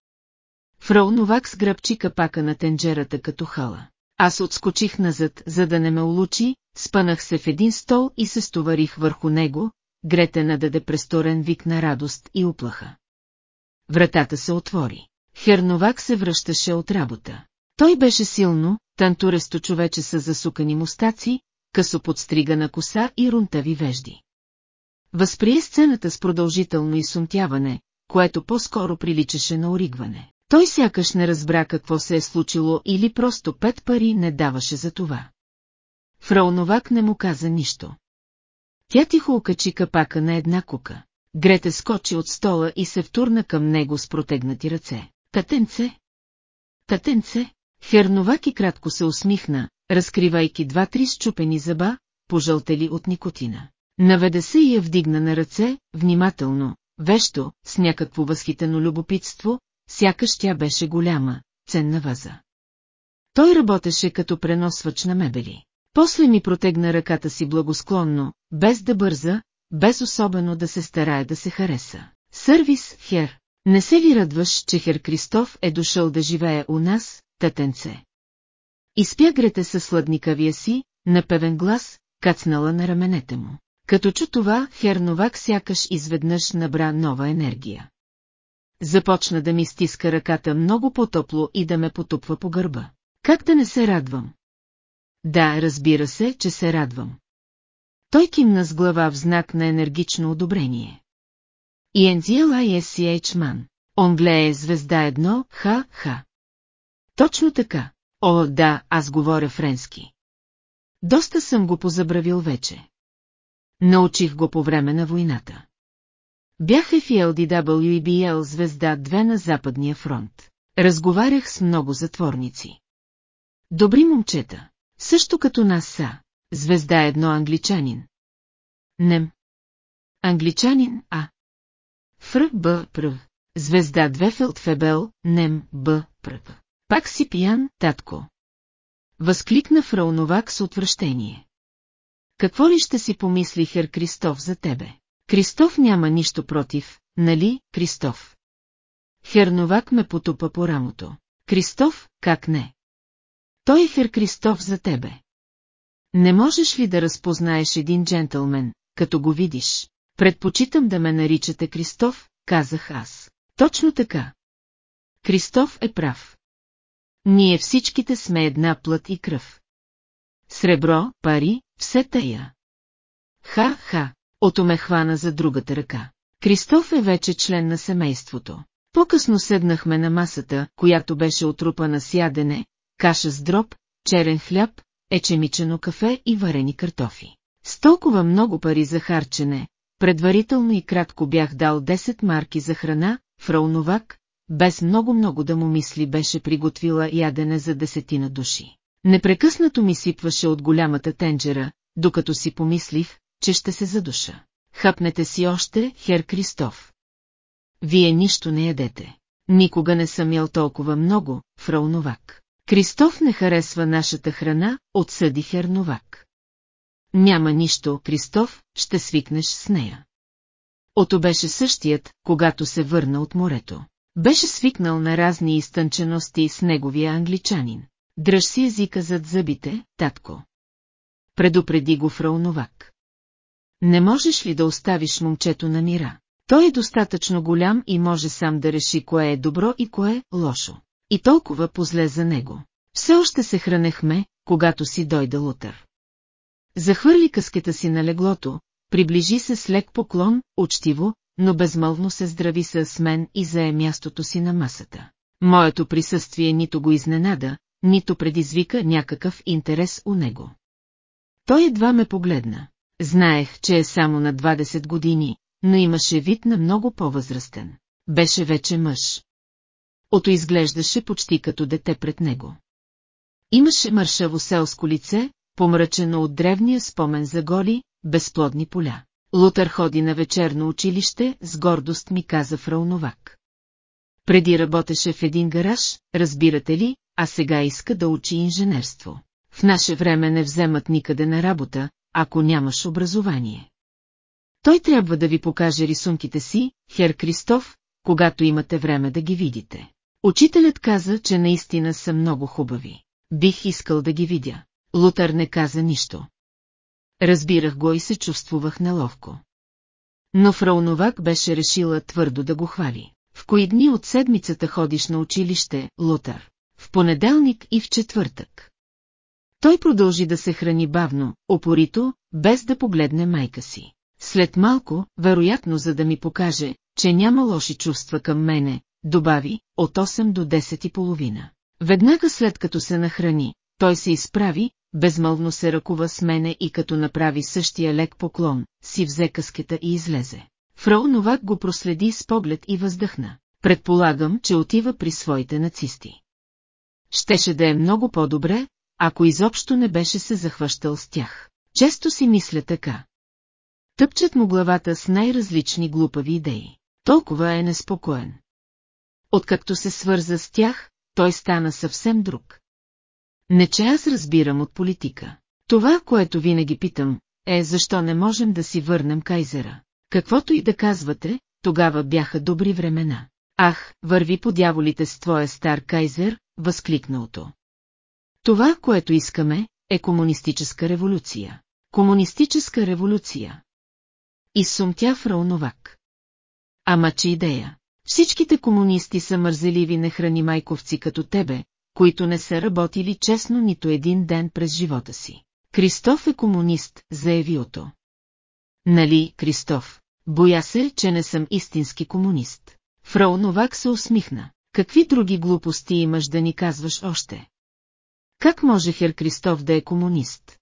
Фрау Новак сгръбчи капака на тенджерата като хала. Аз отскочих назад, за да не ме улучи, спънах се в един стол и се стоварих върху него, Грете нададе престорен вик на радост и уплаха. Вратата се отвори. Херновак се връщаше от работа. Той беше силно, тантуресто човече с засукани мустаци, късо подстригана коса и рунтави вежди. Възприе сцената с продължително изсумтяване, което по-скоро приличаше на оригване. Той сякаш не разбра какво се е случило или просто пет пари не даваше за това. Фрауновак не му каза нищо. Тя тихо окачи капака на една кука. Грете скочи от стола и се втурна към него с протегнати ръце. Татенце! Татенце! Херновак и кратко се усмихна, разкривайки два-три щупени зъба, пожълтели от никотина. Наведе се и я вдигна на ръце, внимателно, вещо, с някакво възхитено любопитство, сякаш тя беше голяма, ценна ваза. Той работеше като преносвач на мебели. После ми протегна ръката си благосклонно, без да бърза, без особено да се старае да се хареса. Сервис, Хер, не се ли радваш, че Хер Кристоф е дошъл да живее у нас, татенце? Изпя Грете със сладникавия си, напевен глас, кацнала на раменете му. Като чу това, Херновак сякаш изведнъж набра нова енергия. Започна да ми стиска ръката много по-топло и да ме потупва по гърба. Как да не се радвам? Да, разбира се, че се радвам. Той кимна с глава в знак на енергично одобрение. И NZLISCH Ман. Онгле е звезда едно, ха-ха. Точно така. О, да, аз говоря френски. Доста съм го позабравил вече. Научих го по време на войната. Бях в LDWBL звезда 2 на Западния фронт. Разговарях с много затворници. Добри момчета. Също като нас са. Звезда едно англичанин. Нем. Англичанин, а. Фр. Б. Пр. Звезда 2 Фелтфебел, Нем. Б. Пр. Пак си пиян, татко. Възкликна Фрауновак с отвращение. Какво ли ще си помисли Хер Кристоф за тебе? Кристоф няма нищо против, нали, Кристоф? Херновак ме потупа по рамото. Кристоф, как не? Той е Хер Кристоф за тебе. Не можеш ли да разпознаеш един джентълмен, като го видиш? Предпочитам да ме наричате Кристоф, казах аз. Точно така. Кристоф е прав. Ние всичките сме една плът и кръв. Сребро, пари, все тая. Ха-ха, Ото ме хвана за другата ръка. Кристоф е вече член на семейството. По-късно седнахме на масата, която беше отрупана с ядене, каша с дроб, черен хляб, ечемичено кафе и варени картофи. С толкова много пари за харчене, предварително и кратко бях дал 10 марки за храна, фрау Новак, без много-много да му мисли беше приготвила ядене за десетина души. Непрекъснато ми сипваше от голямата тенджера, докато си помислих, че ще се задуша. Хапнете си още, хер Кристоф. Вие нищо не ядете. Никога не съм ял толкова много, фрау Новак. Кристоф не харесва нашата храна, отсъди хер Новак. Няма нищо, Кристоф, ще свикнеш с нея. Ото беше същият, когато се върна от морето. Беше свикнал на разни изтънчености с неговия англичанин. Дръж си езика зад зъбите, татко. Предупреди го фрау Новак. Не можеш ли да оставиш момчето на мира? Той е достатъчно голям и може сам да реши кое е добро и кое е лошо. И толкова позле за него. Все още се хранехме, когато си дойде Лутър. Захвърли къската си на леглото, приближи се с лек поклон, учтиво, но безмълвно се здрави с мен и зае мястото си на масата. Моето присъствие нито го изненада, нито предизвика някакъв интерес у него. Той едва ме погледна. Знаех, че е само на 20 години, но имаше вид на много по-възрастен. Беше вече мъж. Ото изглеждаше почти като дете пред него. Имаше мършаво селско лице, помрачено от древния спомен за голи, безплодни поля. Лутър ходи на вечерно училище, с гордост ми каза Фрауновак. Преди работеше в един гараж, разбирате ли, а сега иска да учи инженерство. В наше време не вземат никъде на работа, ако нямаш образование. Той трябва да ви покаже рисунките си, Хер Кристоф, когато имате време да ги видите. Учителят каза, че наистина са много хубави. Бих искал да ги видя. Лутър не каза нищо. Разбирах го и се чувствувах неловко. Но Фрауновак беше решила твърдо да го хвали. В кои дни от седмицата ходиш на училище, Лутър? В понеделник и в четвъртък. Той продължи да се храни бавно, опорито, без да погледне майка си. След малко, вероятно за да ми покаже, че няма лоши чувства към мене, добави, от 8 до 10 и половина. Веднага след като се нахрани, той се изправи, безмълвно се ръкува с мене и като направи същия лек поклон, си взе къскета и излезе. Фрау Новак го проследи с поглед и въздъхна. Предполагам, че отива при своите нацисти. Щеше да е много по-добре, ако изобщо не беше се захващал с тях. Често си мисля така. Тъпчат му главата с най-различни глупави идеи. Толкова е неспокоен. Откакто се свърза с тях, той стана съвсем друг. Не че аз разбирам от политика. Това, което винаги питам, е защо не можем да си върнем Кайзера. Каквото и да казвате, тогава бяха добри времена. Ах, върви по дяволите с твоя стар Кайзер, възкликналото. Това, което искаме, е комунистическа революция. Комунистическа революция. И сумтя Фрауновак. Ама че идея. Всичките комунисти са мързеливи нехрани майковци като тебе, които не са работили честно нито един ден през живота си. Кристоф е комунист, заяви Ото. Нали, Кристоф, боя се, че не съм истински комунист. Фрау Новак се усмихна. Какви други глупости имаш да ни казваш още? Как може Хер Кристоф да е комунист?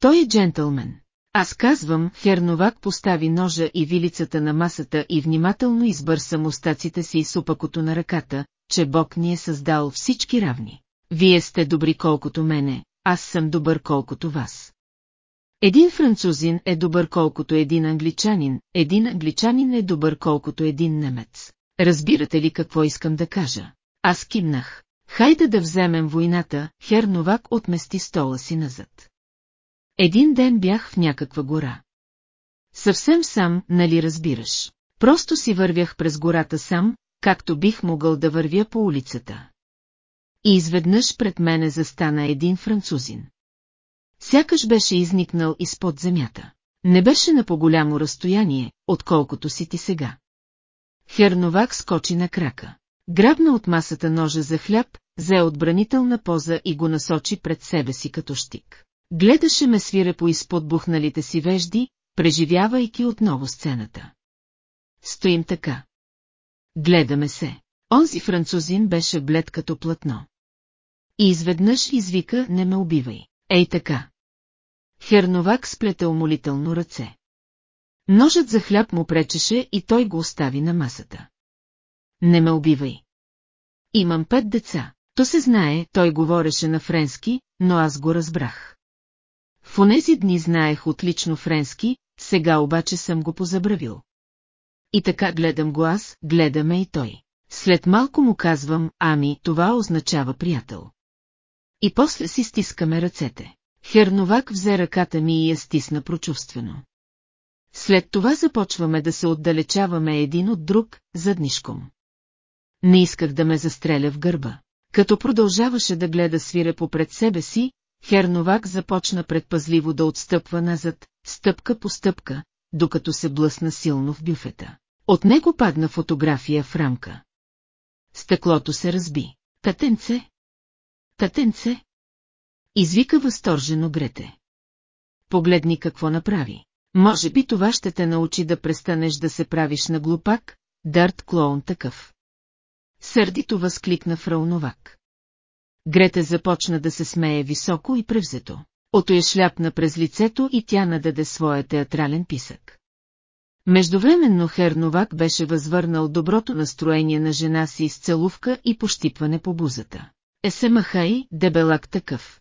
Той е джентълмен. Аз казвам, Херновак постави ножа и вилицата на масата и внимателно избърса мустаците си с опакото на ръката, че Бог ни е създал всички равни. Вие сте добри колкото мене, аз съм добър колкото вас. Един французин е добър колкото един англичанин, един англичанин е добър колкото един немец. Разбирате ли какво искам да кажа? Аз кимнах. Хайде да вземем войната, Херновак отмести стола си назад. Един ден бях в някаква гора. Съвсем сам, нали разбираш? Просто си вървях през гората сам, както бих могъл да вървя по улицата. И изведнъж пред мене застана един французин. Сякаш беше изникнал изпод земята. Не беше на по-голямо разстояние, отколкото си ти сега. Херновак скочи на крака. Грабна от масата ножа за хляб, взе отбранителна поза и го насочи пред себе си като щик. Гледаше ме свире по изпод бухналите си вежди, преживявайки отново сцената. Стоим така. Гледаме се. Онзи французин беше блед като платно. И изведнъж извика «Не ме убивай». Ей така. Херновак сплете умолително ръце. Ножът за хляб му пречеше и той го остави на масата. Не ме убивай. Имам пет деца. То се знае, той говореше на френски, но аз го разбрах. В онези дни знаех отлично френски, сега обаче съм го позабравил. И така гледам го аз, гледаме и той. След малко му казвам, ами, това означава приятел. И после си стискаме ръцете. Херновак взе ръката ми и я стисна прочувствено. След това започваме да се отдалечаваме един от друг, заднишком. Не исках да ме застреля в гърба. Като продължаваше да гледа свирепо пред себе си, Херновак започна предпазливо да отстъпва назад, стъпка по стъпка, докато се блъсна силно в бюфета. От него падна фотография в рамка. Стъклото се разби. Татенце? Татенце? Извика възторжено Грете. Погледни какво направи. Може би това ще те научи да престанеш да се правиш на глупак, Дарт клоун такъв. Сърдито възкликна Фрауновак. Грете започна да се смее високо и превзето. Ото я шляпна през лицето и тя нададе своя театрален писък. Междувременно Херновак беше възвърнал доброто настроение на жена си с целувка и пощипване по бузата. Есе махай, дебелак такъв.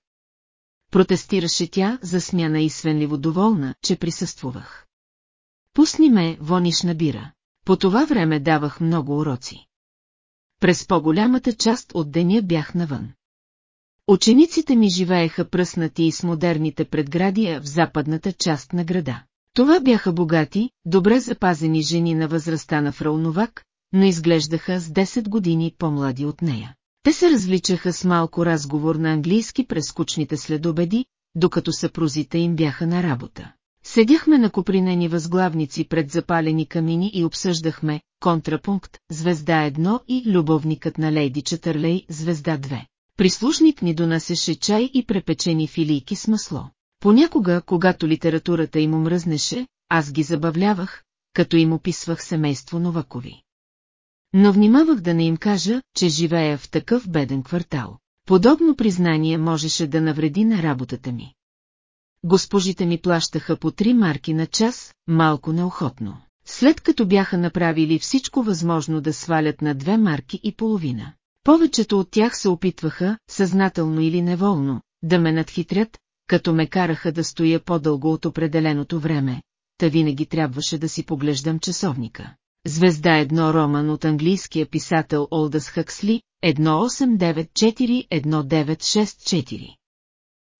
Протестираше тя, засмяна и свенливо доволна, че присъствувах. Пусни ме, вониш набира. По това време давах много уроци. През по-голямата част от деня бях навън. Учениците ми живееха пръснати и с модерните предградия в западната част на града. Това бяха богати, добре запазени жени на възрастта на Фрауновак, но изглеждаха с 10 години по-млади от нея. Те се развличаха с малко разговор на английски през скучните следобеди, докато съпрузите им бяха на работа. Седяхме на копринени възглавници пред запалени камини и обсъждахме контрапункт, звезда 1 и любовникът на Лейди Чатърлей, звезда 2. Прислужник ни донасеше чай и препечени филийки с масло. Понякога, когато литературата им омръзнеше, аз ги забавлявах, като им описвах семейство Новакови. Но внимавах да не им кажа, че живея в такъв беден квартал. Подобно признание можеше да навреди на работата ми. Госпожите ми плащаха по три марки на час, малко неохотно. След като бяха направили всичко възможно да свалят на две марки и половина. Повечето от тях се опитваха, съзнателно или неволно, да ме надхитрят, като ме караха да стоя по-дълго от определеното време, та винаги трябваше да си поглеждам часовника. Звезда едно роман от английския писател Олдъс Хъксли, 1894-1964.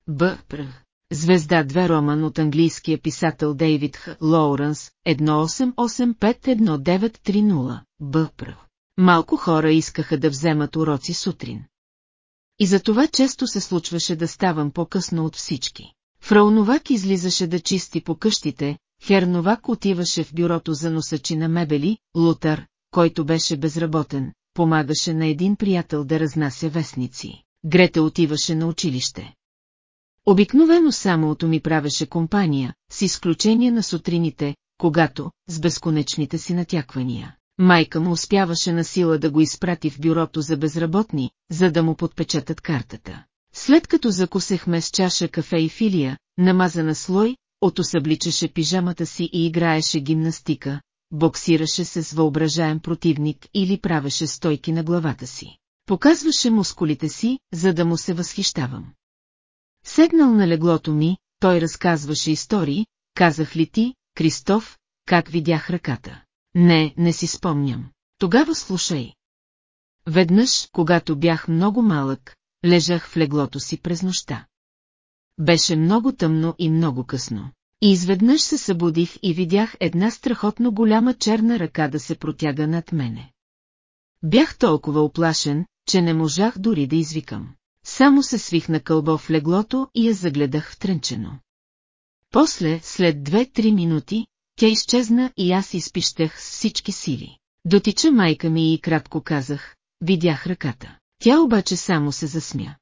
Б. Пр. Звезда 2 роман от английския писател Дейвид Х. Лоуренс, 1885-1930. Б. Пр. Малко хора искаха да вземат уроци сутрин. И за това често се случваше да ставам по-късно от всички. Фрауновак излизаше да чисти по къщите, Херновак отиваше в бюрото за носачи на мебели, Лутър, който беше безработен, помагаше на един приятел да разнася вестници. Грета отиваше на училище. Обикновено самото ми правеше компания, с изключение на сутрините, когато, с безконечните си натяквания, майка му успяваше на сила да го изпрати в бюрото за безработни, за да му подпечатат картата. След като закусехме с чаша кафе и филия, намазана слой, Ото събличаше пижамата си и играеше гимнастика, боксираше се с въображаем противник или правеше стойки на главата си. Показваше мускулите си, за да му се възхищавам. Седнал на леглото ми, той разказваше истории, казах ли ти, Кристоф, как видях ръката. Не, не си спомням. Тогава слушай. Веднъж, когато бях много малък, лежах в леглото си през нощта. Беше много тъмно и много късно. И изведнъж се събудих и видях една страхотно голяма черна ръка да се протяга над мене. Бях толкова оплашен, че не можах дори да извикам. Само се свих на кълбо в леглото и я загледах втренчено. После, след две-три минути, тя изчезна и аз изпищах с всички сили. Дотича майка ми и кратко казах, видях ръката. Тя обаче само се засмя.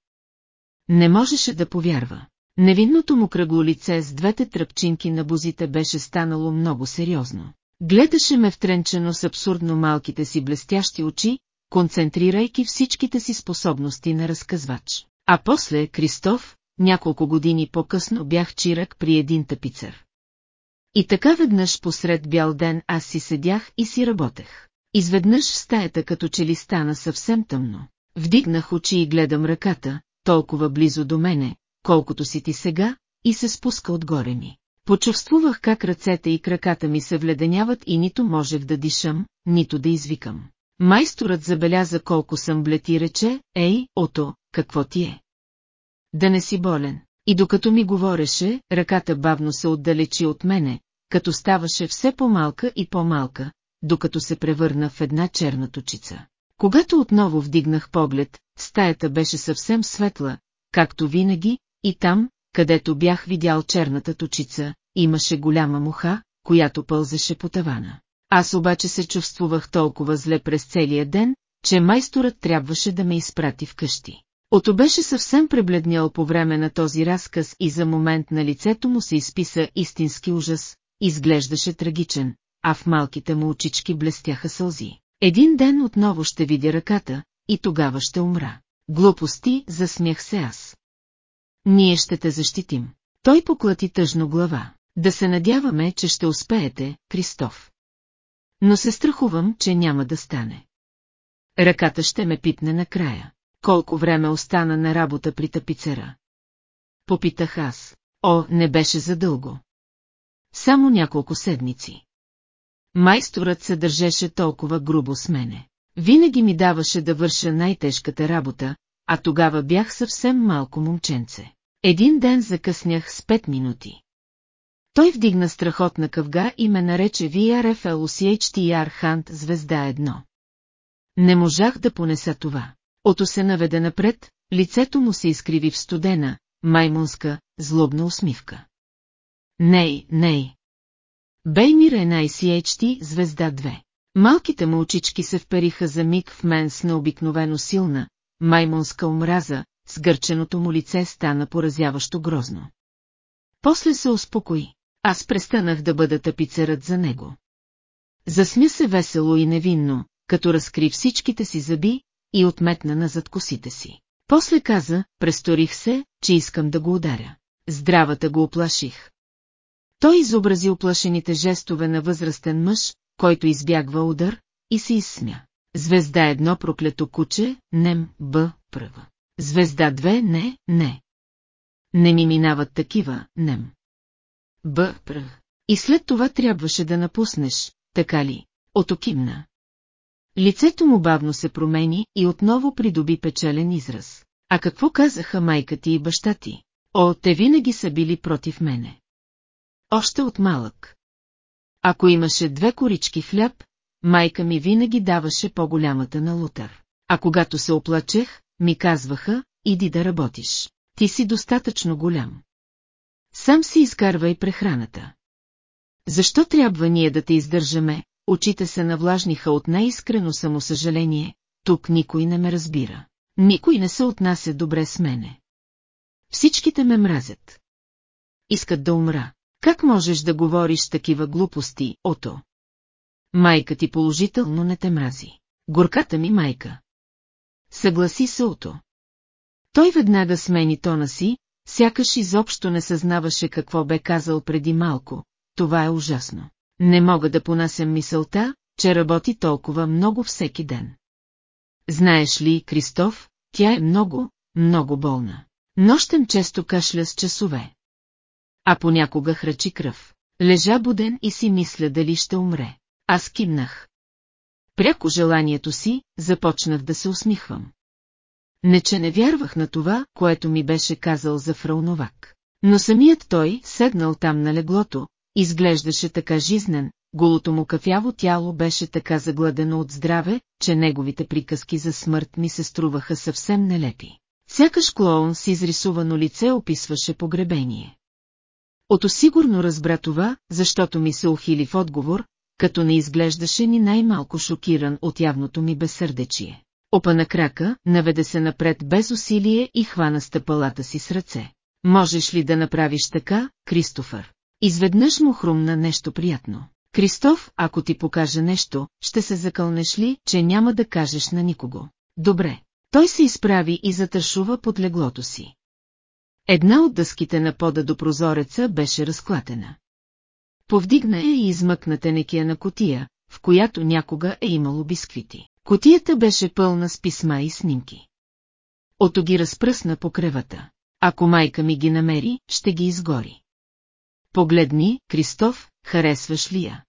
Не можеше да повярва. Невинното му кръгло лице с двете тръпчинки на бузите беше станало много сериозно. Гледаше ме втренчено с абсурдно малките си блестящи очи, концентрирайки всичките си способности на разказвач. А после Кристоф, няколко години по-късно бях чирак при един тапицар. И така веднъж посред бял ден аз си седях и си работех. Изведнъж в стаята като че ли стана съвсем тъмно. Вдигнах очи и гледам ръката, толкова близо до мене, колкото си ти сега, и се спуска отгоре ми. Почувствувах как ръцете и краката ми се вледеняват и нито можех да дишам, нито да извикам. Майсторът забеляза колко съм блед и рече, ей, ото, какво ти е? Да не си болен. И докато ми говореше, ръката бавно се отдалечи от мене, като ставаше все по-малка и по-малка, докато се превърна в една черна точица. Когато отново вдигнах поглед, стаята беше съвсем светла, както винаги, и там, където бях видял черната точица, имаше голяма муха, която пълзеше по тавана. Аз обаче се чувствувах толкова зле през целия ден, че майсторът трябваше да ме изпрати вкъщи. Ото беше съвсем пребледнял по време на този разказ и за момент на лицето му се изписа истински ужас, изглеждаше трагичен, а в малките му очички блестяха сълзи. Един ден отново ще видя ръката, и тогава ще умра. Глупости, засмях се аз. Ние ще те защитим. Той поклати тъжно глава. Да се надяваме, че ще успеете, Кристоф. Но се страхувам, че няма да стане. Ръката ще ме пипне накрая. Колко време остана на работа при тапицера? Попитах аз. О, не беше задълго. Само няколко седмици. Майсторът се държеше толкова грубо с мене. Винаги ми даваше да върша най-тежката работа, а тогава бях съвсем малко момченце. Един ден закъснях с пет минути. Той вдигна страхотна къвга и ме нарече VRFLOCHTR Hunt звезда 1. Не можах да понеса това. Ото се наведе напред, лицето му се изкриви в студена, маймунска, злобна усмивка. Ней, ней. Беймир е най-CHT звезда 2. Малките му очички се впериха за миг в мен с необикновено силна, маймунска омраза, сгърченото му лице стана поразяващо грозно. После се успокои. Аз престанах да бъда тапицерът за него. Засмя се весело и невинно, като разкри всичките си зъби и отметна назад косите си. После каза, престорих се, че искам да го ударя. Здравата го оплаших. Той изобрази оплашените жестове на възрастен мъж, който избягва удар, и се изсмя. Звезда едно проклето куче, нем, б, пръва. Звезда две, не, не. Не ми минават такива, нем. Б, пр. И след това трябваше да напуснеш, така ли? Отокимна. Лицето му бавно се промени и отново придоби печелен израз. А какво казаха майка ти и баща ти? О, те винаги са били против мене. Още от малък. Ако имаше две корички хляб, майка ми винаги даваше по-голямата на лутър. А когато се оплачех, ми казваха, иди да работиш. Ти си достатъчно голям. Сам си изкарвай прехраната. Защо трябва ние да те издържаме? Очите се навлажниха от най-искрено самосъжаление, тук никой не ме разбира. Никой не се отнася добре с мене. Всичките ме мразят. Искат да умра. Как можеш да говориш такива глупости, Ото? Майка ти положително не те мрази. Горката ми майка. Съгласи се Ото. Той веднага смени тона си, сякаш изобщо не съзнаваше какво бе казал преди малко. Това е ужасно. Не мога да понасям мисълта, че работи толкова много всеки ден. Знаеш ли, Кристоф, тя е много, много болна. Нощем често кашля с часове. А понякога храчи кръв. Лежа буден и си мисля дали ще умре. Аз кимнах. Пряко желанието си, започнах да се усмихвам. Не че не вярвах на това, което ми беше казал за Фрауновак. Но самият той, седнал там на леглото, изглеждаше така жизнен, голото му кафяво тяло беше така загладено от здраве, че неговите приказки за смърт ми се струваха съвсем нелепи. Сякаш клоун с изрисувано лице описваше погребение. Ото сигурно разбра това, защото ми се ухили в отговор, като не изглеждаше ни най-малко шокиран от явното ми безсърдечие. Опа на крака, наведе се напред без усилие и хвана стъпалата си с ръце. можеш ли да направиш така, Кристофър? Изведнъж му хрумна нещо приятно. Кристоф, ако ти покаже нещо, ще се закълнеш ли, че няма да кажеш на никого? Добре. Той се изправи и затършува под леглото си. Една от дъските на пода до прозореца беше разклатена. Повдигна е и измъкна тенекия на котия, в която някога е имало бисквити. Котията беше пълна с писма и снимки. Ото ги разпръсна по кревата. Ако майка ми ги намери, ще ги изгори. Погледни, Кристоф, харесваш ли я?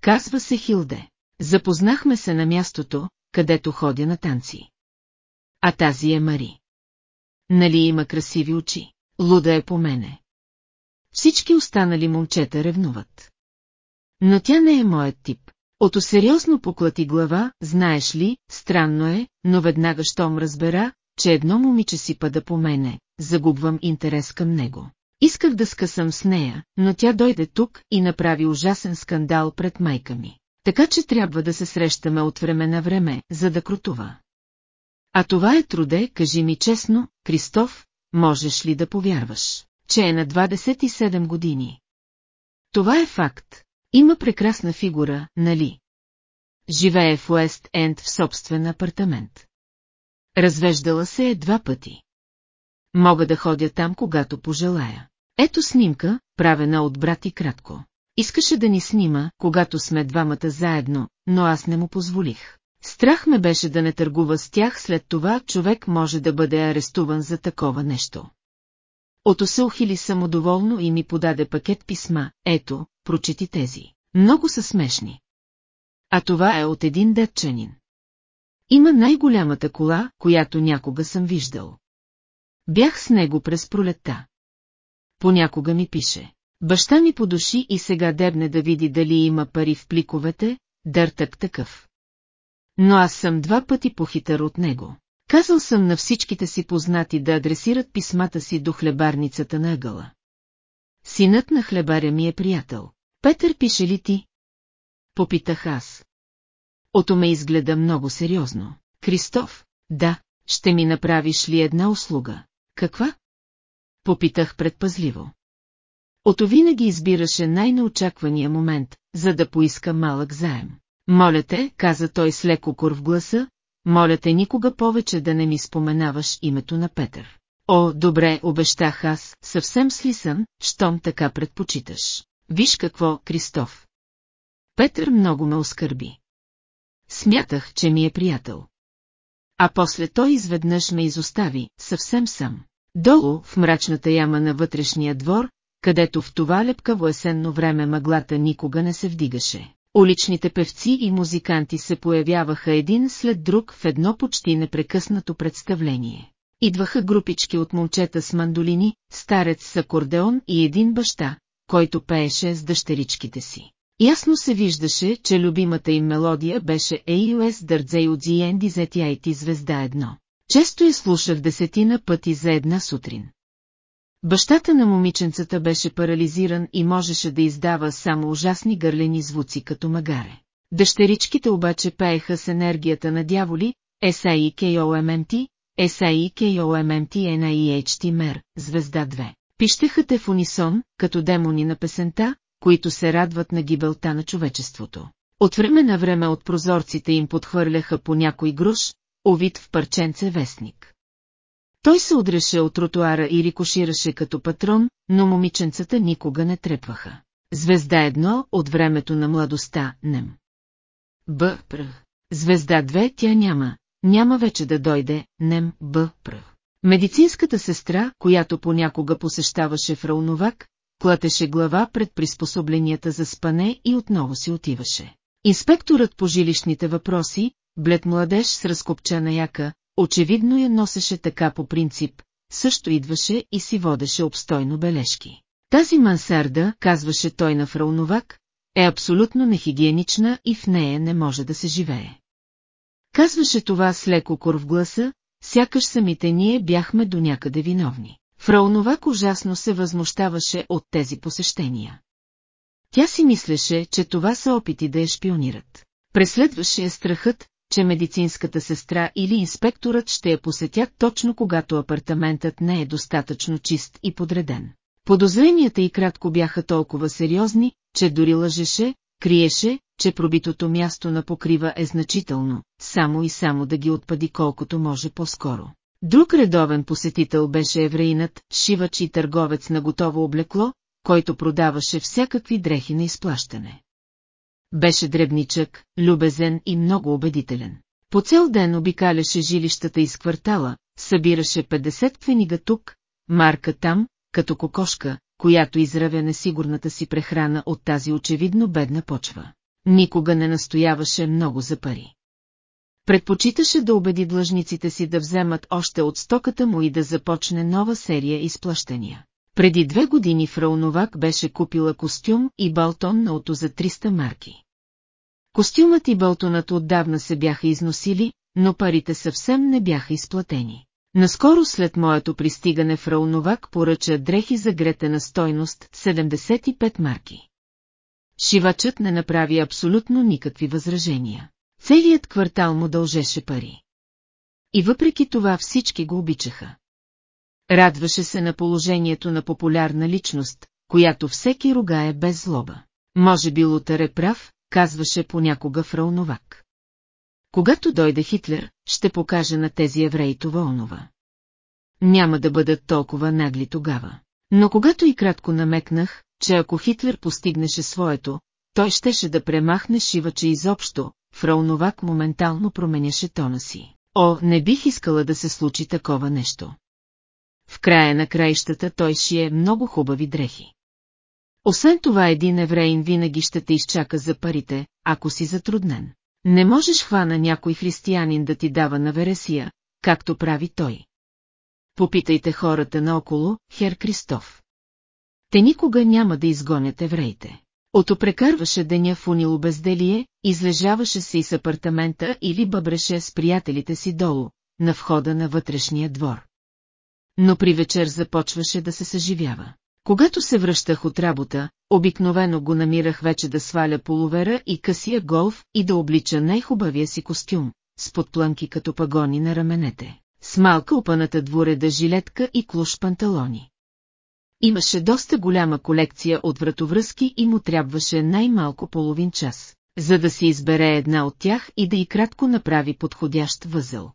Казва се Хилде. Запознахме се на мястото, където ходя на танци. А тази е Мари. Нали има красиви очи? Луда е по мене. Всички останали момчета ревнуват. Но тя не е моят тип. Ото сериозно поклати глава, знаеш ли, странно е, но веднага щом разбера, че едно момиче си пада по мене, загубвам интерес към него. Исках да скъсам с нея, но тя дойде тук и направи ужасен скандал пред майка ми. Така че трябва да се срещаме от време на време, за да крутува. А това е труде, кажи ми честно, Кристоф, можеш ли да повярваш, че е на 27 години? Това е факт. Има прекрасна фигура, нали? Живее в Уест Енд в собствен апартамент. Развеждала се е два пъти. Мога да ходя там, когато пожелая. Ето снимка, правена от брат и кратко. Искаше да ни снима, когато сме двамата заедно, но аз не му позволих. Страх ме беше да не търгува с тях, след това човек може да бъде арестуван за такова нещо. Ото ухили самодоволно и ми подаде пакет писма, ето, прочети тези. Много са смешни. А това е от един датчанин. Има най-голямата кола, която някога съм виждал. Бях с него през пролетта. Понякога ми пише. Баща ми подуши и сега дебне да види дали има пари в пликовете, дъртък такъв. Но аз съм два пъти похитър от него. Казал съм на всичките си познати да адресират писмата си до хлебарницата на ъгъла. Синът на хлебаря ми е приятел. Петър пише ли ти? Попитах аз. Ото ме изгледа много сериозно. Кристоф, да, ще ми направиш ли една услуга? Каква? Попитах предпазливо. Ото винаги избираше най-неочаквания момент, за да поиска малък заем. Моля те, каза той с леко кор в гласа, моля те никога повече да не ми споменаваш името на Петър. О, добре, обещах аз, съвсем слисън, щом така предпочиташ. Виж какво, Кристоф. Петър много ме оскърби. Смятах, че ми е приятел. А после той изведнъж ме изостави, съвсем сам. Долу, в мрачната яма на вътрешния двор, където в това лепкаво есенно време мъглата никога не се вдигаше. Уличните певци и музиканти се появяваха един след друг в едно почти непрекъснато представление. Идваха групички от момчета с мандолини, старец с акордеон и един баща, който пееше с дъщеричките си. Ясно се виждаше, че любимата им мелодия беше AUS Дърдзей от ZNDZIT звезда едно. Често я слушах десетина пъти за една сутрин. Бащата на момиченцата беше парализиран и можеше да издава само ужасни гърлени звуци като магаре. Дъщеричките обаче пееха с енергията на дяволи, SAIKOMMT, SAIKOMMT NIHT Мер, звезда 2. Пищеха те в унисон, като демони на песента, които се радват на гибелта на човечеството. От време на време от прозорците им подхвърляха по някой груш, овит в парченце вестник. Той се удреше от тротуара и рикошираше като патрон, но момиченцата никога не трепваха. Звезда едно от времето на младостта, нем. Б. Пр. Звезда две тя няма, няма вече да дойде, нем, Б. Пр. Медицинската сестра, която понякога посещаваше Фрауновак, клатеше глава пред приспособленията за спане и отново си отиваше. Инспекторът по жилищните въпроси, блед младеж с разкопчана яка, очевидно я носеше така по принцип, също идваше и си водеше обстойно бележки. Тази мансарда, казваше той на Фрауновак, е абсолютно нехигиенична и в нея не може да се живее. Казваше това с леко кор в гласа, сякаш самите ние бяхме до някъде виновни. Фрауновак ужасно се възмущаваше от тези посещения. Тя си мислеше, че това са опити да я шпионират. Преследваше я страхът, че медицинската сестра или инспекторът ще я посетят точно когато апартаментът не е достатъчно чист и подреден. Подозренията и кратко бяха толкова сериозни, че дори лъжеше, криеше, че пробитото място на покрива е значително, само и само да ги отпади колкото може по-скоро. Друг редовен посетител беше евреинът, шивач и търговец на готово облекло, който продаваше всякакви дрехи на изплащане. Беше дребничък, любезен и много убедителен. По цял ден обикаляше жилищата из квартала, събираше 50 квенига тук, марка там, като кокошка, която изравя несигурната си прехрана от тази очевидно бедна почва. Никога не настояваше много за пари. Предпочиташе да убеди длъжниците си да вземат още от стоката му и да започне нова серия изплащания. Преди две години Фрауновак беше купила костюм и балтон на ото за 300 марки. Костюмът и балтонът отдавна се бяха износили, но парите съвсем не бяха изплатени. Наскоро след моето пристигане в Рауновак поръча дрехи за Грета на стойност 75 марки. Шивачът не направи абсолютно никакви възражения. Целият квартал му дължеше пари. И въпреки това всички го обичаха. Радваше се на положението на популярна личност, която всеки ругае без злоба. Може би Лутър е прав, казваше понякога Фрауновак. Когато дойде Хитлер, ще покаже на тези евреи това онова. Няма да бъдат толкова нагли тогава. Но когато и кратко намекнах, че ако Хитлер постигнеше своето, той щеше да премахне шивача изобщо, Фрауновак моментално променяше тона си. О, не бих искала да се случи такова нещо. В края на краищата той шие много хубави дрехи. Освен това един евреин винаги ще те изчака за парите, ако си затруднен. Не можеш хвана някой християнин да ти дава на вересия, както прави той. Попитайте хората наоколо, хер Кристоф. Те никога няма да изгонят евреите. Ото прекарваше деня в унило безделие, излежаваше се из апартамента или бъбреше с приятелите си долу, на входа на вътрешния двор. Но при вечер започваше да се съживява. Когато се връщах от работа, обикновено го намирах вече да сваля половера и късия голф и да облича най-хубавия си костюм, с подплънки като пагони на раменете, с малка опаната двореда жилетка и клуш панталони. Имаше доста голяма колекция от вратовръзки и му трябваше най-малко половин час, за да си избере една от тях и да и кратко направи подходящ възел.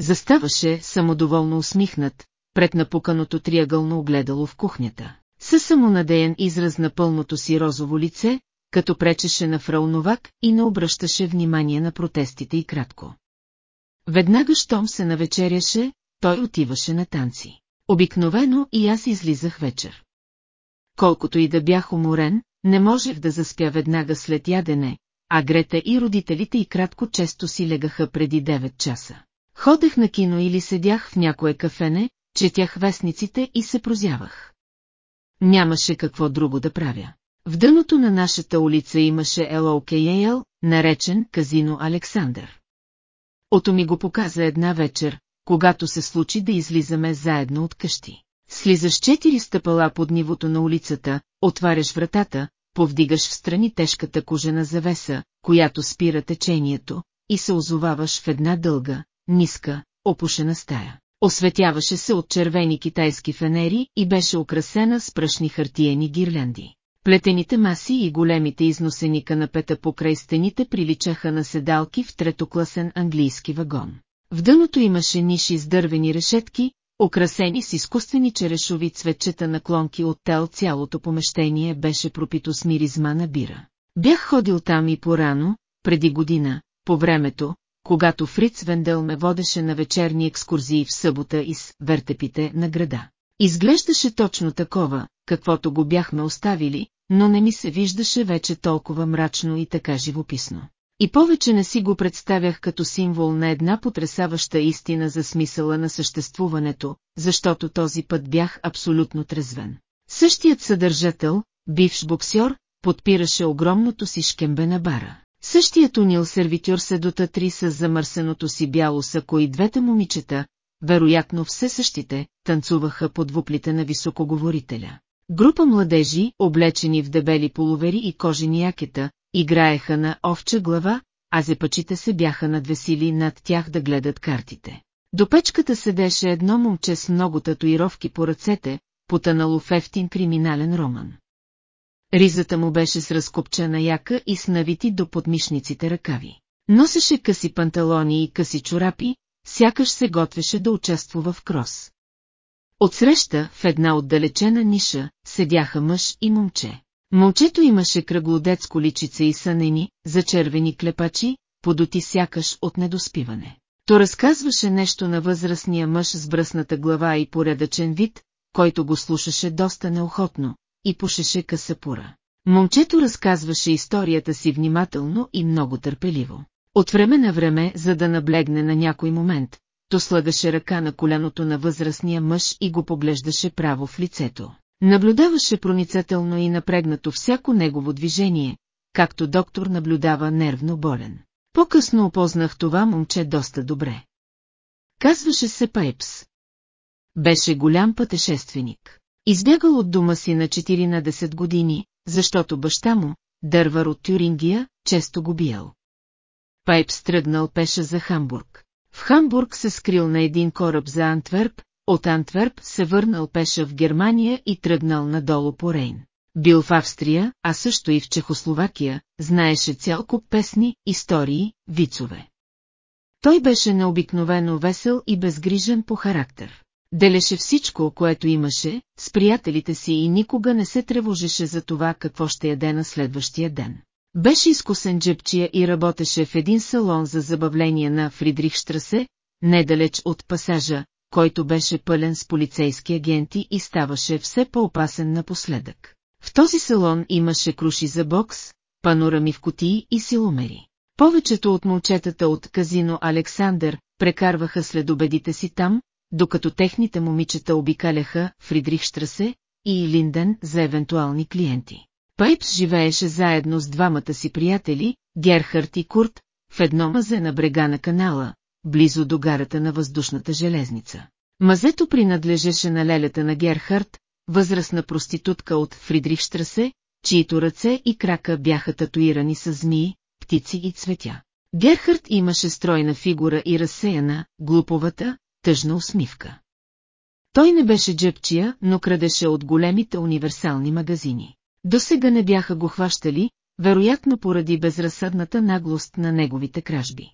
Заставаше самодоволно усмихнат, пред напуканото триъгълно огледало в кухнята. Със самонадеян израз на пълното си розово лице, като пречеше на Фрауновак и не обръщаше внимание на протестите и кратко. Веднага щом се навечеряше, той отиваше на танци. Обикновено и аз излизах вечер. Колкото и да бях уморен, не можех да заспя веднага след ядене, а Грета и родителите и кратко често си легаха преди 9 часа. Ходех на кино или седях в някое кафене, четях вестниците и се прозявах. Нямаше какво друго да правя. В дъното на нашата улица имаше LOKAL, наречен Казино Александър. Ото ми го показа една вечер, когато се случи да излизаме заедно от къщи. Слизаш четири стъпала под нивото на улицата, отваряш вратата, повдигаш в страни тежката кожена завеса, която спира течението, и се озоваваш в една дълга, ниска, опушена стая. Осветяваше се от червени китайски фенери и беше украсена с пръшни хартиени гирлянди. Плетените маси и големите износени канапета покрай стените приличаха на седалки в третокласен английски вагон. В дъното имаше ниши с дървени решетки, украсени с изкуствени черешови цветчета на клонки от тел цялото помещение беше пропито с миризма на бира. Бях ходил там и порано, преди година, по времето, когато Фриц Вендел ме водеше на вечерни екскурзии в събота из вертепите на града. Изглеждаше точно такова, каквото го бяхме оставили, но не ми се виждаше вече толкова мрачно и така живописно. И повече не си го представях като символ на една потрясаваща истина за смисъла на съществуването, защото този път бях абсолютно трезвен. Същият съдържател, бивш боксер, подпираше огромното си шкембе на бара. Същият унил сервитюр се дотатри с замърсеното си бяло сако и двете момичета, вероятно все същите, танцуваха под вуплите на високоговорителя. Група младежи, облечени в дебели половери и кожени якета, играеха на овча глава, а зепачите се бяха надвесили над тях да гледат картите. До печката седеше едно момче с много татуировки по ръцете, потънало в ефтин криминален роман. Ризата му беше с разкопчена яка и с навити до подмишниците ръкави. Носеше къси панталони и къси чорапи, сякаш се готвеше да участва в крос. Отсреща, в една отдалечена ниша, седяха мъж и момче. Момчето имаше кръглодецко личица и сънени, зачервени клепачи, подоти сякаш от недоспиване. То разказваше нещо на възрастния мъж с бръсната глава и поредачен вид, който го слушаше доста неохотно, и пушеше касапура. Момчето разказваше историята си внимателно и много търпеливо. От време на време, за да наблегне на някой момент, то слагаше ръка на коляното на възрастния мъж и го поглеждаше право в лицето. Наблюдаваше проницателно и напрегнато всяко негово движение, както доктор наблюдава нервно болен. По-късно опознах това момче доста добре. Казваше се Пайпс. Беше голям пътешественик. Избягал от дома си на 4 на 10 години, защото баща му, дървар от Тюрингия, често го биял. Пайпс тръгнал пеша за Хамбург. В Хамбург се скрил на един кораб за Антверп, от Антверп се върнал пеша в Германия и тръгнал надолу по Рейн. Бил в Австрия, а също и в Чехословакия, знаеше цял куп песни, истории, вицове. Той беше необикновено весел и безгрижен по характер. Делеше всичко, което имаше, с приятелите си и никога не се тревожеше за това какво ще яде на следващия ден. Беше изкусен джепчия и работеше в един салон за забавление на Фридрихштрасе, недалеч от пасажа, който беше пълен с полицейски агенти и ставаше все по-опасен напоследък. В този салон имаше круши за бокс, панорами в кутии и силомери. Повечето от момчетата от казино Александър прекарваха следобедите си там, докато техните момичета обикаляха Фридрихштрасе и Линден за евентуални клиенти. Пайпс живееше заедно с двамата си приятели, Герхард и Курт, в едно мазе на брега на канала, близо до гарата на въздушната железница. Мазето принадлежеше на лелята на Герхард, възрастна проститутка от Фридрихштрасе, чието ръце и крака бяха татуирани с змии, птици и цветя. Герхард имаше стройна фигура и разсеяна, глуповата, тъжна усмивка. Той не беше джепчия, но крадеше от големите универсални магазини. До сега не бяха го хващали, вероятно поради безразсъдната наглост на неговите кражби.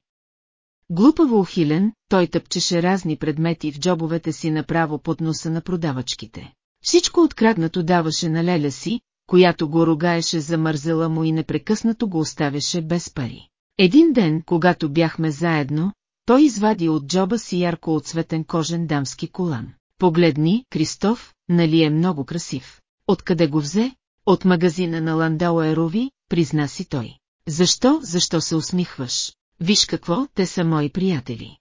Глупаво ухилен, той тъпчеше разни предмети в джобовете си направо под носа на продавачките. Всичко откраднато даваше на леля си, която го ругаеше за мързела му и непрекъснато го оставяше без пари. Един ден, когато бяхме заедно, той извади от джоба си ярко отцветен кожен дамски колан. Погледни, Кристоф, нали е много красив. Откъде го взе? От магазина на Ландауерови, призна си той. Защо, защо се усмихваш? Виж какво, те са мои приятели.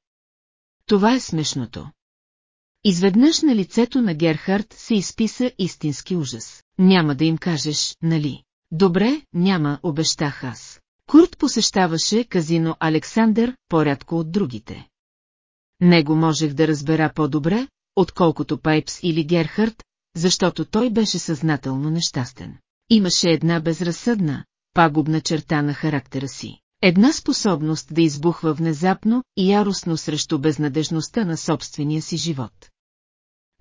Това е смешното. Изведнъж на лицето на Герхард се изписа истински ужас. Няма да им кажеш, нали? Добре, няма, обещах аз. Курт посещаваше казино Александър по-рядко от другите. Него можех да разбера по-добре, отколкото Пайпс или Герхард, защото той беше съзнателно нещастен. Имаше една безразсъдна, пагубна черта на характера си. Една способност да избухва внезапно и яростно срещу безнадежността на собствения си живот.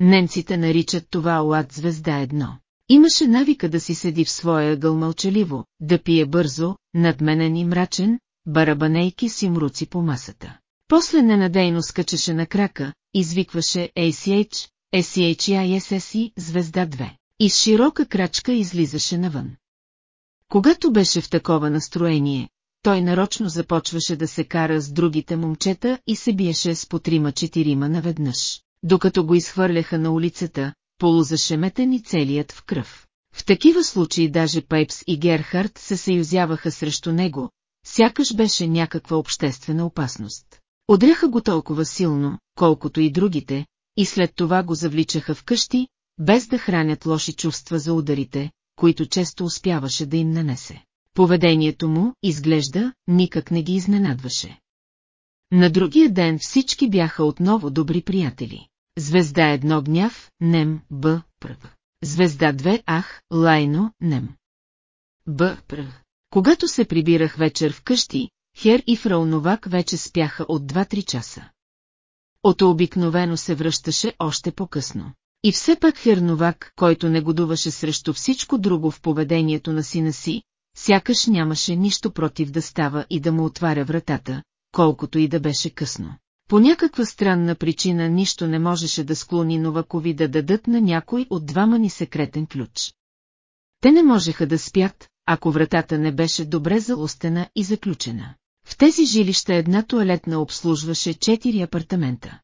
Немците наричат това лад звезда едно. Имаше навика да си седи в своя ъгъл мълчаливо, да пие бързо, надменен и мрачен, барабанейки си мруци по масата. После ненадейно скачаше на крака, извикваше ACH, SCHISSI, звезда 2. И с широка крачка излизаше навън. Когато беше в такова настроение, той нарочно започваше да се кара с другите момчета и се биеше с по трима-четирима наведнъж, докато го изхвърляха на улицата, полузашеметен и целият в кръв. В такива случаи даже Пайпс и Герхард се съюзяваха срещу него, сякаш беше някаква обществена опасност. Одряха го толкова силно, колкото и другите, и след това го завличаха в къщи, без да хранят лоши чувства за ударите, които често успяваше да им нанесе. Поведението му, изглежда, никак не ги изненадваше. На другия ден всички бяха отново добри приятели. Звезда едно гняв, нем, б, пр. Звезда две ах, лайно, нем. Б, пр. Когато се прибирах вечер в къщи, Хер и фрау Новак вече спяха от 2-3 часа. Ото обикновено се връщаше още по-късно. И все пак Херновак, който негодуваше срещу всичко друго в поведението на сина си, сякаш нямаше нищо против да става и да му отваря вратата, колкото и да беше късно. По някаква странна причина нищо не можеше да склони Новакови да дадат на някой от двама ни секретен ключ. Те не можеха да спят, ако вратата не беше добре залостена и заключена. В тези жилища една туалетна обслужваше четири апартамента.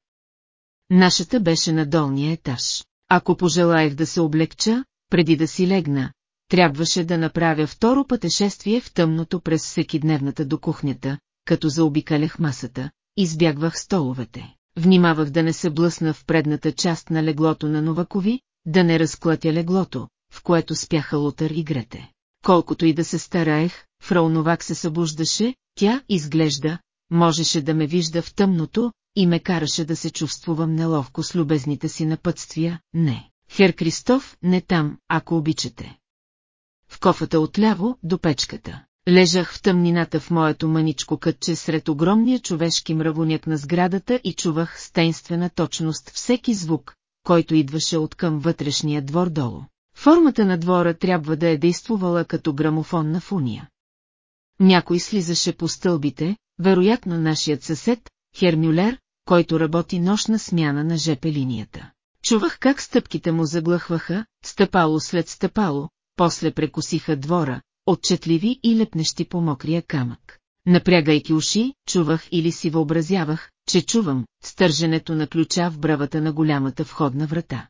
Нашата беше на долния етаж. Ако пожелаях да се облегча, преди да си легна, трябваше да направя второ пътешествие в тъмното през всекидневната до кухнята, като заобикалях масата, избягвах столовете. Внимавах да не се блъсна в предната част на леглото на Новакови, да не разклатя леглото, в което спяха Лутър и Грете. Колкото и да се стараех, фрау Новак се събуждаше, тя изглежда, можеше да ме вижда в тъмното и ме караше да се чувствувам неловко с любезните си напътствия, не. Хер Кристоф, не там, ако обичате. В кофата отляво, до печката. Лежах в тъмнината в моето мъничко кътче сред огромния човешки мравоняк на сградата и чувах с тайнствена точност всеки звук, който идваше от към вътрешния двор долу. Формата на двора трябва да е действувала като грамофон на фуния. Някой слизаше по стълбите, вероятно нашият съсед, Хермюлер, който работи нощна смяна на ЖП линията. Чувах как стъпките му заглъхваха, стъпало след стъпало, после прекусиха двора, отчетливи и лепнещи по мокрия камък. Напрягайки уши, чувах или си въобразявах, че чувам стърженето на ключа в бравата на голямата входна врата.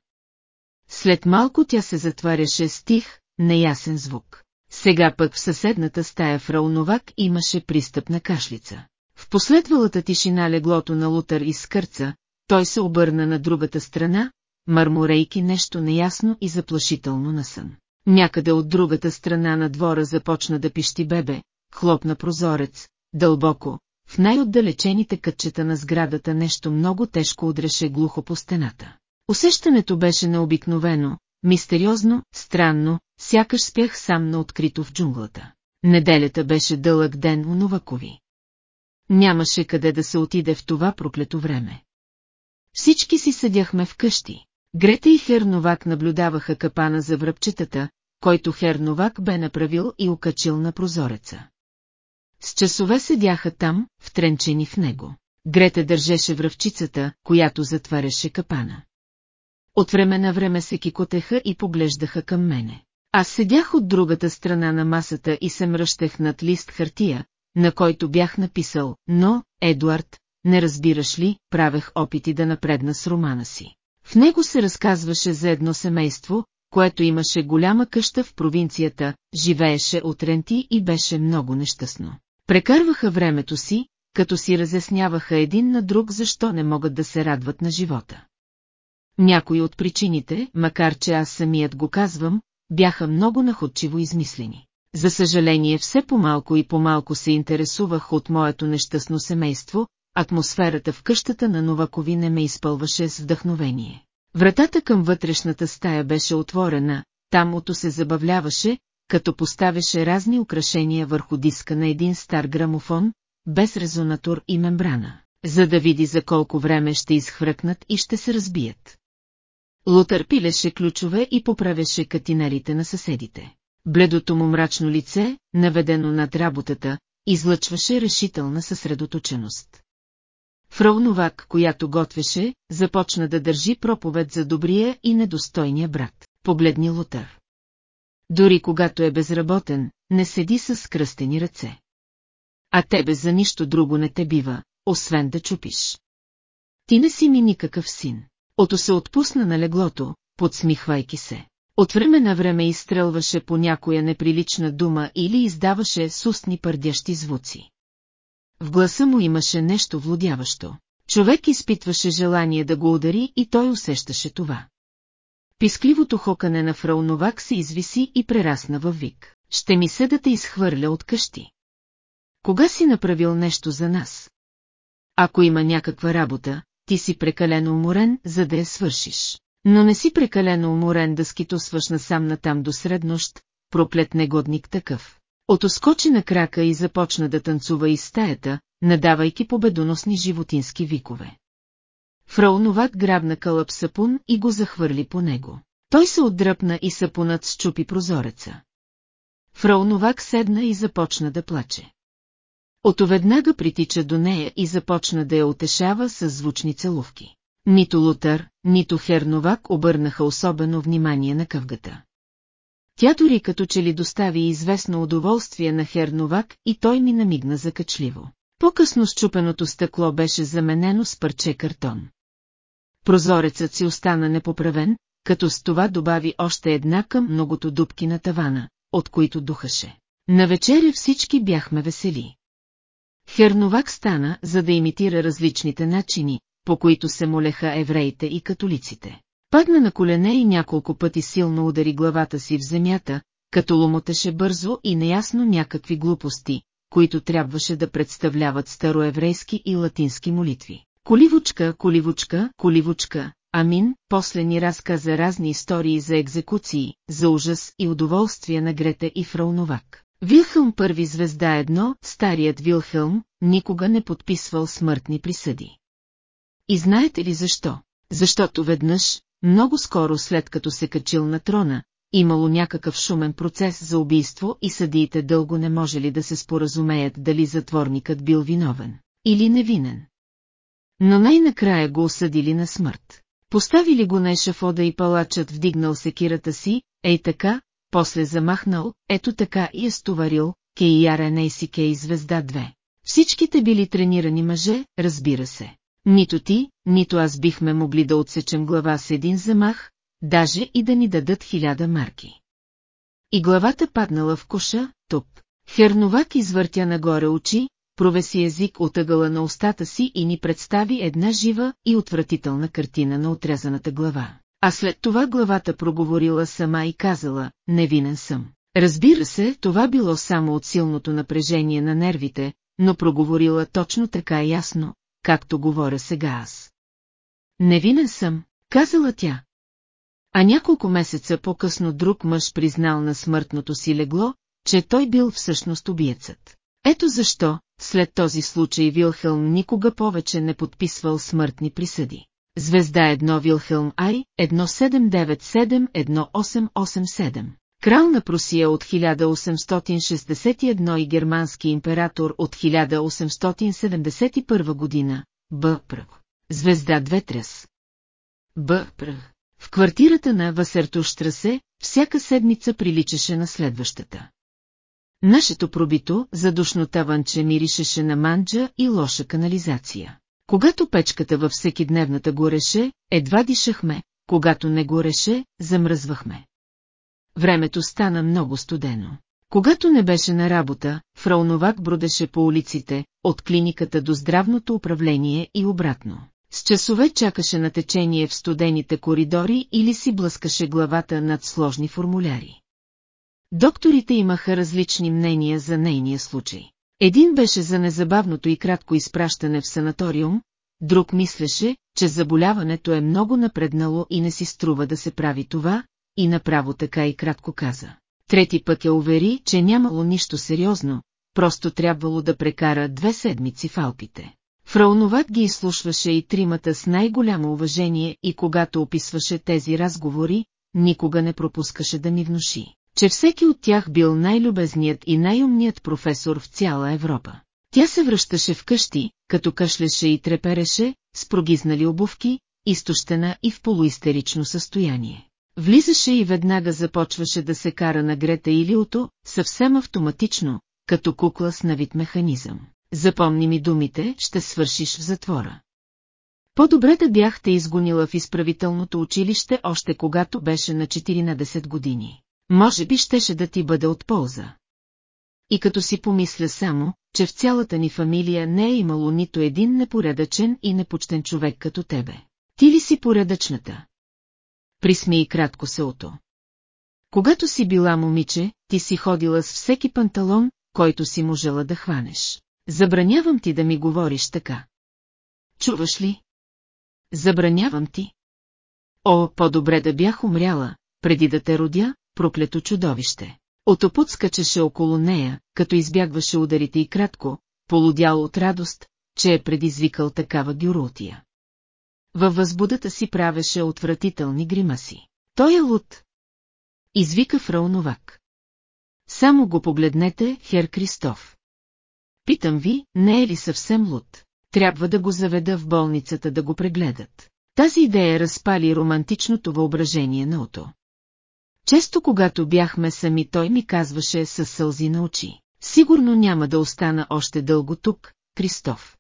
След малко тя се затваряше с тих, неясен звук. Сега пък в съседната стая в Рауновак имаше пристъп на кашлица. В последвалата тишина леглото на Лутър изкърца, той се обърна на другата страна, мърморейки нещо неясно и заплашително на сън. Някъде от другата страна на двора започна да пищи бебе, хлопна прозорец, дълбоко, в най-отдалечените кътчета на сградата нещо много тежко удреше глухо по стената. Усещането беше необикновено, мистериозно, странно, сякаш спях сам на открито в джунглата. Неделята беше дълъг ден у Новакови. Нямаше къде да се отиде в това проклето време. Всички си съдяхме вкъщи. Грета и Херновак наблюдаваха капана за връбчетата, който Херновак бе направил и окачил на прозореца. С часове седяха там, втренчени в него. Грета държеше връвчицата, която затваряше капана. От време на време се кикотеха и поглеждаха към мене. Аз седях от другата страна на масата и се мръщех над лист хартия, на който бях написал, но, Едуард, не разбираш ли, правех опити да напредна с романа си. В него се разказваше за едно семейство, което имаше голяма къща в провинцията, живееше от ренти и беше много нещастно. Прекарваха времето си, като си разясняваха един на друг защо не могат да се радват на живота. Някои от причините, макар че аз самият го казвам, бяха много находчиво измислени. За съжаление все по-малко и по-малко се интересувах от моето нещастно семейство, атмосферата в къщата на Новакови не ме изпълваше с вдъхновение. Вратата към вътрешната стая беше отворена, там ото се забавляваше, като поставяше разни украшения върху диска на един стар грамофон, без резонатор и мембрана, за да види за колко време ще изхвръкнат и ще се разбият. Лутър пилеше ключове и поправяше катинарите на съседите. Бледото му мрачно лице, наведено над работата, излъчваше решителна съсредоточеност. Новак, която готвеше, започна да държи проповед за добрия и недостойния брат. Погледни Лутър. Дори когато е безработен, не седи с скръстени ръце. А тебе за нищо друго не те бива, освен да чупиш. Ти не си ми никакъв син. Ото се отпусна на леглото, подсмихвайки се. От време на време изстрелваше по някоя неприлична дума или издаваше сустни пърдящи звуци. В гласа му имаше нещо влудяващо. Човек изпитваше желание да го удари и той усещаше това. Пискливото хокане на фрауновак се извиси и прерасна във вик. Ще ми се да те изхвърля от къщи. Кога си направил нещо за нас? Ако има някаква работа, ти си прекалено уморен, за да я свършиш. Но не си прекалено уморен да скитосваш насам натам до среднощ, проклет негодник такъв. Отоскочи на крака и започна да танцува из стаята, надавайки победоносни животински викове. Фрау Новак грабна кълъп сапун и го захвърли по него. Той се отдръпна и сапунът счупи прозореца. Фрау Новак седна и започна да плаче. Ото веднага притича до нея и започна да я утешава с звучни целувки. Нито Лутър, нито Херновак обърнаха особено внимание на къвгата. Тя дори като че ли достави известно удоволствие на Херновак и той ми намигна закачливо. По-късно счупеното стъкло беше заменено с парче картон. Прозорецът си остана непоправен, като с това добави още една към многото дубки на тавана, от които духаше. На вечеря всички бяхме весели. Херновак стана, за да имитира различните начини, по които се молеха евреите и католиците. Падна на колене и няколко пъти силно удари главата си в земята, като ломотеше бързо и неясно някакви глупости, които трябваше да представляват староеврейски и латински молитви. Коливочка, коливочка, коливочка, Амин, после ни разказа разни истории за екзекуции, за ужас и удоволствие на Грете и Фрауновак. Вилхълм първи звезда едно, старият Вилхълм, никога не подписвал смъртни присъди. И знаете ли защо? Защото веднъж, много скоро след като се качил на трона, имало някакъв шумен процес за убийство и съдиите дълго не можели да се споразумеят дали затворникът бил виновен или невинен. Но най-накрая го осъдили на смърт. Поставили го на ешафода и палачът вдигнал секирата си, ей така, после замахнал, ето така и е стоварил, Кей звезда 2. Всичките били тренирани мъже, разбира се. Нито ти, нито аз бихме могли да отсечем глава с един замах, даже и да ни дадат хиляда марки. И главата паднала в коша, туп. Херновак извъртя нагоре очи, провеси език от ъгъла на устата си и ни представи една жива и отвратителна картина на отрязаната глава. А след това главата проговорила сама и казала, невинен съм. Разбира се, това било само от силното напрежение на нервите, но проговорила точно така ясно, както говоря сега аз. Невинен съм, казала тя. А няколко месеца по-късно друг мъж признал на смъртното си легло, че той бил всъщност убиецът. Ето защо, след този случай Вилхелм никога повече не подписвал смъртни присъди. Звезда 1 Вилхелм Ай, 1797-1887 Крал на Прусия от 1861 и германски император от 1871 година, Б. Пр. Звезда 2 Трес. Б. Пр. В квартирата на Васертоштрасе всяка седмица приличаше на следващата. Нашето пробито, задушно таванче миришеше на манджа и лоша канализация. Когато печката във всеки дневната гореше, едва дишахме, когато не гореше, замръзвахме. Времето стана много студено. Когато не беше на работа, Фрауновак бродеше по улиците, от клиниката до здравното управление и обратно. С часове чакаше на течение в студените коридори или си блъскаше главата над сложни формуляри. Докторите имаха различни мнения за нейния случай. Един беше за незабавното и кратко изпращане в санаториум, друг мислеше, че заболяването е много напреднало и не си струва да се прави това, и направо така и кратко каза. Трети пък я увери, че нямало нищо сериозно, просто трябвало да прекара две седмици в Алпите. Фрауноват ги изслушваше и тримата с най-голямо уважение и когато описваше тези разговори, никога не пропускаше да ми внуши, че всеки от тях бил най-любезният и най-умният професор в цяла Европа. Тя се връщаше вкъщи, като кашлеше и трепереше, с прогизнали обувки, изтощена и в полуистерично състояние. Влизаше и веднага започваше да се кара на Грета Илиото, съвсем автоматично, като кукла с навит механизъм. Запомни ми думите, ще свършиш в затвора. По-добре да бяхте изгонила в изправителното училище още когато беше на 14 години. Може би щеше да ти бъде от полза. И като си помисля само, че в цялата ни фамилия не е имало нито един непоредъчен и непочтен човек като тебе. Ти ли си поредъчната? Присмей кратко селото. Когато си била момиче, ти си ходила с всеки панталон, който си можела да хванеш. Забранявам ти да ми говориш така. Чуваш ли? Забранявам ти. О, по-добре да бях умряла, преди да те родя, проклето чудовище. Отопот скачаше около нея, като избягваше ударите и кратко, полудял от радост, че е предизвикал такава гюротия. Във възбудата си правеше отвратителни гримаси. Той е луд. Извика фрау Новак. Само го погледнете, хер Кристоф. Питам ви, не е ли съвсем луд? Трябва да го заведа в болницата да го прегледат. Тази идея разпали романтичното въображение на Ото. Често когато бяхме сами той ми казваше със сълзи на очи. Сигурно няма да остана още дълго тук, Кристоф.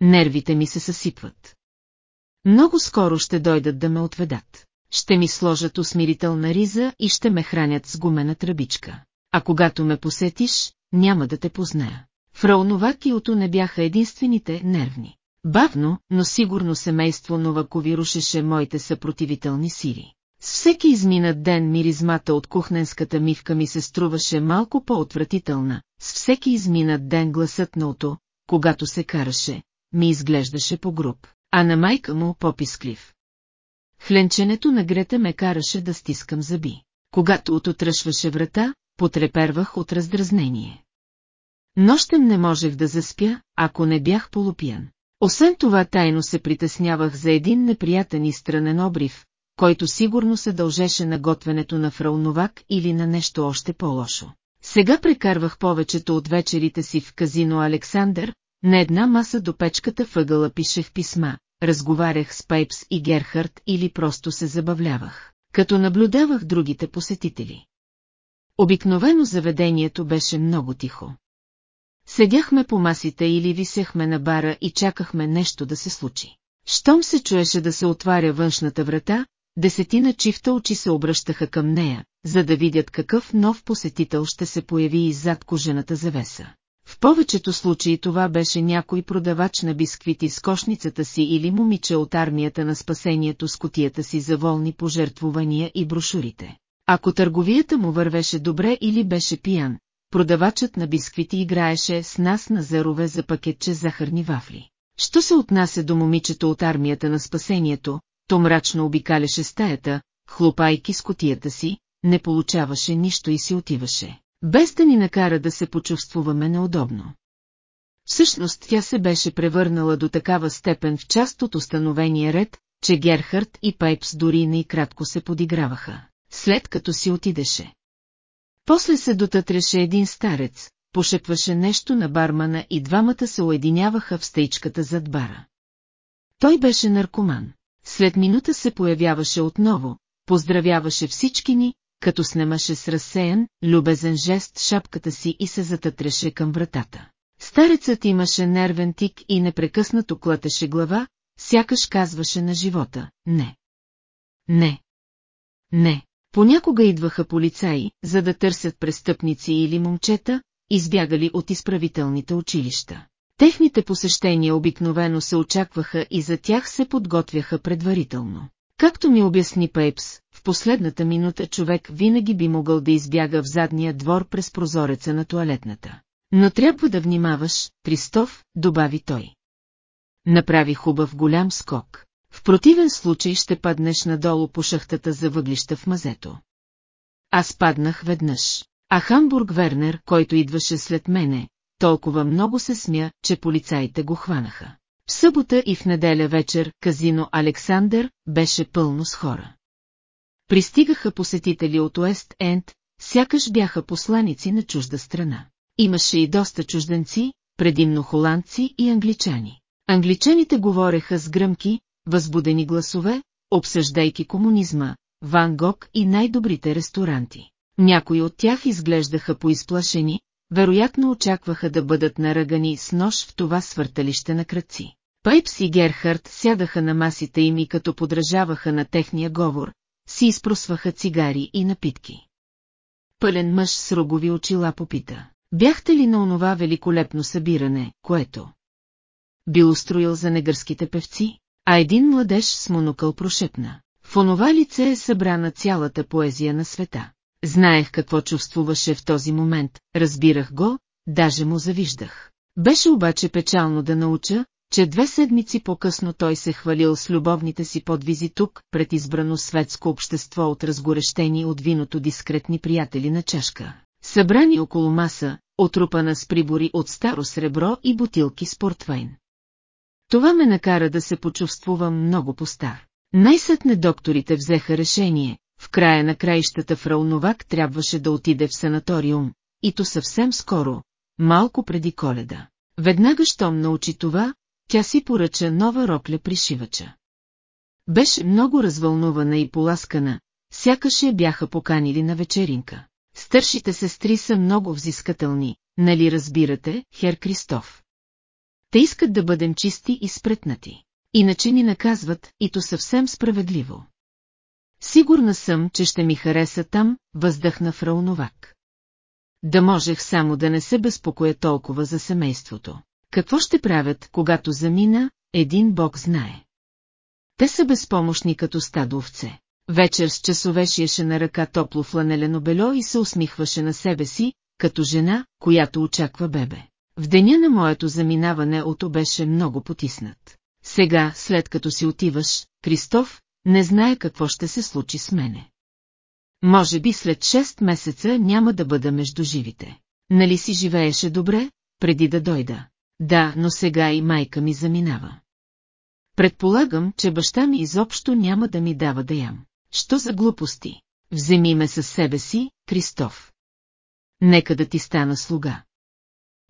Нервите ми се съсипват. Много скоро ще дойдат да ме отведат. Ще ми сложат усмирителна риза и ще ме хранят с гумена тръбичка. А когато ме посетиш, няма да те позная. Фрау Новак и Ото не бяха единствените нервни. Бавно, но сигурно семейство Новакови рушеше моите съпротивителни сили. С всеки изминат ден миризмата от кухненската мивка ми се струваше малко по-отвратителна, с всеки изминат ден гласът на Ото, когато се караше, ми изглеждаше по-груб, а на майка му по-писклив. Хленченето на Грета ме караше да стискам зъби. Когато Ото тръшваше врата, потрепервах от раздразнение. Нощем не можех да заспя, ако не бях полупиян. Освен това тайно се притеснявах за един неприятен и странен обрив, който сигурно се дължеше на готвенето на фрауновак или на нещо още по-лошо. Сега прекарвах повечето от вечерите си в казино Александър, на една маса до печката въгъла пишех писма, разговарях с Пайпс и Герхард или просто се забавлявах, като наблюдавах другите посетители. Обикновено заведението беше много тихо. Седяхме по масите или висехме на бара и чакахме нещо да се случи. Щом се чуеше да се отваря външната врата, десетина чифта очи се обръщаха към нея, за да видят какъв нов посетител ще се появи иззад кожената завеса. В повечето случаи това беше някой продавач на бисквити с кошницата си или момиче от армията на спасението с котията си за волни пожертвувания и брошурите. Ако търговията му вървеше добре или беше пиян, продавачът на бисквити играеше с нас на зерове за пакетче захарни вафли. Що се отнася до момичето от армията на спасението, то мрачно обикаляше стаята, хлопайки с котията си, не получаваше нищо и си отиваше, без да ни накара да се почувствуваме неудобно. Всъщност тя се беше превърнала до такава степен в част от установения ред, че Герхард и Пайпс дори не и кратко се подиграваха, след като си отидеше. После се дотътреше един старец, пошепваше нещо на бармана и двамата се уединяваха в стейчката зад бара. Той беше наркоман. След минута се появяваше отново, поздравяваше всички ни, като снимаше с разсеян, любезен жест шапката си и се затътреше към вратата. Старецът имаше нервен тик и непрекъснато клатеше глава, сякаш казваше на живота, не. Не. Не. Понякога идваха полицаи, за да търсят престъпници или момчета, избягали от изправителните училища. Техните посещения обикновено се очакваха и за тях се подготвяха предварително. Както ми обясни Пейпс, последната минута човек винаги би могъл да избяга в задния двор през прозореца на туалетната. Но трябва да внимаваш, Тристов, добави той. Направи хубав голям скок. В противен случай ще паднеш надолу по шахтата за въглища в мазето. Аз паднах веднъж, а Хамбург Вернер, който идваше след мене, толкова много се смя, че полицаите го хванаха. В събота и в неделя вечер казино Александър беше пълно с хора. Пристигаха посетители от Уест Енд, сякаш бяха посланици на чужда страна. Имаше и доста чужденци, предимно холандци и англичани. Англичаните говореха с гръмки, възбудени гласове, обсъждайки комунизма, Ван Гог и най-добрите ресторанти. Някои от тях изглеждаха поизплашени, вероятно очакваха да бъдат наръгани с нож в това свърталище на кръци. Пайпс и Герхард сядаха на масите им и като подражаваха на техния говор, си изпросваха цигари и напитки. Пълен мъж с рогови очила попита. Бяхте ли на онова великолепно събиране, което? Бил устроил за негърските певци, а един младеж с монокъл прошепна. В онова лице е събрана цялата поезия на света. Знаех какво чувствуваше в този момент, разбирах го, даже му завиждах. Беше обаче печално да науча, че две седмици по-късно той се хвалил с любовните си подвизи тук, пред избрано светско общество от разгорещени от виното дискретни приятели на чашка, събрани около маса, отрупана с прибори от старо сребро и бутилки с портвайн. Това ме накара да се почувствувам много по-стар. Най-сетне докторите взеха решение, в края на краищата в Рауновак трябваше да отиде в санаториум, и то съвсем скоро, малко преди коледа. Веднага щом научи това, тя си поръча нова рокля при шивача. Беше много развълнувана и поласкана, сякаш я бяха поканили на вечеринка. Стършите сестри са много взискателни, нали разбирате, хер Кристоф? Те искат да бъдем чисти и спретнати. Иначе ни наказват, и то съвсем справедливо. Сигурна съм, че ще ми хареса там, въздъхна Фрауновак. Да можех само да не се безпокоя толкова за семейството. Какво ще правят, когато замина, един бог знае. Те са безпомощни като стадо овце. Вечер с часове шиеше на ръка топло фланелено бельо и се усмихваше на себе си, като жена, която очаква бебе. В деня на моето заминаване ото беше много потиснат. Сега, след като си отиваш, Кристоф, не знае какво ще се случи с мене. Може би след 6 месеца няма да бъда между живите. Нали си живееше добре, преди да дойда? Да, но сега и майка ми заминава. Предполагам, че баща ми изобщо няма да ми дава да ям. Що за глупости? Вземи ме със себе си, Кристоф. Нека да ти стана слуга.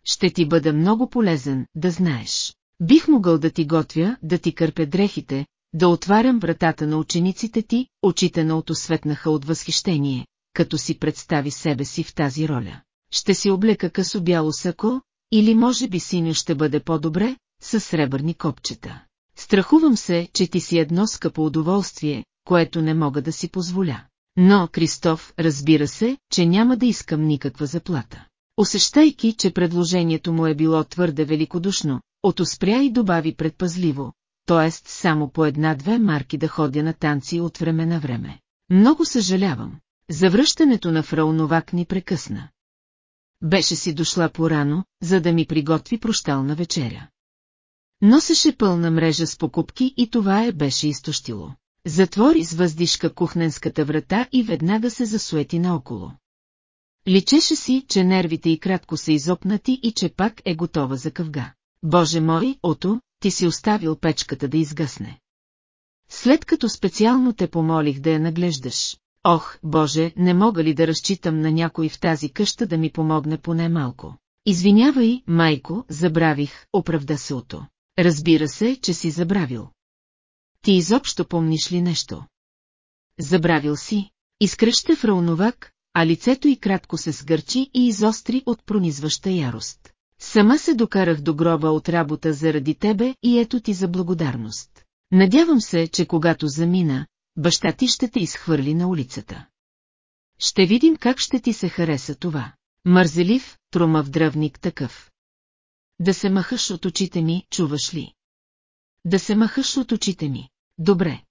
Ще ти бъда много полезен, да знаеш. Бих могъл да ти готвя, да ти кърпя дрехите, да отварям вратата на учениците ти, очите на отосветнаха от възхищение, като си представи себе си в тази роля. Ще си облека късо бяло сако, или може би синьо ще бъде по-добре, с сребърни копчета. Страхувам се, че ти си едно скъпо удоволствие, което не мога да си позволя. Но, Кристоф, разбира се, че няма да искам никаква заплата. Усещайки, че предложението му е било твърде великодушно, отоспря и добави предпазливо, т.е. само по една-две марки да ходя на танци от време на време. Много съжалявам. Завръщането на фрау Новак ни прекъсна. Беше си дошла порано, за да ми приготви прощална вечеря. Носеше пълна мрежа с покупки и това е беше изтощило. Затвори с въздишка кухненската врата и веднага се засуети наоколо. Личеше си, че нервите й кратко са изопнати и че пак е готова за къвга. Боже мой, ото, ти си оставил печката да изгасне. След като специално те помолих да я наглеждаш, ох, Боже, не мога ли да разчитам на някой в тази къща да ми помогне поне малко. Извинявай, майко, забравих, оправда се ото. Разбира се, че си забравил. Ти изобщо помниш ли нещо? Забравил си. Изкръща Фрауновак, а лицето й кратко се сгърчи и изостри от пронизваща ярост. Сама се докарах до гроба от работа заради тебе и ето ти за благодарност. Надявам се, че когато замина, баща ти ще те изхвърли на улицата. Ще видим как ще ти се хареса това. Мързелив, тромав дръвник такъв. Да се махаш от очите ми, чуваш ли? Да се махаш от очите ми. Добре.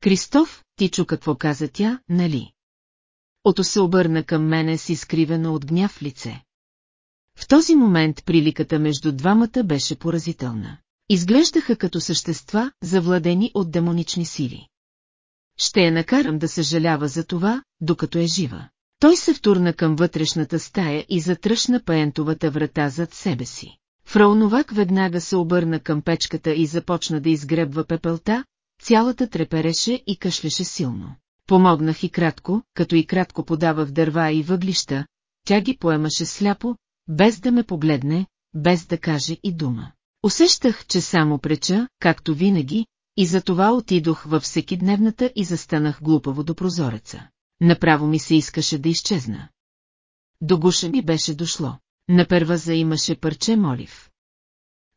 Кристоф, ти чу какво каза тя, нали? Ото се обърна към мене с изкривено от гняв лице. В този момент приликата между двамата беше поразителна. Изглеждаха като същества, завладени от демонични сили. Ще я накарам да съжалява за това, докато е жива. Той се втурна към вътрешната стая и затръшна паентовата врата зад себе си. Фрауновак веднага се обърна към печката и започна да изгребва пепелта, цялата трепереше и кашлеше силно. Помогнах и кратко, като и кратко подавах дърва и въглища, тя ги поемаше сляпо, без да ме погледне, без да каже и дума. Усещах, че само преча, както винаги, и затова отидох във всекидневната и застанах глупаво до прозореца. Направо ми се искаше да изчезна. До гуша ми беше дошло. На перваза имаше парче молив.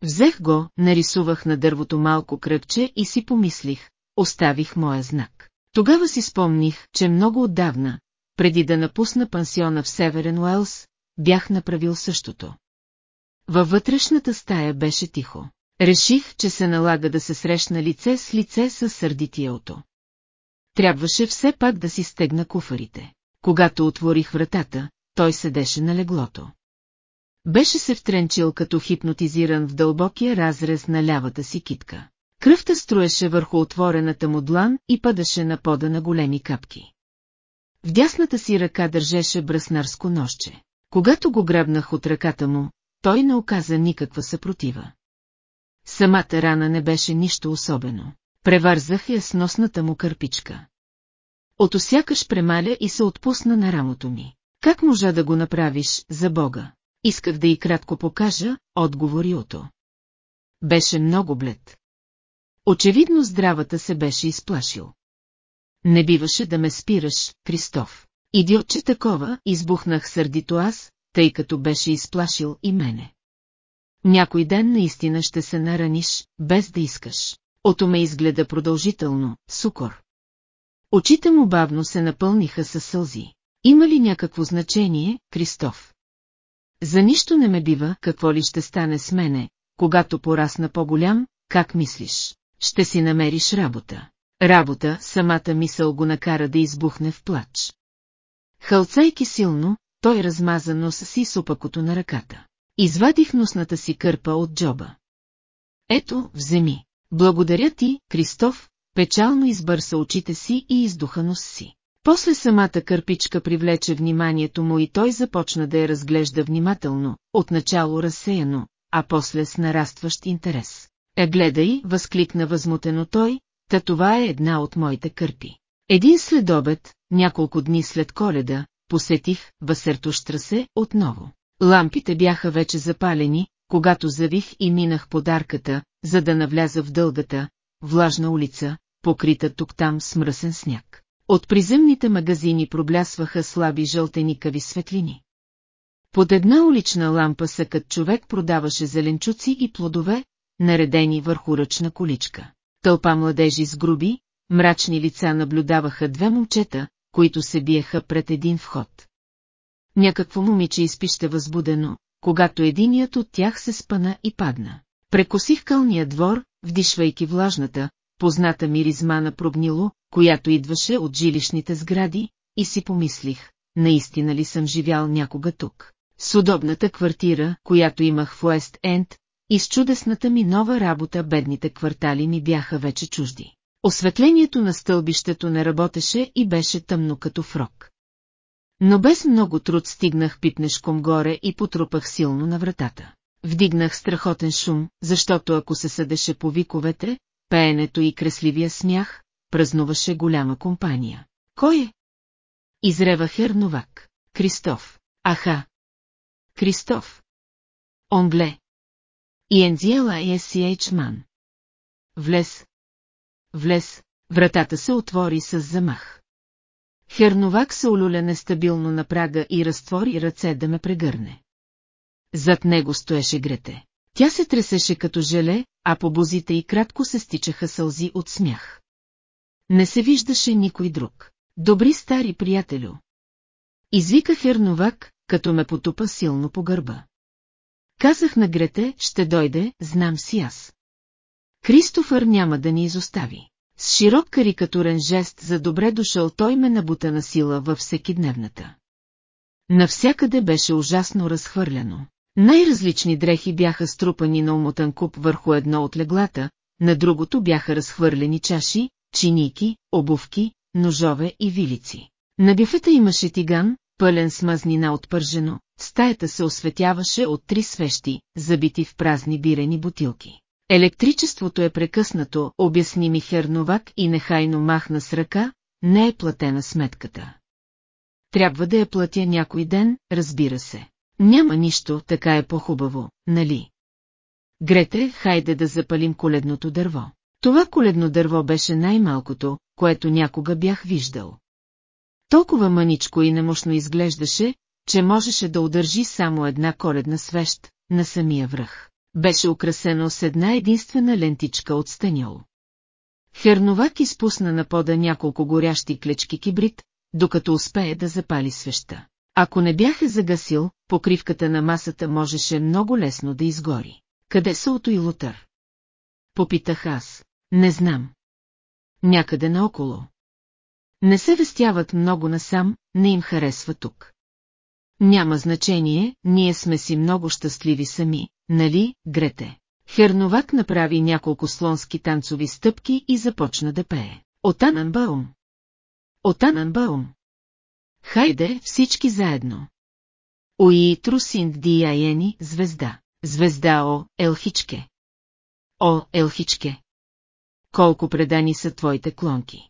Взех го, нарисувах на дървото малко кръгче и си помислих, оставих моя знак. Тогава си спомних, че много отдавна, преди да напусна пансиона в Северен Уелс, бях направил същото. Във вътрешната стая беше тихо. Реших, че се налага да се срещна лице с лице с сърдитието. Трябваше все пак да си стегна куфарите. Когато отворих вратата, той седеше на леглото. Беше се втренчил като хипнотизиран в дълбокия разрез на лявата си китка. Кръвта струеше върху отворената му длан и падаше на пода на големи капки. В дясната си ръка държеше браснарско нощче. Когато го грабнах от ръката му, той не оказа никаква съпротива. Самата рана не беше нищо особено. Превързах я с носната му кърпичка. Ото сякаш премаля и се отпусна на рамото ми. Как можа да го направиш, за Бога? Исках да и кратко покажа, отговори Ото. Беше много блед. Очевидно здравата се беше изплашил. Не биваше да ме спираш, Кристоф. Идиотче такова, избухнах сърдито аз, тъй като беше изплашил и мене. Някой ден наистина ще се нараниш, без да искаш. Ото ме изгледа продължително, сукор. Очите му бавно се напълниха със сълзи. Има ли някакво значение, Кристоф? За нищо не ме бива, какво ли ще стане с мене, когато порасна по-голям, как мислиш? Ще си намериш работа. Работа, самата мисъл го накара да избухне в плач. Хълцайки силно, той размаза нос си с на ръката. Извадих носната си кърпа от джоба. Ето, вземи. Благодаря ти, Кристоф, печално избърса очите си и издуха нос си. После самата кърпичка привлече вниманието му и той започна да я разглежда внимателно, отначало разсеяно, а после с нарастващ интерес. Е, гледай, възкликна възмутено той, та това е една от моите кърпи. Един следобед, няколко дни след коледа, посетих Басертоштрасе отново. Лампите бяха вече запалени, когато завих и минах подарката, за да навляза в дългата, влажна улица, покрита тук-там с мръсен сняг. От приземните магазини проблясваха слаби жълтеникави светлини. Под една улична лампа съкът човек продаваше зеленчуци и плодове, наредени върху ръчна количка. Тълпа младежи с груби, мрачни лица наблюдаваха две момчета, които се биеха пред един вход. Някакво момиче изпище възбудено, когато единият от тях се спъна и падна. Прекосих кълния двор, вдишвайки влажната, позната миризма на прогнило, която идваше от жилищните сгради, и си помислих, наистина ли съм живял някога тук. С удобната квартира, която имах в Уест Енд, и с чудесната ми нова работа бедните квартали ми бяха вече чужди. Осветлението на стълбището не работеше и беше тъмно като фрок. Но без много труд стигнах питнешком горе и потрупах силно на вратата. Вдигнах страхотен шум, защото ако се съдеше по виковете, пеенето и кресливия смях, празнуваше голяма компания. Кой е? Изрева Херновак. Кристоф. Аха. Кристоф. Онгле. И Ензиела и Есиейч Ман. Влез. Влез. Вратата се отвори с замах. Херновак се олюля нестабилно на прага и разтвори ръце да ме прегърне. Зад него стоеше Грете. Тя се тресеше като желе, а по бузите и кратко се стичаха сълзи от смях. Не се виждаше никой друг. Добри стари приятелю. Извика Херновак, като ме потупа силно по гърба. Казах на Грете, ще дойде, знам си аз. Кристофър няма да ни изостави. С широк карикатурен жест за добре дошъл той ме набута на сила във всекидневната. Навсякъде беше ужасно разхвърляно. Най-различни дрехи бяха струпани на умотан куп върху едно от леглата, на другото бяха разхвърлени чаши, чиники, обувки, ножове и вилици. На бифета имаше тиган, пълен с мазнина от пържено, стаята се осветяваше от три свещи, забити в празни бирени бутилки. Електричеството е прекъснато, обясни ми Херновак и нехайно махна с ръка, не е платена сметката. Трябва да я платя някой ден, разбира се. Няма нищо, така е по-хубаво, нали? Грете, хайде да запалим коледното дърво. Това коледно дърво беше най-малкото, което някога бях виждал. Толкова мъничко и немощно изглеждаше, че можеше да удържи само една коледна свещ на самия връх. Беше украсено с една единствена лентичка от станьол. Херновак изпусна на пода няколко горящи клечки кибрид, докато успее да запали свеща. Ако не бяха загасил, покривката на масата можеше много лесно да изгори. Къде са Ото и Лутър? Попитах аз. Не знам. Някъде наоколо. Не се вестяват много насам, не им харесва тук. Няма значение, ние сме си много щастливи сами, нали, Грете? Херновак направи няколко слонски танцови стъпки и започна да пее. Отананбаум! Отананбаум! Хайде, всички заедно! Уи трусинд дияени, звезда. Звезда О, Елхичке. О, Елхичке. Колко предани са твоите клонки.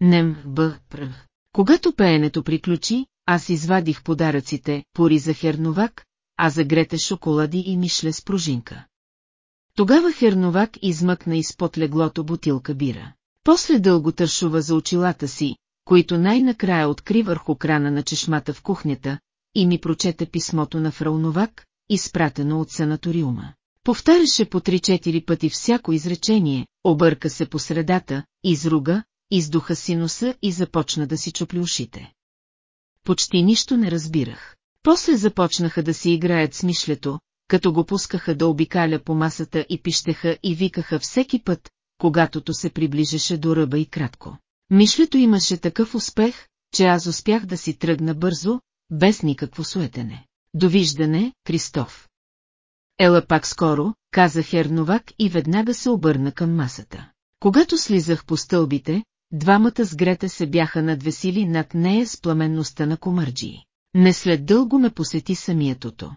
Нем, Б, Пр. Когато пеенето приключи, аз извадих подаръците, пори за Херновак, а за Грете шоколади и мишле с пружинка. Тогава Херновак измъкна изпод леглото бутилка бира. После дълго тършува за очилата си, които най-накрая откри върху крана на чешмата в кухнята, и ми прочете писмото на Фрауновак, изпратено от санаториума. Повтаряше по три-четири пъти всяко изречение, обърка се по средата, изруга, издуха си носа и започна да си чупли ушите. Почти нищо не разбирах. После започнаха да си играят с мишлето, като го пускаха да обикаля по масата и пищеха и викаха всеки път, когато се приближеше до ръба и кратко. Мишлето имаше такъв успех, че аз успях да си тръгна бързо, без никакво суетене. Довиждане, Кристоф. Ела пак скоро, каза Херновак и веднага се обърна към масата. Когато слизах по стълбите, двамата с Грета се бяха надвесили над нея с пламенността на комърджии. Не след дълго ме посети самиятото.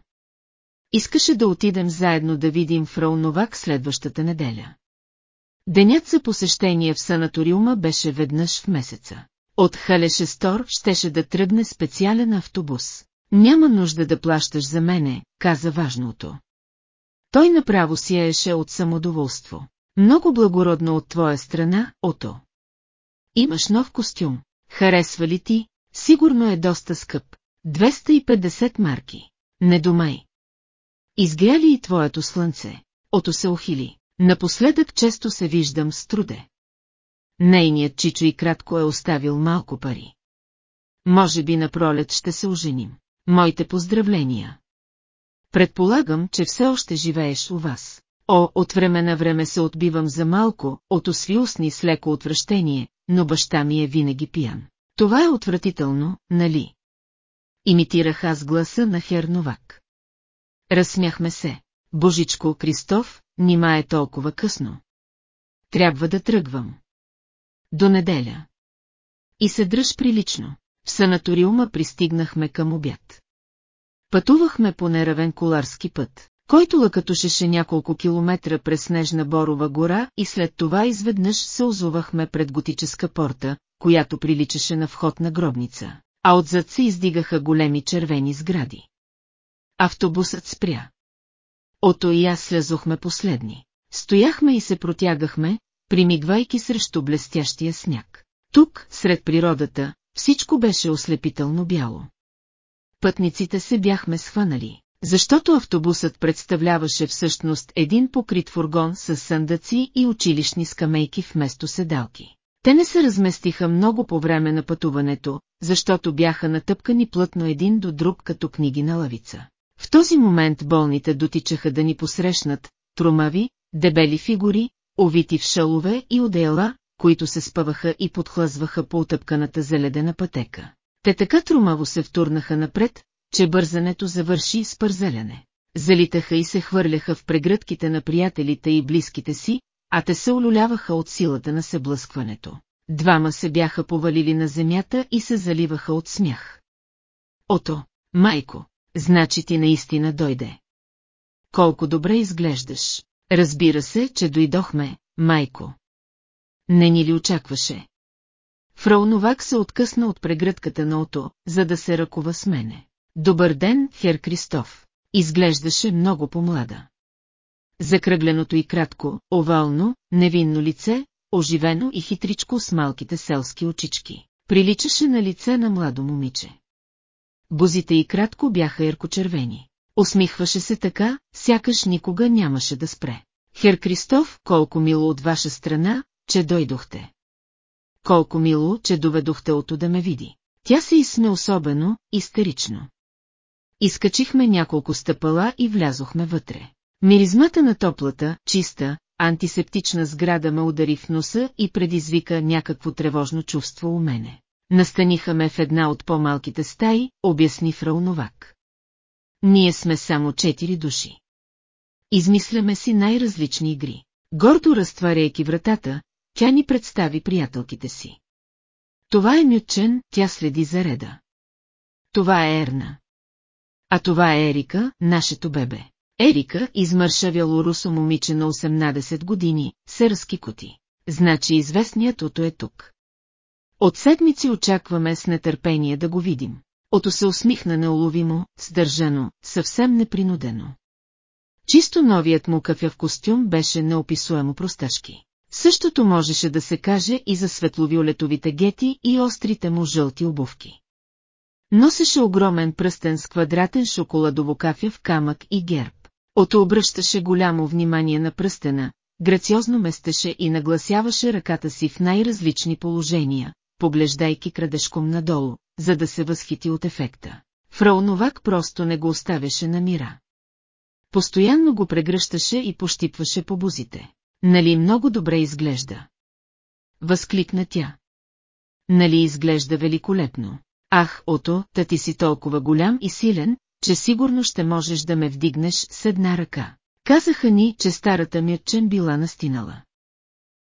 Искаше да отидем заедно да видим Фрауновак следващата неделя. Денят за посещение в санаториума беше веднъж в месеца. От Халешестор щеше да тръгне специален автобус. Няма нужда да плащаш за мене, каза важното. Той направо сияеше от самодоволство. Много благородно от твоя страна, Ото. Имаш нов костюм. Харесва ли ти? Сигурно е доста скъп. 250 марки. Не думай. Изгря ли и твоето слънце? Ото се ухили. Напоследък често се виждам с труде. Нейният чичо и кратко е оставил малко пари. Може би на пролет ще се оженим. Моите поздравления. Предполагам, че все още живееш у вас. О, от време на време се отбивам за малко, от усвиусни с леко отвращение, но баща ми е винаги пиян. Това е отвратително, нали? Имитирах аз гласа на Херновак. Разсмяхме се. Божичко Кристоф, нима е толкова късно. Трябва да тръгвам. До неделя. И се дръж прилично. В санаториума пристигнахме към обяд. Пътувахме по неравен коларски път, който лъкатушеше няколко километра през снежна Борова гора и след това изведнъж се озувахме пред готическа порта, която приличаше на вход на гробница, а отзад се издигаха големи червени сгради. Автобусът спря. Ото и аз слезохме последни. Стояхме и се протягахме, примигвайки срещу блестящия сняг. Тук, сред природата, всичко беше ослепително бяло. Пътниците се бяхме схванали, защото автобусът представляваше всъщност един покрит фургон с съндъци и училищни скамейки вместо седалки. Те не се разместиха много по време на пътуването, защото бяха натъпкани плътно един до друг като книги на лавица. В този момент болните дотичаха да ни посрещнат, тромави, дебели фигури, овити в шалове и одеяла, които се спъваха и подхлъзваха по отъпканата заледена пътека. Те така трумаво се втурнаха напред, че бързането завърши с пързеляне. Залитаха и се хвърляха в прегръдките на приятелите и близките си, а те се олюляваха от силата на съблъскването. Двама се бяха повалили на земята и се заливаха от смях. Ото, майко, значи ти наистина дойде. Колко добре изглеждаш. Разбира се, че дойдохме, майко. Не ни ли очакваше? Фрауновак се откъсна от прегръдката на Ото, за да се ръкува с мене. Добър ден, хер Кристоф. Изглеждаше много по-млада. Закръгленото и кратко, овално, невинно лице, оживено и хитричко с малките селски очички. Приличаше на лице на младо момиче. Бозите и кратко бяха еркочервени. Усмихваше се така, сякаш никога нямаше да спре. Хер Кристоф, колко мило от ваша страна, че дойдохте. Колко мило, че доведохте ото да ме види. Тя се изсме особено, истерично. Изкачихме няколко стъпала и влязохме вътре. Миризмата на топлата, чиста, антисептична сграда ме удари в носа и предизвика някакво тревожно чувство у мене. настаниха ме в една от по-малките стаи, обясни Фрауновак. Ние сме само четири души. Измисляме си най-различни игри. Гордо разтваряйки вратата, тя ни представи приятелките си. Това е Мютчен, тя следи за реда. Това е Ерна. А това е Ерика, нашето бебе. Ерика, измършавяло русо момиче на 18 години, се разкикоти. Значи известният Ото е тук. От седмици очакваме с нетърпение да го видим. Ото се усмихна неуловимо, сдържано, съвсем непринудено. Чисто новият му кафяв костюм беше неописуемо просташки. Същото можеше да се каже и за светловиолетовите гети и острите му жълти обувки. Носеше огромен пръстен с квадратен шоколадово кафяв камък и герб. Ото обръщаше голямо внимание на пръстена, грациозно местеше и нагласяваше ръката си в най-различни положения, поглеждайки крадешком надолу, за да се възхити от ефекта. Фрауновак просто не го оставяше на мира. Постоянно го прегръщаше и пощипваше по бузите. Нали много добре изглежда? Възкликна тя. Нали изглежда великолепно? Ах, ото, та ти си толкова голям и силен, че сигурно ще можеш да ме вдигнеш с една ръка. Казаха ни, че старата мирчен била настинала.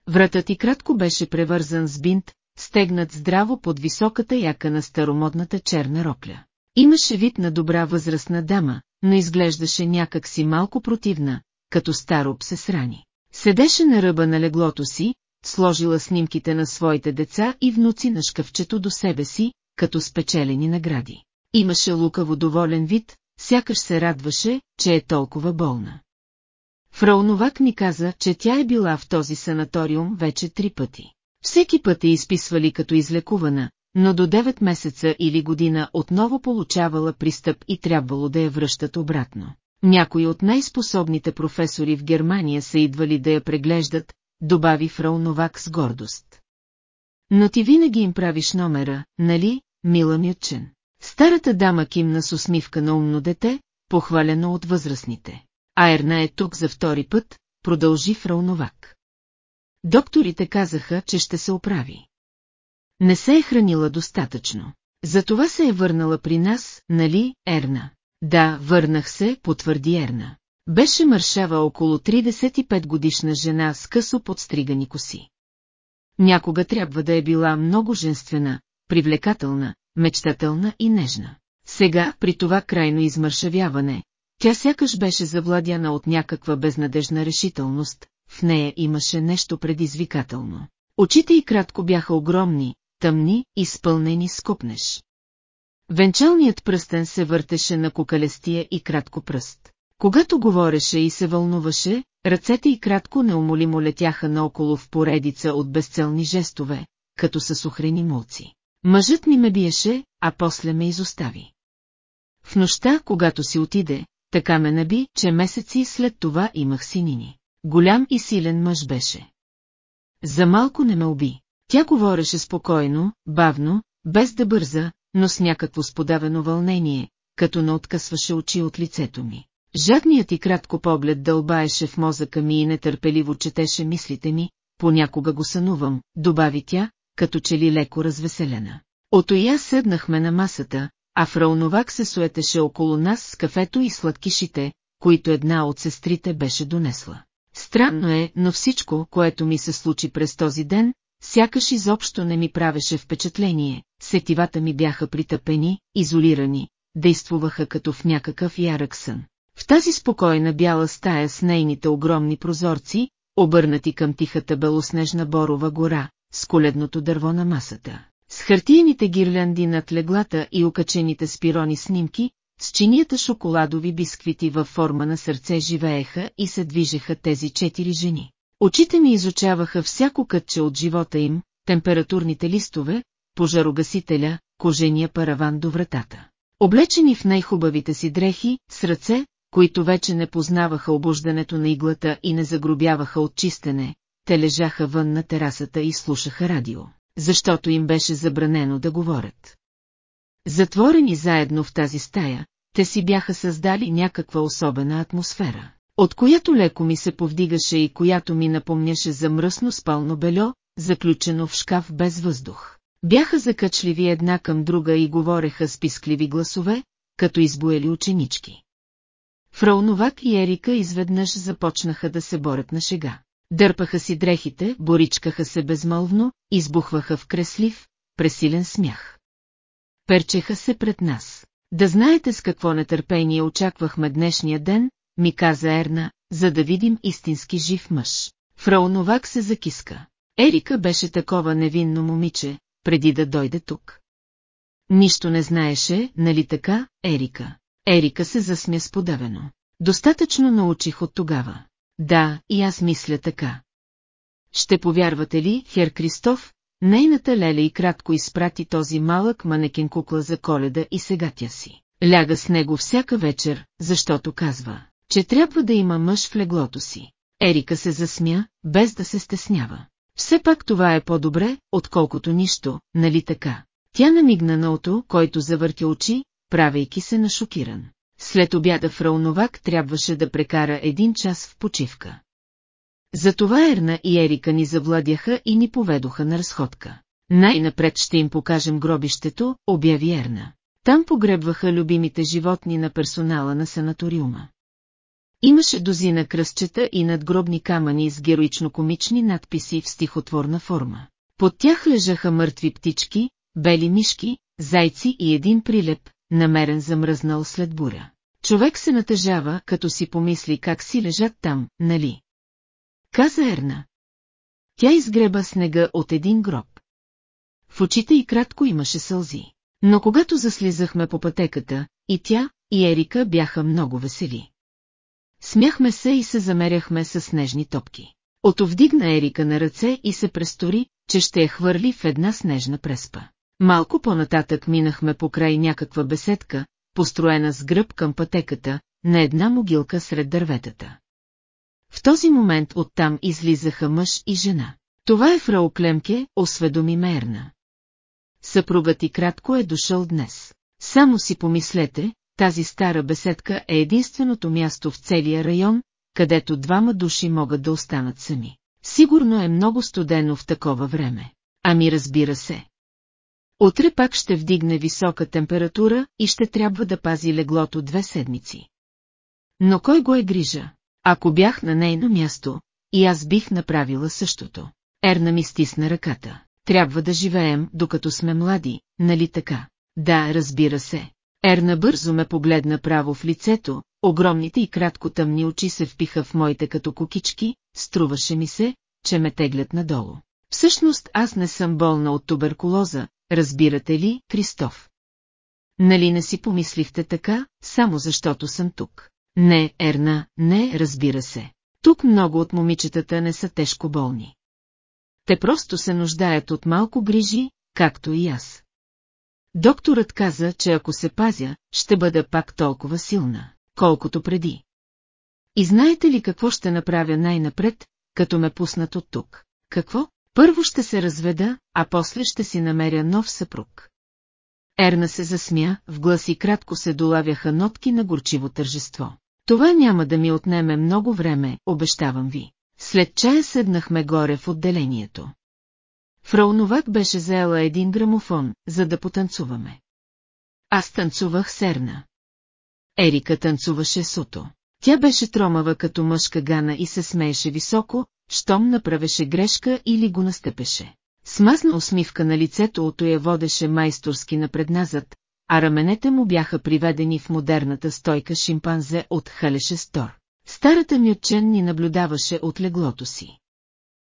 Вратът и кратко беше превързан с бинт, стегнат здраво под високата яка на старомодната черна рокля. Имаше вид на добра възрастна дама, но изглеждаше някак си малко противна, като старо се срани. Седеше на ръба на леглото си, сложила снимките на своите деца и внуци на шкафчето до себе си, като спечелени награди. Имаше лукаво доволен вид, сякаш се радваше, че е толкова болна. Фрауновак ми каза, че тя е била в този санаториум вече три пъти. Всеки път е изписвали като излекувана, но до 9 месеца или година отново получавала пристъп и трябвало да я връщат обратно. Някои от най-способните професори в Германия са идвали да я преглеждат, добави Фрауновак с гордост. Но ти винаги им правиш номера, нали, мила Мютчен? Старата дама кимна с усмивка на умно дете, похвалено от възрастните. Аерна е тук за втори път, продължи Фрауновак. Докторите казаха, че ще се оправи. Не се е хранила достатъчно. Затова се е върнала при нас, нали, Ерна? Да, върнах се, потвърди Ерна. Беше мършава около 35 годишна жена с късо подстригани коси. Някога трябва да е била много женствена, привлекателна, мечтателна и нежна. Сега, при това крайно измършавяване, тя сякаш беше завладяна от някаква безнадежна решителност, в нея имаше нещо предизвикателно. Очите й кратко бяха огромни, тъмни, изпълнени с купнеш. Венчалният пръстен се въртеше на кукалестия и кратко пръст. Когато говореше и се вълнуваше, ръцете й кратко неумолимо летяха наоколо в поредица от безцелни жестове, като са сухрени мулци. Мъжът ми ме биеше, а после ме изостави. В нощта, когато си отиде, така ме наби, че месеци след това имах синини. Голям и силен мъж беше. За малко не ме уби. Тя говореше спокойно, бавно, без да бърза, но с някакво сподавено вълнение, като не откъсваше очи от лицето ми. Жадният и кратко поглед дълбаеше в мозъка ми и нетърпеливо четеше мислите ми, понякога го сънувам, добави тя, като че ли леко развеселена. Ото аз седнахме на масата, а Фрауновак се суетеше около нас с кафето и сладкишите, които една от сестрите беше донесла. Странно е, но всичко, което ми се случи през този ден, сякаш изобщо не ми правеше впечатление, сетивата ми бяха притъпени, изолирани, действуваха като в някакъв ярък сън. В тази спокойна бяла стая с нейните огромни прозорци, обърнати към тихата белоснежна борова гора, с коледното дърво на масата, с хартиените гирлянди над леглата и окачените спирони снимки, с чинията шоколадови бисквити във форма на сърце живееха и се движеха тези четири жени. Очите ми изучаваха всяко кътче от живота им, температурните листове, пожарогасителя, кожения параван до вратата. Облечени в най-хубавите си дрехи, с ръце, които вече не познаваха обуждането на иглата и не загробяваха от чистене, те лежаха вън на терасата и слушаха радио, защото им беше забранено да говорят. Затворени заедно в тази стая, те си бяха създали някаква особена атмосфера, от която леко ми се повдигаше и която ми напомняше за мръсно спално бельо, заключено в шкаф без въздух. Бяха закачливи една към друга и говореха с пискливи гласове, като избоели ученички. Фрауновак и Ерика изведнъж започнаха да се борят на шега. Дърпаха си дрехите, боричкаха се безмълвно, избухваха в креслив, пресилен смях. Перчеха се пред нас. Да знаете с какво нетърпение очаквахме днешния ден, ми каза Ерна, за да видим истински жив мъж. Фрауновак се закиска. Ерика беше такова невинно момиче, преди да дойде тук. Нищо не знаеше, нали така, Ерика? Ерика се засмя сподавено. Достатъчно научих от тогава. Да, и аз мисля така. Ще повярвате ли, Хер Кристоф, нейната леля и кратко изпрати този малък манекен кукла за коледа и сега тя си. Ляга с него всяка вечер, защото казва, че трябва да има мъж в леглото си. Ерика се засмя, без да се стеснява. Все пак това е по-добре, отколкото нищо, нали така? Тя намигна на ото, който завъртя очи, правейки се на шокиран. След обяда Фрауновак трябваше да прекара един час в почивка. Затова Ерна и Ерика ни завладяха и ни поведоха на разходка. Най-напред ще им покажем гробището, обяви Ерна. Там погребваха любимите животни на персонала на санаториума. Имаше дозина кръстчета и надгробни камъни с героично-комични надписи в стихотворна форма. Под тях лежаха мъртви птички, бели мишки, зайци и един прилеп, намерен замръзнал след буря. Човек се натъжава, като си помисли как си лежат там, нали? Каза Ерна. Тя изгреба снега от един гроб. В очите и кратко имаше сълзи. Но когато заслизахме по пътеката, и тя, и Ерика бяха много весели. Смяхме се и се замеряхме с снежни топки. Ото вдигна Ерика на ръце и се престори, че ще я хвърли в една снежна преспа. Малко по-нататък минахме покрай някаква беседка, построена с гръб към пътеката, на една могилка сред дърветата. В този момент оттам излизаха мъж и жена. Това е фрау Клемке, осведоми Мерна. Съпругът и кратко е дошъл днес. Само си помислете, тази стара беседка е единственото място в целия район, където двама души могат да останат сами. Сигурно е много студено в такова време. Ами разбира се. Утре пак ще вдигне висока температура и ще трябва да пази леглото две седмици. Но кой го е грижа? Ако бях на нейно място, и аз бих направила същото. Ерна ми стисна ръката. Трябва да живеем, докато сме млади, нали така? Да, разбира се. Ерна бързо ме погледна право в лицето, огромните и кратко тъмни очи се впиха в моите като кукички, струваше ми се, че ме теглят надолу. Всъщност аз не съм болна от туберкулоза, разбирате ли, Кристоф? Нали не си помислихте така, само защото съм тук? Не, Ерна, не, разбира се. Тук много от момичетата не са тежко болни. Те просто се нуждаят от малко грижи, както и аз. Докторът каза, че ако се пазя, ще бъда пак толкова силна, колкото преди. И знаете ли какво ще направя най-напред, като ме пуснат от тук? Какво? Първо ще се разведа, а после ще си намеря нов съпруг. Ерна се засмя, в гласи кратко се долавяха нотки на горчиво тържество. Това няма да ми отнеме много време, обещавам ви. След чая седнахме горе в отделението. Фрауновак беше заела един грамофон, за да потанцуваме. Аз танцувах серна. Ерика танцуваше суто. Тя беше тромава като мъжка гана и се смееше високо, щом направеше грешка или го настъпеше. Смазна усмивка на лицето ото я водеше майсторски напредназад, а раменете му бяха приведени в модерната стойка шимпанзе от Халеше Стор. Старата мютчен ни наблюдаваше от леглото си.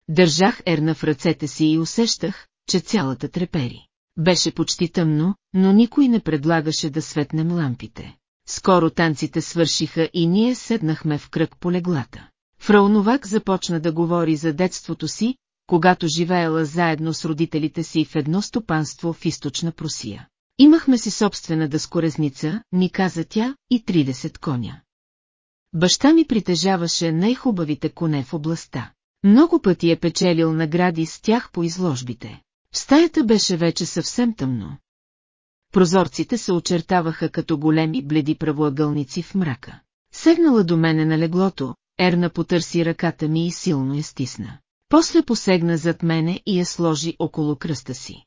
Държах Ерна в ръцете си и усещах, че цялата трепери. Беше почти тъмно, но никой не предлагаше да светнем лампите. Скоро танците свършиха и ние седнахме в кръг по леглата. Фрауновак започна да говори за детството си, когато живеела заедно с родителите си в едно стопанство в източна Прусия. Имахме си собствена дъскорезница, ни каза тя, и 30 коня. Баща ми притежаваше най-хубавите коне в областта. Много пъти е печелил награди с тях по изложбите. В стаята беше вече съвсем тъмно. Прозорците се очертаваха като големи бледи правоъгълници в мрака. Сегнала до мене на леглото, Ерна потърси ръката ми и силно я стисна. После посегна зад мене и я сложи около кръста си.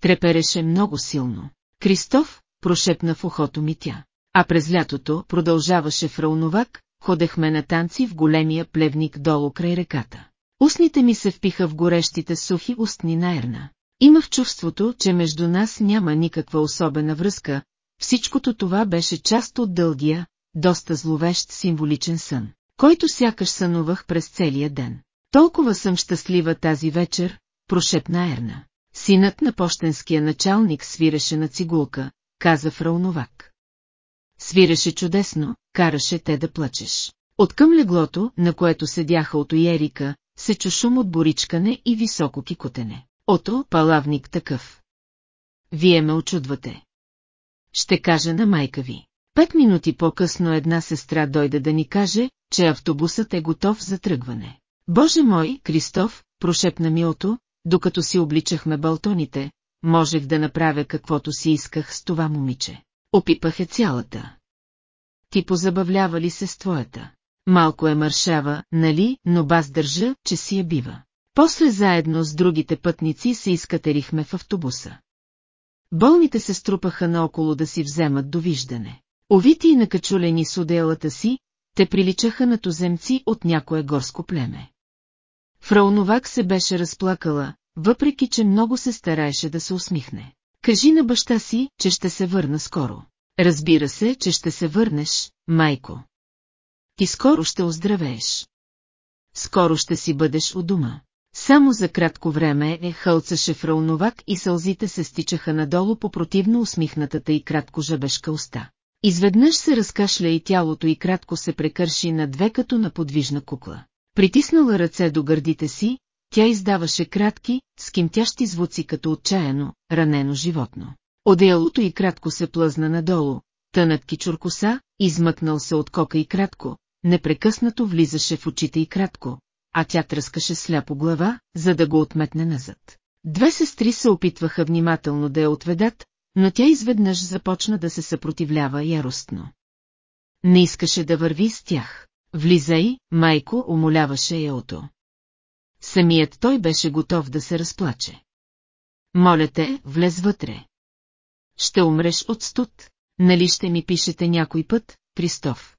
трепереше много силно. Кристоф, прошепна в ухото ми тя. А през лятото продължаваше в Рауновак, ходехме на танци в големия плевник долу край реката. Устните ми се впиха в горещите сухи устни на Ерна. Имах чувството, че между нас няма никаква особена връзка, всичкото това беше част от дългия, доста зловещ символичен сън, който сякаш сънувах през целия ден. Толкова съм щастлива тази вечер, прошепна Ерна. Синът на почтенския началник свиреше на цигулка, каза Фрауновак. Свиреше чудесно, караше те да плачеш. От към леглото, на което седяха от Уерика, се чу шум от боричкане и високо кикотене. Ото, палавник такъв. Вие ме очудвате. Ще кажа на майка ви. Пет минути по-късно една сестра дойде да ни каже, че автобусът е готов за тръгване. Боже мой, Кристоф, прошепна ми Ото, докато си обличахме балтоните, можех да направя каквото си исках с това момиче. Опипах е цялата. Ти позабавлява ли се с твоята? Малко е мършава, нали, но баз държа, че си я бива. После заедно с другите пътници се изкатерихме в автобуса. Болните се струпаха наоколо да си вземат довиждане. Овити и накачулени с отделата си, те приличаха на туземци от някое горско племе. Фрауновак се беше разплакала, въпреки че много се стараеше да се усмихне. Кажи на баща си, че ще се върна скоро. Разбира се, че ще се върнеш, майко. Ти скоро ще оздравееш. Скоро ще си бъдеш у дома. Само за кратко време е хълцаше Фрауновак и сълзите се стичаха надолу по противно усмихнатата и кратко жабешка уста. Изведнъж се разкашля и тялото и кратко се прекърши на две като на подвижна кукла. Притиснала ръце до гърдите си, тя издаваше кратки, скимтящи звуци като отчаяно, ранено животно. Одеялото и кратко се плъзна надолу, тънат кичуркоса, измъкнал се от кока и кратко, непрекъснато влизаше в очите и кратко, а тя тръскаше сляпо глава, за да го отметне назад. Две сестри се опитваха внимателно да я отведат, но тя изведнъж започна да се съпротивлява яростно. Не искаше да върви с тях. Влизай, майко, умоляваше Еото. Самият той беше готов да се разплаче. Моля те, влез вътре. Ще умреш от студ, нали ще ми пишете някой път, Кристоф?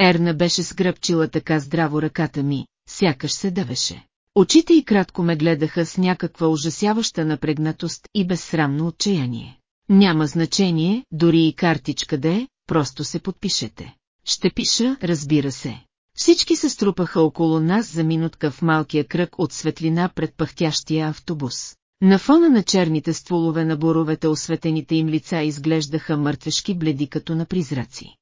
Ерна беше сгръбчила така здраво ръката ми, сякаш се дъвеше. Очите й кратко ме гледаха с някаква ужасяваща напрегнатост и безсрамно отчаяние. Няма значение, дори и картичка да е, просто се подпишете. Ще пиша, разбира се. Всички се струпаха около нас за минутка в малкия кръг от светлина пред пъхтящия автобус. На фона на черните стволове на боровете осветените им лица изглеждаха мъртвешки бледи като на призраци.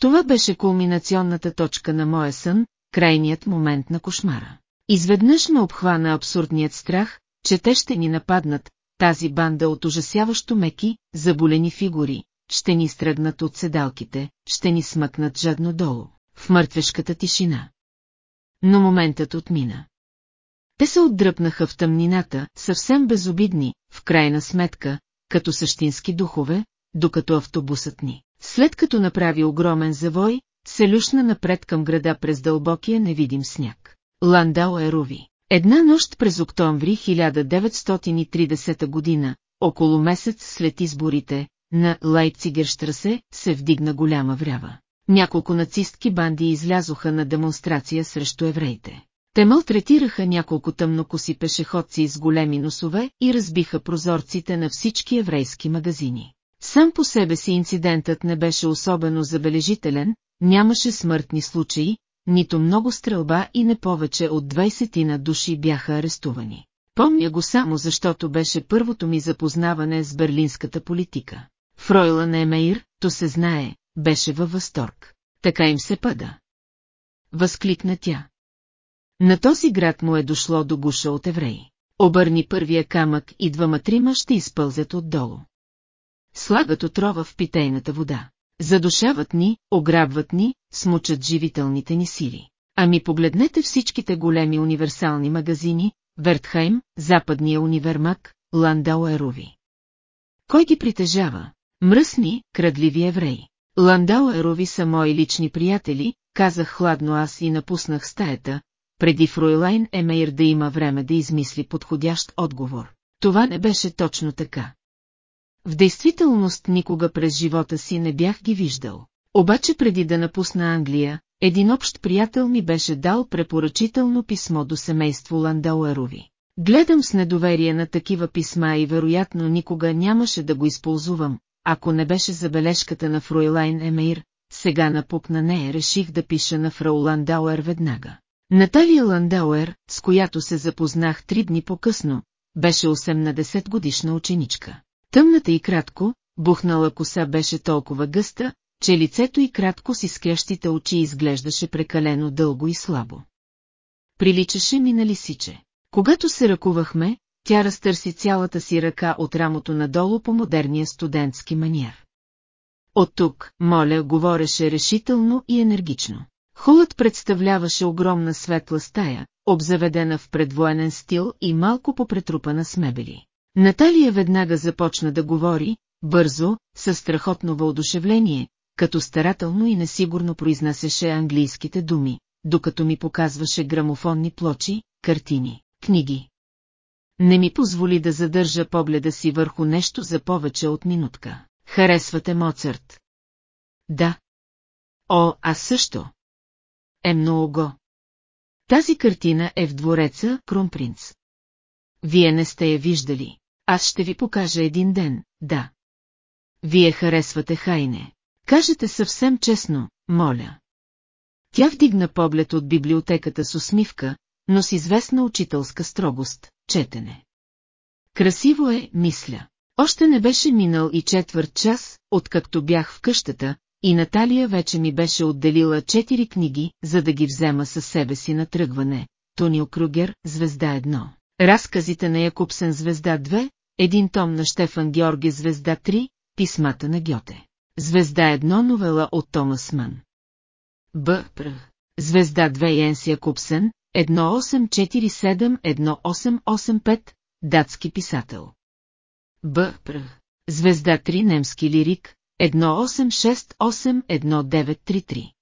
Това беше кулминационната точка на моя сън, крайният момент на кошмара. Изведнъж ме обхвана абсурдният страх, че те ще ни нападнат, тази банда от ужасяващо меки, заболени фигури, ще ни стръгнат от седалките, ще ни смъкнат жадно долу, в мъртвешката тишина. Но моментът отмина. Те се отдръпнаха в тъмнината, съвсем безобидни, в крайна сметка, като същински духове, докато автобусът ни, след като направи огромен завой, се люшна напред към града през дълбокия невидим сняг. Ландау Ерови. Една нощ през октомври 1930 година, около месец след изборите, на Лайпцигерштрасе се вдигна голяма врява. Няколко нацистки банди излязоха на демонстрация срещу евреите. Те малтретираха няколко тъмнокоси пешеходци с големи носове и разбиха прозорците на всички еврейски магазини. Сам по себе си инцидентът не беше особено забележителен, нямаше смъртни случаи, нито много стрелба и не повече от 20 на души бяха арестувани. Помня го само защото беше първото ми запознаване с берлинската политика. Фройла на Емеир, то се знае, беше във възторг. Така им се пада. Възкликна тя. На този град му е дошло до гуша от евреи. Обърни първия камък и двама-трима ще изпълзят отдолу. Слагат отрова в питейната вода. Задушават ни, ограбват ни, смучат живителните ни сили. Ами погледнете всичките големи универсални магазини, Вертхайм, Западния универмаг, Ландау Ерови. Кой ги притежава? Мръсни, крадливи евреи. Ландау Ерови са мои лични приятели, казах хладно аз и напуснах стаята, преди Фройлайн Емейр да има време да измисли подходящ отговор. това не беше точно така. В действителност никога през живота си не бях ги виждал. Обаче преди да напусна Англия, един общ приятел ми беше дал препоръчително писмо до семейство Ландауерови. Гледам с недоверие на такива писма и вероятно никога нямаше да го използвам, ако не беше забележката на Фройлайн Емейр, сега напук на нея реших да пиша на фрау Ландауер веднага. Наталия Ландауер, с която се запознах три дни по-късно, беше 18 годишна ученичка. Тъмната и кратко, бухнала коса беше толкова гъста, че лицето и кратко с изкрящите очи изглеждаше прекалено дълго и слабо. Приличаше ми на лисиче. Когато се ръкувахме, тя разтърси цялата си ръка от рамото надолу по модерния студентски маниер. От тук, моля, говореше решително и енергично. Холът представляваше огромна светла стая, обзаведена в предвоенен стил и малко попретрупана с мебели. Наталия веднага започна да говори, бързо, със страхотно въодушевление, като старателно и несигурно произнасяше английските думи, докато ми показваше грамофонни плочи, картини, книги. Не ми позволи да задържа погледа си върху нещо за повече от минутка. Харесвате Моцарт? Да. О, аз също. Е много. Тази картина е в двореца Кронпринц. Вие не сте я виждали. Аз ще ви покажа един ден, да. Вие харесвате Хайне. Кажете съвсем честно, моля. Тя вдигна поглед от библиотеката с усмивка, но с известна учителска строгост, четене. Красиво е, мисля. Още не беше минал и четвърт час, откакто бях в къщата, и Наталия вече ми беше отделила четири книги, за да ги взема със себе си на тръгване. Тонио Кругер, Звезда 1. Разказите на Якубсен Звезда 2, един том на Штефан Георги Звезда 3, писмата на Гьоте. Звезда 1 новела от Томас Ман. Б. Пр. Звезда 2 Йенс Якубсен, 1847-1885, датски писател. Б. Пр. Звезда 3 немски лирик, 1868-1933.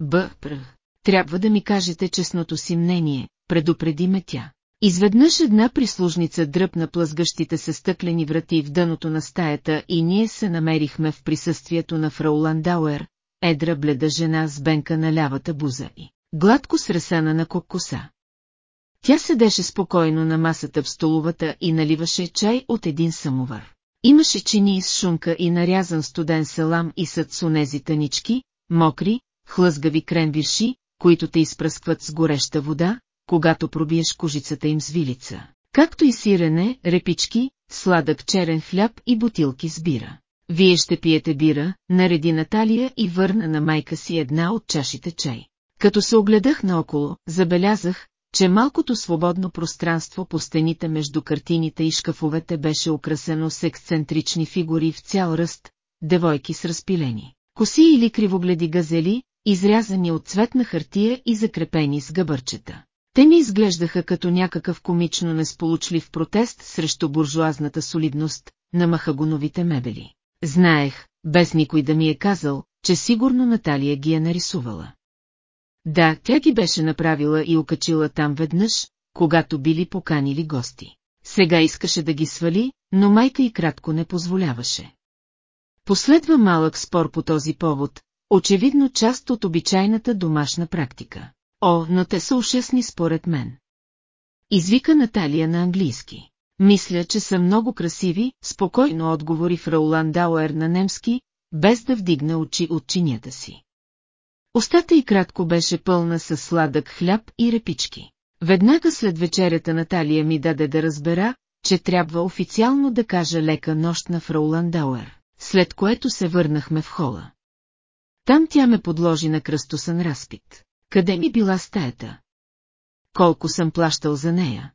Б. Пр. Трябва да ми кажете честното си мнение, предупреди ме тя. Изведнъж една прислужница дръпна плъзгащите се стъклени врати в дъното на стаята и ние се намерихме в присъствието на фрау Ландауер, едра бледа жена с бенка на лявата буза и гладко сресана на кокоса. Тя седеше спокойно на масата в столовата и наливаше чай от един самовар. Имаше чини с шунка и нарязан студен салам и съд с онези тънички, мокри, хлъзгави кремвирши, които те изпръскват с гореща вода, когато пробиеш кожицата им с вилица. Както и сирене, репички, сладък черен хляб и бутилки с бира. Вие ще пиете бира, нареди Наталия и върна на майка си една от чашите чай. Като се огледах наоколо, забелязах, че малкото свободно пространство по стените между картините и шкафовете беше украсено с ексцентрични фигури в цял ръст, девойки с разпилени. Коси или кривогледи газели, изрязани от цветна хартия и закрепени с гъбърчета. Те ми изглеждаха като някакъв комично несполучлив протест срещу буржуазната солидност на махагоновите мебели. Знаех, без никой да ми е казал, че сигурно Наталия ги е нарисувала. Да, тя ги беше направила и окачила там веднъж, когато били поканили гости. Сега искаше да ги свали, но майка и кратко не позволяваше. Последва малък спор по този повод, очевидно част от обичайната домашна практика. О, но те са ушесни според мен. Извика Наталия на английски. Мисля, че са много красиви, спокойно отговори Фраулан Дауер на немски, без да вдигна очи от чинята си. Остата и кратко беше пълна с сладък хляб и репички. Веднага след вечерята Наталия ми даде да разбера, че трябва официално да кажа лека нощ на Фраулан Дауер, след което се върнахме в хола. Там тя ме подложи на кръстосън разпит. Къде ми била стаята? Колко съм плащал за нея?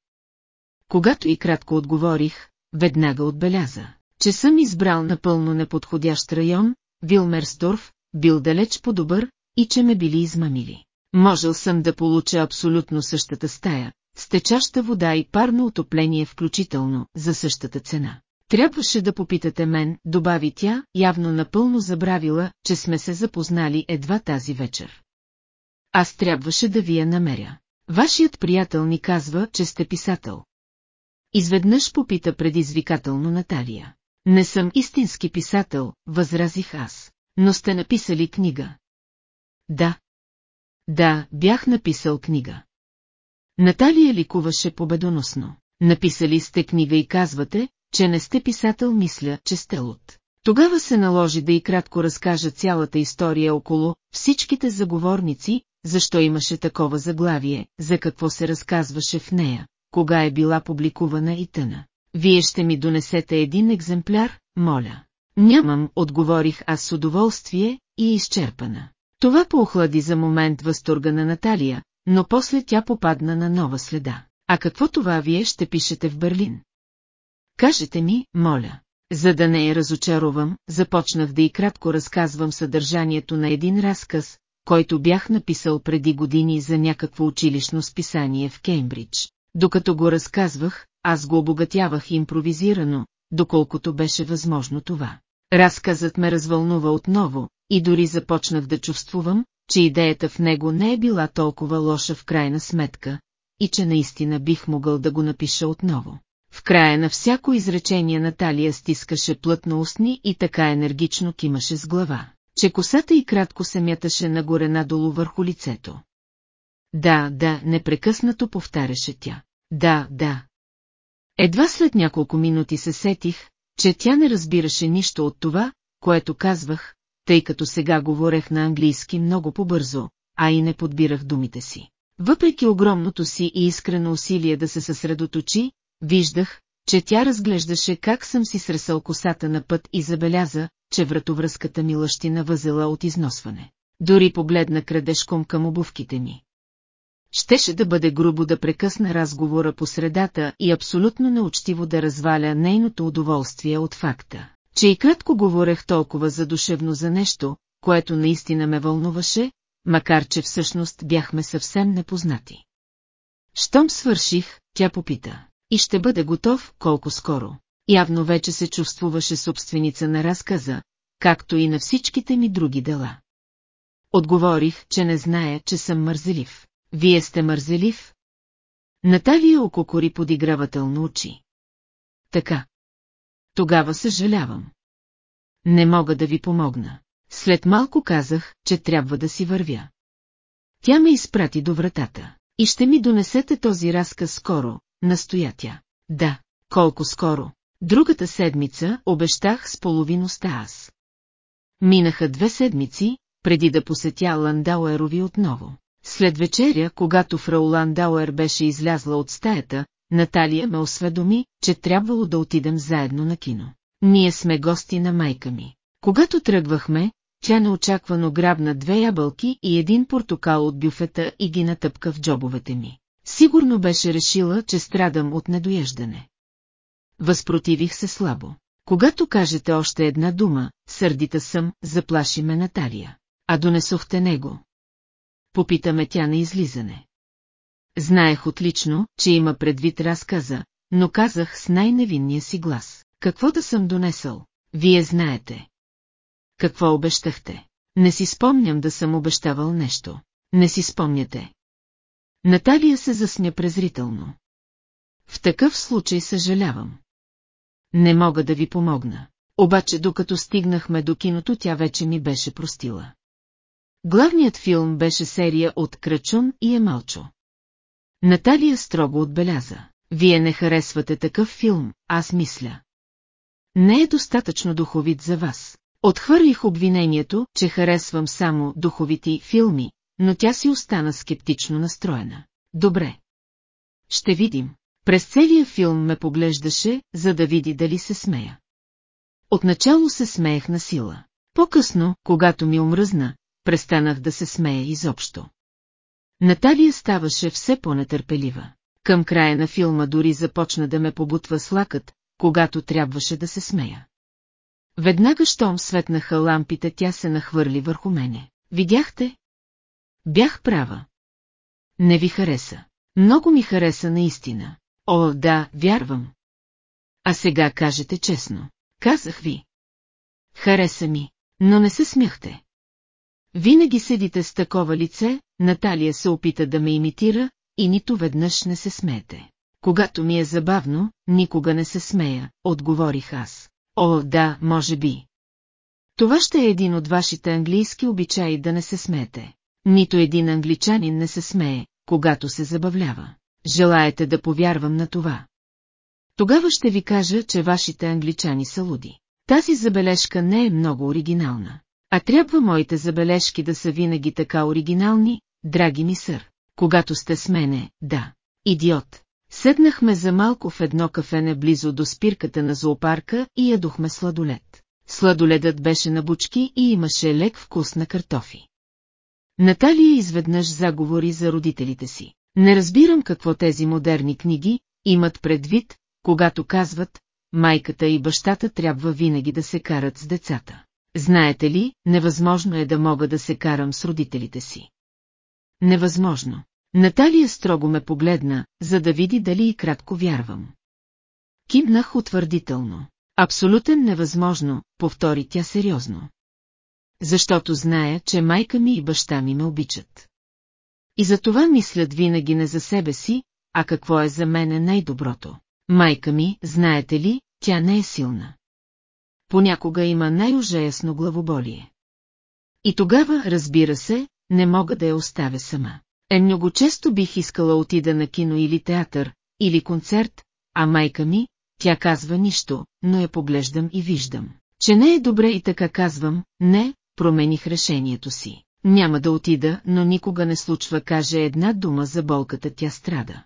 Когато и кратко отговорих, веднага отбеляза, че съм избрал напълно неподходящ район, Вилмерсторф, бил далеч по-добър и че ме били измамили. Можел съм да получа абсолютно същата стая, с течаща вода и парно отопление включително, за същата цена. Трябваше да попитате мен, добави тя, явно напълно забравила, че сме се запознали едва тази вечер. Аз трябваше да ви я намеря. Вашият приятел ни казва, че сте писател. Изведнъж попита предизвикателно Наталия. Не съм истински писател, възразих аз. Но сте написали книга. Да. Да, бях написал книга. Наталия ликуваше победоносно. Написали сте книга и казвате, че не сте писател, мисля, че сте луд. Тогава се наложи да и кратко разкажа цялата история около всичките заговорници, защо имаше такова заглавие, за какво се разказваше в нея, кога е била публикувана и тъна. Вие ще ми донесете един екземпляр, моля. Нямам, отговорих аз с удоволствие и изчерпана. Това поохлади за момент възторга на Наталия, но после тя попадна на нова следа. А какво това вие ще пишете в Берлин? Кажете ми, моля. За да не я разочаровам, започнах да и кратко разказвам съдържанието на един разказ, който бях написал преди години за някакво училищно списание в Кеймбридж. Докато го разказвах, аз го обогатявах импровизирано, доколкото беше възможно това. Разказът ме развълнува отново, и дори започнах да чувствувам, че идеята в него не е била толкова лоша в крайна сметка, и че наистина бих могъл да го напиша отново. В края на всяко изречение Наталия стискаше плътно устни и така енергично кимаше с глава, че косата и кратко се мяташе нагоре надолу върху лицето. Да, да, непрекъснато повтаряше тя. Да, да. Едва след няколко минути се сетих, че тя не разбираше нищо от това, което казвах, тъй като сега говорех на английски много по-бързо, а и не подбирах думите си. Въпреки огромното си и искрено усилие да се съсредоточи, виждах, че тя разглеждаше как съм си сресал косата на път и забеляза, че вратовръзката ми лъщи на възела от износване. Дори погледна крадешком към обувките ми. Щеше да бъде грубо да прекъсна разговора по средата и абсолютно неучтиво да разваля нейното удоволствие от факта, че и кратко говорех толкова задушевно за нещо, което наистина ме вълнуваше, макар че всъщност бяхме съвсем непознати. Щом свърших, тя попита. И ще бъде готов колко скоро. Явно вече се чувствуваше собственица на разказа, както и на всичките ми други дела. Отговорих, че не зная, че съм мързелив. Вие сте мързелив? Наталия ококори подигравателно очи. Така. Тогава съжалявам. Не мога да ви помогна. След малко казах, че трябва да си вървя. Тя ме изпрати до вратата. И ще ми донесете този разказ скоро, настоя тя. Да, колко скоро. Другата седмица обещах с половиността аз. Минаха две седмици, преди да посетя Ландауерови отново. След вечеря, когато фрау Ландауер беше излязла от стаята, Наталия ме осведоми, че трябвало да отидем заедно на кино. Ние сме гости на майка ми. Когато тръгвахме, тя неочаквано грабна две ябълки и един портокал от бюфета и ги натъпка в джобовете ми. Сигурно беше решила, че страдам от недоеждане. Възпротивих се слабо. Когато кажете още една дума, сърдита съм, заплаши ме Наталия. А донесохте него. Попитаме тя на излизане. Знаех отлично, че има предвид разказа, но казах с най-невинния си глас. Какво да съм донесъл? Вие знаете. Какво обещахте? Не си спомням да съм обещавал нещо. Не си спомняте. Наталия се засмя презрително. В такъв случай съжалявам. Не мога да ви помогна. Обаче докато стигнахме до киното, тя вече ми беше простила. Главният филм беше серия от Крачун и Емалчо. Наталия строго отбеляза. Вие не харесвате такъв филм, аз мисля. Не е достатъчно духовит за вас. Отхвърлих обвинението, че харесвам само духовити филми, но тя си остана скептично настроена. Добре. Ще видим. През целия филм ме поглеждаше, за да види дали се смея. Отначало се смеех на сила. По-късно, когато ми омръзна, престанах да се смея изобщо. Наталия ставаше все по-нетърпелива. Към края на филма дори започна да ме побутва слакът, когато трябваше да се смея. Веднага щом светнаха лампите, тя се нахвърли върху мене. Видяхте? Бях права. Не ви хареса. Много ми хареса наистина. О, да, вярвам. А сега кажете честно. Казах ви. Хареса ми, но не се смяхте. Винаги седите с такова лице, Наталия се опита да ме имитира, и нито веднъж не се смеете. Когато ми е забавно, никога не се смея, отговорих аз. О, да, може би. Това ще е един от вашите английски обичаи да не се смеете. Нито един англичанин не се смее, когато се забавлява. Желаете да повярвам на това. Тогава ще ви кажа, че вашите англичани са луди. Тази забележка не е много оригинална. А трябва моите забележки да са винаги така оригинални, драги ми сър. Когато сте с мене, да. Идиот. Седнахме за малко в едно кафене близо до спирката на зоопарка и ядохме сладолет. Сладоледът беше на бучки и имаше лек вкус на картофи. Наталия изведнъж заговори за родителите си. Не разбирам какво тези модерни книги имат предвид, когато казват, майката и бащата трябва винаги да се карат с децата. Знаете ли, невъзможно е да мога да се карам с родителите си. Невъзможно. Наталия строго ме погледна, за да види дали и кратко вярвам. Кимнах утвърдително. Абсолютен невъзможно, повтори тя сериозно. Защото зная, че майка ми и баща ми ме обичат. И за това мислят винаги не за себе си, а какво е за мене най-доброто. Майка ми, знаете ли, тя не е силна. Понякога има най-ужаясно главоболие. И тогава, разбира се, не мога да я оставя сама. Е много често бих искала отида на кино или театър, или концерт, а майка ми, тя казва нищо, но я поглеждам и виждам, че не е добре и така казвам, не, промених решението си. Няма да отида, но никога не случва каже една дума за болката тя страда.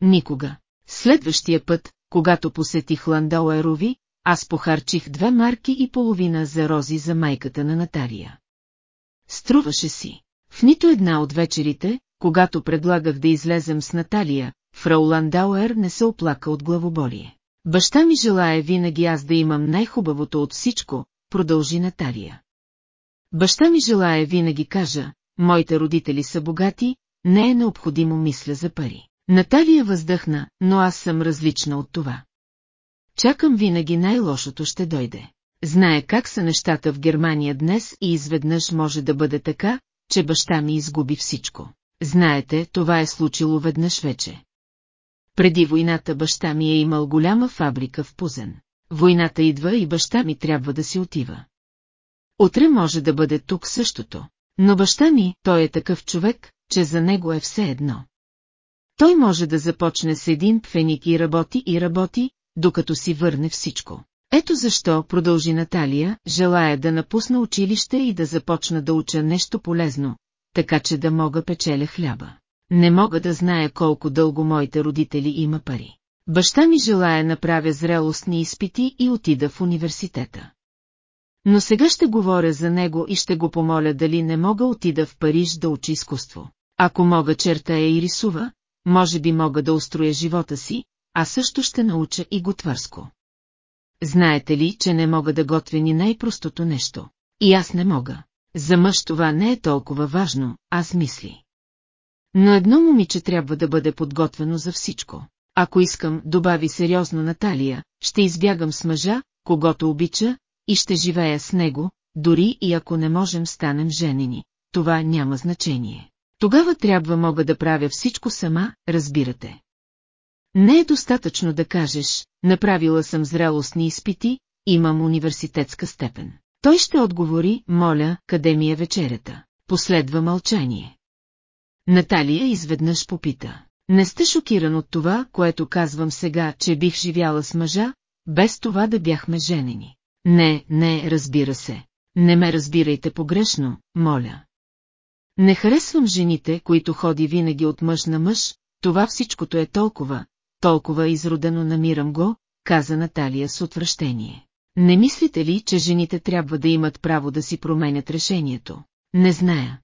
Никога. Следващия път, когато посетих Ландауерови, аз похарчих две марки и половина за рози за майката на Наталия. Струваше си. В нито една от вечерите, когато предлагах да излезем с Наталия, фрау Ландауер не се оплака от главоболие. Баща ми желая винаги аз да имам най-хубавото от всичко, продължи Наталия. Баща ми желая винаги кажа, моите родители са богати, не е необходимо мисля за пари. Наталия въздъхна, но аз съм различна от това. Чакам винаги най-лошото ще дойде. Знае как са нещата в Германия днес и изведнъж може да бъде така, че баща ми изгуби всичко. Знаете, това е случило веднъж вече. Преди войната баща ми е имал голяма фабрика в Пузен. Войната идва и баща ми трябва да си отива. Утре може да бъде тук същото. Но баща ми, той е такъв човек, че за него е все едно. Той може да започне с един пфеник и работи и работи, докато си върне всичко. Ето защо, продължи Наталия, желая да напусна училище и да започна да уча нещо полезно, така че да мога печеля хляба. Не мога да зная колко дълго моите родители има пари. Баща ми желая направя зрелостни изпити и отида в университета. Но сега ще говоря за него и ще го помоля дали не мога отида в Париж да учи изкуство. Ако мога черта е и рисува, може би мога да устроя живота си, а също ще науча и готварско. Знаете ли, че не мога да готвя ни най-простото нещо? И аз не мога. За мъж това не е толкова важно, аз мисли. Но едно момиче трябва да бъде подготвено за всичко. Ако искам, добави сериозно Наталия, ще избягам с мъжа, когато обича, и ще живея с него, дори и ако не можем станем женени. Това няма значение. Тогава трябва мога да правя всичко сама, разбирате. Не е достатъчно да кажеш, направила съм зрелостни изпити, имам университетска степен. Той ще отговори, моля, къде ми е вечерята. Последва мълчание. Наталия изведнъж попита. Не сте шокиран от това, което казвам сега, че бих живяла с мъжа, без това да бяхме женени. Не, не, разбира се. Не ме разбирайте погрешно, моля. Не харесвам жените, които ходи винаги от мъж на мъж, това всичкото е толкова, толкова изродено намирам го, каза Наталия с отвращение. Не мислите ли, че жените трябва да имат право да си променят решението? Не зная.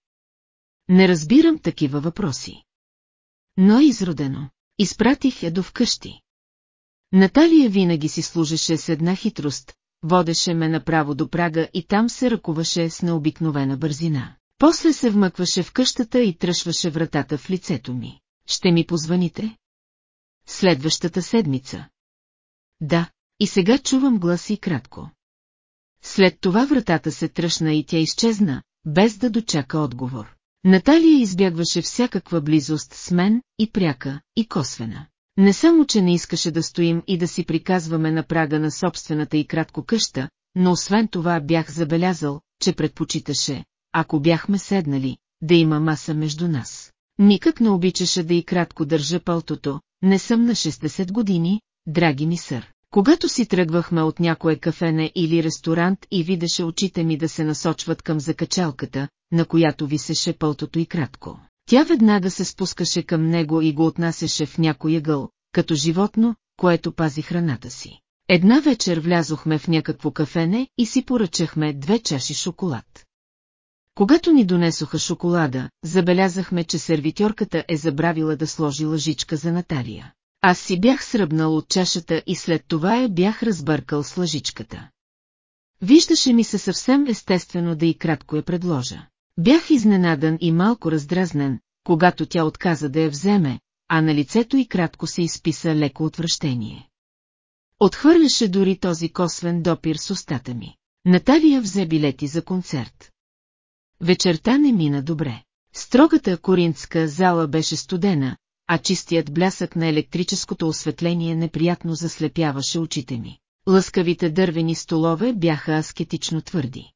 Не разбирам такива въпроси. Но е изродено. Изпратих я до вкъщи. Наталия винаги си служеше с една хитрост, водеше ме направо до прага и там се ръкуваше с необикновена бързина. После се вмъкваше в къщата и тръшваше вратата в лицето ми. Ще ми позваните? Следващата седмица. Да, и сега чувам гласи кратко. След това вратата се тръщна и тя изчезна, без да дочака отговор. Наталия избягваше всякаква близост с мен, и пряка, и косвена. Не само, че не искаше да стоим и да си приказваме на прага на собствената и кратко къща, но освен това бях забелязал, че предпочиташе, ако бяхме седнали, да има маса между нас. Никак не обичаше да и кратко държа пълтото, не съм на 60 години, драги ми сър. Когато си тръгвахме от някое кафене или ресторант и видеше очите ми да се насочват към закачалката, на която висеше пълтото и кратко. Тя веднага се спускаше към него и го отнасяше в някой ъгъл, като животно, което пази храната си. Една вечер влязохме в някакво кафене и си поръчахме две чаши шоколад. Когато ни донесоха шоколада, забелязахме, че сервитьорката е забравила да сложи лъжичка за Наталия. Аз си бях сръбнал от чашата и след това я бях разбъркал с лъжичката. Виждаше ми се съвсем естествено да и кратко я предложа. Бях изненадан и малко раздразнен, когато тя отказа да я вземе, а на лицето и кратко се изписа леко отвращение. Отхвърляше дори този косвен допир с устата ми. Наталия взе билети за концерт. Вечерта не мина добре. Строгата коринтска зала беше студена, а чистият блясък на електрическото осветление неприятно заслепяваше очите ми. Лъскавите дървени столове бяха аскетично твърди.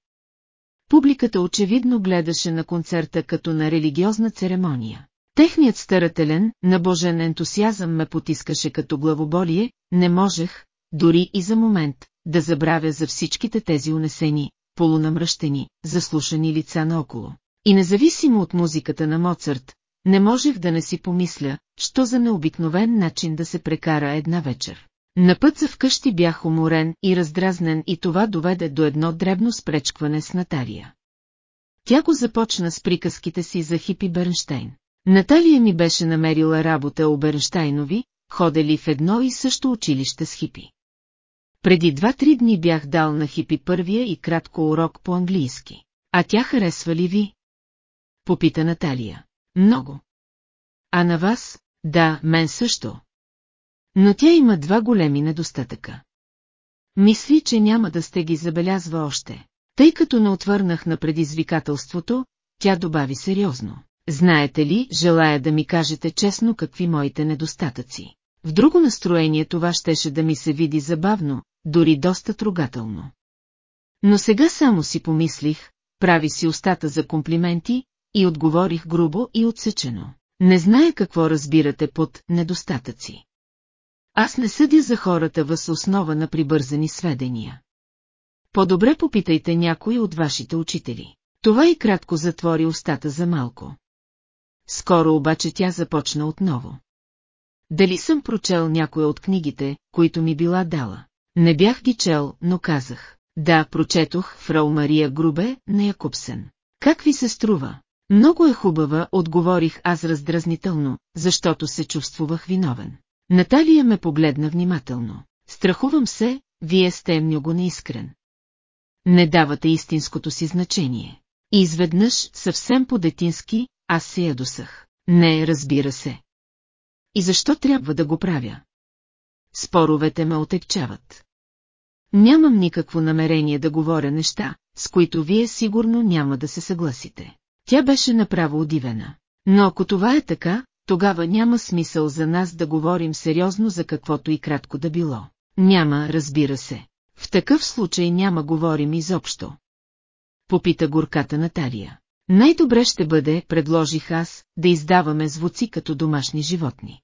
Публиката очевидно гледаше на концерта като на религиозна церемония. Техният старателен, набожен ентусиазъм ме потискаше като главоболие, не можех, дори и за момент, да забравя за всичките тези унесени, полунамръщени, заслушани лица наоколо. И независимо от музиката на Моцарт, не можех да не си помисля, що за необикновен начин да се прекара една вечер. На път за вкъщи бях уморен и раздразнен и това доведе до едно дребно спречкване с Наталия. Тя го започна с приказките си за Хипи Бернштейн. Наталия ми беше намерила работа у Бернштейнови, ходели в едно и също училище с Хипи. Преди два-три дни бях дал на Хипи първия и кратко урок по английски. А тя харесва ли ви? Попита Наталия. Много. А на вас? Да, мен също. Но тя има два големи недостатъка. Мисли, че няма да сте ги забелязва още. Тъй като не отвърнах на предизвикателството, тя добави сериозно. Знаете ли, желая да ми кажете честно какви моите недостатъци. В друго настроение това щеше да ми се види забавно, дори доста трогателно. Но сега само си помислих, прави си устата за комплименти, и отговорих грубо и отсечено. Не зная какво разбирате под недостатъци. Аз не съдя за хората въз основа на прибързани сведения. По-добре попитайте някой от вашите учители. Това и кратко затвори устата за малко. Скоро обаче тя започна отново. Дали съм прочел някоя от книгите, които ми била дала? Не бях ги чел, но казах. Да, прочетох Фрау Мария Грубе на Якубсен. Как ви се струва? Много е хубава, отговорих аз раздразнително, защото се чувствувах виновен. Наталия ме погледна внимателно. Страхувам се, вие сте много неискрен. Не давате истинското си значение. Изведнъж, съвсем по-детински, аз се ядосах. Не, разбира се. И защо трябва да го правя? Споровете ме отекчават. Нямам никакво намерение да говоря неща, с които вие сигурно няма да се съгласите. Тя беше направо удивена. Но ако това е така, тогава няма смисъл за нас да говорим сериозно за каквото и кратко да било. Няма, разбира се. В такъв случай няма говорим изобщо. Попита горката Наталия. Най-добре ще бъде, предложих аз, да издаваме звуци като домашни животни.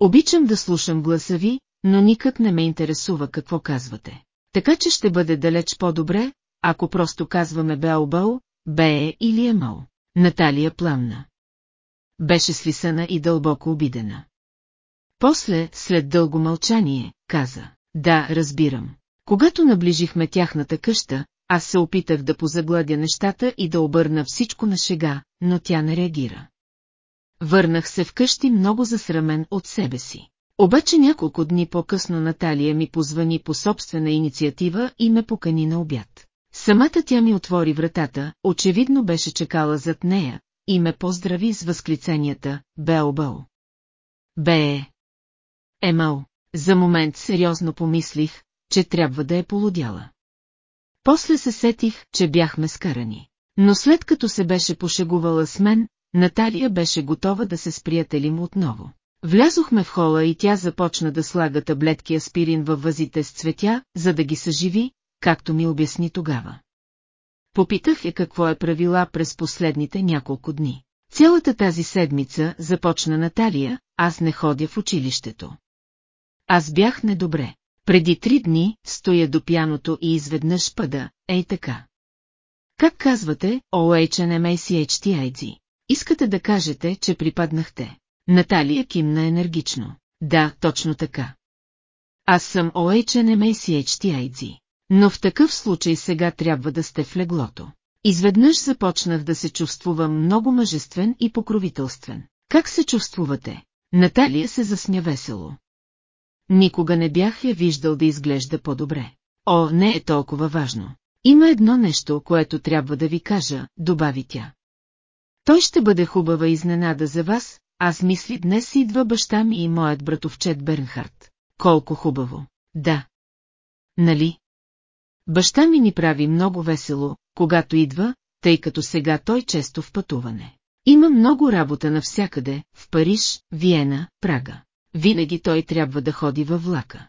Обичам да слушам гласа ви, но никак не ме интересува какво казвате. Така че ще бъде далеч по-добре, ако просто казваме Бео-Бъл, Бее или Емал. Наталия пламна. Беше слисана и дълбоко обидена. После, след дълго мълчание, каза, да, разбирам. Когато наближихме тяхната къща, аз се опитах да позагладя нещата и да обърна всичко на шега, но тя не реагира. Върнах се вкъщи много засрамен от себе си. Обаче няколко дни по-късно Наталия ми позвани по собствена инициатива и ме покани на обяд. Самата тя ми отвори вратата, очевидно беше чекала зад нея, и ме поздрави с възклицанията «Бео-бъл». Бе. Емал, за момент сериозно помислих, че трябва да е полудяла. После се сетих, че бяхме скарани. Но след като се беше пошегувала с мен, Наталия беше готова да се сприятелим отново. Влязохме в хола и тя започна да слага таблетки аспирин във вазите с цветя, за да ги съживи, както ми обясни тогава. Попитах я какво е правила през последните няколко дни. Цялата тази седмица започна Наталия, аз не ходя в училището. Аз бях недобре. Преди три дни стоя до пяното и изведнъж пъда, ей така. Как казвате, OHNMACHTID? Искате да кажете, че припаднахте. Наталия кимна енергично. Да, точно така. Аз съм OHNMACHTID. Но в такъв случай сега трябва да сте в леглото. Изведнъж започнах да се чувствувам много мъжествен и покровителствен. Как се чувствувате? Наталия се засмя весело. Никога не бях я виждал да изглежда по-добре. О, не е толкова важно. Има едно нещо, което трябва да ви кажа, добави тя. Той ще бъде хубава изненада за вас, аз мисли днес идва баща ми и моят братовчет Бернхард. Колко хубаво. Да. Нали? Баща ми ни прави много весело, когато идва, тъй като сега той често в пътуване. Има много работа навсякъде, в Париж, Виена, Прага. Винаги той трябва да ходи във влака.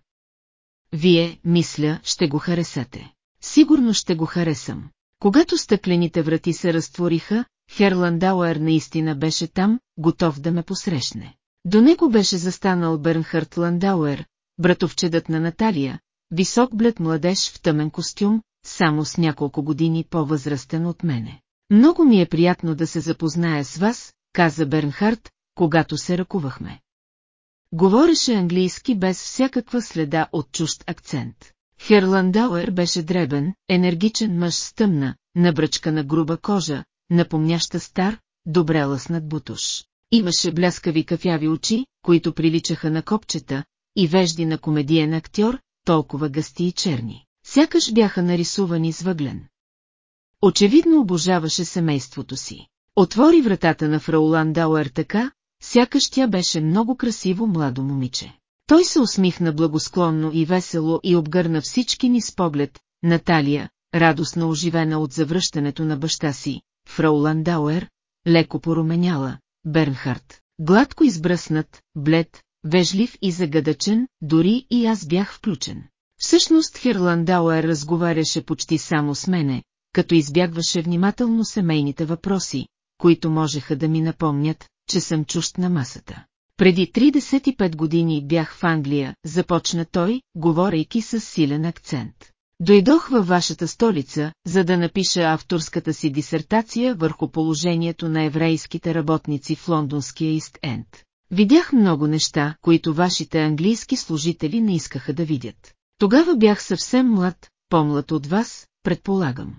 Вие, мисля, ще го харесате. Сигурно ще го харесам. Когато стъклените врати се разтвориха, Херландауер наистина беше там, готов да ме посрещне. До него беше застанал Бернхард Ландауер, братовчедът на Наталия, висок блед младеж в тъмен костюм, само с няколко години по-възрастен от мене. Много ми е приятно да се запозная с вас, каза Бернхард, когато се ръкувахме. Говореше английски без всякаква следа от чужд акцент. Херландауер беше дребен, енергичен мъж с тъмна, набръчкана груба кожа, напомняща стар, добре лъснат бутуш. Имаше бляскави кафяви очи, които приличаха на копчета, и вежди на комедиен актьор, толкова гъсти и черни. Сякаш бяха нарисувани с въглен. Очевидно обожаваше семейството си. Отвори вратата на фраулан Дауер така, сякаш тя беше много красиво младо момиче. Той се усмихна благосклонно и весело и обгърна всички ни с поглед, Наталия, радостно оживена от завръщането на баща си, фрау Ландауер, леко поруменяла, Бернхард, гладко избръснат, блед, вежлив и загадъчен, дори и аз бях включен. Всъщност Херландауер разговаряше почти само с мене, като избягваше внимателно семейните въпроси, които можеха да ми напомнят, че съм чужд на масата. Преди 35 години бях в Англия, започна той, говорейки с силен акцент. Дойдох във вашата столица, за да напиша авторската си дисертация върху положението на еврейските работници в лондонския Ист Енд. Видях много неща, които вашите английски служители не искаха да видят. Тогава бях съвсем млад, по-млад от вас, предполагам.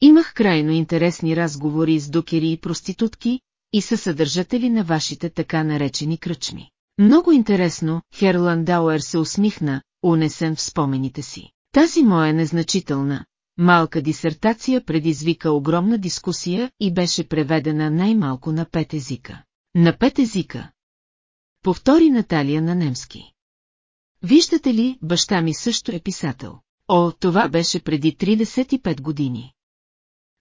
Имах крайно интересни разговори с докери и проститутки, и със съдържатели на вашите така наречени кръчми. Много интересно, Херлан Дауер се усмихна, унесен в спомените си. Тази моя незначителна, малка дисертация предизвика огромна дискусия и беше преведена най-малко на пет езика. На пет езика. Повтори Наталия на немски. Виждате ли, баща ми също е писател. О, това беше преди 35 години.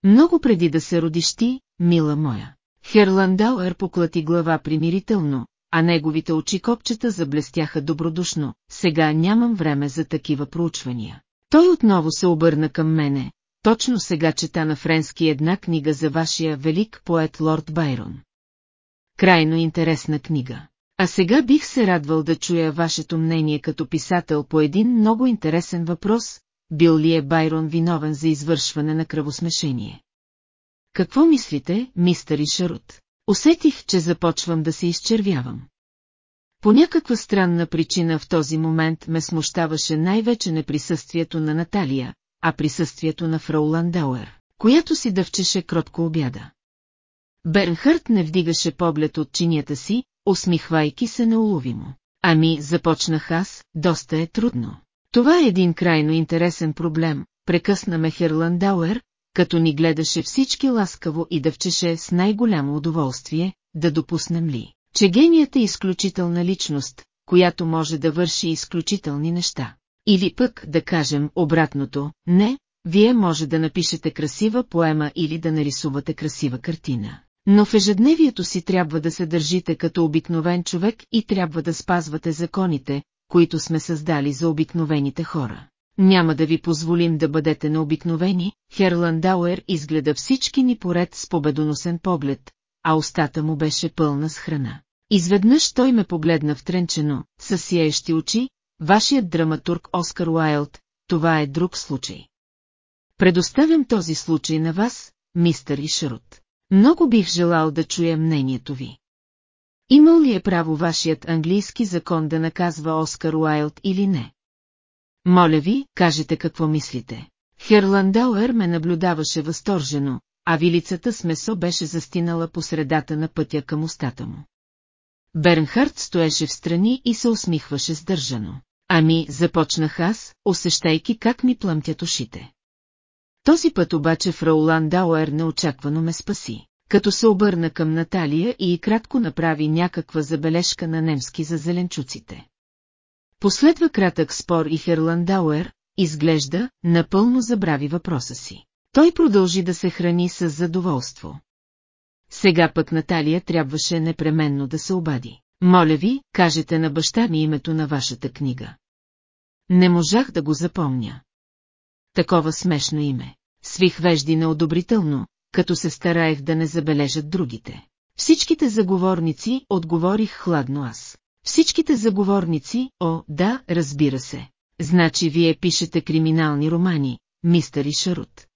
Много преди да се родиш ти, мила моя. Херландауер поклати глава примирително, а неговите очи копчета заблестяха добродушно. Сега нямам време за такива проучвания. Той отново се обърна към мене. Точно сега чета на френски една книга за вашия велик поет Лорд Байрон. Крайно интересна книга. А сега бих се радвал да чуя вашето мнение като писател по един много интересен въпрос, бил ли е Байрон виновен за извършване на кръвосмешение. Какво мислите, мистер Ишарут? Усетих, че започвам да се изчервявам. По някаква странна причина в този момент ме смущаваше най-вече не присъствието на Наталия, а присъствието на фрау Ландауер, която си дъвчеше кротко обяда. Бернхард не вдигаше поглед от чинията си, усмихвайки се неуловимо. Ами, започнах аз, доста е трудно. Това е един крайно интересен проблем, прекъсна ме Херландауер, като ни гледаше всички ласкаво и дъвчеше с най-голямо удоволствие, да допуснем ли, че геният е изключителна личност, която може да върши изключителни неща. Или пък да кажем обратното, не, вие може да напишете красива поема или да нарисувате красива картина. Но в ежедневието си трябва да се държите като обикновен човек и трябва да спазвате законите, които сме създали за обикновените хора. Няма да ви позволим да бъдете необикновени, Херландауер изгледа всички ни поред с победоносен поглед, а устата му беше пълна с храна. Изведнъж той ме погледна втренчено, с сияещи очи, вашият драматург Оскар Уайлд, това е друг случай. Предоставям този случай на вас, мистер Ишарут. Много бих желал да чуя мнението ви. Имал ли е право вашият английски закон да наказва Оскар Уайлд или не? Моля ви, кажете какво мислите. Херландауер ме наблюдаваше възторжено, а вилицата с месо беше застинала по средата на пътя към устата му. Бернхард стоеше в страни и се усмихваше сдържано. Ами, започнах аз, усещайки как ми плъмтят ушите. Този път обаче Фраулан Дауер неочаквано ме спаси, като се обърна към Наталия и кратко направи някаква забележка на немски за зеленчуците. Последва кратък спор и Херландауер, изглежда, напълно забрави въпроса си. Той продължи да се храни с задоволство. Сега пък Наталия трябваше непременно да се обади. Моля ви, кажете на баща ми името на вашата книга. Не можах да го запомня. Такова смешно име. Свих вежди неодобрително, като се стараех да не забележат другите. Всичките заговорници отговорих хладно аз. Всичките заговорници, о, да, разбира се. Значи вие пишете криминални романи, мистер Ишарут.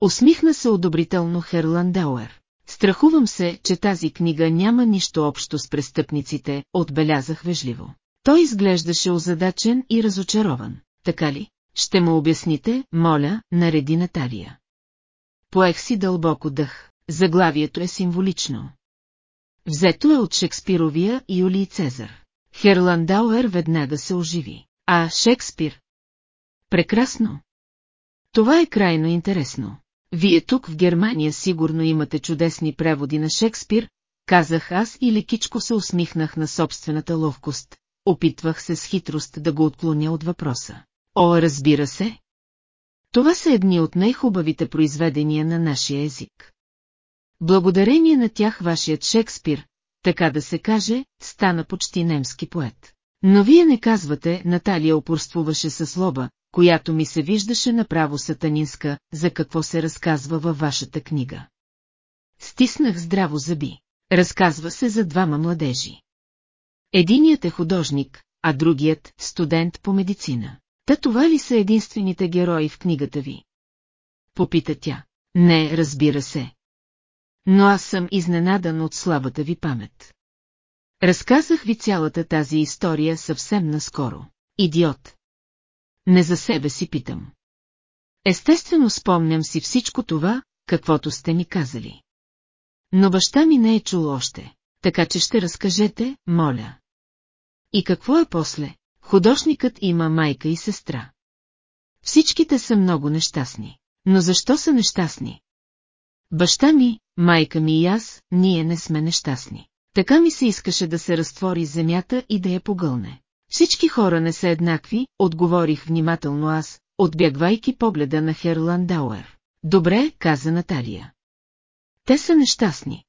Усмихна се одобрително Херландауер. Страхувам се, че тази книга няма нищо общо с престъпниците, отбелязах вежливо. Той изглеждаше озадачен и разочарован. Така ли? Ще му обясните, моля, нареди Наталия. Поех си дълбоко дъх. Заглавието е символично. Взето е от Шекспировия Юлий Цезар. Херландауер веднага се оживи. А Шекспир? Прекрасно. Това е крайно интересно. Вие тук в Германия сигурно имате чудесни преводи на Шекспир, казах аз и лекичко се усмихнах на собствената ловкост. Опитвах се с хитрост да го отклоня от въпроса. О, разбира се. Това са едни от най-хубавите произведения на нашия език. Благодарение на тях вашият Шекспир, така да се каже, стана почти немски поет. Но вие не казвате, Наталия опорствуваше с лоба, която ми се виждаше направо сатанинска, за какво се разказва във вашата книга. Стиснах здраво зъби. Разказва се за двама младежи. Единият е художник, а другият – студент по медицина. Та това ли са единствените герои в книгата ви? Попита тя. Не, разбира се. Но аз съм изненадан от слабата ви памет. Разказах ви цялата тази история съвсем наскоро. Идиот. Не за себе си питам. Естествено спомням си всичко това, каквото сте ми казали. Но баща ми не е чул още, така че ще разкажете, моля. И какво е после? Художникът има майка и сестра. Всичките са много нещастни. Но защо са нещастни? Баща ми, майка ми и аз, ние не сме нещастни. Така ми се искаше да се разтвори земята и да я погълне. Всички хора не са еднакви, отговорих внимателно аз, отбягвайки погледа на Херлан Дауер. Добре, каза Наталия. Те са нещастни.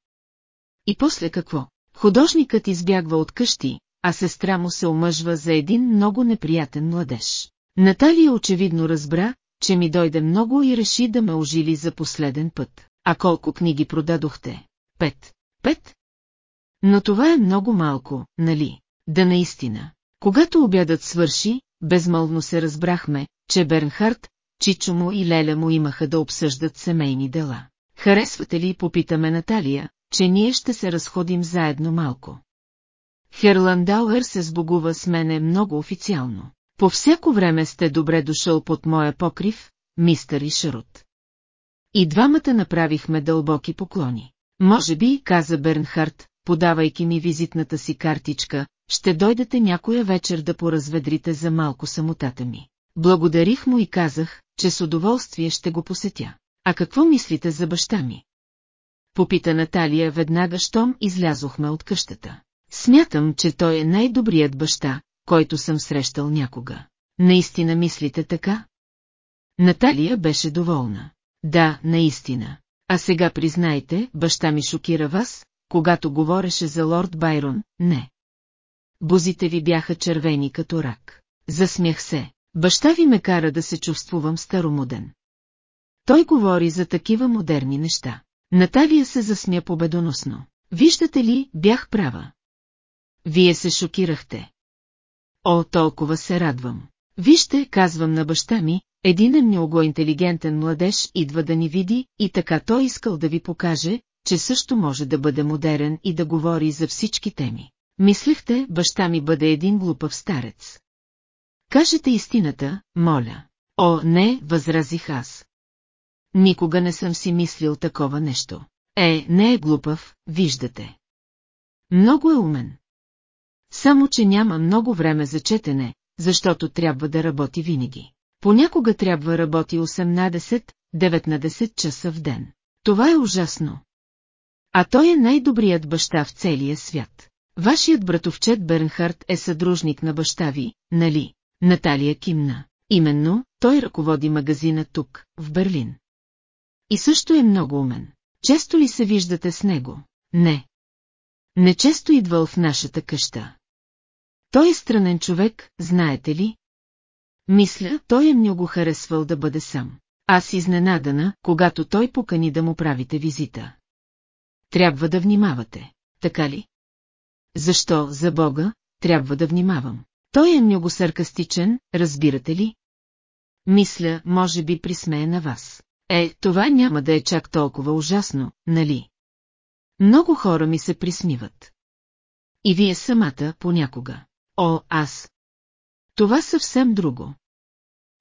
И после какво? Художникът избягва от къщи, а сестра му се омъжва за един много неприятен младеж. Наталия очевидно разбра, че ми дойде много и реши да ме ожили за последен път. А колко книги продадохте? Пет. Пет? Но това е много малко, нали? Да наистина. Когато обядът свърши, безмълвно се разбрахме, че Бернхард, Чичо му и Леля му имаха да обсъждат семейни дела. Харесвате ли, попитаме Наталия, че ние ще се разходим заедно малко. Херландауер се сбогува с мене много официално. По всяко време сте добре дошъл под моя покрив, мистер Ишарут. И двамата направихме дълбоки поклони. Може би, каза Бернхард, подавайки ми визитната си картичка, ще дойдете някоя вечер да поразведрите за малко самотата ми. Благодарих му и казах, че с удоволствие ще го посетя. А какво мислите за баща ми? Попита Наталия веднага, щом излязохме от къщата. Смятам, че той е най-добрият баща, който съм срещал някога. Наистина мислите така? Наталия беше доволна. Да, наистина. А сега признайте, баща ми шокира вас, когато говореше за лорд Байрон, не. Бузите ви бяха червени като рак. Засмях се. Баща ви ме кара да се чувствувам старомоден. Той говори за такива модерни неща. Наталия се засмя победоносно. Виждате ли, бях права. Вие се шокирахте. О, толкова се радвам. Вижте, казвам на баща ми, един много интелигентен младеж идва да ни види и така той искал да ви покаже, че също може да бъде модерен и да говори за всички теми. Мислехте, баща ми бъде един глупав старец. Кажете истината, моля. О, не, възразих аз. Никога не съм си мислил такова нещо. Е, не е глупав, виждате. Много е умен. Само, че няма много време за четене, защото трябва да работи винаги. Понякога трябва работи 18-19 часа в ден. Това е ужасно. А той е най-добрият баща в целия свят. Вашият братовчет Бернхард е съдружник на баща ви, нали? Наталия кимна. Именно, той ръководи магазина тук, в Берлин. И също е много умен. Често ли се виждате с него? Не. Нечесто идвал в нашата къща. Той е странен човек, знаете ли? Мисля, той е много харесвал да бъде сам. Аз изненадана, когато той покани да му правите визита. Трябва да внимавате, така ли? Защо, за Бога, трябва да внимавам? Той е много саркастичен, разбирате ли? Мисля, може би присмее на вас. Е, това няма да е чак толкова ужасно, нали? Много хора ми се присмиват. И вие самата понякога. О, аз. Това съвсем друго.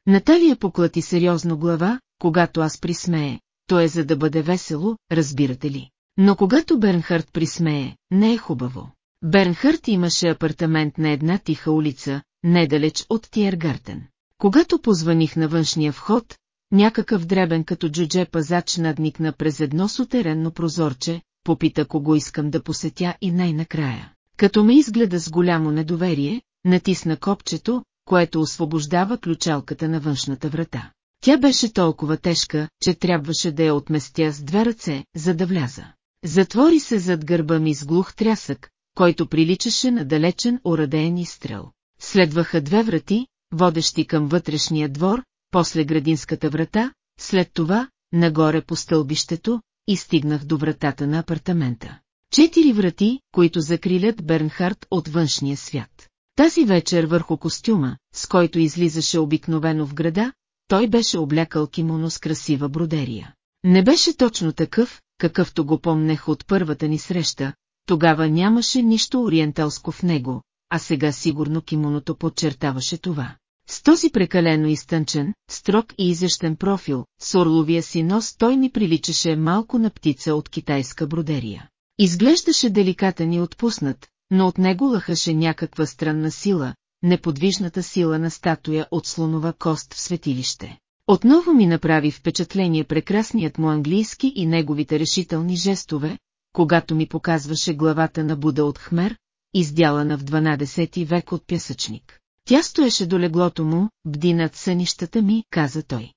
Наталия поклати сериозно глава, когато аз присмее, то е за да бъде весело, разбирате ли. Но когато Бернхард присмее, не е хубаво. Бернхард имаше апартамент на една тиха улица, недалеч от Тиергартен. Когато позваних на външния вход, някакъв дребен като джудже пазач надникна през едно сутеренно прозорче, попита кого искам да посетя и най-накрая. Като ме изгледа с голямо недоверие, натисна копчето, което освобождава ключалката на външната врата. Тя беше толкова тежка, че трябваше да я отместя с две ръце, за да вляза. Затвори се зад гърба ми с глух трясък, който приличаше на далечен орадеен изстрел. Следваха две врати, водещи към вътрешния двор, после градинската врата, след това, нагоре по стълбището, и стигнах до вратата на апартамента. Четири врати, които закрилят Бернхард от външния свят. Тази вечер върху костюма, с който излизаше обикновено в града, той беше облякал кимоно с красива бродерия. Не беше точно такъв, какъвто го помнех от първата ни среща, тогава нямаше нищо ориенталско в него, а сега сигурно кимоното подчертаваше това. С този прекалено изтънчен, строг и изящен профил, с орловия си нос той ми приличаше малко на птица от китайска бродерия. Изглеждаше деликатен и отпуснат, но от него лъхаше някаква странна сила, неподвижната сила на статуя от слонова кост в светилище. Отново ми направи впечатление прекрасният му английски и неговите решителни жестове, когато ми показваше главата на Буда от Хмер, издялана в 12 век от пясъчник. Тя стоеше до леглото му, бди над сънищата ми, каза той.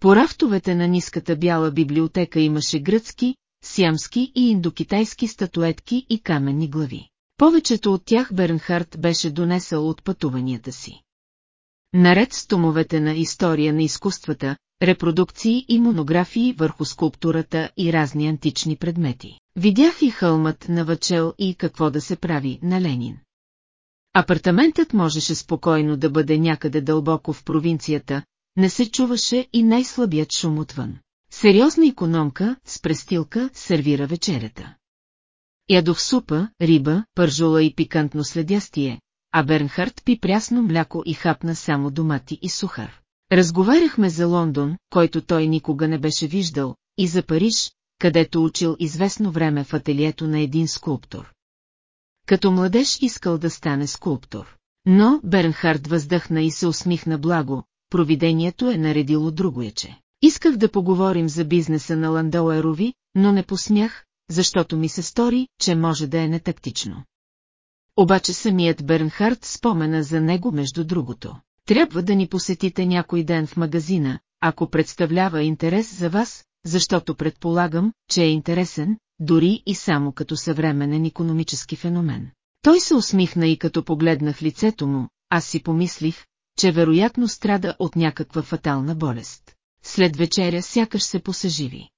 По рафтовете на ниската бяла библиотека имаше гръцки, сиамски и индокитайски статуетки и каменни глави. Повечето от тях Бернхард беше донесъл от пътуванията си. Наред с томовете на история на изкуствата, репродукции и монографии върху скулптурата и разни антични предмети. Видях и хълмът на Вачел и какво да се прави на Ленин. Апартаментът можеше спокойно да бъде някъде дълбоко в провинцията, не се чуваше и най-слабият шум отвън. Сериозна економка, с престилка, сервира вечерята. Ядох супа, риба, пържола и пикантно следястие, а Бернхард пи прясно мляко и хапна само домати и сухар. Разговаряхме за Лондон, който той никога не беше виждал, и за Париж, където учил известно време в ателието на един скулптор. Като младеж искал да стане скулптор. Но Бернхард въздъхна и се усмихна благо, провидението е наредило другояче. Исках да поговорим за бизнеса на Ландауерови, но не посмях, защото ми се стори, че може да е нетактично. Обаче самият Бернхард спомена за него между другото. Трябва да ни посетите някой ден в магазина, ако представлява интерес за вас, защото предполагам, че е интересен, дори и само като съвременен економически феномен. Той се усмихна и като погледнах лицето му, аз си помислих, че вероятно страда от някаква фатална болест. След вечеря сякаш се посъживи.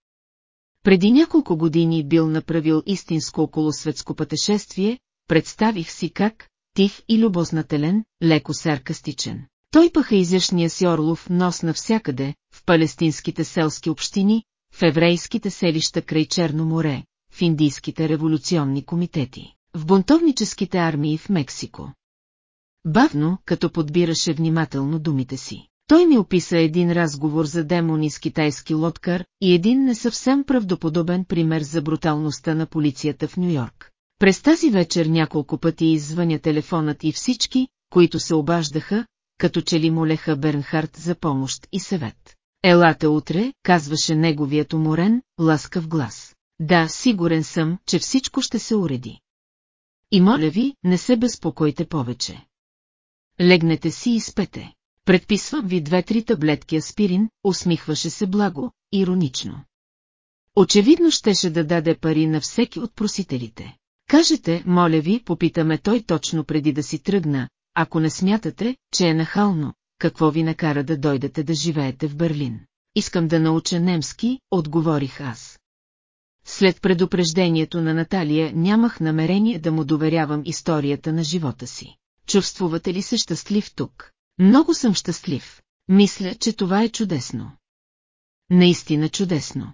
Преди няколко години бил направил истинско околосветско пътешествие, представих си как, тих и любознателен, леко саркастичен. Той паха изящния си орлов нос навсякъде, в палестинските селски общини, в еврейските селища край Черно море, в индийските революционни комитети, в бунтовническите армии в Мексико. Бавно, като подбираше внимателно думите си. Той ми описа един разговор за демони с китайски лодкар и един не съвсем правдоподобен пример за бруталността на полицията в Нью-Йорк. През тази вечер няколко пъти извъня телефонът и всички, които се обаждаха, като че ли молеха Бернхард за помощ и съвет. Елате утре, казваше неговият уморен, ласкав глас. Да, сигурен съм, че всичко ще се уреди. И моля ви, не се безпокойте повече. Легнете си и спете. Предписвам ви две-три таблетки аспирин, усмихваше се благо, иронично. Очевидно щеше да даде пари на всеки от просителите. Кажете, моля ви, попитаме той точно преди да си тръгна, ако не смятате, че е нахално, какво ви накара да дойдете да живеете в Берлин. Искам да науча немски, отговорих аз. След предупреждението на Наталия нямах намерение да му доверявам историята на живота си. Чувствувате ли се щастлив тук? Много съм щастлив. Мисля, че това е чудесно. Наистина чудесно.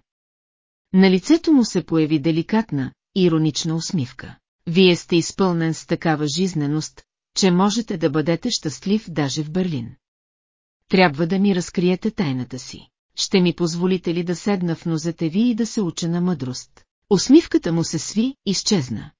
На лицето му се появи деликатна, иронична усмивка. Вие сте изпълнен с такава жизненост, че можете да бъдете щастлив даже в Берлин. Трябва да ми разкриете тайната си. Ще ми позволите ли да седна в нозете ви и да се уча на мъдрост? Усмивката му се сви, изчезна.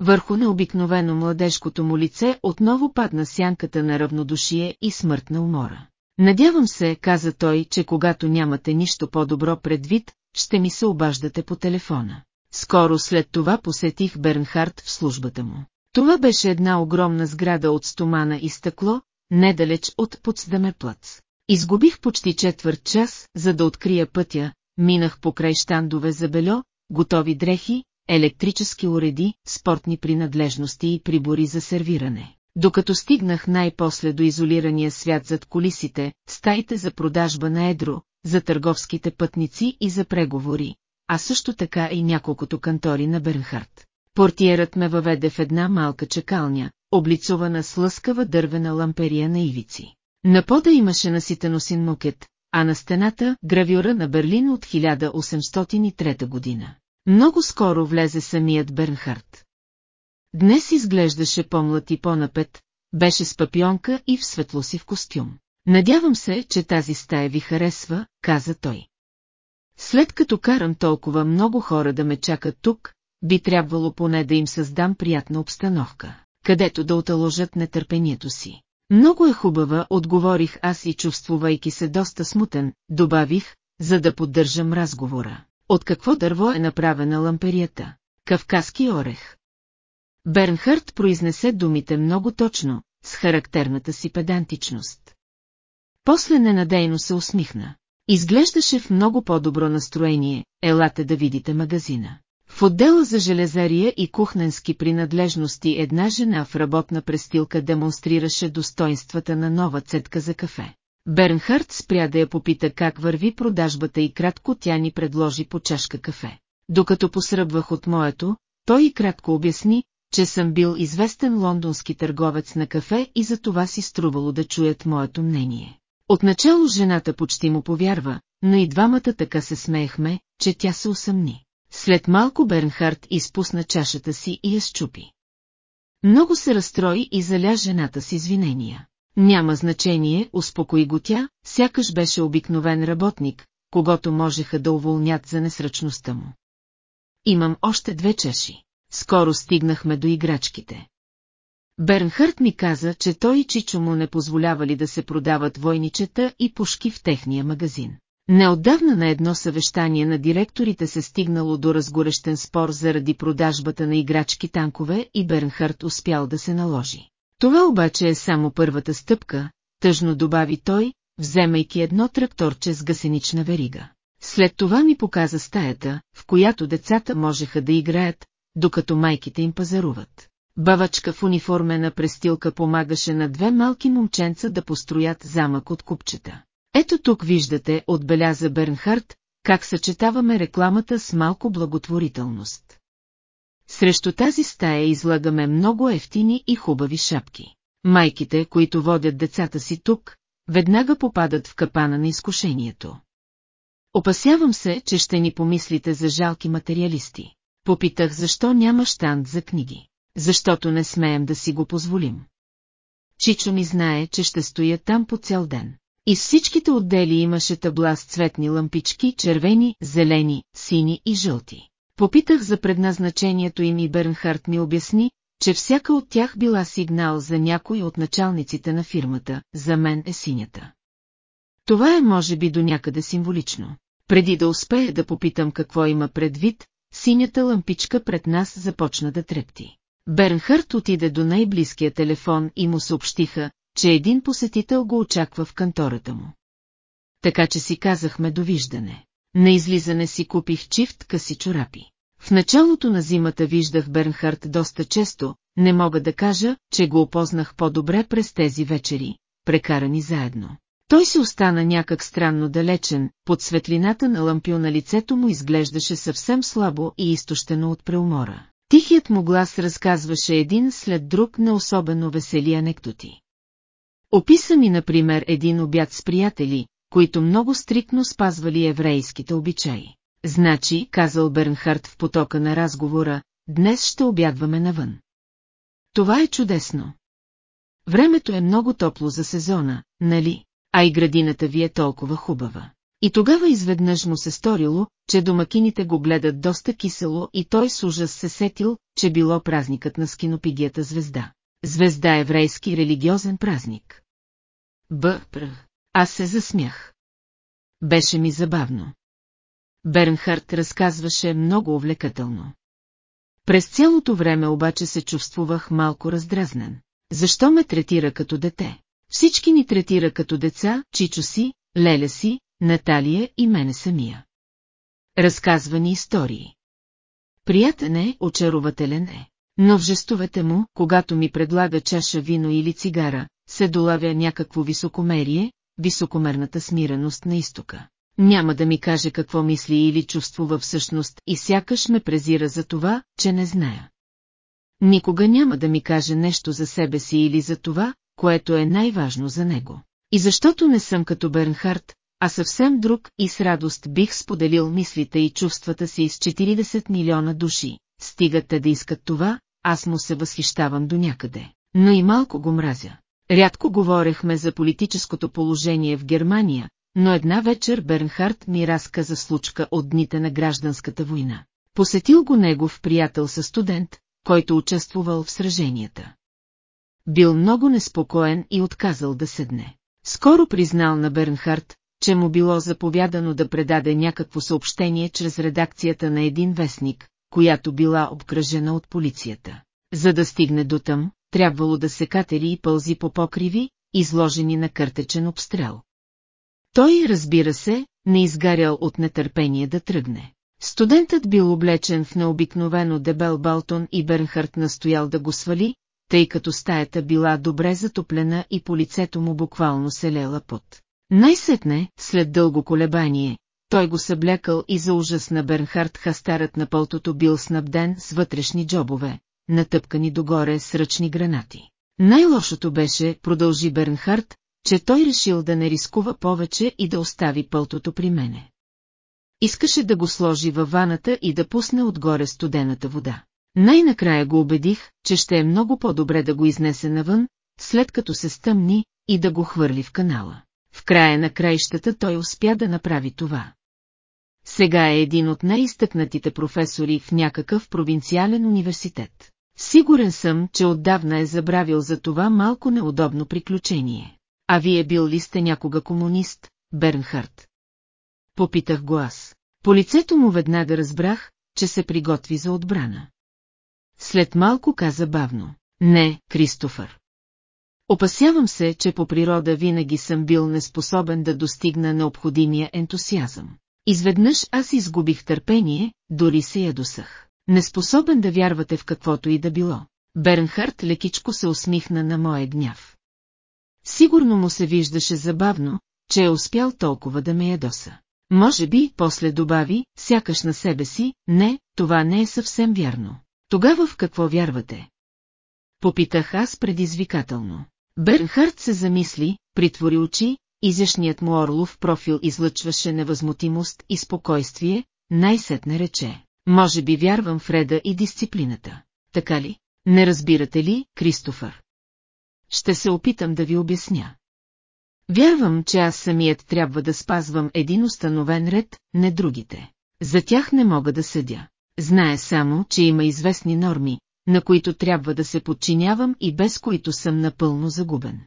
Върху необикновено младежкото му лице отново падна сянката на равнодушие и смъртна умора. Надявам се, каза той, че когато нямате нищо по-добро предвид, ще ми се обаждате по телефона. Скоро след това посетих Бернхард в службата му. Това беше една огромна сграда от стомана и стъкло, недалеч от Потсдамеплац. Изгубих почти четвърт час, за да открия пътя, минах покрай щандове за бельо, готови дрехи, електрически уреди, спортни принадлежности и прибори за сервиране. Докато стигнах най-после до изолирания свят зад колисите, стаите за продажба на едро, за търговските пътници и за преговори, а също така и няколкото кантори на Бернхард. Портиерът ме въведе в една малка чекалня, облицована с лъскава дървена ламперия на ивици. На пода имаше наситено син мукет, а на стената – гравюра на Берлин от 1803 година. Много скоро влезе самият Бернхард. Днес изглеждаше по-млад и по-напет, беше с папионка и в светлосив костюм. Надявам се, че тази стая ви харесва, каза той. След като карам толкова много хора да ме чакат тук, би трябвало поне да им създам приятна обстановка, където да оталожат нетърпението си. Много е хубава, отговорих аз и чувствувайки се доста смутен, добавих, за да поддържам разговора. От какво дърво е направена ламперията? Кавказски орех. Бернхард произнесе думите много точно, с характерната си педантичност. После ненадейно се усмихна. Изглеждаше в много по-добро настроение, елате да видите магазина. В отдела за железария и кухненски принадлежности една жена в работна престилка демонстрираше достоинствата на нова цетка за кафе. Бернхард спря да я попита как върви продажбата и кратко тя ни предложи по чашка кафе. Докато посръбвах от моето, той и кратко обясни, че съм бил известен лондонски търговец на кафе и за това си струвало да чуят моето мнение. Отначало жената почти му повярва, но и двамата така се смеехме, че тя се усъмни. След малко Бернхард изпусна чашата си и я щупи. Много се разстрои и заля жената с извинения. Няма значение, успокои го тя, сякаш беше обикновен работник, когато можеха да уволнят за несръчността му. Имам още две чаши. Скоро стигнахме до играчките. Бернхард ми каза, че той и Чичо му не позволявали да се продават войничета и пушки в техния магазин. Неотдавна на едно съвещание на директорите се стигнало до разгорещен спор заради продажбата на играчки танкове и Бернхард успял да се наложи. Това обаче е само първата стъпка, тъжно добави той, вземайки едно тракторче с гасенична верига. След това ми показа стаята, в която децата можеха да играят, докато майките им пазаруват. Бавачка в униформена престилка помагаше на две малки момченца да построят замък от купчета. Ето тук виждате, отбеляза Бернхард, как съчетаваме рекламата с малко благотворителност. Срещу тази стая излагаме много ефтини и хубави шапки. Майките, които водят децата си тук, веднага попадат в капана на изкушението. Опасявам се, че ще ни помислите за жалки материалисти. Попитах защо няма штанд за книги. Защото не смеем да си го позволим. Чичо ми знае, че ще стоя там по цял ден. И с всичките отдели имаше табла с цветни лампички, червени, зелени, сини и жълти. Попитах за предназначението им и Бернхард ми обясни, че всяка от тях била сигнал за някой от началниците на фирмата, за мен е синята. Това е може би до някъде символично. Преди да успея да попитам какво има предвид, синята лампичка пред нас започна да трепти. Бернхард отиде до най-близкия телефон и му съобщиха, че един посетител го очаква в кантората му. Така че си казахме довиждане. На излизане си купих чифт къси чорапи. В началото на зимата виждах Бернхард доста често, не мога да кажа, че го опознах по-добре през тези вечери, прекарани заедно. Той си остана някак странно далечен, под светлината на лампио на лицето му изглеждаше съвсем слабо и изтощено от преумора. Тихият му глас разказваше един след друг на особено весели анекдоти. Описа ми, например, един обяд с приятели, които много стрикно спазвали еврейските обичаи. Значи, казал Бернхард в потока на разговора, днес ще обядваме навън. Това е чудесно. Времето е много топло за сезона, нали, а и градината ви е толкова хубава. И тогава изведнъж му се сторило, че домакините го гледат доста кисело и той с ужас се сетил, че било празникът на скинопигията звезда. Звезда еврейски религиозен празник. Б. Пр. Аз се засмях. Беше ми забавно. Бернхард разказваше много увлекателно. През цялото време обаче се чувствувах малко раздразнен. Защо ме третира като дете? Всички ни третира като деца, Чичо си, Леля си, Наталия и мене самия. Разказва ни истории. Приятен е, очарователен е. Но в жестовете му, когато ми предлага чаша вино или цигара, се долавя някакво високомерие, високомерната смиреност на изтока. Няма да ми каже какво мисли или чувствува всъщност и сякаш ме презира за това, че не зная. Никога няма да ми каже нещо за себе си или за това, което е най-важно за него. И защото не съм като Бернхард, а съвсем друг и с радост бих споделил мислите и чувствата си с 40 милиона души, стигат те да искат това, аз му се възхищавам до някъде, но и малко го мразя. Рядко говорехме за политическото положение в Германия, но една вечер Бернхард ми разказа случка от дните на гражданската война. Посетил го негов приятел със студент, който участвувал в сраженията. Бил много неспокоен и отказал да седне. Скоро признал на Бернхард, че му било заповядано да предаде някакво съобщение чрез редакцията на един вестник, която била обкръжена от полицията. За да стигне до там, трябвало да се катери и пълзи по покриви, изложени на къртечен обстрел. Той, разбира се, не изгарял от нетърпение да тръгне. Студентът бил облечен в необикновено дебел балтон и Бернхард настоял да го свали, тъй като стаята била добре затоплена и по лицето му буквално се лела пот. Най-сетне, след дълго колебание, той го съблякал и за ужас на Бернхард хастарът на пълтото бил снабден с вътрешни джобове, натъпкани догоре с ръчни гранати. Най-лошото беше, продължи Бернхард, че той решил да не рискува повече и да остави пълтото при мене. Искаше да го сложи във ваната и да пусне отгоре студената вода. Най-накрая го убедих, че ще е много по-добре да го изнесе навън, след като се стъмни и да го хвърли в канала. В края на краищата той успя да направи това. Сега е един от най-изтъкнатите професори в някакъв провинциален университет. Сигурен съм, че отдавна е забравил за това малко неудобно приключение. А вие бил ли сте някога комунист, Бернхард? Попитах го аз. По лицето му веднага разбрах, че се приготви за отбрана. След малко каза бавно. Не, Кристофър. Опасявам се, че по природа винаги съм бил неспособен да достигна необходимия ентусиазъм. Изведнъж аз изгубих търпение, дори се ядосах. Неспособен да вярвате в каквото и да било. Бернхард лекичко се усмихна на моя гняв. Сигурно му се виждаше забавно, че е успял толкова да ме ядоса. Може би, после добави, сякаш на себе си, не, това не е съвсем вярно. Тогава в какво вярвате? Попитах аз предизвикателно. Бернхард се замисли, притвори очи, изящният му орлов профил излъчваше невъзмутимост и спокойствие, най-сетне рече. Може би вярвам в реда и дисциплината. Така ли? Не разбирате ли, Кристофър? Ще се опитам да ви обясня. Вярвам, че аз самият трябва да спазвам един установен ред, не другите. За тях не мога да съдя. Знае само, че има известни норми, на които трябва да се подчинявам и без които съм напълно загубен.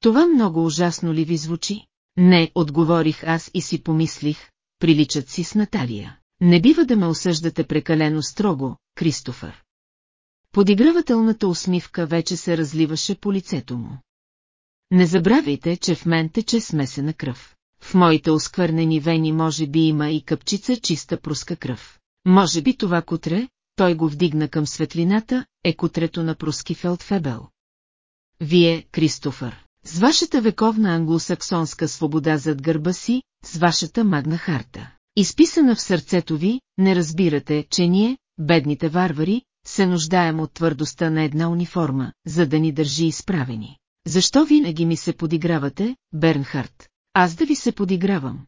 Това много ужасно ли ви звучи? Не, отговорих аз и си помислих, приличат си с Наталия. Не бива да ме осъждате прекалено строго, Кристофър. Подигравателната усмивка вече се разливаше по лицето му. Не забравяйте, че в мен тече смесена кръв. В моите осквърнени вени може би има и къпчица чиста пруска кръв. Може би това кутре, той го вдигна към светлината, е кутрето на пруски Фелдфебел. Вие, Кристофър, с вашата вековна англосаксонска свобода зад гърба си, с вашата магна харта. Изписана в сърцето ви, не разбирате, че ние, бедните варвари, се нуждаем от твърдостта на една униформа, за да ни държи изправени. Защо винаги ми се подигравате, Бернхард? Аз да ви се подигравам.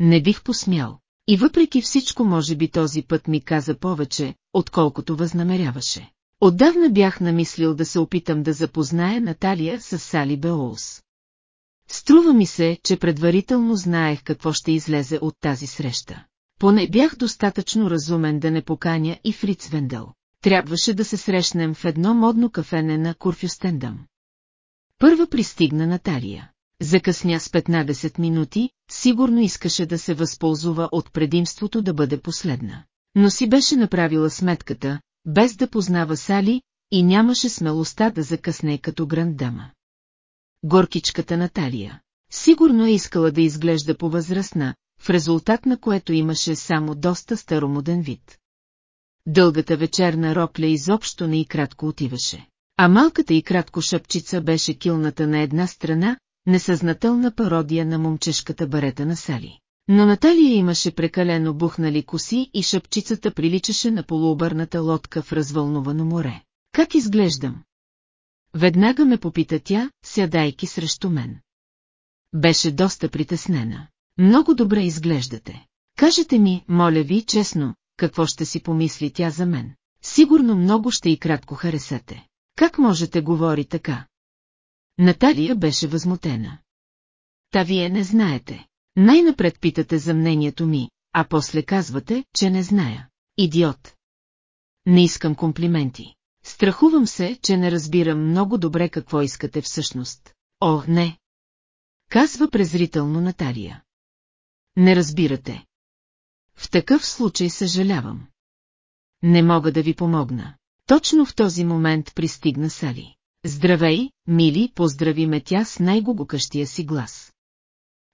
Не бих посмял. И въпреки всичко може би този път ми каза повече, отколкото възнамеряваше. Отдавна бях намислил да се опитам да запозная Наталия с Сали Беоус. Струва ми се, че предварително знаех какво ще излезе от тази среща. Поне бях достатъчно разумен да не поканя и Фриц Вендел. Трябваше да се срещнем в едно модно кафене на Курфюстендам. Първа пристигна Наталия. Закъсня с 15 минути, сигурно искаше да се възползва от предимството да бъде последна. Но си беше направила сметката, без да познава Сали, и нямаше смелостта да закъсне като грандама. Горкичката Наталия. Сигурно е искала да изглежда по-възрастна, в резултат на което имаше само доста старомоден вид. Дългата вечерна рокля изобщо не и кратко отиваше. А малката и кратко шъпчица беше килната на една страна, несъзнателна пародия на момчешката барета на Сали. Но Наталия имаше прекалено бухнали коси и шъпчицата приличаше на полуобърната лодка в развълнувано море. Как изглеждам? Веднага ме попита тя, сядайки срещу мен. Беше доста притеснена. Много добре изглеждате. Кажете ми, моля ви, честно, какво ще си помисли тя за мен. Сигурно много ще и кратко харесате. Как можете говори така? Наталия беше възмутена. Та вие не знаете. Най-напред питате за мнението ми, а после казвате, че не зная. Идиот. Не искам комплименти. Страхувам се, че не разбирам много добре какво искате всъщност. О, не! Казва презрително Наталия. Не разбирате. В такъв случай съжалявам. Не мога да ви помогна. Точно в този момент пристигна Сали. Здравей, мили, поздрави ме тя с най-гогокащия си глас.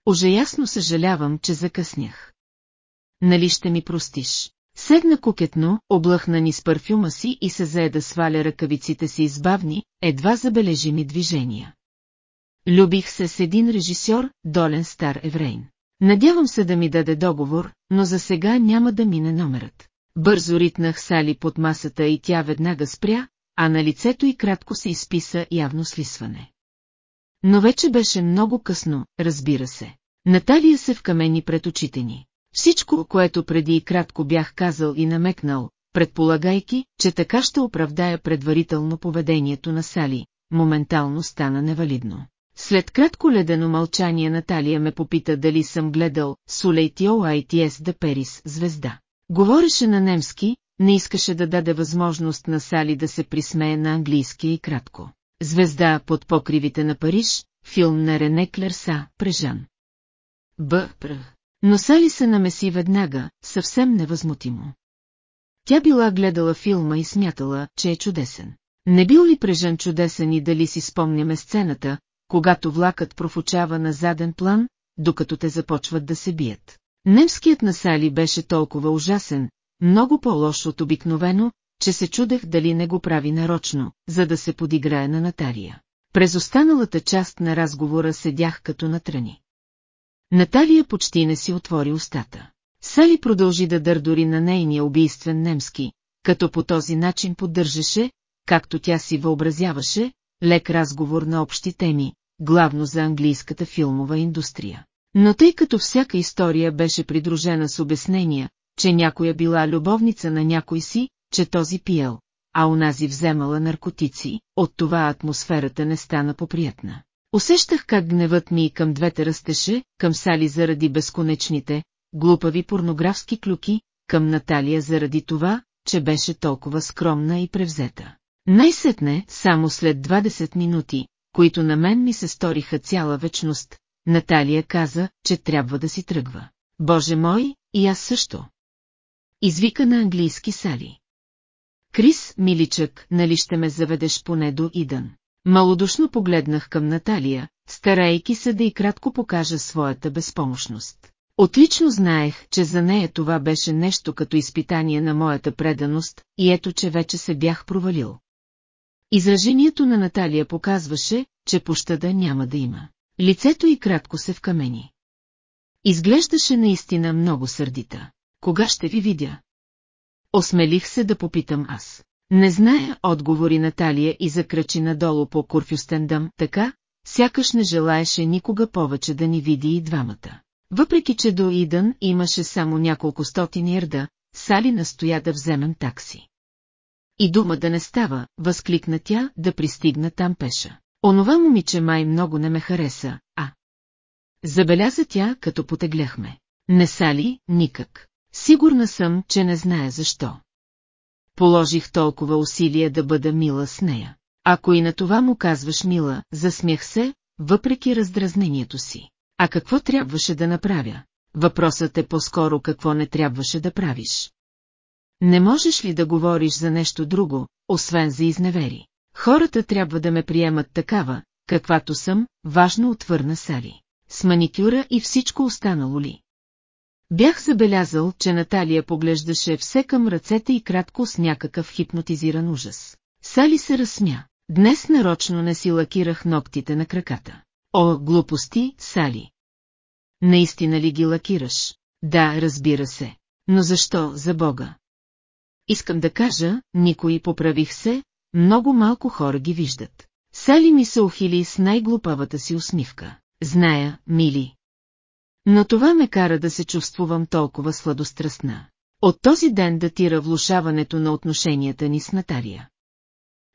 Ужаясно съжалявам, че закъснях. Нали ще ми простиш? Седна кукетно, облъхна ни с парфюма си и се зае да сваля ръкавиците си избавни, едва забележими движения. Любих се с един режисьор, долен стар еврейн. Надявам се да ми даде договор, но за сега няма да мине номерът. Бързо ритнах Сали под масата и тя веднага спря, а на лицето й кратко се изписа явно слисване. Но вече беше много късно, разбира се. Наталия се вкамени пред очите ни. Всичко, което преди и кратко бях казал и намекнал, предполагайки, че така ще оправдая предварително поведението на Сали, моментално стана невалидно. След кратко ледено мълчание Наталия ме попита дали съм гледал Сулейтио ITS де Перис звезда. Говореше на немски, не искаше да даде възможност на Сали да се присмее на английски и кратко. Звезда под покривите на Париж, филм на Рене Клерса, Прежан. Б. Пр. Но Сали се намеси веднага, съвсем невъзмутимо. Тя била гледала филма и смятала, че е чудесен. Не бил ли Прежан чудесен и дали си спомняме сцената, когато влакът профучава на заден план, докато те започват да се бият. Немският на Сали беше толкова ужасен, много по-лош от обикновено, че се чудех дали не го прави нарочно, за да се подиграе на Наталия. През останалата част на разговора седях като натрани. Наталия почти не си отвори устата. Сали продължи да дърдори на нейния убийствен немски, като по този начин поддържаше, както тя си въобразяваше, лек разговор на общи теми, главно за английската филмова индустрия. Но тъй като всяка история беше придружена с обяснения, че някоя била любовница на някой си, че този пиел, а унази вземала наркотици, от това атмосферата не стана поприятна. Усещах как гневът ми към двете растеше, към Сали заради безконечните, глупави порнографски клюки, към Наталия заради това, че беше толкова скромна и превзета. Най-сетне, само след 20 минути, които на мен ми се сториха цяла вечност, Наталия каза, че трябва да си тръгва. Боже мой, и аз също. Извика на английски Сали. Крис, миличък, нали ще ме заведеш поне до Идън? Малодушно погледнах към Наталия, старайки се да и кратко покажа своята безпомощност. Отлично знаех, че за нея това беше нещо като изпитание на моята преданост, и ето че вече се бях провалил. Изражението на Наталия показваше, че пощада няма да има. Лицето й кратко се вкамени. Изглеждаше наистина много сърдита. Кога ще ви видя? Осмелих се да попитам аз. Не зная, отговори Наталия и закрачи надолу по Курфюстендъм, така, сякаш не желаеше никога повече да ни види и двамата. Въпреки, че до Идън имаше само няколко стотини ерда, Сали настоя да вземем такси. И дума да не става, възкликна тя, да пристигна там пеша. Онова момиче май много не ме хареса, а... Забеляза тя, като потегляхме. Не Сали, никак. Сигурна съм, че не знае защо. Положих толкова усилия да бъда мила с нея. Ако и на това му казваш мила, засмях се, въпреки раздразнението си. А какво трябваше да направя? Въпросът е по-скоро какво не трябваше да правиш. Не можеш ли да говориш за нещо друго, освен за изневери? Хората трябва да ме приемат такава, каквато съм, важно отвърна Сали. С маникюра и всичко останало ли? Бях забелязал, че Наталия поглеждаше все към ръцете и кратко с някакъв хипнотизиран ужас. Сали се разсмя. Днес нарочно не си лакирах ногтите на краката. О, глупости, Сали! Наистина ли ги лакираш? Да, разбира се. Но защо, за Бога? Искам да кажа, никой поправих се, много малко хора ги виждат. Сали ми се ухили с най-глупавата си усмивка. Зная, мили. Но това ме кара да се чувствувам толкова сладострастна. От този ден датира влушаването на отношенията ни с Наталия.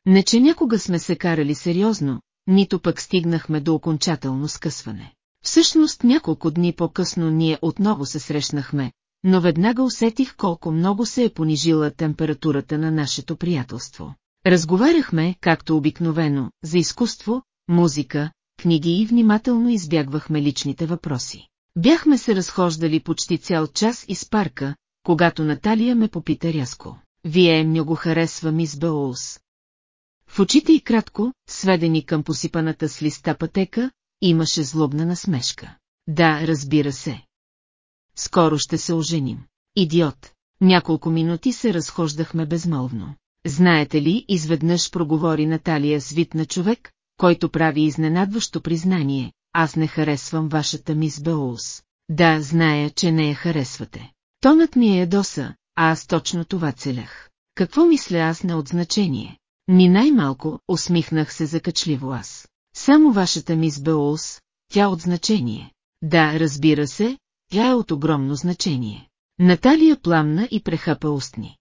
Не че някога сме се карали сериозно, нито пък стигнахме до окончателно скъсване. Всъщност няколко дни по-късно ние отново се срещнахме, но веднага усетих колко много се е понижила температурата на нашето приятелство. Разговаряхме, както обикновено, за изкуство, музика, книги и внимателно избягвахме личните въпроси. Бяхме се разхождали почти цял час из парка, когато Наталия ме попита рязко. Вие много харесва мис Беоус. В очите и кратко, сведени към посипаната с листа пътека, имаше злобна насмешка. Да, разбира се. Скоро ще се оженим. Идиот. Няколко минути се разхождахме безмълвно. Знаете ли, изведнъж проговори Наталия с вид на човек, който прави изненадващо признание, аз не харесвам вашата мис Беоус. Да, зная, че не я харесвате. Тонът ми е ядоса, а аз точно това целях. Какво мисля аз не от значение? Ни най-малко, усмихнах се закачливо аз. Само вашата мис Беоус, тя от значение. Да, разбира се, тя е от огромно значение. Наталия пламна и прехапа устни.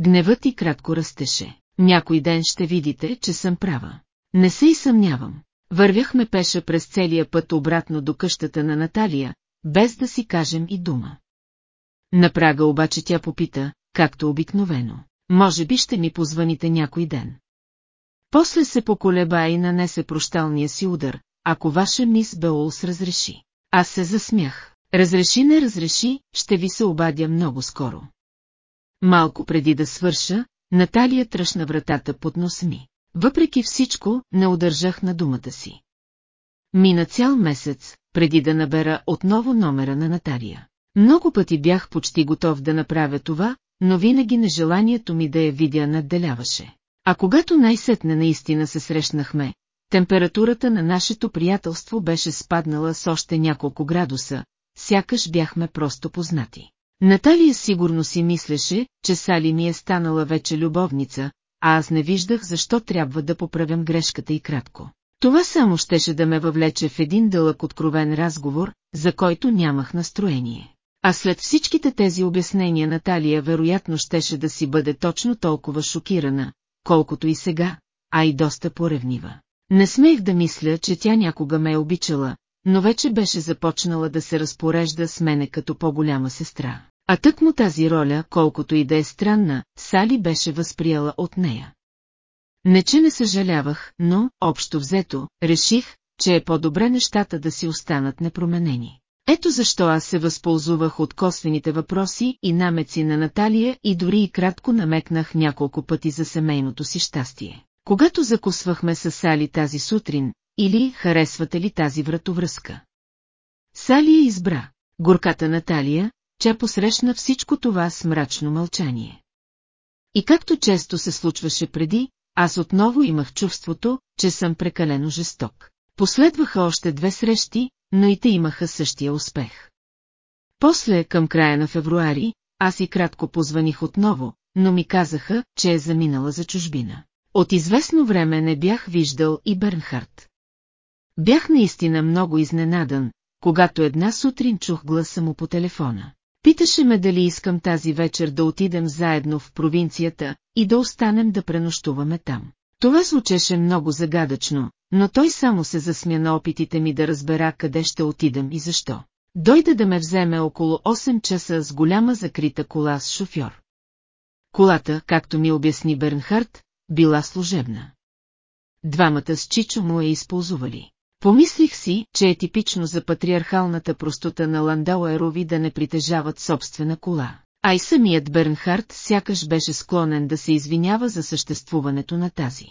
Гневът ти кратко растеше. Някой ден ще видите, че съм права. Не се и съмнявам. Вървяхме пеша през целия път обратно до къщата на Наталия, без да си кажем и дума. На прага обаче тя попита, както обикновено. Може би ще ми позваните някой ден. После се поколеба и нанесе прощалния си удар, ако ваша мис Беолс разреши. Аз се засмях. Разреши не разреши, ще ви се обадя много скоро. Малко преди да свърша, Наталия тръщна вратата под нос ми. Въпреки всичко, не удържах на думата си. Мина цял месец, преди да набера отново номера на Наталия. Много пъти бях почти готов да направя това, но винаги нежеланието ми да я видя надделяваше. А когато най-сетне наистина се срещнахме, температурата на нашето приятелство беше спаднала с още няколко градуса, сякаш бяхме просто познати. Наталия сигурно си мислеше, че Сали ми е станала вече любовница, а аз не виждах защо трябва да поправям грешката и кратко. Това само щеше да ме въвлече в един дълъг откровен разговор, за който нямах настроение. А след всичките тези обяснения Наталия вероятно щеше да си бъде точно толкова шокирана, колкото и сега, а и доста поревнива. Не смех да мисля, че тя някога ме е обичала, но вече беше започнала да се разпорежда с мене като по-голяма сестра. А тък му тази роля, колкото и да е странна, Сали беше възприела от нея. Не че не съжалявах, но, общо взето, реших, че е по-добре нещата да си останат непроменени. Ето защо аз се възползвах от косвените въпроси и намеци на Наталия и дори и кратко намекнах няколко пъти за семейното си щастие. Когато закусвахме с Сали тази сутрин, или харесвате ли тази вратовръзка? Сали я избра. Горката Наталия, че посрещна всичко това с мрачно мълчание. И както често се случваше преди, аз отново имах чувството, че съм прекалено жесток. Последваха още две срещи, но и те имаха същия успех. После, към края на февруари, аз и кратко позваних отново, но ми казаха, че е заминала за чужбина. От известно време не бях виждал и Бернхард. Бях наистина много изненадан, когато една сутрин чух гласа му по телефона. Питаше ме дали искам тази вечер да отидем заедно в провинцията и да останем да пренощуваме там. Това звучеше много загадъчно, но той само се засмя на опитите ми да разбера къде ще отидем и защо. Дойде да ме вземе около 8 часа с голяма закрита кола с шофьор. Колата, както ми обясни Бернхард, била служебна. Двамата с Чичо му е използвали. Помислих си, че е типично за патриархалната простота на Ландауерови да не притежават собствена кола. А и самият Бернхард сякаш беше склонен да се извинява за съществуването на тази.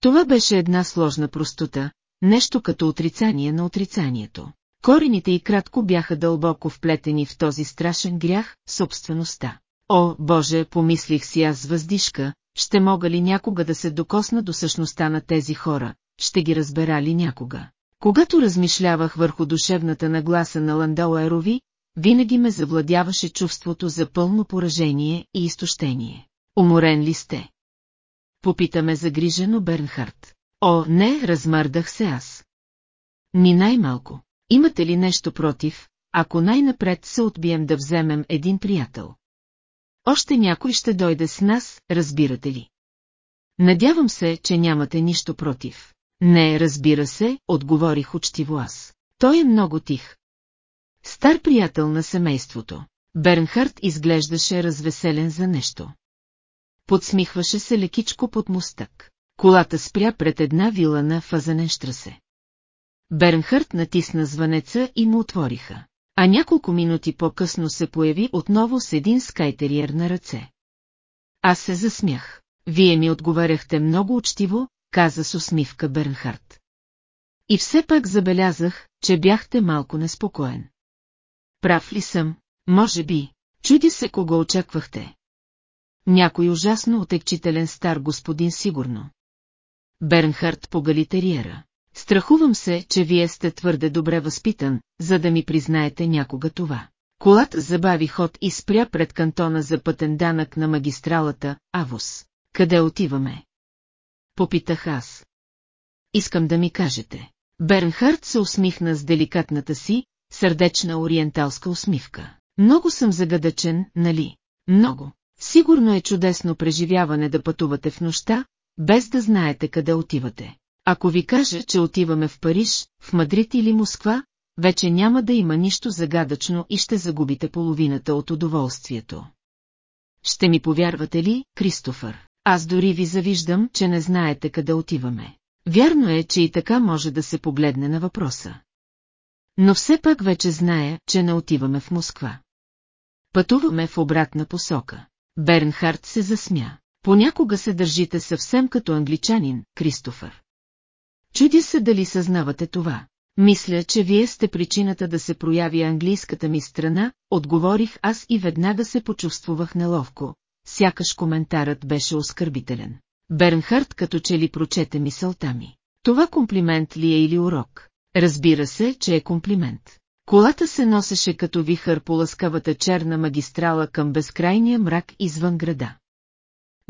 Това беше една сложна простота, нещо като отрицание на отрицанието. Корените и кратко бяха дълбоко вплетени в този страшен грях, собствеността. О, Боже, помислих си аз въздишка, ще мога ли някога да се докосна до същността на тези хора, ще ги разбера ли някога. Когато размишлявах върху душевната нагласа на Ландауерови, винаги ме завладяваше чувството за пълно поражение и изтощение. Уморен ли сте? Попитаме загрижено Бернхард. О, не, размърдах се аз. Ни най-малко. Имате ли нещо против, ако най-напред се отбием да вземем един приятел? Още някой ще дойде с нас, разбирате ли? Надявам се, че нямате нищо против. Не, разбира се, отговорих учтиво аз. Той е много тих. Стар приятел на семейството. Бернхард изглеждаше развеселен за нещо. Подсмихваше се лекичко под мустък. Колата спря пред една вила на Фазаненштрасе. Бернхард натисна звънеца и му отвориха. А няколко минути по-късно се появи отново с един скайтериер на ръце. Аз се засмях. Вие ми отговаряхте много учтиво, каза с усмивка Бернхард. И все пак забелязах, че бяхте малко неспокоен. Прав ли съм? Може би. Чуди се кого очаквахте. Някой ужасно отекчителен стар господин сигурно. Бернхард погали териера. Страхувам се, че вие сте твърде добре възпитан, за да ми признаете някога това. Колат забави ход и спря пред кантона за пътен данък на магистралата Авос. Къде отиваме? Попитах аз. Искам да ми кажете. Бернхард се усмихна с деликатната си, сърдечна ориенталска усмивка. Много съм загадъчен, нали? Много. Сигурно е чудесно преживяване да пътувате в нощта, без да знаете къде отивате. Ако ви кажа, че отиваме в Париж, в Мадрид или Москва, вече няма да има нищо загадъчно и ще загубите половината от удоволствието. Ще ми повярвате ли, Кристофър? Аз дори ви завиждам, че не знаете къде отиваме. Вярно е, че и така може да се погледне на въпроса. Но все пак вече зная, че не отиваме в Москва. Пътуваме в обратна посока. Бернхард се засмя. Понякога се държите съвсем като англичанин, Кристофър. Чудя се дали съзнавате това. Мисля, че вие сте причината да се прояви английската ми страна, отговорих аз и веднага се почувствувах неловко, сякаш коментарът беше оскърбителен. Бернхард като че ли прочете мисълта ми. Това комплимент ли е или урок? Разбира се, че е комплимент. Колата се носеше като вихър по лъскавата черна магистрала към безкрайния мрак извън града.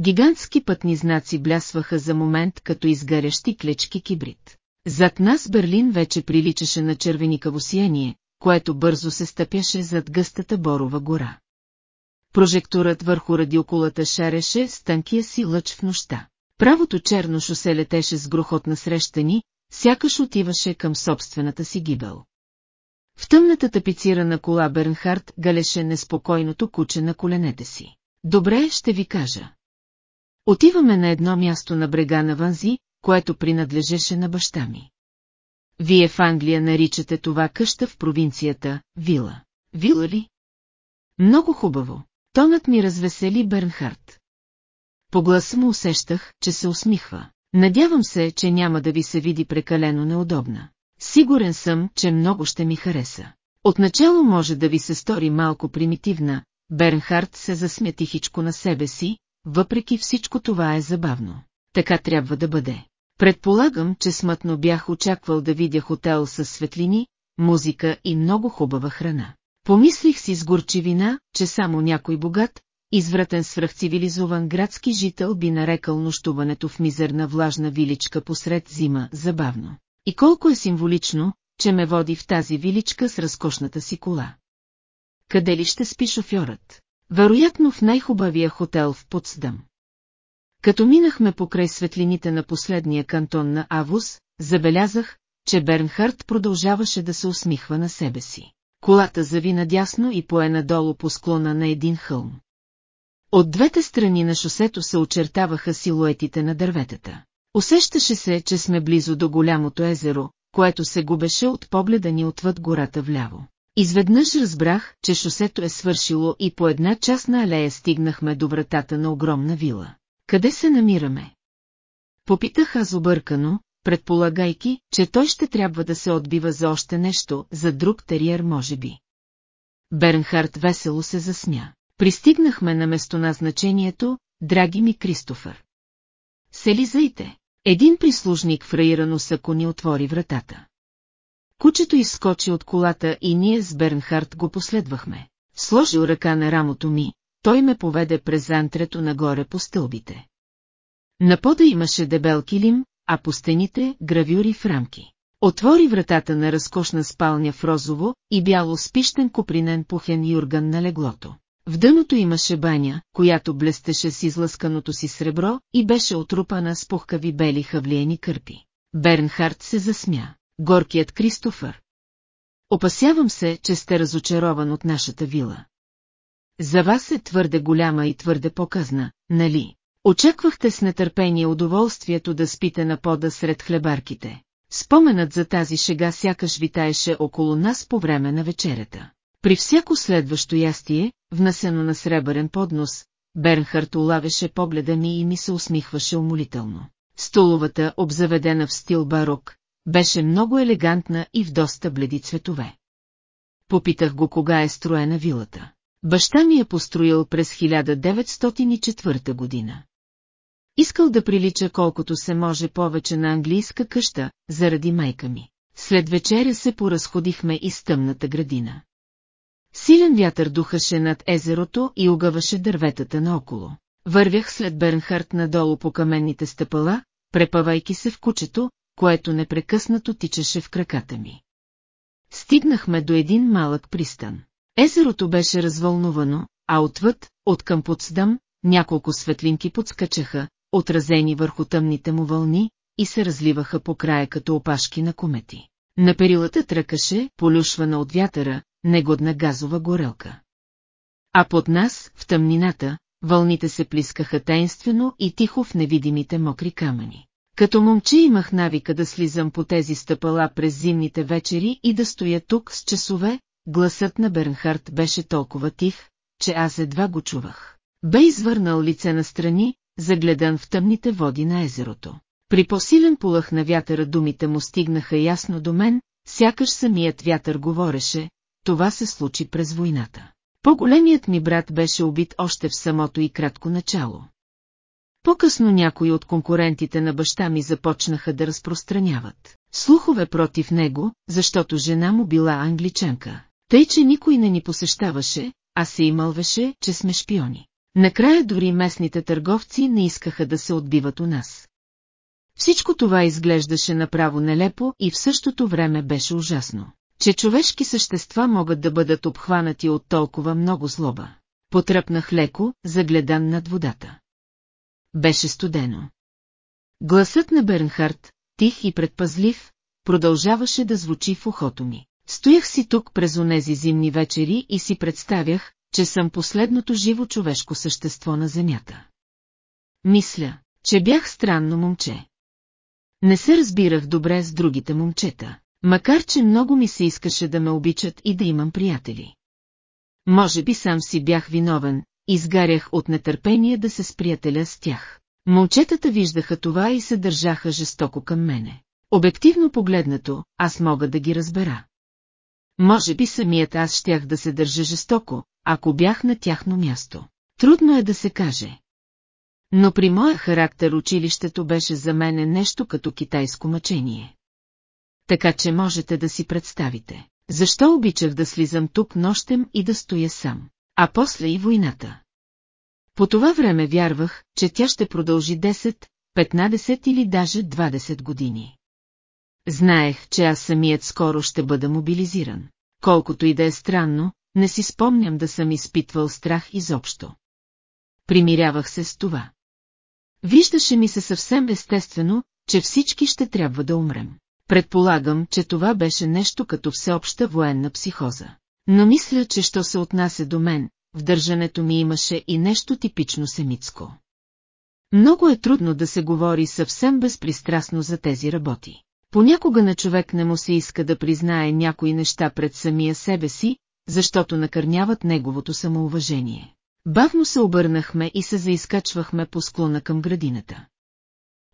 Гигантски пътни знаци блясваха за момент като изгарящи клечки кибрид. Зад нас Берлин вече приличаше на червеникаво сияние, което бързо се стъпяше зад гъстата борова гора. Прожекторът върху радиокулата шареше с тънкия си лъч в нощта. Правото черно шосе летеше с грохот на срещани, сякаш отиваше към собствената си гибел. В тъмната тапицирана кола Бернхард галеше неспокойното куче на коленете си. Добре, ще ви кажа. Отиваме на едно място на брега на Ванзи, което принадлежеше на баща ми. Вие в Англия наричате това къща в провинцията, вила. Вила ли? Много хубаво. Тонът ми развесели Бернхард. По гласа му усещах, че се усмихва. Надявам се, че няма да ви се види прекалено неудобна. Сигурен съм, че много ще ми хареса. Отначало може да ви се стори малко примитивна, Бернхард се засмя тихичко на себе си, въпреки всичко това е забавно. Така трябва да бъде. Предполагам, че смътно бях очаквал да видя хотел с светлини, музика и много хубава храна. Помислих си с горчивина, че само някой богат, извратен свръхцивилизован градски жител би нарекал нощуването в мизерна влажна виличка посред зима забавно. И колко е символично, че ме води в тази виличка с разкошната си кола. Къде ли ще спи шофьорът? Вероятно в най-хубавия хотел в Потсдам. Като минахме покрай светлините на последния кантон на Авус, забелязах, че Бернхард продължаваше да се усмихва на себе си. Колата зави надясно и пое надолу по склона на един хълм. От двете страни на шосето се очертаваха силуетите на дърветата. Усещаше се, че сме близо до голямото езеро, което се губеше от погледа ни отвъд гората вляво. Изведнъж разбрах, че шосето е свършило и по една частна алея стигнахме до вратата на огромна вила. Къде се намираме? Попитах аз объркано, предполагайки, че той ще трябва да се отбива за още нещо, за друг териер може би. Бернхард весело се засмя. Пристигнахме на местоназначението, драги ми Кристофър. Селизайте. Един прислужник в раирано сако ни отвори вратата. Кучето изскочи от колата и ние с Бернхард го последвахме. Сложил ръка на рамото ми, той ме поведе през антрето нагоре по стълбите. На пода имаше дебел килим, а по стените гравюри в рамки. Отвори вратата на разкошна спалня в розово и бяло спищен купринен пухен юрган на леглото. В дъното имаше баня, която блестеше с излъсканото си сребро и беше отрупана с пухкави бели хавлиени кърпи. Бернхард се засмя. Горкият Кристофър. Опасявам се, че сте разочарован от нашата вила. За вас е твърде голяма и твърде показна, нали? Очаквахте с нетърпение удоволствието да спите на пода сред хлебарките. Споменът за тази шега сякаш витаеше около нас по време на вечерята. При всяко следващо ястие, внасено на сребърен поднос, Бернхард улавеше погледа ми и ми се усмихваше умолително. Столовата, обзаведена в стил барок, беше много елегантна и в доста бледи цветове. Попитах го кога е строена вилата. Баща ми е построил през 1904 година. Искал да прилича колкото се може повече на английска къща, заради майка ми. След вечеря се поразходихме из тъмната градина. Силен вятър духаше над езерото и огъваше дърветата наоколо. Вървях след Бернхард надолу по каменните стъпала, препавайки се в кучето, което непрекъснато тичаше в краката ми. Стигнахме до един малък пристан. Езерото беше развълнувано, а отвъд, от към подсдам, няколко светлинки подскачаха, отразени върху тъмните му вълни, и се разливаха по края като опашки на комети. На перилата тръкаше, полюшвана от вятъра, негодна газова горелка. А под нас, в тъмнината, вълните се плискаха таинствено и тихо в невидимите мокри камъни. Като момче имах навика да слизам по тези стъпала през зимните вечери и да стоя тук с часове, гласът на Бернхард беше толкова тих, че аз едва го чувах. Бе извърнал лице настрани, загледан в тъмните води на езерото. При посилен полъх на вятъра думите му стигнаха ясно до мен, сякаш самият вятър говореше, това се случи през войната. По-големият ми брат беше убит още в самото и кратко начало. По-късно някои от конкурентите на баща ми започнаха да разпространяват слухове против него, защото жена му била англичанка. Тъй, че никой не ни посещаваше, а се имълвеше, че сме шпиони. Накрая дори местните търговци не искаха да се отбиват у нас. Всичко това изглеждаше направо нелепо и в същото време беше ужасно, че човешки същества могат да бъдат обхванати от толкова много злоба. Потръпнах леко, загледан над водата. Беше студено. Гласът на Бернхард, тих и предпазлив, продължаваше да звучи в ухото ми. Стоях си тук през онези зимни вечери и си представях, че съм последното живо човешко същество на земята. Мисля, че бях странно момче. Не се разбирах добре с другите момчета, макар че много ми се искаше да ме обичат и да имам приятели. Може би сам си бях виновен, изгарях от нетърпение да се сприятеля с тях. Момчетата виждаха това и се държаха жестоко към мене. Обективно погледнато, аз мога да ги разбера. Може би самият аз щях да се държа жестоко, ако бях на тяхно място. Трудно е да се каже. Но при моя характер училището беше за мене нещо като китайско мъчение. Така че можете да си представите, защо обичах да слизам тук нощем и да стоя сам, а после и войната. По това време вярвах, че тя ще продължи 10, 15 или даже 20 години. Знаех, че аз самият скоро ще бъда мобилизиран. Колкото и да е странно, не си спомням да съм изпитвал страх изобщо. Примирявах се с това. Виждаше ми се съвсем естествено, че всички ще трябва да умрем. Предполагам, че това беше нещо като всеобща военна психоза. Но мисля, че що се отнася до мен, в държането ми имаше и нещо типично семитско. Много е трудно да се говори съвсем безпристрастно за тези работи. Понякога на човек не му се иска да признае някои неща пред самия себе си, защото накърняват неговото самоуважение. Бавно се обърнахме и се заискачвахме по склона към градината.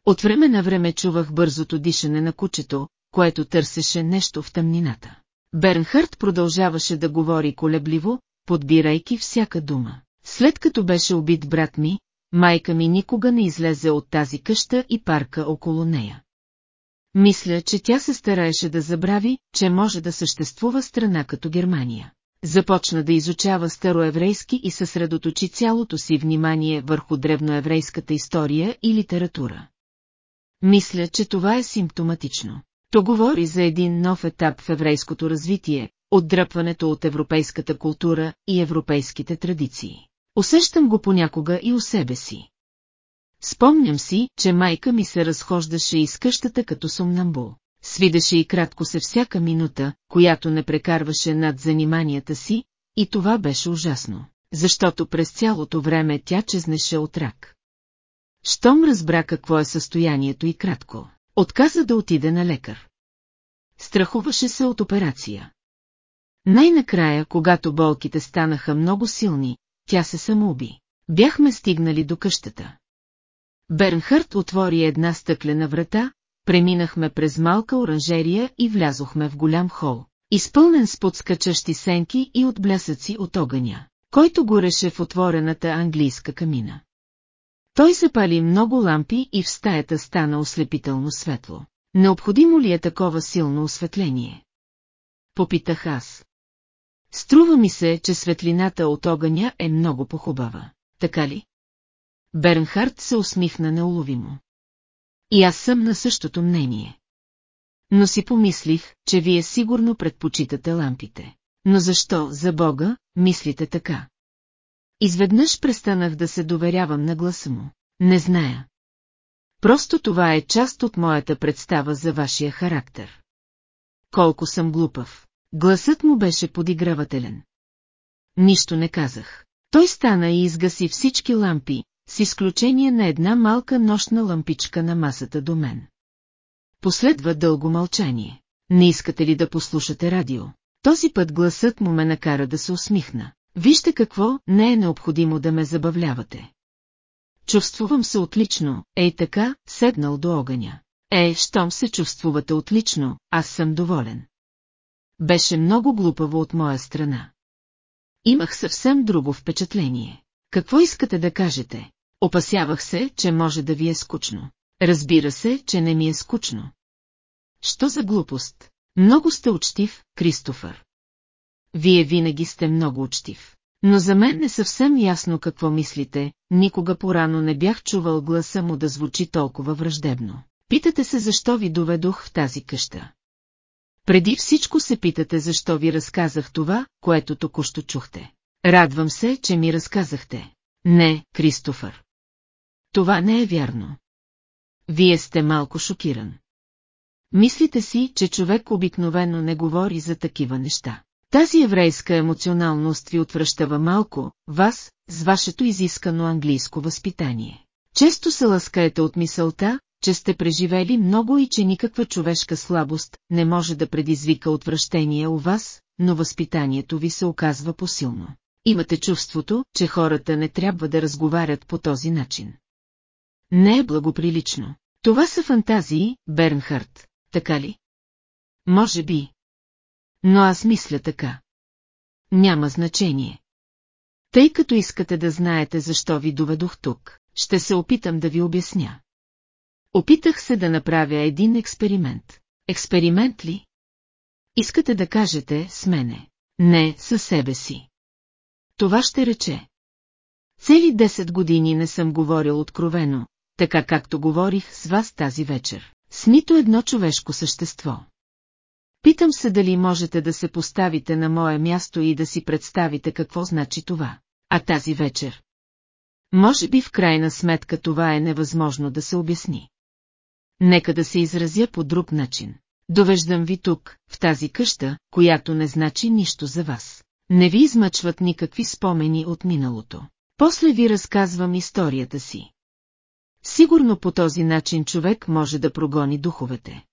От време на време чувах бързото дишане на кучето, което търсеше нещо в тъмнината. Бернхард продължаваше да говори колебливо, подбирайки всяка дума. След като беше убит брат ми, майка ми никога не излезе от тази къща и парка около нея. Мисля, че тя се стараеше да забрави, че може да съществува страна като Германия. Започна да изучава староеврейски и съсредоточи цялото си внимание върху древноеврейската история и литература. Мисля, че това е симптоматично. То говори за един нов етап в еврейското развитие, отдръпването от европейската култура и европейските традиции. Усещам го понякога и у себе си. Спомням си, че майка ми се разхождаше из къщата като сумнамбул. Свидеше и кратко се всяка минута, която не прекарваше над заниманията си, и това беше ужасно, защото през цялото време тя чезнеше от рак. Щом разбра какво е състоянието и кратко, отказа да отиде на лекар. Страхуваше се от операция. Най-накрая, когато болките станаха много силни, тя се самоуби. Бяхме стигнали до къщата. Бернхард отвори една стъклена врата, преминахме през малка оранжерия и влязохме в голям хол, изпълнен с подскачащи сенки и от блясъци от огъня, който гореше в отворената английска камина. Той запали много лампи и в стаята стана ослепително светло. Необходимо ли е такова силно осветление? Попитах аз. Струва ми се, че светлината от огъня е много похубава. Така ли? Бернхард се усмихна неуловимо. И аз съм на същото мнение. Но си помислих, че вие сигурно предпочитате лампите. Но защо, за Бога, мислите така? Изведнъж престанах да се доверявам на гласа му. Не зная. Просто това е част от моята представа за вашия характер. Колко съм глупав. Гласът му беше подигравателен. Нищо не казах. Той стана и изгаси всички лампи, с изключение на една малка нощна лампичка на масата до мен. Последва дълго мълчание. Не искате ли да послушате радио? Този път гласът му ме накара да се усмихна. Вижте какво, не е необходимо да ме забавлявате. Чувствувам се отлично, ей така, седнал до огъня. Е, щом се чувствувате отлично, аз съм доволен. беше много глупаво от моя страна. Имах съвсем друго впечатление. Какво искате да кажете? Опасявах се, че може да ви е скучно. Разбира се, че не ми е скучно. Що за глупост? Много сте учтив, Кристофър. Вие винаги сте много учтив. Но за мен не съвсем ясно какво мислите, никога порано не бях чувал гласа му да звучи толкова враждебно. Питате се защо ви доведох в тази къща. Преди всичко се питате защо ви разказах това, което току-що чухте. Радвам се, че ми разказахте. Не, Кристофър. Това не е вярно. Вие сте малко шокиран. Мислите си, че човек обикновено не говори за такива неща. Тази еврейска емоционалност ви отвръщава малко, вас, с вашето изискано английско възпитание. Често се ласкаете от мисълта, че сте преживели много и че никаква човешка слабост не може да предизвика отвращение у вас, но възпитанието ви се оказва посилно. Имате чувството, че хората не трябва да разговарят по този начин. Не е благоприлично. Това са фантазии, Бернхард, така ли? Може би. Но аз мисля така. Няма значение. Тъй като искате да знаете защо ви доведох тук, ще се опитам да ви обясня. Опитах се да направя един експеримент. Експеримент ли? Искате да кажете с мене? Не, със себе си. Това ще рече. Цели 10 години не съм говорил откровено, така както говорих с вас тази вечер, с нито едно човешко същество. Питам се дали можете да се поставите на мое място и да си представите какво значи това. А тази вечер? Може би в крайна сметка това е невъзможно да се обясни. Нека да се изразя по друг начин. Довеждам ви тук, в тази къща, която не значи нищо за вас. Не ви измъчват никакви спомени от миналото. После ви разказвам историята си. Сигурно по този начин човек може да прогони духовете.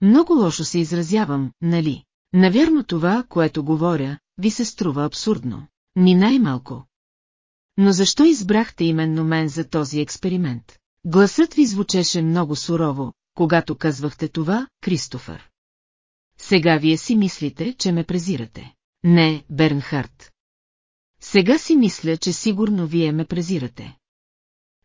Много лошо се изразявам, нали? Навярно това, което говоря, ви се струва абсурдно. Ни най-малко. Но защо избрахте именно мен за този експеримент? Гласът ви звучеше много сурово, когато казвахте това, Кристофър. Сега вие си мислите, че ме презирате. Не, Бернхард. Сега си мисля, че сигурно вие ме презирате.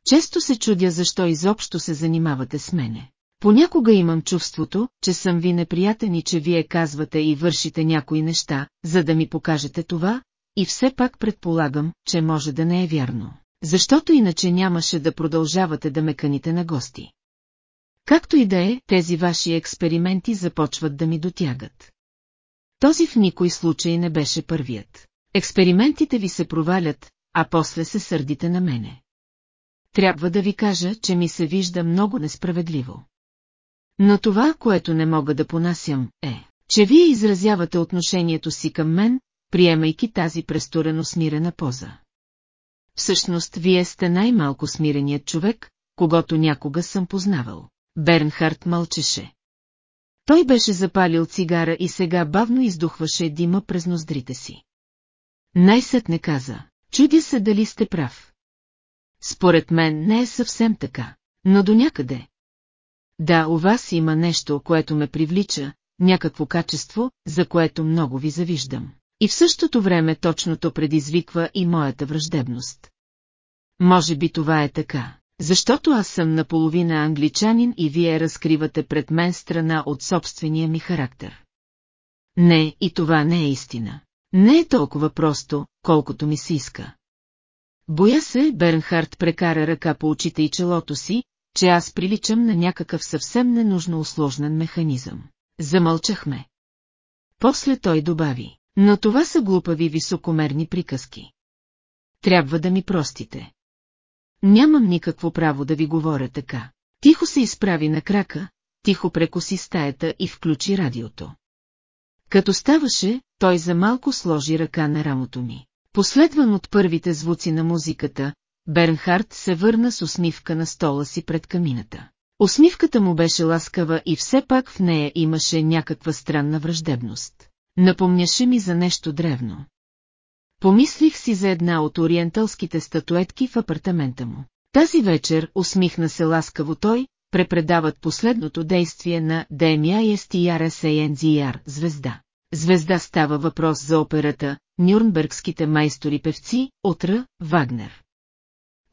Често се чудя защо изобщо се занимавате с мене. Понякога имам чувството, че съм ви неприятен и че вие казвате и вършите някои неща, за да ми покажете това, и все пак предполагам, че може да не е вярно, защото иначе нямаше да продължавате да ме каните на гости. Както и да е, тези ваши експерименти започват да ми дотягат. Този в никой случай не беше първият. Експериментите ви се провалят, а после се сърдите на мене. Трябва да ви кажа, че ми се вижда много несправедливо. Но това, което не мога да понасям, е, че вие изразявате отношението си към мен, приемайки тази престорено смирена поза. Всъщност, вие сте най-малко смиреният човек, когато някога съм познавал. Бернхард мълчеше. Той беше запалил цигара и сега бавно издухваше дима през ноздрите си. Най-сетне каза, чудя се дали сте прав. Според мен не е съвсем така, но до някъде, да, у вас има нещо, което ме привлича, някакво качество, за което много ви завиждам. И в същото време точното предизвиква и моята враждебност. Може би това е така, защото аз съм наполовина англичанин и вие разкривате пред мен страна от собствения ми характер. Не, и това не е истина. Не е толкова просто, колкото ми се иска. Боя се, Бернхард прекара ръка по очите и челото си, че аз приличам на някакъв съвсем ненужно усложнен механизъм. Замълчахме. После той добави, но това са глупави високомерни приказки. Трябва да ми простите. Нямам никакво право да ви говоря така. Тихо се изправи на крака, тихо прекоси стаята и включи радиото. Като ставаше, той за малко сложи ръка на рамото ми. Последван от първите звуци на музиката, Бернхард се върна с усмивка на стола си пред камината. Усмивката му беше ласкава и все пак в нея имаше някаква странна враждебност. Напомняше ми за нещо древно. Помислих си за една от ориенталските статуетки в апартамента му. Тази вечер усмихна се ласкаво той, препредават последното действие на DMISTRSANZR звезда. Звезда става въпрос за операта Нюрнбергските майстори-певци, Отра, Вагнер.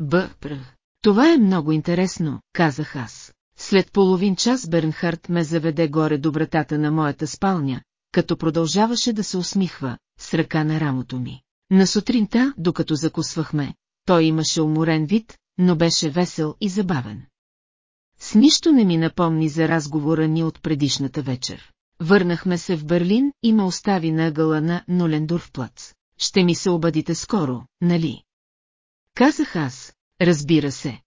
Б. Пр. Това е много интересно, казах аз. След половин час Бернхард ме заведе горе до вратата на моята спалня, като продължаваше да се усмихва, с ръка на рамото ми. На сутринта, докато закусвахме, той имаше уморен вид, но беше весел и забавен. С нищо не ми напомни за разговора ни от предишната вечер. Върнахме се в Берлин и ме остави на ъгъла на Нулендорф плац. Ще ми се обадите скоро, нали? Казах аз, разбира се.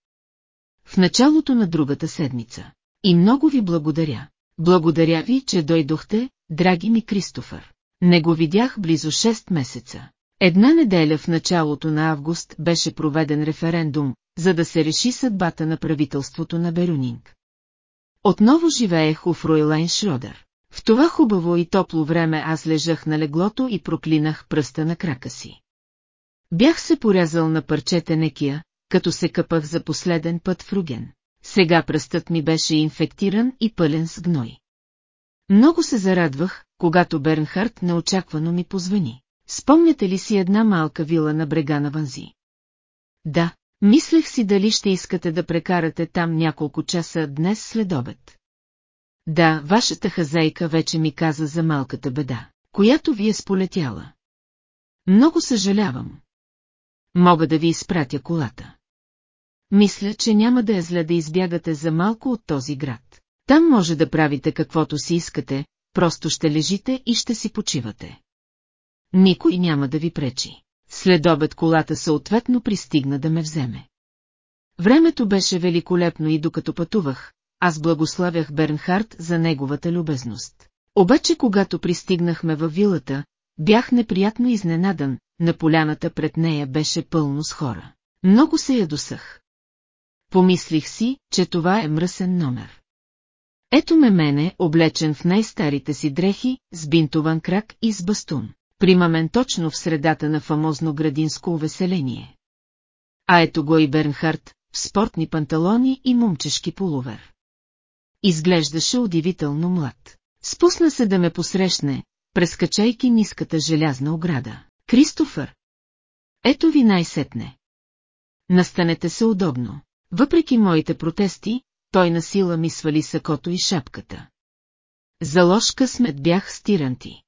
В началото на другата седмица. И много ви благодаря. Благодаря ви, че дойдохте, драги ми Кристофър. Не го видях близо 6 месеца. Една неделя в началото на август беше проведен референдум, за да се реши съдбата на правителството на Берунинг. Отново живеех у Фройлайн Шродер. В това хубаво и топло време аз лежах на леглото и проклинах пръста на крака си. Бях се порязал на парчета некия, като се къпах за последен път в Руген. Сега пръстът ми беше инфектиран и пълен с гной. Много се зарадвах, когато Бернхард неочаквано ми позвани. Спомняте ли си една малка вила на брега на Ванзи? Да, мислех си дали ще искате да прекарате там няколко часа днес след обед. Да, вашата хазейка вече ми каза за малката беда, която ви е сполетяла. Много съжалявам. Мога да ви изпратя колата. Мисля, че няма да е зле да избягате за малко от този град. Там може да правите каквото си искате, просто ще лежите и ще си почивате. Никой няма да ви пречи. След обед колата съответно пристигна да ме вземе. Времето беше великолепно и докато пътувах, аз благославях Бернхард за неговата любезност. Обаче когато пристигнахме във вилата, бях неприятно изненадан, на поляната пред нея беше пълно с хора. Много се ядосах. Помислих си, че това е мръсен номер. Ето ме мене, облечен в най-старите си дрехи, с бинтован крак и с бастун. Примамен точно в средата на фамозно градинско увеселение. А ето го и Бернхард, в спортни панталони и момчешки полувер. Изглеждаше удивително млад. Спусна се да ме посрещне, прескачайки ниската желязна ограда. Кристофър! Ето ви най-сетне. Настанете се удобно. Въпреки моите протести, той насила ми свали сакото и шапката. За лош късмет бях стиранти.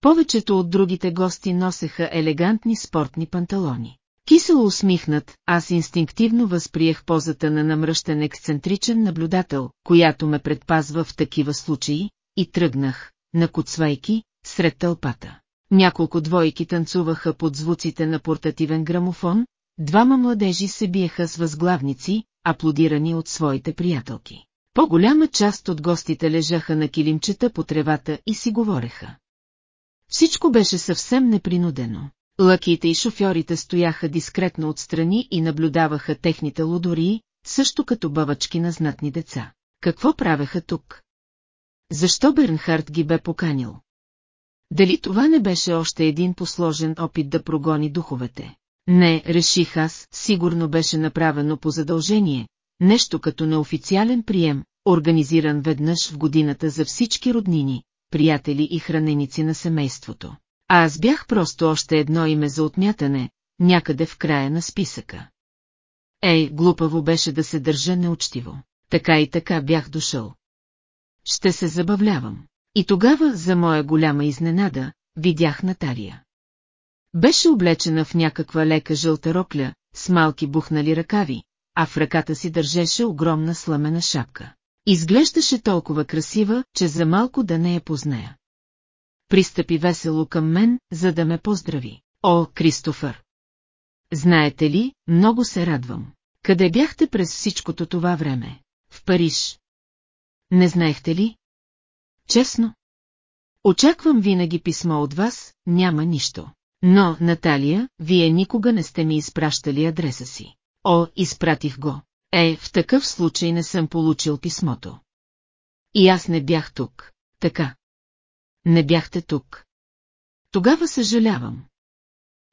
Повечето от другите гости носеха елегантни спортни панталони. Кисело усмихнат, аз инстинктивно възприех позата на намръщен ексцентричен наблюдател, която ме предпазва в такива случаи, и тръгнах, накуцвайки, сред тълпата. Няколко двойки танцуваха под звуците на портативен грамофон, двама младежи се биеха с възглавници, аплодирани от своите приятелки. По-голяма част от гостите лежаха на килимчета по тревата и си говореха. Всичко беше съвсем непринудено. Лъките и шофьорите стояха дискретно отстрани и наблюдаваха техните лудории, също като бавачки на знатни деца. Какво правеха тук? Защо Бернхард ги бе поканил? Дали това не беше още един посложен опит да прогони духовете? Не, реших аз, сигурно беше направено по задължение, нещо като неофициален прием, организиран веднъж в годината за всички роднини, приятели и храненици на семейството. А аз бях просто още едно име за отмятане, някъде в края на списъка. Ей, глупаво беше да се държа неучтиво. Така и така бях дошъл. Ще се забавлявам. И тогава, за моя голяма изненада, видях Наталия. Беше облечена в някаква лека жълта рокля, с малки бухнали ръкави, а в ръката си държеше огромна сламена шапка. Изглеждаше толкова красива, че за малко да не я позная. Пристъпи весело към мен, за да ме поздрави. О, Кристофър! Знаете ли, много се радвам. Къде бяхте през всичкото това време? В Париж. Не знаехте ли? Честно? Очаквам винаги писмо от вас, няма нищо. Но, Наталия, вие никога не сте ми изпращали адреса си. О, изпратих го. Е, в такъв случай не съм получил писмото. И аз не бях тук. Така. Не бяхте тук. Тогава съжалявам.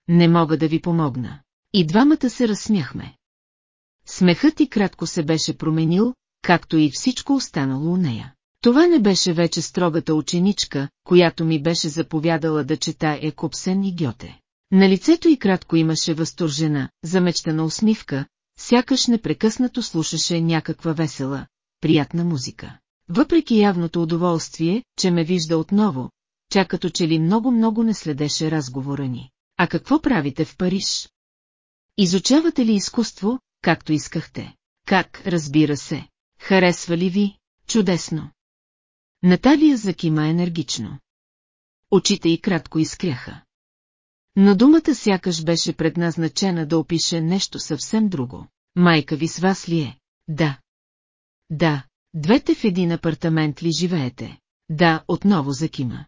Не мога да ви помогна. И двамата се разсмяхме. Смехът и кратко се беше променил, както и всичко останало у нея. Това не беше вече строгата ученичка, която ми беше заповядала да чета Екупсен и Гьоте. На лицето й кратко имаше възторжена, замечтана усмивка, сякаш непрекъснато слушаше някаква весела, приятна музика. Въпреки явното удоволствие, че ме вижда отново, тя като че ли много-много не следеше разговора ни. А какво правите в Париж? Изучавате ли изкуство, както искахте? Как, разбира се. Харесва ли ви? Чудесно. Наталия закима енергично. Очите й кратко изкряха. Но думата сякаш беше предназначена да опише нещо съвсем друго. Майка ви с вас ли е? Да. Да, двете в един апартамент ли живеете? Да, отново закима.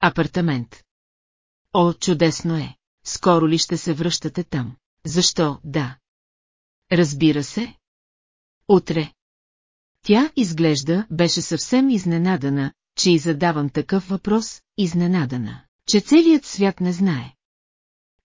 Апартамент. О, чудесно е. Скоро ли ще се връщате там? Защо, да. Разбира се. Утре. Тя, изглежда, беше съвсем изненадана, че и задавам такъв въпрос, изненадана, че целият свят не знае.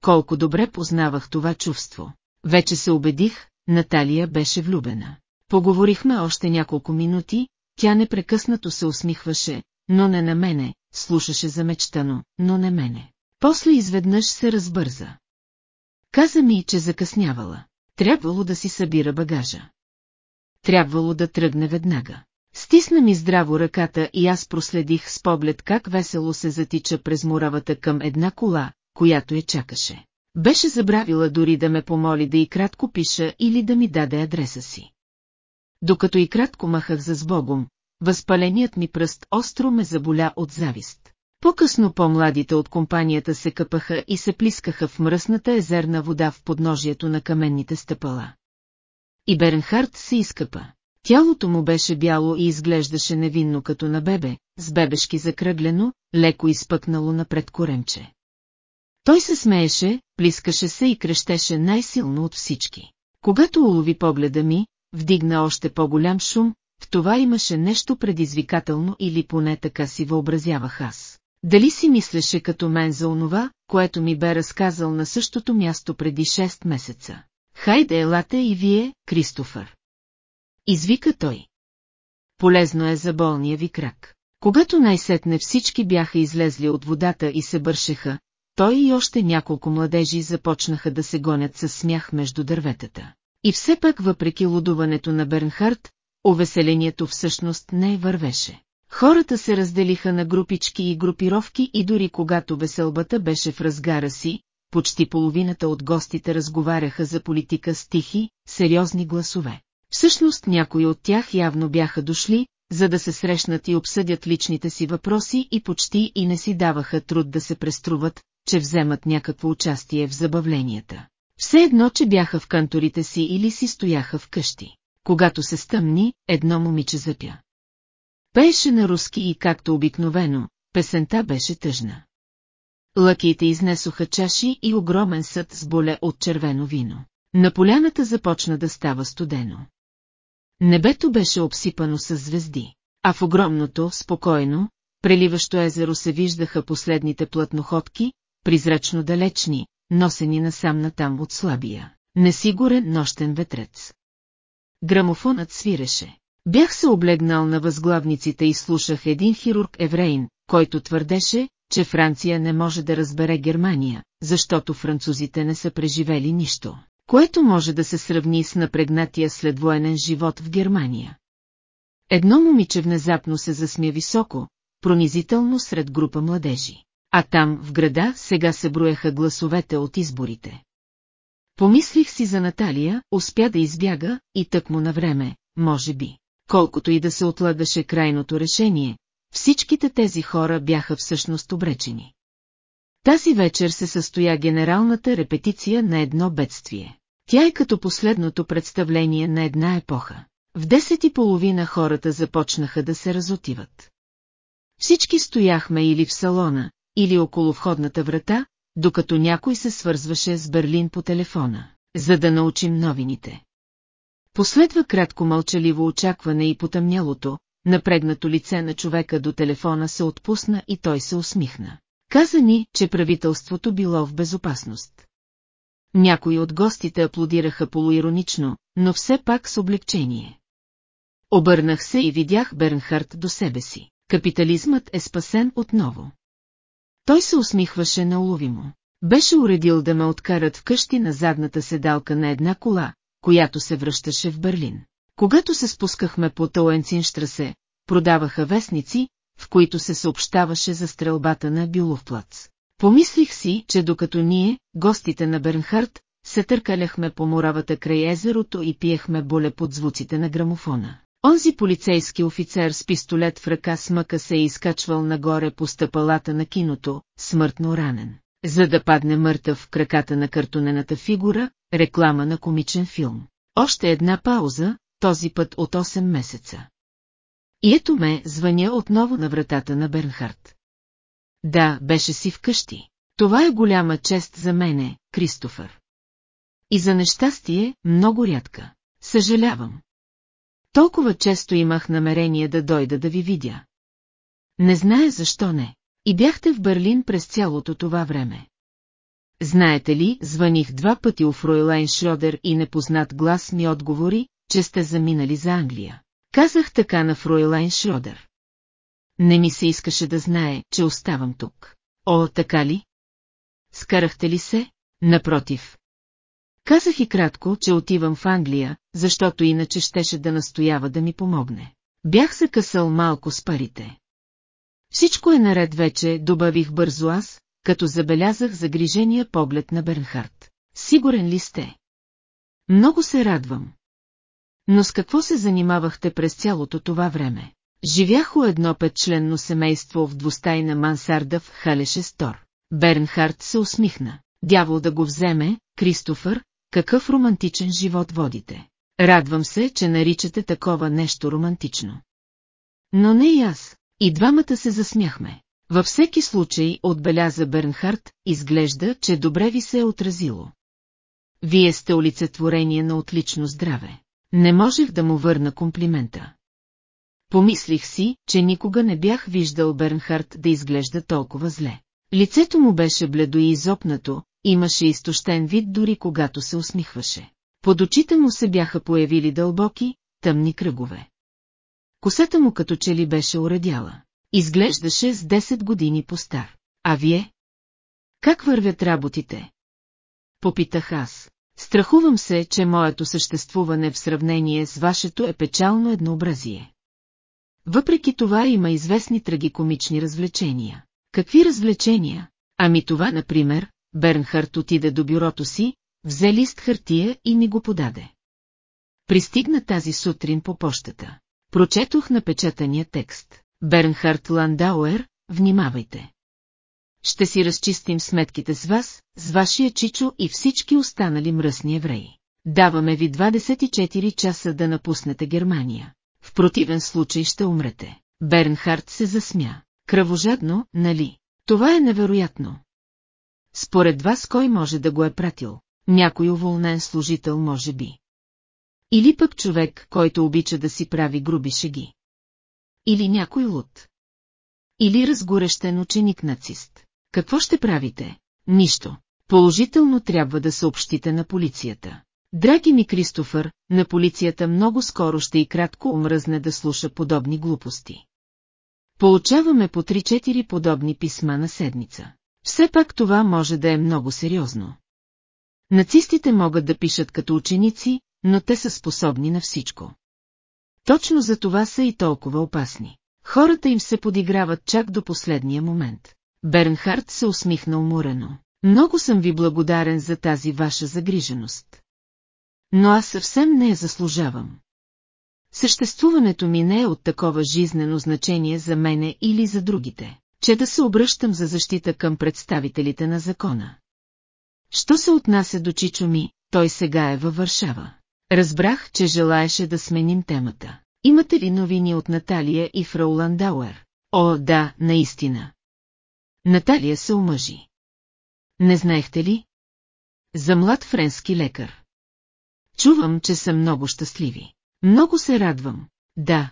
Колко добре познавах това чувство. Вече се убедих, Наталия беше влюбена. Поговорихме още няколко минути, тя непрекъснато се усмихваше, но не на мене, слушаше замечтано, но не мене. После изведнъж се разбърза. Каза ми, че закъснявала. Трябвало да си събира багажа. Трябвало да тръгне веднага. Стисна ми здраво ръката и аз проследих с поглед как весело се затича през муравата към една кола, която я чакаше. Беше забравила дори да ме помоли да и кратко пиша или да ми даде адреса си. Докато и кратко махах за сбогом, възпаленият ми пръст остро ме заболя от завист. По-късно по-младите от компанията се къпаха и се плискаха в мръсната езерна вода в подножието на каменните стъпала. И Бернхард се изкъпа. Тялото му беше бяло и изглеждаше невинно като на бебе, с бебешки закръглено, леко изпъкнало напред коремче. Той се смееше, плискаше се и крещеше най-силно от всички. Когато улови погледа ми, вдигна още по-голям шум, в това имаше нещо предизвикателно или поне така си въобразявах аз. Дали си мислеше като мен за онова, което ми бе разказал на същото място преди 6 месеца? Хайде елате и вие, Кристофър. Извика той. Полезно е за болния ви крак. Когато най-сетне всички бяха излезли от водата и се бършеха, той и още няколко младежи започнаха да се гонят със смях между дърветата. И все пак въпреки лудуването на Бернхард, увеселението всъщност не вървеше. Хората се разделиха на групички и групировки и дори когато веселбата беше в разгара си, почти половината от гостите разговаряха за политика с тихи, сериозни гласове. Всъщност някои от тях явно бяха дошли, за да се срещнат и обсъдят личните си въпроси и почти и не си даваха труд да се преструват, че вземат някакво участие в забавленията. Все едно, че бяха в канторите си или си стояха в къщи. Когато се стъмни, едно момиче запя. Пееше на руски и както обикновено, песента беше тъжна. Лъките изнесоха чаши и огромен съд с боле от червено вино. На поляната започна да става студено. Небето беше обсипано с звезди, а в огромното, спокойно, преливащо езеро се виждаха последните плътноходки, призрачно далечни, носени насам натам от слабия, несигурен нощен ветрец. Грамофонът свиреше. Бях се облегнал на възглавниците и слушах един хирург еврейн, който твърдеше, че Франция не може да разбере Германия, защото французите не са преживели нищо, което може да се сравни с напрегнатия следвоенен живот в Германия. Едно момиче внезапно се засмя високо, пронизително сред група младежи. А там, в града, сега се брояха гласовете от изборите. Помислих си за Наталия, успя да избяга, и тък му на време, може би. Колкото и да се отлагаше крайното решение, всичките тези хора бяха всъщност обречени. Тази вечер се състоя генералната репетиция на едно бедствие. Тя е като последното представление на една епоха. В десет и половина хората започнаха да се разотиват. Всички стояхме или в салона, или около входната врата, докато някой се свързваше с Берлин по телефона, за да научим новините. Последва кратко мълчаливо очакване и потъмнялото, напрегнато лице на човека до телефона се отпусна и той се усмихна. Каза ни, че правителството било в безопасност. Някои от гостите аплодираха полуиронично, но все пак с облегчение. Обърнах се и видях Бернхард до себе си. Капитализмът е спасен отново. Той се усмихваше науловимо. Беше уредил да ме откарат вкъщи на задната седалка на една кола, която се връщаше в Берлин. Когато се спускахме по Тауенцинштрасе, продаваха вестници, в които се съобщаваше за стрелбата на Бюловплац. Помислих си, че докато ние, гостите на Бернхард, се търкаляхме по моравата край езерото и пиехме боле под звуците на грамофона. Онзи полицейски офицер с пистолет в ръка смъка се е изкачвал нагоре по стъпалата на киното, смъртно ранен, за да падне мъртъв в краката на картонената фигура, реклама на комичен филм. Още една пауза, този път от 8 месеца. И ето ме, звъня отново на вратата на Бернхард. Да, беше си вкъщи. Това е голяма чест за мене, Кристофър. И за нещастие, много рядка. Съжалявам. Толкова често имах намерение да дойда да ви видя. Не знае защо не. И бяхте в Берлин през цялото това време. Знаете ли, звъних два пъти у Фройлайн Шродер и непознат глас ми отговори, че сте заминали за Англия. Казах така на Фройлайн Шродер. Не ми се искаше да знае, че оставам тук. О, така ли? Скарахте ли се? Напротив. Казах и кратко, че отивам в Англия, защото иначе щеше да настоява да ми помогне. Бях се късал малко с парите. Всичко е наред вече, добавих бързо аз, като забелязах загрижения поглед на Бернхард. Сигурен ли сте? Много се радвам. Но с какво се занимавахте през цялото това време? Живях у едно петчленно семейство в двустайна мансарда в Халешестор. Бернхард се усмихна. Дявол да го вземе, Кристофър, какъв романтичен живот водите. Радвам се, че наричате такова нещо романтично. Но не и аз. И двамата се засмяхме. Във всеки случай, отбеляза Бернхард, изглежда, че добре ви се е отразило. Вие сте олицетворение на отлично здраве. Не можех да му върна комплимента. Помислих си, че никога не бях виждал Бернхард да изглежда толкова зле. Лицето му беше бледо и изопнато, имаше изтощен вид дори когато се усмихваше. Под очите му се бяха появили дълбоки, тъмни кръгове. Косата му като че ли беше уредяла. Изглеждаше с 10 години по-стар. А вие? Как вървят работите? Попитах аз. Страхувам се, че моето съществуване в сравнение с вашето е печално еднообразие. Въпреки това има известни трагикомични развлечения. Какви развлечения? Ами това, например, Бернхард отиде до бюрото си, взе лист хартия и ми го подаде. Пристигна тази сутрин по почтата. Прочетох напечатания текст. Бернхард Ландауер, внимавайте. Ще си разчистим сметките с вас, с вашия чичо и всички останали мръсни евреи. Даваме ви 24 часа да напуснете Германия. В противен случай ще умрете. Бернхард се засмя. Кръвожадно, нали? Това е невероятно. Според вас кой може да го е пратил? Някой уволнен служител може би. Или пък човек, който обича да си прави груби шеги. Или някой луд. Или разгорещен ученик нацист. Какво ще правите? Нищо. Положително трябва да съобщите на полицията. Драги ми Кристофър, на полицията много скоро ще и кратко омръзне да слуша подобни глупости. Получаваме по 3-4 подобни писма на седмица. Все пак това може да е много сериозно. Нацистите могат да пишат като ученици, но те са способни на всичко. Точно за това са и толкова опасни. Хората им се подиграват чак до последния момент. Бернхард се усмихна уморено. Много съм ви благодарен за тази ваша загриженост. Но аз съвсем не я заслужавам. Съществуването ми не е от такова жизнено значение за мене или за другите, че да се обръщам за защита към представителите на закона. Що се отнася до Чичо ми, той сега е във Варшава. Разбрах, че желаеше да сменим темата. Имате ли новини от Наталия и фрау Ландауер? О, да, наистина. Наталия се омъжи. Не знаехте ли? За млад френски лекар. Чувам, че са много щастливи. Много се радвам. Да.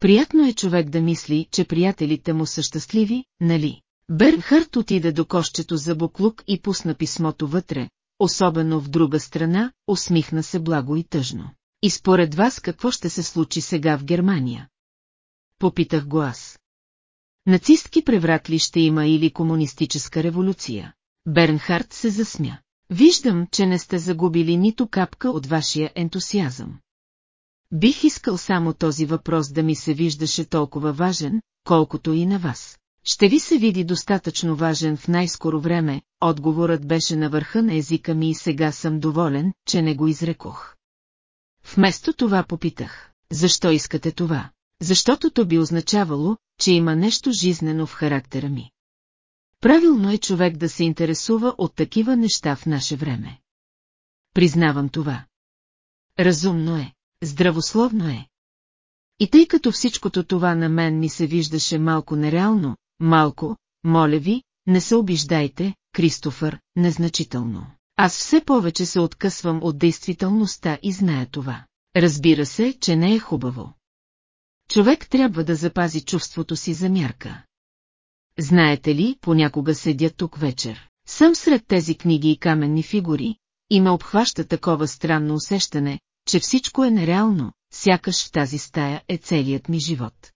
Приятно е човек да мисли, че приятелите му са щастливи, нали? Бернхард отиде до кощето за буклук и пусна писмото вътре, особено в друга страна, усмихна се благо и тъжно. И според вас какво ще се случи сега в Германия? Попитах го аз. Нацистки преврат ли ще има или комунистическа революция? Бернхард се засмя. Виждам, че не сте загубили нито капка от вашия ентусиазъм. Бих искал само този въпрос да ми се виждаше толкова важен, колкото и на вас. Ще ви се види достатъчно важен в най-скоро време, отговорът беше на върха на езика ми и сега съм доволен, че не го изрекох. Вместо това попитах, защо искате това? Защото то би означавало, че има нещо жизнено в характера ми. Правилно е човек да се интересува от такива неща в наше време. Признавам това. Разумно е, здравословно е. И тъй като всичкото това на мен ми се виждаше малко нереално, малко, моля ви, не се обиждайте, Кристофър, незначително. Аз все повече се откъсвам от действителността и зная това. Разбира се, че не е хубаво. Човек трябва да запази чувството си за мярка. Знаете ли, понякога седя тук вечер. Съм сред тези книги и каменни фигури, и ме обхваща такова странно усещане, че всичко е нереално, сякаш в тази стая е целият ми живот.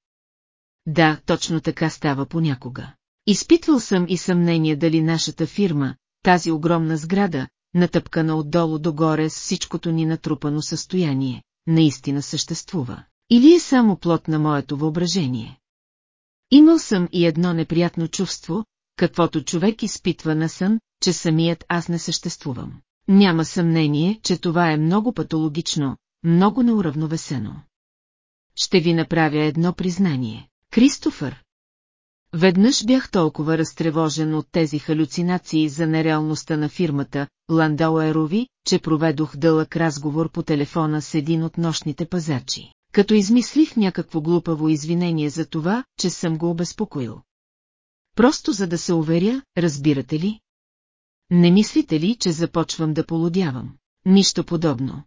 Да, точно така става понякога. Изпитвал съм и съмнение дали нашата фирма, тази огромна сграда, натъпкана отдолу догоре с всичкото ни натрупано състояние, наистина съществува. Или е само плод на моето въображение. Имал съм и едно неприятно чувство, каквото човек изпитва на сън, че самият аз не съществувам. Няма съмнение, че това е много патологично, много неуравновесено. Ще ви направя едно признание. Кристофър. Веднъж бях толкова разтревожен от тези халюцинации за нереалността на фирмата, Ландауерови, че проведох дълъг разговор по телефона с един от нощните пазачи като измислих някакво глупаво извинение за това, че съм го обезпокоил. Просто за да се уверя, разбирате ли? Не мислите ли, че започвам да полудявам? Нищо подобно.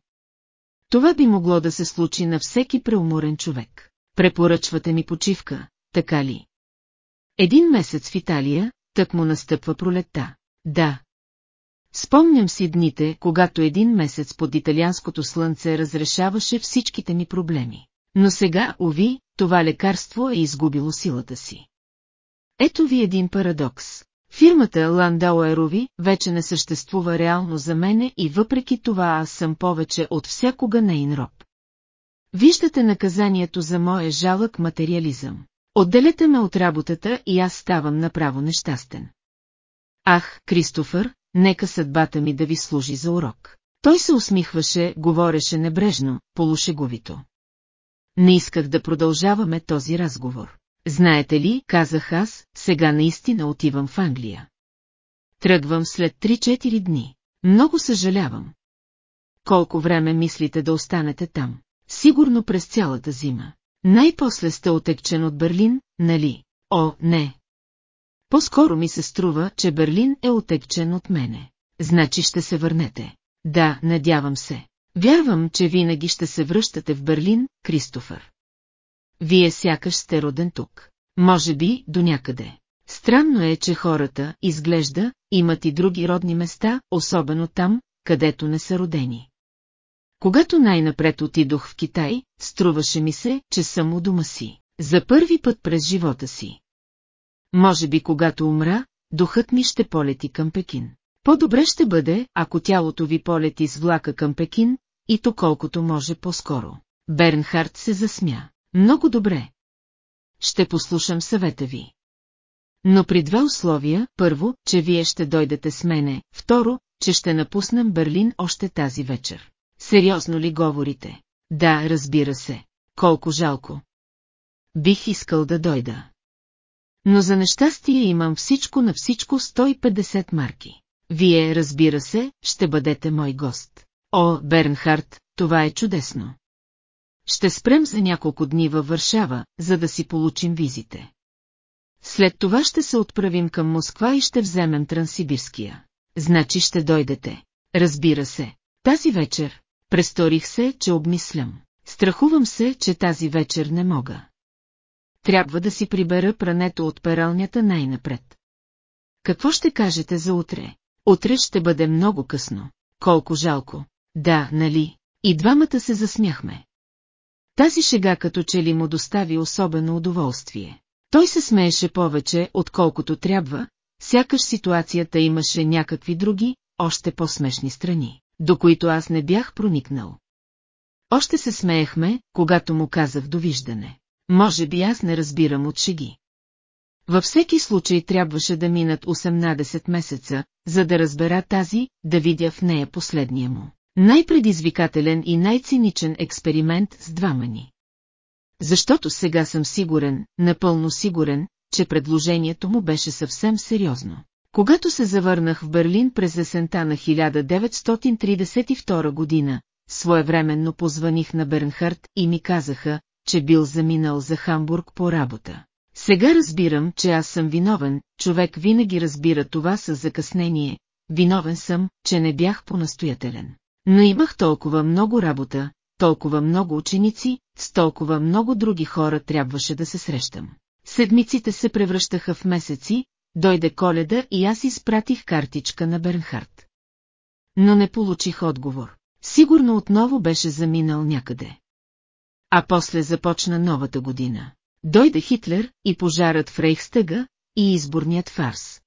Това би могло да се случи на всеки преуморен човек. Препоръчвате ми почивка, така ли? Един месец в Италия, тък му настъпва пролетта. Да, Спомням си дните, когато един месец под италианското слънце разрешаваше всичките ми проблеми. Но сега, ови, това лекарство е изгубило силата си. Ето ви един парадокс. Фирмата Ландауерови вече не съществува реално за мене и въпреки това аз съм повече от всякога нейн роб. Виждате наказанието за моя жалък материализъм. Отделете ме от работата и аз ставам направо нещастен. Ах, Кристофър, нека съдбата ми да ви служи за урок. Той се усмихваше, говореше небрежно, полушеговито. Не исках да продължаваме този разговор. Знаете ли, казах аз, сега наистина отивам в Англия. Тръгвам след 3-4 дни. Много съжалявам. Колко време мислите да останете там? Сигурно през цялата зима. Най-после сте отекчен от Берлин, нали? О, не, по-скоро ми се струва, че Берлин е отекчен от мене. Значи ще се върнете. Да, надявам се. Вярвам, че винаги ще се връщате в Берлин, Кристофър. Вие сякаш сте роден тук. Може би, до някъде. Странно е, че хората, изглежда, имат и други родни места, особено там, където не са родени. Когато най-напред отидох в Китай, струваше ми се, че съм у дома си. За първи път през живота си. Може би когато умра, духът ми ще полети към Пекин. По-добре ще бъде, ако тялото ви полети с влака към Пекин, и то колкото може по-скоро. Бернхард се засмя. Много добре. Ще послушам съвета ви. Но при две условия, първо, че вие ще дойдете с мене, второ, че ще напуснем Берлин още тази вечер. Сериозно ли говорите? Да, разбира се. Колко жалко. Бих искал да дойда. Но за нещастие имам всичко на всичко 150 марки. Вие, разбира се, ще бъдете мой гост. О, Бернхард, това е чудесно. Ще спрем за няколко дни във Варшава, за да си получим визите. След това ще се отправим към Москва и ще вземем Трансибирския. Значи ще дойдете. Разбира се. Тази вечер, престорих се, че обмислям. Страхувам се, че тази вечер не мога трябва да си прибера прането от пералнята най-напред. Какво ще кажете за утре? Утре ще бъде много късно. Колко жалко. Да, нали? И двамата се засмяхме. Тази шега като че ли му достави особено удоволствие. Той се смееше повече, отколкото трябва, сякаш ситуацията имаше някакви други, още по-смешни страни, до които аз не бях проникнал. Още се смеехме, когато му казах довиждане. Може би аз не разбирам от шеги. Във всеки случай трябваше да минат 18 месеца, за да разбера тази, да видя в нея последния му. Най-предизвикателен и най-циничен експеримент с двама ни. Защото сега съм сигурен, напълно сигурен, че предложението му беше съвсем сериозно. Когато се завърнах в Берлин през есента на 1932 година, своевременно позваних на Бернхард и ми казаха, че бил заминал за Хамбург по работа. Сега разбирам, че аз съм виновен, човек винаги разбира това с закъснение, виновен съм, че не бях по-настоятелен. Но имах толкова много работа, толкова много ученици, с толкова много други хора трябваше да се срещам. Седмиците се превръщаха в месеци, дойде коледа и аз изпратих картичка на Бернхард. Но не получих отговор. Сигурно отново беше заминал някъде. А после започна новата година. Дойде Хитлер и пожарът в Рейхстъга и изборният фарс.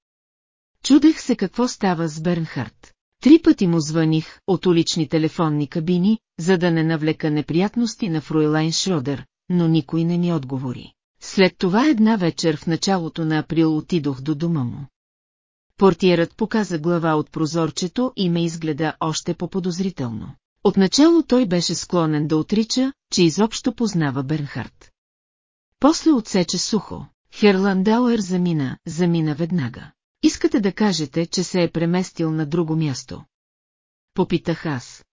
Чудех се какво става с Бернхард. Три пъти му звъних от улични телефонни кабини, за да не навлека неприятности на Фруйлайн Шродер, но никой не ми отговори. След това една вечер в началото на април отидох до дома му. Портиерът показа глава от прозорчето и ме изгледа още по-подозрително. Отначало той беше склонен да отрича, че изобщо познава Бернхард. После отсече сухо. Херландауер замина, замина веднага. Искате да кажете, че се е преместил на друго място? Попитах аз.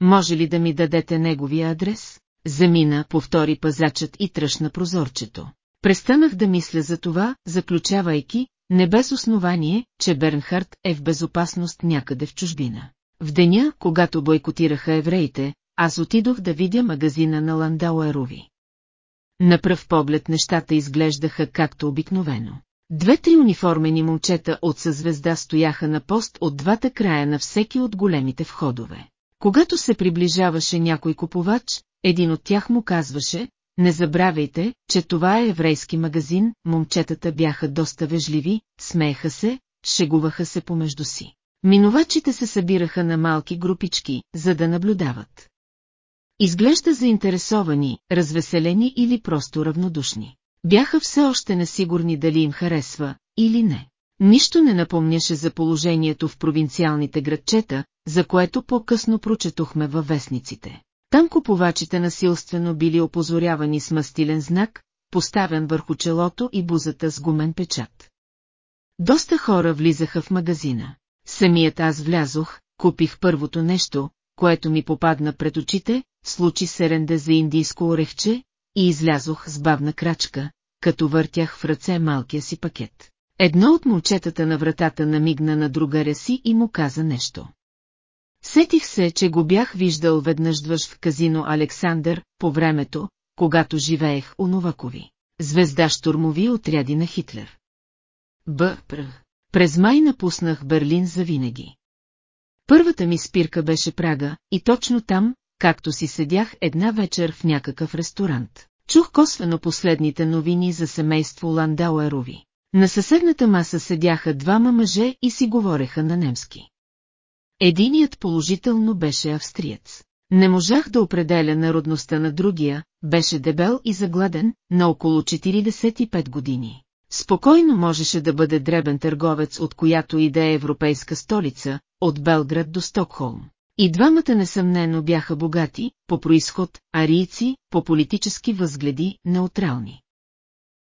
Може ли да ми дадете неговия адрес? Замина, повтори пазачът и тръщна прозорчето. Престанах да мисля за това, заключавайки, не без основание, че Бернхард е в безопасност някъде в чужбина. В деня, когато бойкотираха евреите, аз отидох да видя магазина на Ландауерови. На пръв поглед нещата изглеждаха както обикновено. Две-три униформени момчета от съзвезда стояха на пост от двата края на всеки от големите входове. Когато се приближаваше някой купувач, един от тях му казваше, не забравяйте, че това е еврейски магазин, момчетата бяха доста вежливи, смееха се, шегуваха се помежду си. Минувачите се събираха на малки групички, за да наблюдават. Изглежда заинтересовани, развеселени или просто равнодушни. Бяха все още несигурни дали им харесва, или не. Нищо не напомняше за положението в провинциалните градчета, за което по-късно прочетохме във вестниците. Там купувачите насилствено били опозорявани с мастилен знак, поставен върху челото и бузата с гумен печат. Доста хора влизаха в магазина. Самият аз влязох, купих първото нещо, което ми попадна пред очите, случи серенде за индийско орехче и излязох с бавна крачка, като въртях в ръце малкия си пакет. Едно от момчетата на вратата намигна на другаря си и му каза нещо. Сетих се, че го бях виждал веднъж в казино Александър, по времето, когато живеех у Новакови. Звезда штурмови отряди на Хитлер. Б. Пр. През май напуснах Берлин завинаги. Първата ми спирка беше Прага, и точно там, както си седях една вечер в някакъв ресторант. Чух косвено последните новини за семейство Ландауерови. На съседната маса седяха двама мъже и си говореха на немски. Единият положително беше австриец. Не можах да определя народността на другия, беше дебел и загладен, на около 45 години. Спокойно можеше да бъде дребен търговец от която и да е европейска столица, от Белград до Стокхолм. И двамата несъмнено бяха богати, по происход, арийци, по политически възгледи, неутрални.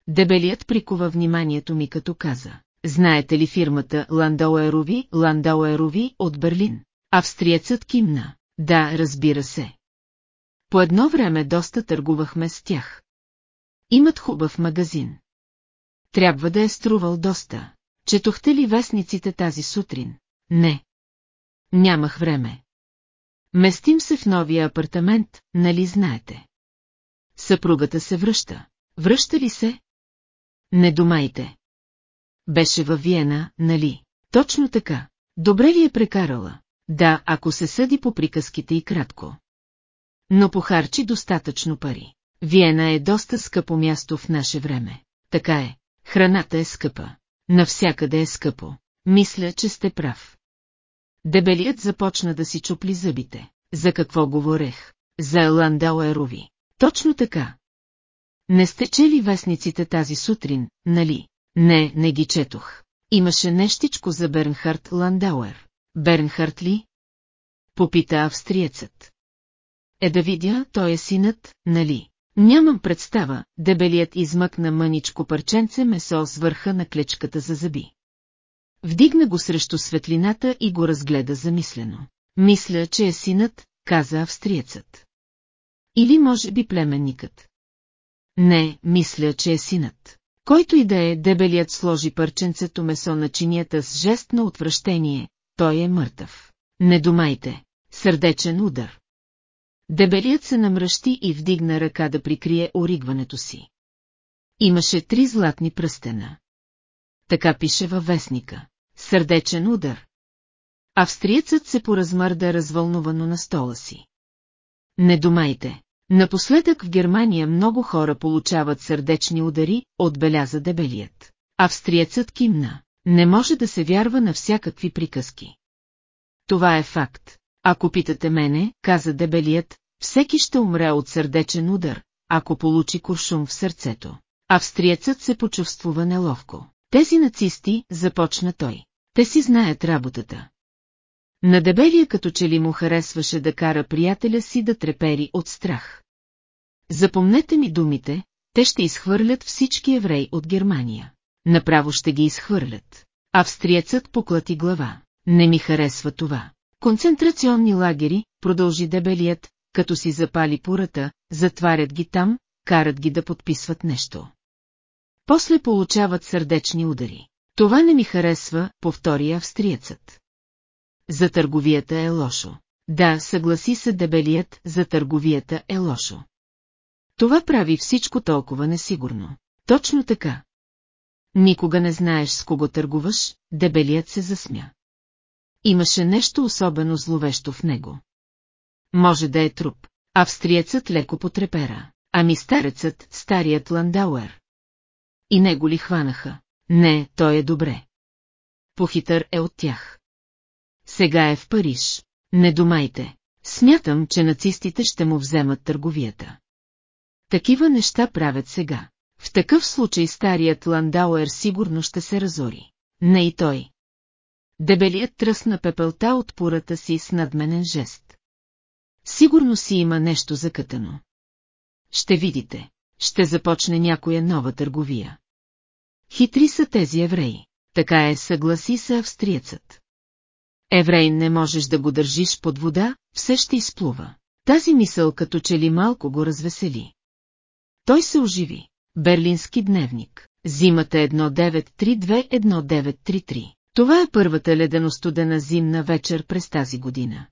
Дебелият прикова вниманието ми като каза. Знаете ли фирмата Ландауерови, Ландауерови от Берлин? Австриецът кимна. Да, разбира се. По едно време доста търгувахме с тях. Имат хубав магазин. Трябва да е струвал доста. Четохте ли вестниците тази сутрин? Не. Нямах време. Местим се в новия апартамент, нали знаете? Съпругата се връща. Връща ли се? Не думайте. Беше във Виена, нали? Точно така. Добре ли е прекарала? Да, ако се съди по приказките и кратко. но похарчи достатъчно пари. Виена е доста скъпо място в наше време. Така е. Храната е скъпа. Навсякъде е скъпо. Мисля, че сте прав. Дебелият започна да си чупли зъбите. За какво говорех? За Ландауерови. Точно така. Не сте чели вестниците тази сутрин, нали? Не, не ги четох. Имаше нещичко за Бернхард Ландауер. Бернхард ли? Попита австриецът. Е да видя, той е синът, нали? Нямам представа, дебелият измъкна мъничко парченце месо с върха на клечката за зъби. Вдигна го срещу светлината и го разгледа замислено. Мисля, че е синът, каза австриецът. Или може би племенникът. Не, мисля, че е синът. Който и да е, дебелият сложи парченцето месо на чинията с жест на отвращение, той е мъртъв. Не думайте. Сърдечен удар. Дебелият се намръщи и вдигна ръка да прикрие оригването си. Имаше три златни пръстена. Така пише във вестника. Сърдечен удар. Австриецът се поразмърда развълнувано на стола си. Не думайте. Напоследък в Германия много хора получават сърдечни удари, отбеляза дебелият. Австриецът кимна. Не може да се вярва на всякакви приказки. Това е факт. Ако питате мене, каза дебелият, всеки ще умре от сърдечен удар, ако получи куршум в сърцето. Австриецът се почувствува неловко. Тези нацисти, започна той. Те си знаят работата. На дебелия като че ли му харесваше да кара приятеля си да трепери от страх. Запомнете ми думите, те ще изхвърлят всички евреи от Германия. Направо ще ги изхвърлят. Австриецът поклати глава. Не ми харесва това. Концентрационни лагери, продължи дебелият, като си запали пурата, затварят ги там, карат ги да подписват нещо. После получават сърдечни удари. Това не ми харесва, повтори австриецът. За търговията е лошо. Да, съгласи се дебелият, за търговията е лошо. Това прави всичко толкова несигурно. Точно така. Никога не знаеш с кого търгуваш, дебелият се засмя. Имаше нещо особено зловещо в него. Може да е труп. Австриецът леко потрепера. Ами старецът, старият Ландауер. И него ли хванаха? Не, той е добре. Похитър е от тях. Сега е в Париж. Не думайте. Смятам, че нацистите ще му вземат търговията. Такива неща правят сега. В такъв случай старият Ландауер сигурно ще се разори. Не и той. Дебелият тръсна пепелта от пурата си с надменен жест. Сигурно си има нещо закътано. Ще видите. Ще започне някоя нова търговия. Хитри са тези евреи. Така е, съгласи се австриецът. Еврей не можеш да го държиш под вода, все ще изплува. Тази мисъл като че ли малко го развесели. Той се оживи. Берлински дневник. Зимата 1932-1933. Това е първата ледено-студена зимна вечер през тази година.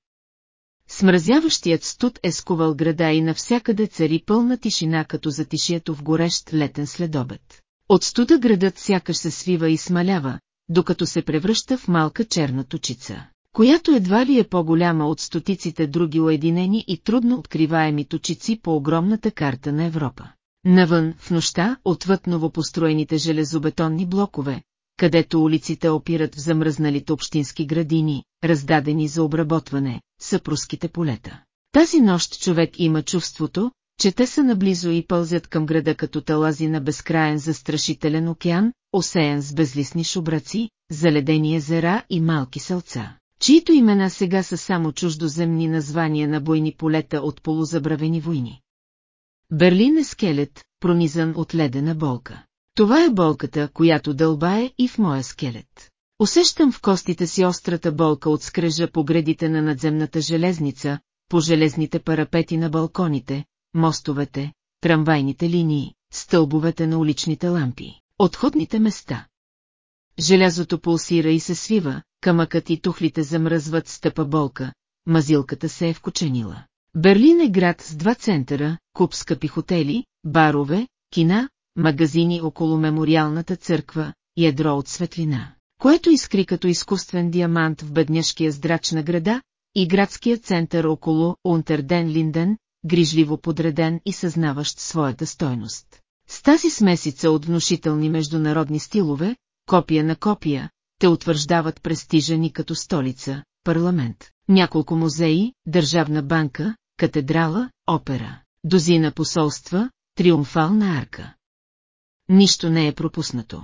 Смразяващият студ е скувал града и навсякъде цари пълна тишина като за тишието в горещ летен следобед. От студа градът сякаш се свива и смалява, докато се превръща в малка черна точица, която едва ли е по-голяма от стотиците други уединени и трудно откриваеми точици по огромната карта на Европа. Навън, в нощта, отвъд новопостроените железобетонни блокове, където улиците опират в замръзналите общински градини, раздадени за обработване, са пруските полета. Тази нощ човек има чувството, че те са наблизо и пълзят към града като талази на безкраен застрашителен океан, осеян с безлисни шубраци, заледени езера и малки селца, чието имена сега са само чуждоземни названия на бойни полета от полузабравени войни. Берлин е скелет, пронизан от ледена болка. Това е болката, която дълбае и в моя скелет. Усещам в костите си острата болка от скрежа по гредите на надземната железница, по железните парапети на балконите, мостовете, трамвайните линии, стълбовете на уличните лампи, отходните места. Желязото пулсира и се свива, камъкът и тухлите замръзват стъпа болка, мазилката се е вкоченила. Берлин е град с два центъра, куп скъпи хотели, барове, кина, магазини около мемориалната църква, ядро от светлина, което изкри като изкуствен диамант в бедняшкия здрач на града, и градския център около Унтерден Линден, грижливо подреден и съзнаващ своята стойност. С тази смесица от внушителни международни стилове, копия на копия, те утвърждават престижа ни като столица, парламент, няколко музеи, държавна банка, катедрала, опера, дозина посолства, триумфална арка. Нищо не е пропуснато.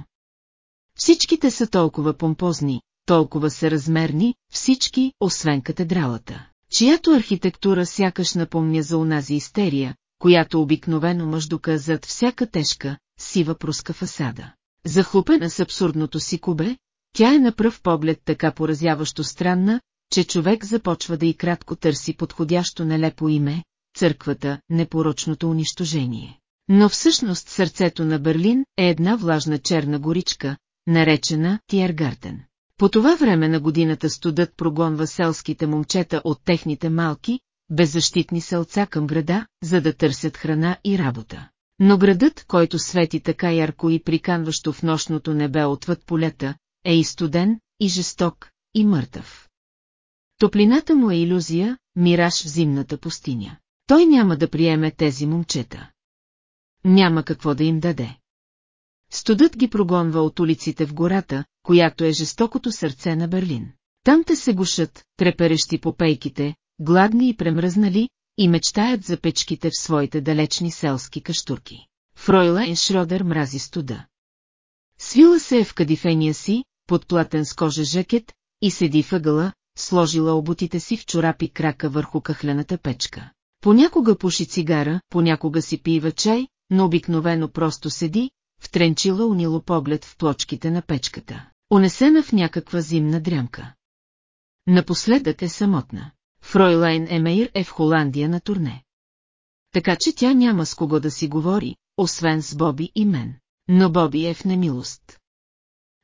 Всичките са толкова помпозни, толкова са размерни, всички, освен катедралата, чиято архитектура сякаш напомня за унази истерия, която обикновено мъждука зад всяка тежка, сива пруска фасада. Захлупена с абсурдното си кубе, тя е на пръв поглед така поразяващо странна, че човек започва да и кратко търси подходящо нелепо име, църквата, непорочното унищожение. Но всъщност сърцето на Берлин е една влажна черна горичка, наречена Тиергартен. По това време на годината студът прогонва селските момчета от техните малки, беззащитни селца към града, за да търсят храна и работа. Но градът, който свети така ярко и приканващо в нощното небе отвъд полета, е и студен, и жесток, и мъртъв. Топлината му е иллюзия, мираж в зимната пустиня. Той няма да приеме тези момчета. Няма какво да им даде. Студът ги прогонва от улиците в гората, която е жестокото сърце на Берлин. Там те се гушат, треперещи по пейките, гладни и премръзнали, и мечтаят за печките в своите далечни селски каштурки. Фройлайн Шродер мрази студа. Свила се е в кадифения си, подплатен с кожа жакет, и седи въгъла, сложила обутите си в чорапи крака върху кахлената печка. Понякога пуши цигара, понякога си пива чай, но обикновено просто седи, втренчила унило поглед в плочките на печката, унесена в някаква зимна дрямка. Напоследък е самотна. Фройлайн Емейр е в Холандия на турне. Така че тя няма с кого да си говори, освен с Боби и мен. Но Боби е в немилост.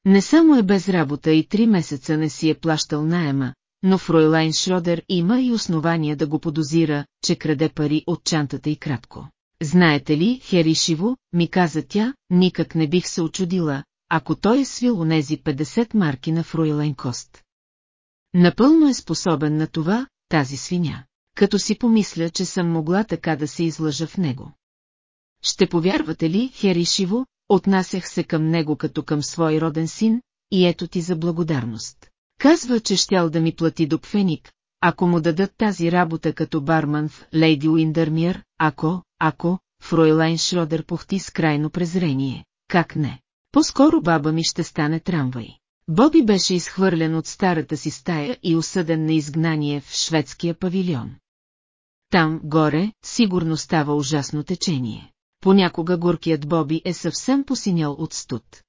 Не само е без работа и три месеца не си е плащал найема, но Фройлайн Шродер има и основания да го подозира, че краде пари от чантата и кратко. Знаете ли, Херишиво, ми каза тя, никак не бих се очудила, ако той е свил онези 50 марки на Фройлайн Кост. Напълно е способен на това, тази свиня, като си помисля, че съм могла така да се излъжа в него. Ще повярвате ли, Херишиво, отнасях се към него като към свой роден син, и ето ти за благодарност. Казва, че щял да ми плати до пфеник, ако му дадат тази работа като барман в Лейди Уиндърмир, ако, ако, Фройлайн Шродер похти с крайно презрение. Как не? По-скоро баба ми ще стане трамвай. Боби беше изхвърлен от старата си стая и осъден на изгнание в шведския павилион. Там, горе, сигурно става ужасно течение. Понякога горкият Боби е съвсем посинял от студ.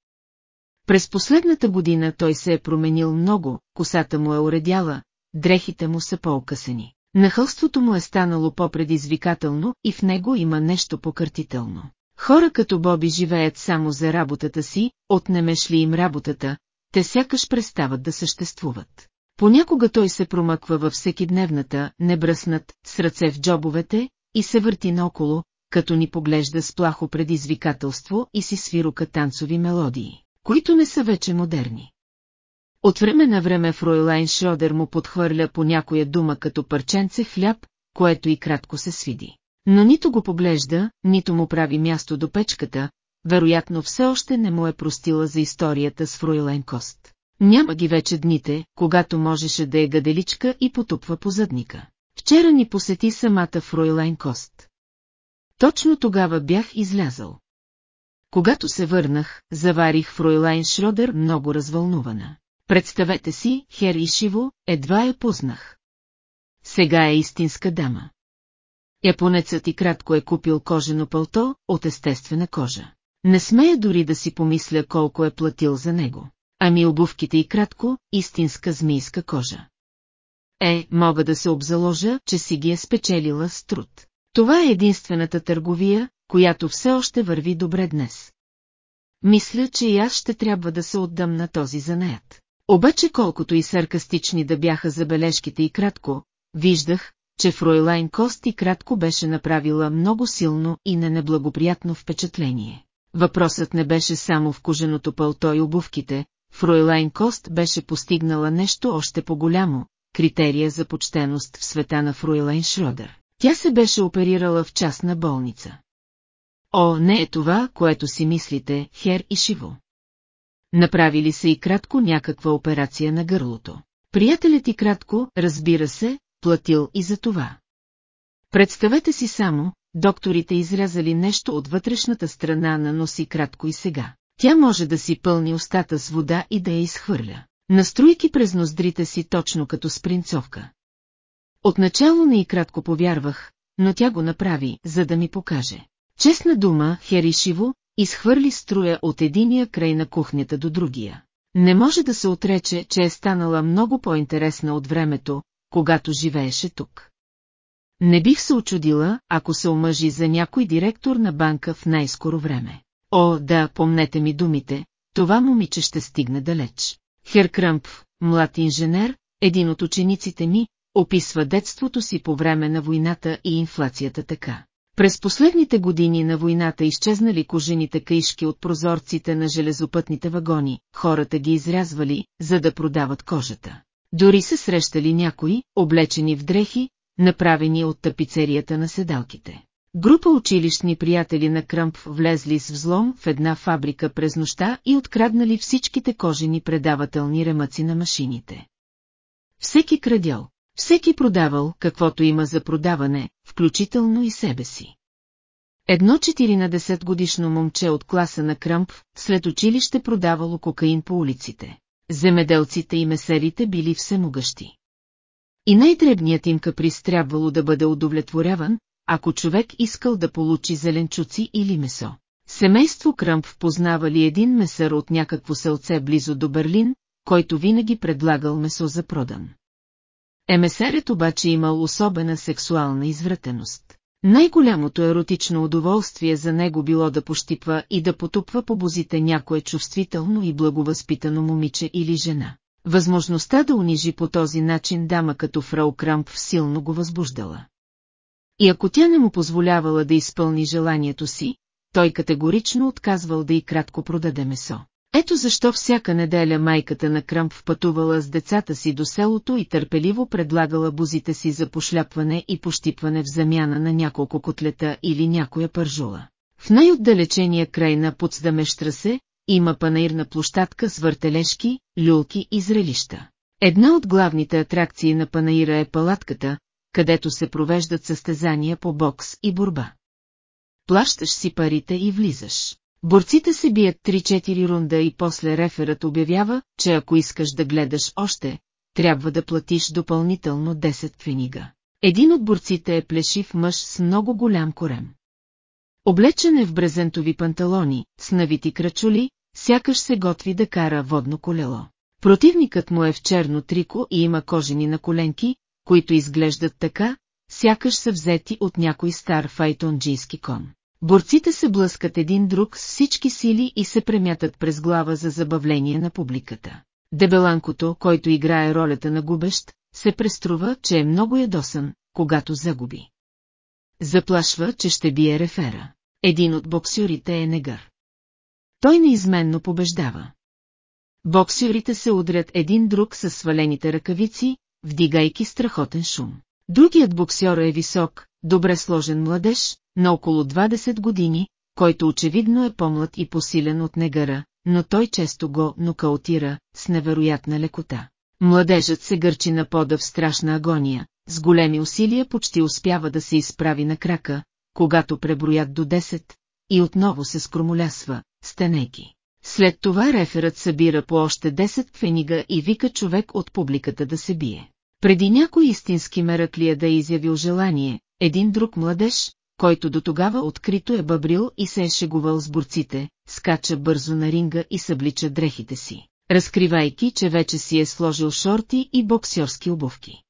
През последната година той се е променил много, косата му е уредяла, дрехите му са по-окъсани. Нахълството му е станало по-предизвикателно и в него има нещо покъртително. Хора като Боби живеят само за работата си, отнемеш ли им работата, те сякаш престават да съществуват. Понякога той се промъква във всекидневната, небръснат, с ръце в джобовете, и се върти наоколо, като ни поглежда с плахо предизвикателство и си свирука танцови мелодии, които не са вече модерни. От време на време Фройлайн Шродер му подхвърля по някоя дума като парченце хляб, което и кратко се свиди. Но нито го поглежда, нито му прави място до печката, вероятно все още не му е простила за историята с Фройлайн Кост. Няма ги вече дните, когато можеше да е гаделичка и потупва по задника. Вчера ни посети самата Фройлайн Кост. Точно тогава бях излязъл. Когато се върнах, заварих Фройлайн Шродер много развълнувана. Представете си, Хер Ишиво, едва я познах. Сега е истинска дама. Японецът и кратко е купил кожено пълто от естествена кожа. Не смея дори да си помисля колко е платил за него. Ами обувките и кратко, истинска змийска кожа. Е, мога да се обзаложа, че си ги е спечелила с труд. Това е единствената търговия, която все още върви добре днес. Мисля, че и аз ще трябва да се отдам на този занаят. Обаче колкото и саркастични да бяха забележките и кратко, виждах, че Фройлайн Кост и кратко беше направила много силно и ненеблагоприятно впечатление. Въпросът не беше само в коженото пълто и обувките, Фройлайн Кост беше постигнала нещо още по-голямо, критерия за почтеност в света на Фройлайн Шродер. Тя се беше оперирала в частна болница. О, не е това, което си мислите, Хер и Шиво. Направили се и кратко някаква операция на гърлото. Приятелят и кратко, разбира се, платил и за това. Представете си само, докторите изрязали нещо от вътрешната страна на носи кратко и сега. Тя може да си пълни устата с вода и да я изхвърля. Настройки през ноздрите си точно като спринцовка. Отначало не и кратко повярвах, но тя го направи, за да ми покаже. Честна дума, Херишиво, изхвърли струя от единия край на кухнята до другия. Не може да се отрече, че е станала много по-интересна от времето, когато живееше тук. Не бих се очудила, ако се омъжи за някой директор на банка в най-скоро време. О, да, помнете ми думите, това момиче ще стигне далеч. Хер Кръмп, млад инженер, един от учениците ми, описва детството си по време на войната и инфлацията така. През последните години на войната изчезнали кожените каишки от прозорците на железопътните вагони, хората ги изрязвали, за да продават кожата. Дори се срещали някои, облечени в дрехи, направени от тапицерията на седалките. Група училищни приятели на Кръмп влезли с взлом в една фабрика през нощта и откраднали всичките кожени предавателни ремъци на машините. Всеки крадял, всеки продавал каквото има за продаване, включително и себе си. Едно 14 годишно момче от класа на Кръмп след училище продавало кокаин по улиците. Земеделците и месерите били всемогъщи. И най-дребният им каприз трябвало да бъде удовлетворяван, ако човек искал да получи зеленчуци или месо. Семейство Кръмп познавали един месър от някакво селце близо до Берлин, който винаги предлагал месо за продан. Емесарят обаче имал особена сексуална извратеност. Най-голямото еротично удоволствие за него било да пощипва и да потупва по бозите някое чувствително и благовъзпитано момиче или жена. Възможността да унижи по този начин дама като фрау Крамп силно го възбуждала. И ако тя не му позволявала да изпълни желанието си, той категорично отказвал да и кратко продаде месо. Ето защо всяка неделя майката на Кръмп пътувала с децата си до селото и търпеливо предлагала бузите си за пошляпване и пощипване в замяна на няколко котлета или някоя пържула. В най-отдалечения край на Подсдамещрасе има панаирна площадка с въртележки, люлки и зрелища. Една от главните атракции на панаира е палатката, където се провеждат състезания по бокс и борба. Плащаш си парите и влизаш. Борците се бият 3-4 рунда и после реферът обявява, че ако искаш да гледаш още, трябва да платиш допълнително 10 фенига. Един от борците е плешив мъж с много голям корем. Облечен е в брезентови панталони, с навити крачули, сякаш се готви да кара водно колело. Противникът му е в черно трико и има кожени на коленки, които изглеждат така, сякаш са взети от някой стар файтонджийски кон. Борците се блъскат един друг с всички сили и се премятат през глава за забавление на публиката. Дебеланкото, който играе ролята на губещ, се преструва, че е много ядосан, когато загуби. Заплашва, че ще бие рефера. Един от боксюрите е негър. Той неизменно побеждава. Боксюрите се удрят един друг с свалените ръкавици, вдигайки страхотен шум. Другият боксер е висок, добре сложен младеж, на около 20 години, който очевидно е по-млад и посилен от негъра, но той често го нокаутира с невероятна лекота. Младежът се гърчи на пода в страшна агония, с големи усилия почти успява да се изправи на крака, когато преброят до 10, и отново се скромолясва, стенейки. След това реферът събира по още 10 квенига и вика човек от публиката да се бие. Преди някой истински мераклия да е изявил желание, един друг младеж, който до тогава открито е бъбрил и се е шегувал с борците, скача бързо на ринга и съблича дрехите си, разкривайки, че вече си е сложил шорти и боксерски обувки.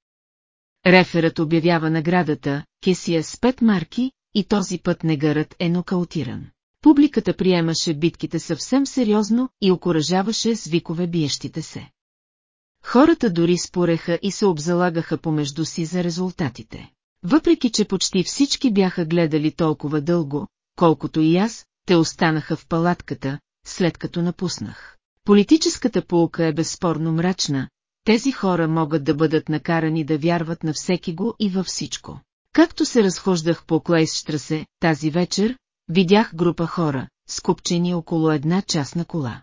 Реферът обявява наградата, кесия с пет марки, и този път негърът е нокаутиран. Публиката приемаше битките съвсем сериозно и окоръжаваше с викове биещите се. Хората дори спореха и се обзалагаха помежду си за резултатите. Въпреки, че почти всички бяха гледали толкова дълго, колкото и аз, те останаха в палатката, след като напуснах. Политическата полука е безспорно мрачна, тези хора могат да бъдат накарани да вярват на всеки го и във всичко. Както се разхождах по Клейсштрасе тази вечер, видях група хора, скупчени около една частна кола.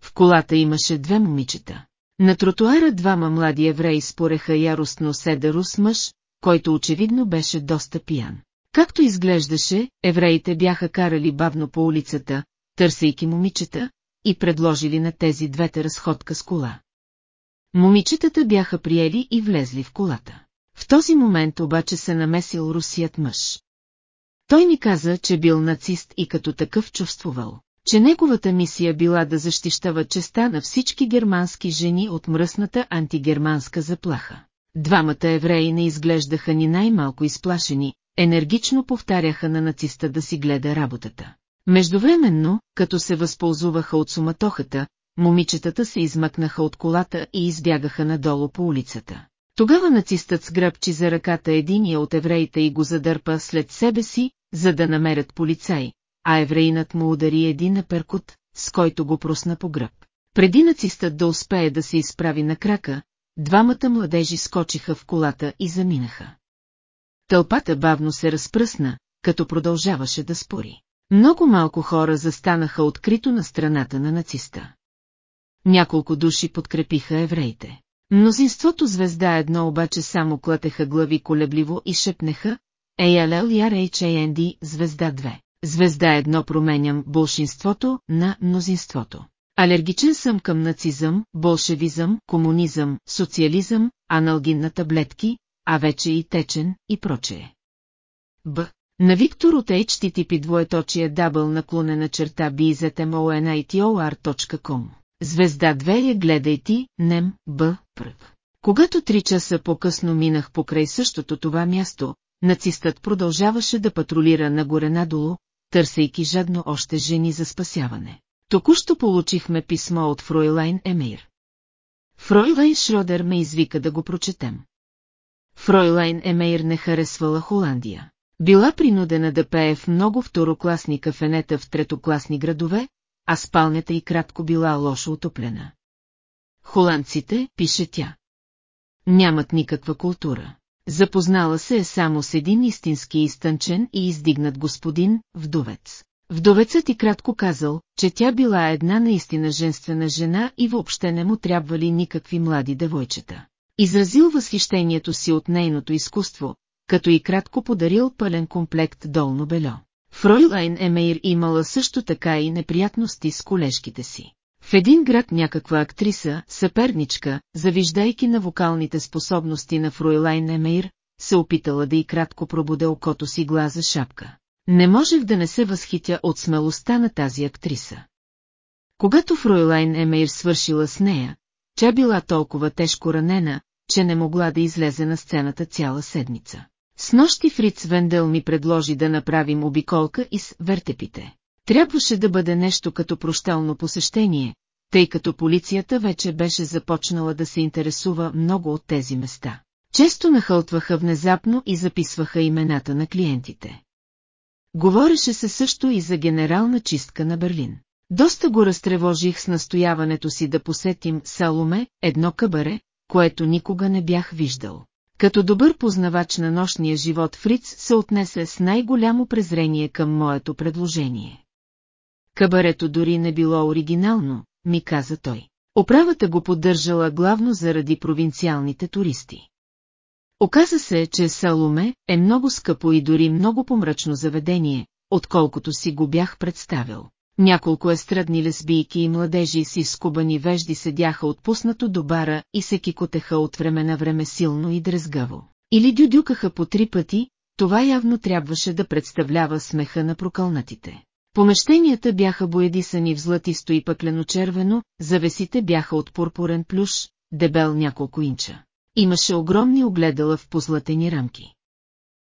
В колата имаше две момичета. На тротуара двама млади евреи спореха яростно седерус мъж, който очевидно беше доста пиян. Както изглеждаше, евреите бяха карали бавно по улицата, търсейки момичета, и предложили на тези двете разходка с кола. Момичетата бяха приели и влезли в колата. В този момент обаче се намесил русият мъж. Той ми каза, че бил нацист и като такъв чувствувал, че неговата мисия била да защищава честа на всички германски жени от мръсната антигерманска заплаха. Двамата евреи не изглеждаха ни най-малко изплашени, енергично повтаряха на нациста да си гледа работата. Междувременно, като се възползваха от суматохата, момичетата се измъкнаха от колата и избягаха надолу по улицата. Тогава нацистът сгръбчи за ръката единия от евреите и го задърпа след себе си, за да намерят полицай, а евреинът му удари един аперкут, с който го просна по гръб. Преди нацистът да успее да се изправи на крака, двамата младежи скочиха в колата и заминаха. Тълпата бавно се разпръсна, като продължаваше да спори. Много малко хора застанаха открито на страната на нациста. Няколко души подкрепиха евреите. Мнозинството звезда едно обаче само клатеха глави колебливо и шепнеха ALL звезда 2. Звезда едно променям болшинството на мнозинството. Алергичен съм към нацизъм, болшевизъм, комунизъм, социализъм, аналгин на таблетки, а вече и течен, и прочее. Б. На Виктор от HTTP двоеточие дабъл наклонена черта bizmonitor.com Звезда 2 я гледай ти, Нем, Б, Пръв. Когато три часа по-късно минах покрай същото това място, нацистът продължаваше да патрулира нагоре-надолу, търсейки жадно още жени за спасяване. Току-що получихме писмо от Фройлайн Емейр. Фройлайн Шродер ме извика да го прочетем. Фройлайн Емейр не харесвала Холандия. Била принудена да пее в много второкласни кафенета в третокласни градове, а спалнята й кратко била лошо отоплена. Холандците, пише тя. Нямат никаква култура. Запознала се е само с един истински изтънчен и издигнат господин, вдовец. Вдовецът и кратко казал, че тя била една наистина женствена жена и въобще не му трябвали никакви млади девойчета. Изразил възхищението си от нейното изкуство, като и кратко подарил пълен комплект долно бельо. Фройлайн Емейр имала също така и неприятности с колежките си. В един град някаква актриса, съперничка, завиждайки на вокалните способности на Фройлайн Емейр, се опитала да и кратко пробуде окото си глаза шапка. Не можех да не се възхитя от смелостта на тази актриса. Когато Фройлайн Емейр свършила с нея, тя била толкова тежко ранена, че не могла да излезе на сцената цяла седмица. С нощи Фриц Вендел ми предложи да направим обиколка из вертепите. Трябваше да бъде нещо като прощално посещение, тъй като полицията вече беше започнала да се интересува много от тези места. Често нахълтваха внезапно и записваха имената на клиентите. Говореше се също и за генерална чистка на Берлин. Доста го разтревожих с настояването си да посетим Саломе, едно кабаре, което никога не бях виждал. Като добър познавач на нощния живот Фриц се отнесе с най-голямо презрение към моето предложение. Кабарето дори не било оригинално, ми каза той. Оправата го поддържала главно заради провинциалните туристи. Оказа се, че Саломе е много скъпо и дори много помрачно заведение, отколкото си го бях представил. Няколко естрадни лесбийки и младежи си скубани вежди седяха отпуснато до бара и се кикотеха от време на време силно и дрезгаво. Или дюдюкаха по три пъти, това явно трябваше да представлява смеха на прокълнатите. Помещенията бяха боядисани в златисто и пъклено-червено, завесите бяха от пурпурен плюш, дебел няколко инча. Имаше огромни огледала в позлатени рамки.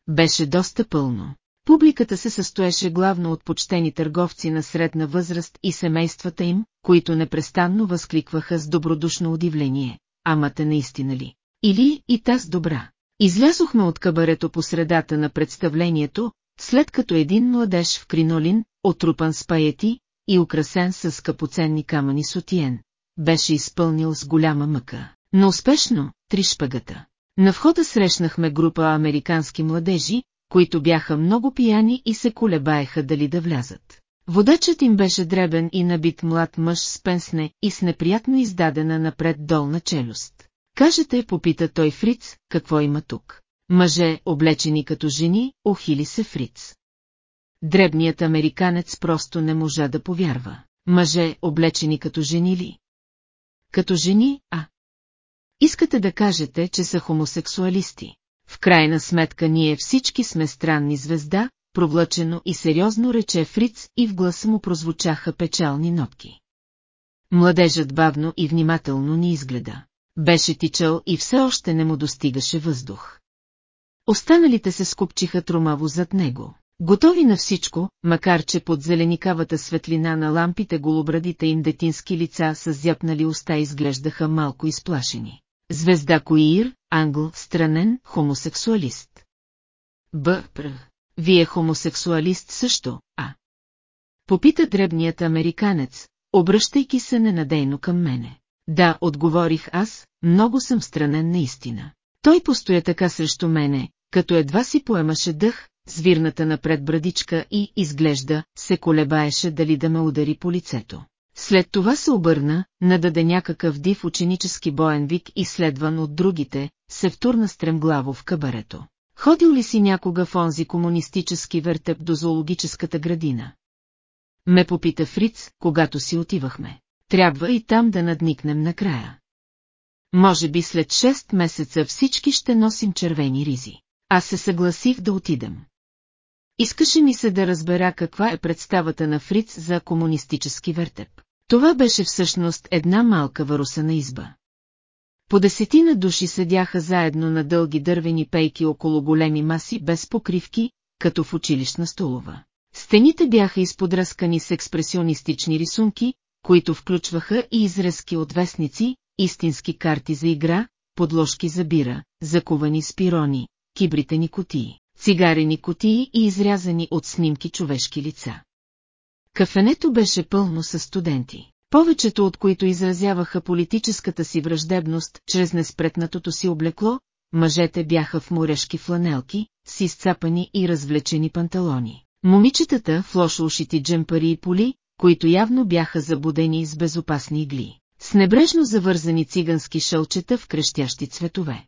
Беше доста пълно. Публиката се състоеше главно от почтени търговци на средна възраст и семействата им, които непрестанно възкликваха с добродушно удивление. Амата наистина ли? Или и таз добра. Излязохме от кабарето по средата на представлението, след като един младеж в кринолин, отрупан с паети и украсен с скъпоценни камъни сотиен, беше изпълнил с голяма мъка. Но успешно, три шпагата. На входа срещнахме група американски младежи, които бяха много пияни и се колебаеха дали да влязат. Водачът им беше дребен и набит млад мъж с пенсне и с неприятно издадена напред долна челюст. Кажете, попита той Фриц, какво има тук? Мъже, облечени като жени, охили се Фриц. Дребният американец просто не можа да повярва. Мъже, облечени като жени ли? Като жени, а? Искате да кажете, че са хомосексуалисти. В крайна сметка ние всички сме странни звезда, провлъчено и сериозно рече Фриц и в гласа му прозвучаха печални нотки. Младежът бавно и внимателно ни изгледа. Беше тичал и все още не му достигаше въздух. Останалите се скупчиха тромаво зад него. Готови на всичко, макар че под зеленикавата светлина на лампите голобрадите им детински лица с зяпнали уста изглеждаха малко изплашени. Звезда Коир, англ, странен, хомосексуалист. Б. Пр. Вие хомосексуалист също, а? Попита дребният американец, обръщайки се ненадейно към мене. Да, отговорих аз, много съм странен наистина. Той постоя така срещу мене, като едва си поемаше дъх, звирната напред брадичка и, изглежда, се колебаеше дали да ме удари по лицето. След това се обърна, нададе някакъв див ученически боен вик и следван от другите, се втурна стремглаво в кабарето. Ходил ли си някога в онзи комунистически вертеп до зоологическата градина? Ме попита Фриц, когато си отивахме. Трябва и там да надникнем накрая. Може би след 6 месеца всички ще носим червени ризи. Аз се съгласих да отидем. Искаше ми се да разбера каква е представата на Фриц за комунистически вертеп. Това беше всъщност една малка варусана изба. По десетина души седяха заедно на дълги дървени пейки около големи маси без покривки, като в училищна столова. Стените бяха изподръскани с експресионистични рисунки, които включваха и изрезки от вестници, истински карти за игра, подложки за бира, закувани с пирони, кибритени котии, цигарени котии и изрязани от снимки човешки лица. Кафенето беше пълно с студенти, повечето от които изразяваха политическата си враждебност чрез неспретнатото си облекло, мъжете бяха в морешки фланелки, с изцапани и развлечени панталони. Момичетата в лошо ушити джемпари и поли, които явно бяха забудени с безопасни игли, с небрежно завързани цигански шълчета в крещящи цветове.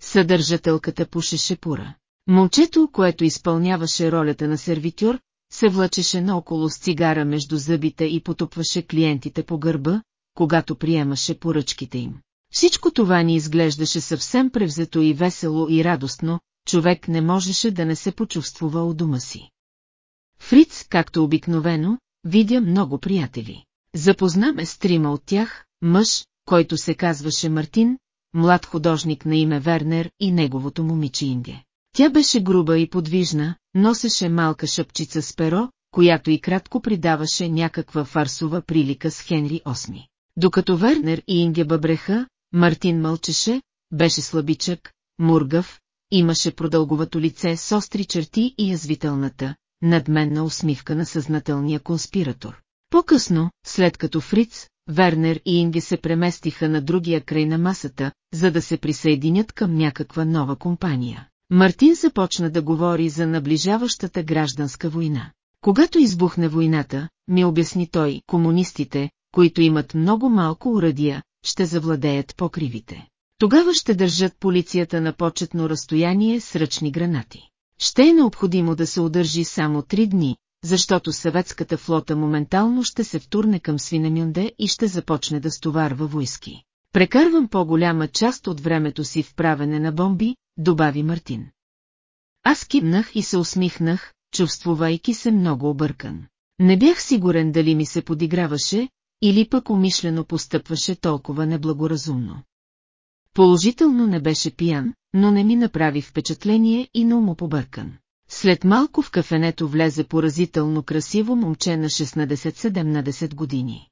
Съдържателката пушеше пура. Момчето, което изпълняваше ролята на сервитюр, се влачеше наоколо с цигара между зъбите и потупваше клиентите по гърба, когато приемаше поръчките им. Всичко това ни изглеждаше съвсем превзето и весело и радостно, човек не можеше да не се почувствува у дома си. Фриц, както обикновено, видя много приятели. Запознаме с трима от тях, мъж, който се казваше Мартин, млад художник на име Вернер и неговото момиче Инге. Тя беше груба и подвижна, носеше малка шъпчица с перо, която и кратко придаваше някаква фарсова прилика с Хенри VIII. Докато Вернер и Инге бъбреха, Мартин мълчеше, беше слабичък, мургав, имаше продълговато лице с остри черти и язвителната, надменна усмивка на съзнателния конспиратор. По-късно, след като Фриц, Вернер и Инги се преместиха на другия край на масата, за да се присъединят към някаква нова компания. Мартин започна да говори за наближаващата гражданска война. Когато избухне войната, ми обясни той, комунистите, които имат много малко уръдия, ще завладеят покривите. Тогава ще държат полицията на почетно разстояние с ръчни гранати. Ще е необходимо да се удържи само три дни, защото съветската флота моментално ще се втурне към Свинемюнде и ще започне да стоварва войски. Прекарвам по-голяма част от времето си в правене на бомби, добави Мартин. Аз кимнах и се усмихнах, чувствувайки се много объркан. Не бях сигурен дали ми се подиграваше, или пък умишлено постъпваше толкова неблагоразумно. Положително не беше пиян, но не ми направи впечатление и на побъркан. След малко в кафенето влезе поразително красиво момче на 16-17 години.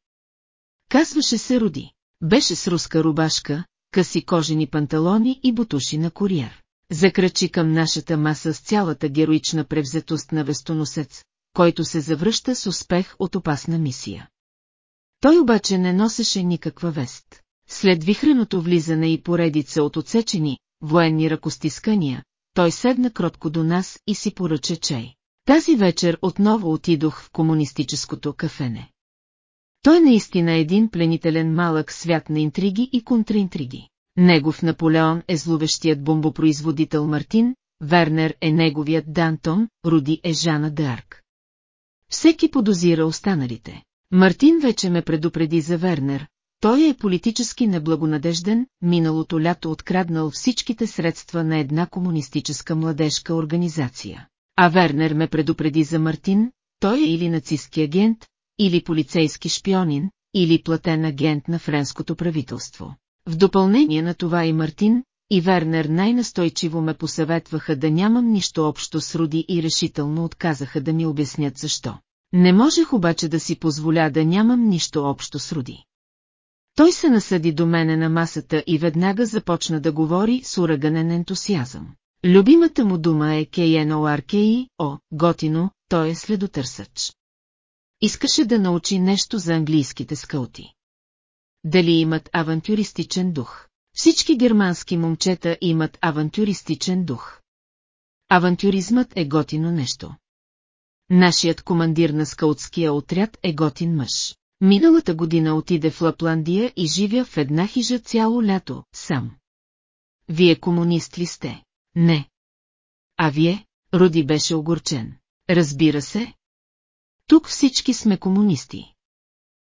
Казваше се Роди. Беше с руска рубашка, къси кожени панталони и бутуши на куриер. Закрачи към нашата маса с цялата героична превзетост на вестоносец, който се завръща с успех от опасна мисия. Той обаче не носеше никаква вест. След вихреното влизане и поредица от отсечени, военни ръкостискания, той седна кротко до нас и си поръча чай. Тази вечер отново отидох в комунистическото кафене. Той наистина е един пленителен малък свят на интриги и контраинтриги. Негов Наполеон е зловещият бомбопроизводител Мартин, Вернер е неговият Дантон, Руди е Жана Д'Арк. Всеки подозира останалите. Мартин вече ме предупреди за Вернер. Той е политически неблагонадежден, миналото лято откраднал всичките средства на една комунистическа младежка организация. А Вернер ме предупреди за Мартин, той е или нацистски агент, или полицейски шпионин, или платен агент на френското правителство. В допълнение на това и Мартин, и Вернер най-настойчиво ме посъветваха да нямам нищо общо с Руди и решително отказаха да ми обяснят защо. Не можех обаче да си позволя да нямам нищо общо с Руди. Той се насъди до мене на масата и веднага започна да говори с ураганен ентусиазъм. Любимата му дума е KNORKI, о, готино, той е следотърсъч. Искаше да научи нещо за английските скаути. Дали имат авантюристичен дух? Всички германски момчета имат авантюристичен дух. Авантюризмът е готино нещо. Нашият командир на скаутския отряд е готин мъж. Миналата година отиде в Лапландия и живя в една хижа цяло лято, сам. Вие комунист ли сте? Не. А вие? Руди беше огорчен. Разбира се. Тук всички сме комунисти.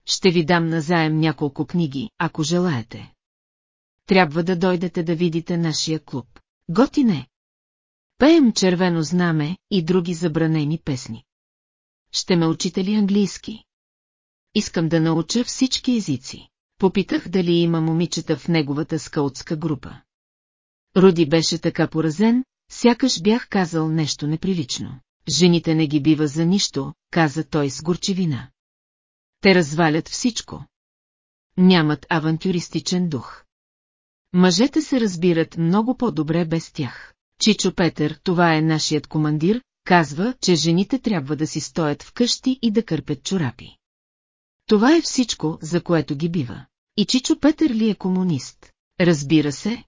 Ще ви дам назаем няколко книги, ако желаете. Трябва да дойдете да видите нашия клуб. Готине! Пеем червено знаме и други забранени песни. Ще ме учите ли английски? Искам да науча всички езици. Попитах дали има момичета в неговата скаутска група. Руди беше така поразен, сякаш бях казал нещо неприлично. Жените не ги бива за нищо, каза той с горчевина. Те развалят всичко. Нямат авантюристичен дух. Мъжете се разбират много по-добре без тях. Чичо Петър, това е нашият командир, казва, че жените трябва да си стоят вкъщи и да кърпят чорапи. Това е всичко, за което ги бива. И Чичо Петър ли е комунист? Разбира се.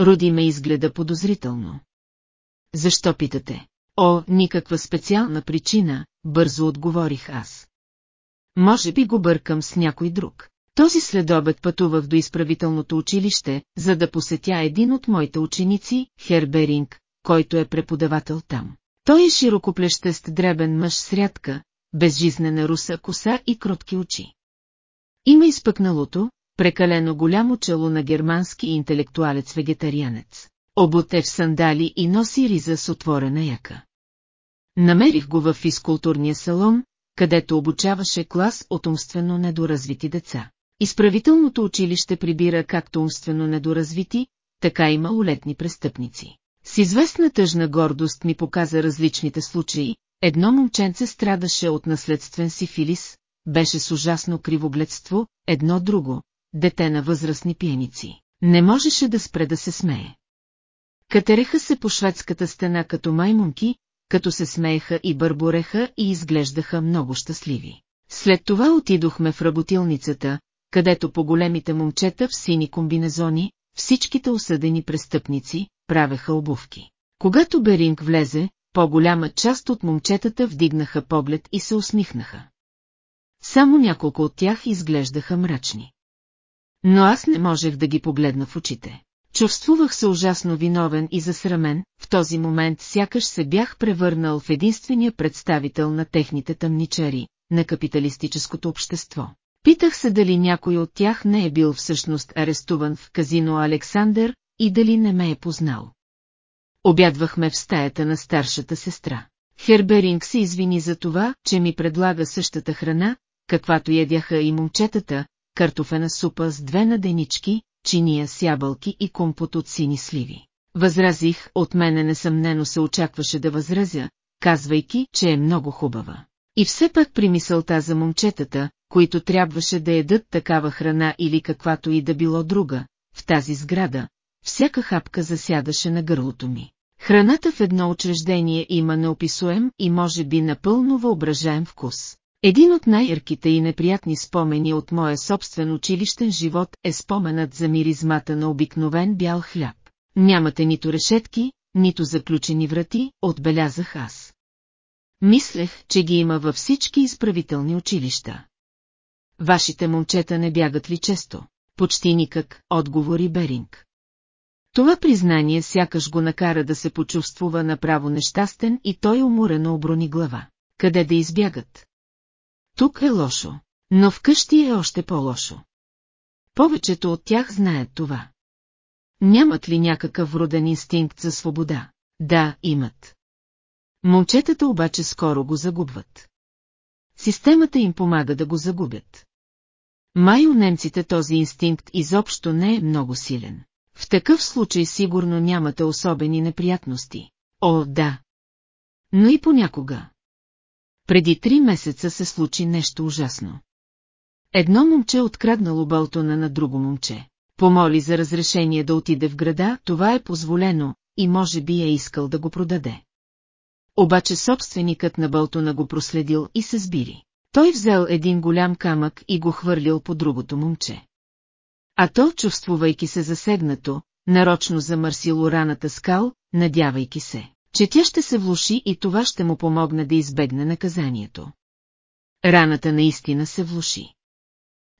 Руди ме изгледа подозрително. Защо питате? О, никаква специална причина, бързо отговорих аз. Може би го бъркам с някой друг. Този следобед пътувах до изправителното училище, за да посетя един от моите ученици, Херберинг, който е преподавател там. Той е широкоплещест дребен мъж с рядка, безжизнена руса коса и кротки очи. Има изпъкналото, прекалено голямо чело на германски интелектуалец-вегетарианец. Обут е в сандали и носи риза с отворена яка. Намерих го в физкултурния салон, където обучаваше клас от умствено недоразвити деца. Изправителното училище прибира както умствено недоразвити, така и малолетни престъпници. С известна тъжна гордост ми показа различните случаи, едно момченце страдаше от наследствен сифилис, беше с ужасно кривогледство, едно друго, дете на възрастни пиеници. Не можеше да спре да се смее. Катереха се по шведската стена като маймунки, като се смееха и бърбореха и изглеждаха много щастливи. След това отидохме в работилницата, където по големите момчета в сини комбинезони, всичките осъдени престъпници, правеха обувки. Когато Беринг влезе, по-голяма част от момчетата вдигнаха поглед и се усмихнаха. Само няколко от тях изглеждаха мрачни. Но аз не можех да ги погледна в очите. Чувствувах се ужасно виновен и засрамен, в този момент сякаш се бях превърнал в единствения представител на техните тъмничари, на капиталистическото общество. Питах се дали някой от тях не е бил всъщност арестуван в казино Александър и дали не ме е познал. Обядвахме в стаята на старшата сестра. Херберинг се извини за това, че ми предлага същата храна, каквато ядяха и момчетата, картофена супа с две наденички, чиния с ябълки и компот от сини сливи. Възразих, от мене несъмнено се очакваше да възразя, казвайки, че е много хубава. И все пак при мисълта за момчетата, които трябваше да едат такава храна или каквато и да било друга, в тази сграда, всяка хапка засядаше на гърлото ми. Храната в едно учреждение има неописуем и може би напълно въображаем вкус. Един от най-ярките и неприятни спомени от моя собствен училищен живот е споменът за миризмата на обикновен бял хляб. Нямате нито решетки, нито заключени врати, отбелязах аз. Мислех, че ги има във всички изправителни училища. Вашите момчета не бягат ли често? Почти никак, отговори Беринг. Това признание сякаш го накара да се почувствува направо нещастен и той уморено оброни глава. Къде да избягат? Тук е лошо, но вкъщи е още по-лошо. Повечето от тях знаят това. Нямат ли някакъв вроден инстинкт за свобода? Да, имат. Момчетата обаче скоро го загубват. Системата им помага да го загубят. Май у немците този инстинкт изобщо не е много силен. В такъв случай сигурно нямате особени неприятности. О, да. Но и понякога. Преди три месеца се случи нещо ужасно. Едно момче откраднало Балтона на друго момче. Помоли за разрешение да отиде в града, това е позволено, и може би е искал да го продаде. Обаче собственикът на Балтона го проследил и се сбири. Той взел един голям камък и го хвърлил по другото момче. А то, чувствувайки се засегнато, нарочно замърсило раната скал, надявайки се, че тя ще се влуши и това ще му помогне да избегне наказанието. Раната наистина се влуши.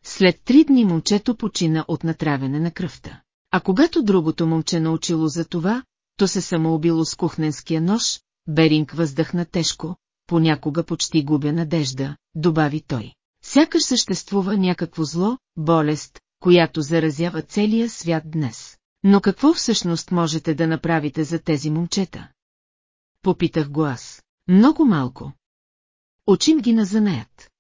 След три дни момчето почина от натравяне на кръвта. А когато другото момче научило за това, то се самоубило с кухненския нож, Беринг въздъхна тежко, понякога почти губя надежда, добави той. Сякаш съществува някакво зло, болест, която заразява целия свят днес. Но какво всъщност можете да направите за тези момчета? Попитах го аз. Много малко. Учим ги на занаят.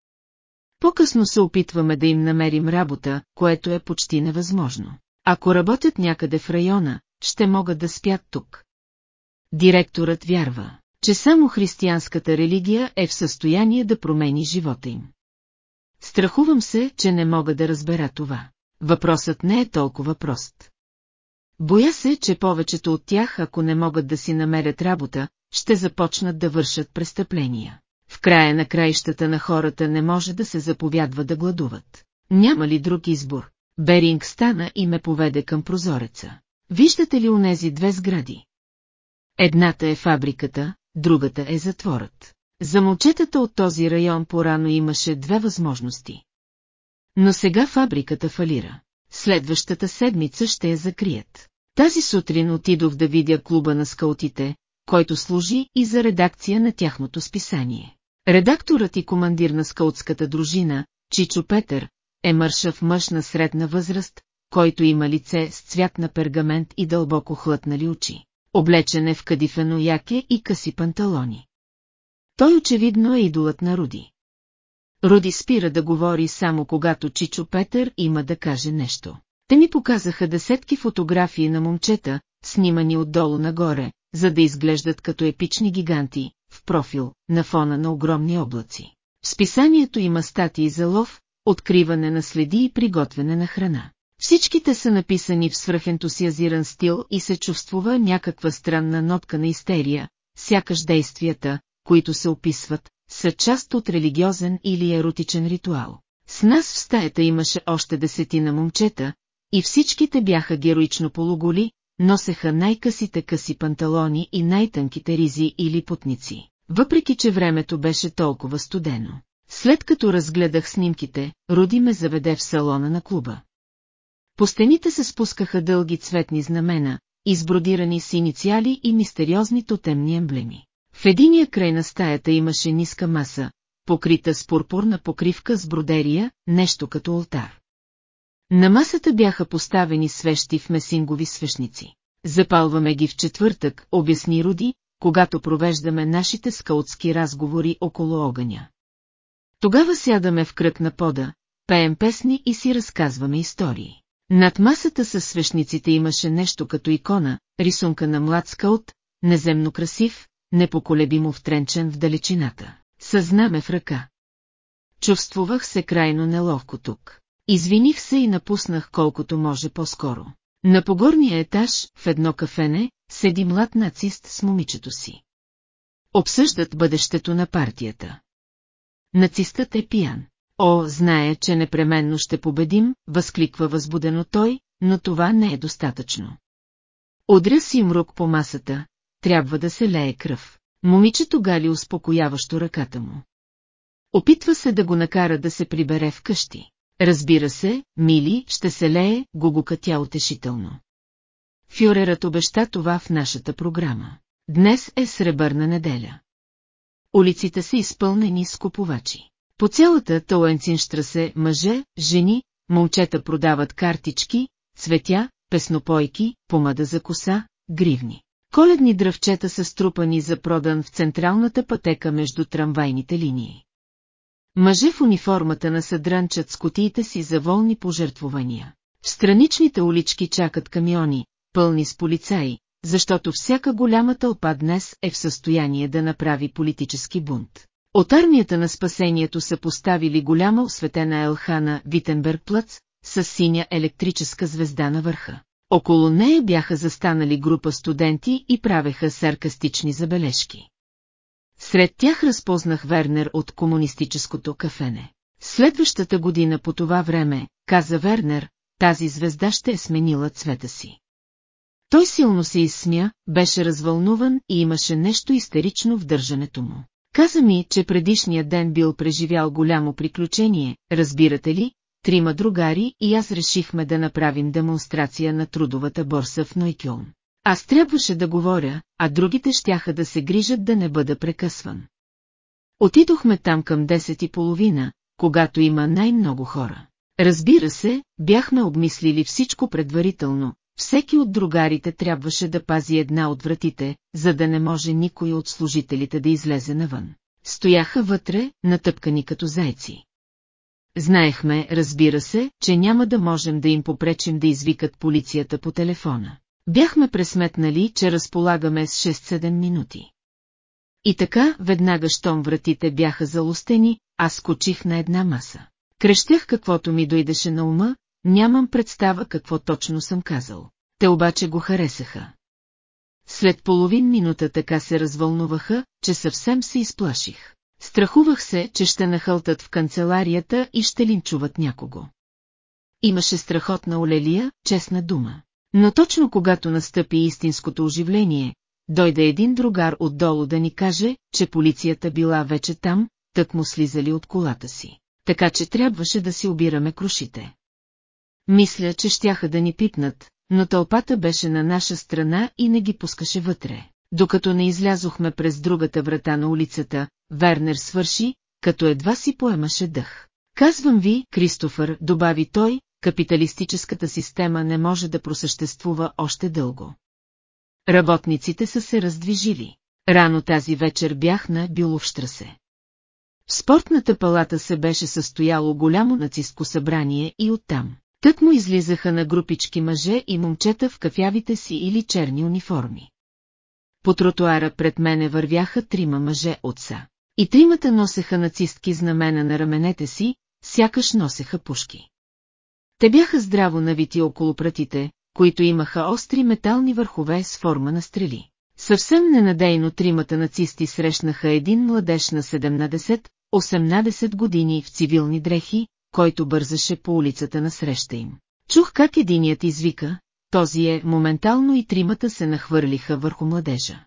По-късно се опитваме да им намерим работа, което е почти невъзможно. Ако работят някъде в района, ще могат да спят тук. Директорът вярва, че само християнската религия е в състояние да промени живота им. Страхувам се, че не мога да разбера това. Въпросът не е толкова прост. Боя се, че повечето от тях, ако не могат да си намерят работа, ще започнат да вършат престъпления. В края на краищата на хората не може да се заповядва да гладуват. Няма ли друг избор? Беринг стана и ме поведе към прозореца. Виждате ли унези две сгради? Едната е фабриката, другата е затворът. За момчетата от този район порано имаше две възможности. Но сега фабриката фалира. Следващата седмица ще я закрият. Тази сутрин отидох да видя клуба на скаутите, който служи и за редакция на тяхното списание. Редакторът и командир на скаутската дружина, Чичо Петър, е мършав мъж на средна възраст, който има лице с цвят на пергамент и дълбоко хлътнали очи. Облечен е в кадифено яке и къси панталони. Той очевидно е идолът на Руди. Руди спира да говори само когато Чичо Петър има да каже нещо. Те ми показаха десетки фотографии на момчета, снимани отдолу нагоре, за да изглеждат като епични гиганти, в профил, на фона на огромни облаци. В списанието има статии за лов, откриване на следи и приготвяне на храна. Всичките са написани в свръхентусиазиран стил и се чувствува някаква странна нотка на истерия, сякаш действията, които се описват, са част от религиозен или еротичен ритуал. С нас в стаята имаше още десетина момчета, и всичките бяха героично полуголи, носеха най-късите къси панталони и най-тънките ризи или путници, въпреки че времето беше толкова студено. След като разгледах снимките, Руди ме заведе в салона на клуба. По стените се спускаха дълги цветни знамена, избродирани с инициали и мистериозни тотемни емблеми. В единия край на стаята имаше ниска маса, покрита с пурпурна покривка с бродерия, нещо като алтар. На масата бяха поставени свещи в месингови свещници. Запалваме ги в четвъртък, обясни Руди, когато провеждаме нашите скаутски разговори около огъня. Тогава сядаме в кръг на пода, пеем песни и си разказваме истории. Над масата с свещниците имаше нещо като икона, рисунка на млад скаут, неземно красив, непоколебимо втренчен в далечината. Съзнаме в ръка. Чувствувах се крайно неловко тук. Извиних се и напуснах колкото може по-скоро. На погорния етаж, в едно кафене, седи млад нацист с момичето си. Обсъждат бъдещето на партията. Нацистът е пиян. О, знае, че непременно ще победим, възкликва възбудено той, но това не е достатъчно. Одря си мрук по масата, трябва да се лее кръв. Момичето гали успокояващо ръката му. Опитва се да го накара да се прибере в къщи. Разбира се, мили, ще се лее, гугука тя утешително. Фюрерът обеща това в нашата програма. Днес е сребърна неделя. Улиците са изпълнени с купувачи. По цялата Тауенцинштрасе мъже, жени, момчета продават картички, цветя, песнопойки, помада за коса, гривни. Коледни дръвчета са струпани за продан в централната пътека между трамвайните линии. Мъже в униформата на съдранчат с котиите си за волни пожертвования. В страничните улички чакат камиони, пълни с полицаи, защото всяка голяма тълпа днес е в състояние да направи политически бунт. От армията на спасението са поставили голяма осветена елхана Витенберг плъц, с синя електрическа звезда на върха. Около нея бяха застанали група студенти и правеха саркастични забележки. Сред тях разпознах Вернер от комунистическото кафене. Следващата година по това време, каза Вернер, тази звезда ще е сменила цвета си. Той силно се изсмя, беше развълнуван и имаше нещо истерично в държането му. Каза ми, че предишния ден бил преживял голямо приключение, разбирате ли, трима другари и аз решихме да направим демонстрация на трудовата борса в Нойкюлн. Аз трябваше да говоря, а другите щяха да се грижат да не бъда прекъсван. Отидохме там към 10 и половина, когато има най-много хора. Разбира се, бяхме обмислили всичко предварително, всеки от другарите трябваше да пази една от вратите, за да не може никой от служителите да излезе навън. Стояха вътре, натъпкани като зайци. Знаехме, разбира се, че няма да можем да им попречим да извикат полицията по телефона. Бяхме пресметнали, че разполагаме с 6-7 минути. И така, веднага щом вратите бяха залостени, аз скочих на една маса. Крещях каквото ми дойдеше на ума, нямам представа какво точно съм казал. Те обаче го харесаха. След половин минута така се развълнуваха, че съвсем се изплаших. Страхувах се, че ще нахълтат в канцеларията и ще линчуват някого. Имаше страхотна олелия, честна дума. Но точно когато настъпи истинското оживление, дойде един другар отдолу да ни каже, че полицията била вече там, тък му слизали от колата си. Така че трябваше да си обираме крушите. Мисля, че щяха да ни пипнат, но тълпата беше на наша страна и не ги пускаше вътре. Докато не излязохме през другата врата на улицата, Вернер свърши, като едва си поемаше дъх. Казвам ви, Кристофър, добави той, капиталистическата система не може да просъществува още дълго. Работниците са се раздвижили. Рано тази вечер бях на Бюловштрасе. В спортната палата се беше състояло голямо нацистко събрание и оттам. Тък му излизаха на групички мъже и момчета в кафявите си или черни униформи. По тротуара пред мене вървяха трима мъже отца. И тримата носеха нацистки знамена на раменете си, сякаш носеха пушки. Те бяха здраво навити около пратите, които имаха остри метални върхове с форма на стрели. Съвсем ненадейно тримата нацисти срещнаха един младеж на 17-18 години в цивилни дрехи, който бързаше по улицата на среща им. Чух как единият извика, този е, моментално и тримата се нахвърлиха върху младежа.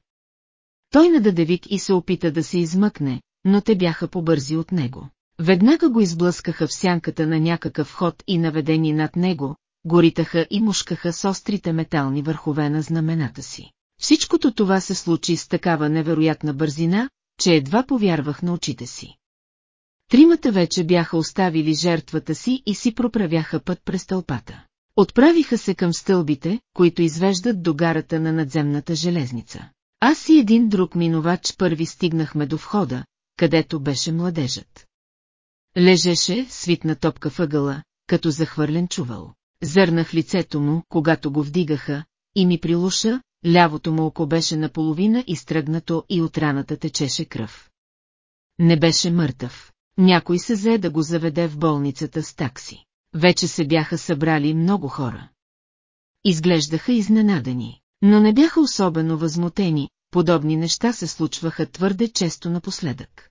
Той нададе вик и се опита да се измъкне, но те бяха побързи от него. Веднага го изблъскаха в сянката на някакъв ход и наведени над него, горитаха и мушкаха с острите метални върхове на знамената си. Всичкото това се случи с такава невероятна бързина, че едва повярвах на очите си. Тримата вече бяха оставили жертвата си и си проправяха път през тълпата. Отправиха се към стълбите, които извеждат до гарата на надземната железница. Аз и един друг минувач първи стигнахме до входа, където беше младежът. Лежеше, свитна топка въгъла, като захвърлен чувал. Зърнах лицето му, когато го вдигаха, и ми прилуша, лявото му око беше наполовина изтръгнато и от раната течеше кръв. Не беше мъртъв. Някой се взе да го заведе в болницата с такси. Вече се бяха събрали много хора. Изглеждаха изненадани, но не бяха особено възмутени, подобни неща се случваха твърде често напоследък.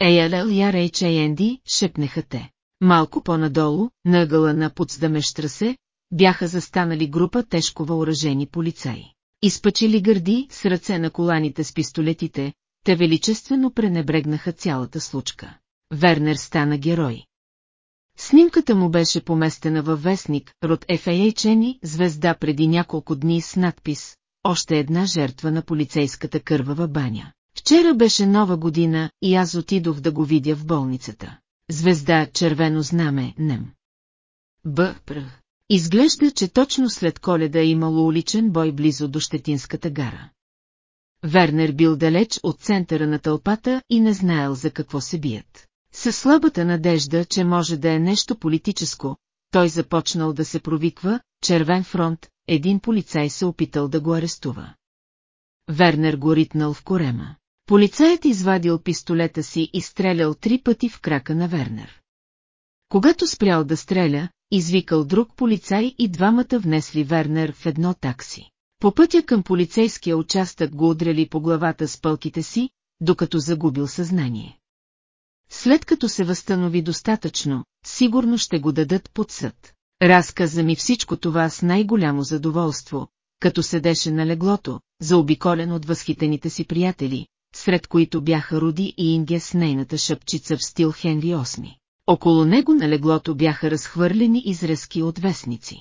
Еялел Ярейч Енди, шепнеха те. Малко по-надолу, на ъгъла на Пуцдамештрасе, бяха застанали група тежко въоръжени полицаи. Изпъчили гърди с ръце на коланите с пистолетите, те величествено пренебрегнаха цялата случка. Вернер стана герой. Снимката му беше поместена във вестник Род Чени, звезда преди няколко дни с надпис «Още една жертва на полицейската кървава баня». Вчера беше нова година и аз отидох да го видя в болницата. Звезда, червено знаме, нем. Б. Пр. Изглежда, че точно след коледа е имало уличен бой близо до Щетинската гара. Вернер бил далеч от центъра на тълпата и не знаел за какво се бият. Със слабата надежда, че може да е нещо политическо, той започнал да се провиква, червен фронт, един полицай се опитал да го арестува. Вернер го ритнал в корема. Полицаят извадил пистолета си и стрелял три пъти в крака на Вернер. Когато спрял да стреля, извикал друг полицай и двамата внесли Вернер в едно такси. По пътя към полицейския участък го удряли по главата с пълките си, докато загубил съзнание. След като се възстанови достатъчно, сигурно ще го дадат под съд. Разказа ми всичко това с най-голямо задоволство, като седеше на леглото, заобиколен от възхитените си приятели, сред които бяха Руди и Инге с нейната шъпчица в стил Хенри VIII. Около него на леглото бяха разхвърлени изрезки от вестници.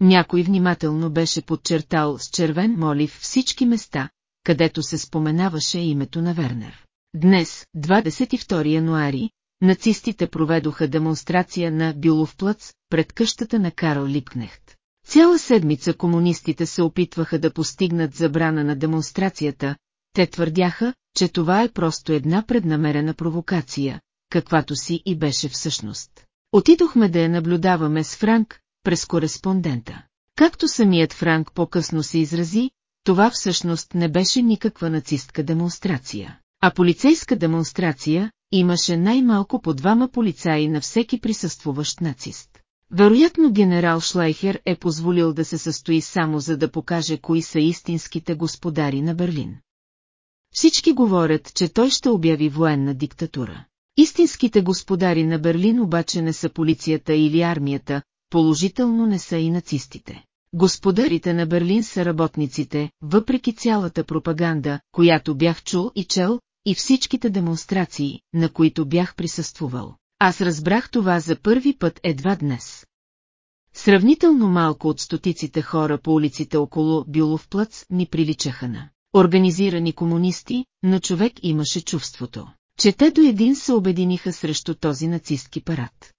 Някой внимателно беше подчертал с червен молив всички места, където се споменаваше името на Вернер. Днес, 22 януари, нацистите проведоха демонстрация на Биловплъц пред къщата на Карл Липкнехт. Цяла седмица комунистите се опитваха да постигнат забрана на демонстрацията, те твърдяха, че това е просто една преднамерена провокация, каквато си и беше всъщност. Отидохме да я наблюдаваме с Франк, през кореспондента. Както самият Франк по-късно се изрази, това всъщност не беше никаква нацистка демонстрация, а полицейска демонстрация имаше най-малко по двама полицаи на всеки присъствуващ нацист. Вероятно генерал Шлайхер е позволил да се състои само за да покаже кои са истинските господари на Берлин. Всички говорят, че той ще обяви военна диктатура. Истинските господари на Берлин обаче не са полицията или армията, положително не са и нацистите. Господарите на Берлин са работниците, въпреки цялата пропаганда, която бях чул и чел, и всичките демонстрации, на които бях присъствувал. Аз разбрах това за първи път едва днес. Сравнително малко от стотиците хора по улиците около Бюлов плъц ми приличаха на организирани комунисти, но човек имаше чувството, че те до един се обединиха срещу този нацистки парад.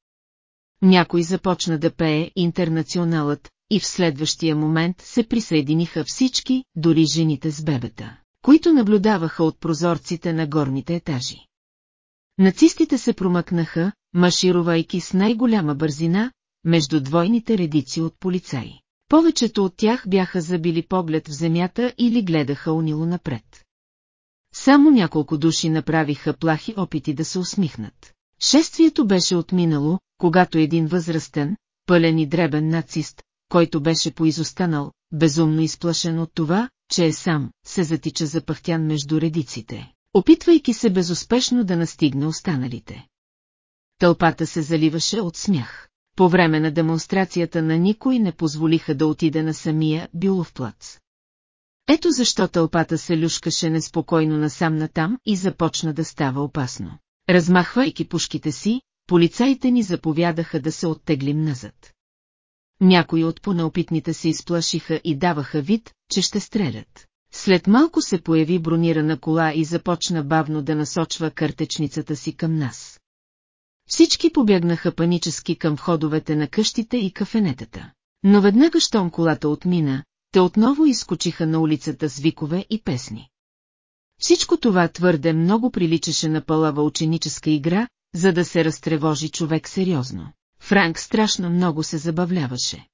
Някой започна да пее интернационалът и в следващия момент се присъединиха всички, дори жените с бебета, които наблюдаваха от прозорците на горните етажи. Нацистите се промъкнаха, маршировайки с най-голяма бързина, между двойните редици от полицаи. Повечето от тях бяха забили поглед в земята или гледаха унило напред. Само няколко души направиха плахи опити да се усмихнат. Шествието беше отминало, когато един възрастен, пълен и дребен нацист, който беше поизостанал, безумно изплашен от това, че е сам, се затича запъхтян между редиците, опитвайки се безуспешно да настигне останалите. Тълпата се заливаше от смях. По време на демонстрацията на никой не позволиха да отиде на самия Бюлов плац. Ето защо тълпата се люшкаше неспокойно насам натам и започна да става опасно. Размахвайки пушките си, полицаите ни заповядаха да се оттеглим назад. Някои от понеопитните се изплашиха и даваха вид, че ще стрелят. След малко се появи бронирана кола и започна бавно да насочва картечницата си към нас. Всички побягнаха панически към входовете на къщите и кафенетата. Но веднага щом колата отмина, те отново изкочиха на улицата с викове и песни. Всичко това твърде много приличаше на пълава ученическа игра, за да се разтревожи човек сериозно. Франк страшно много се забавляваше.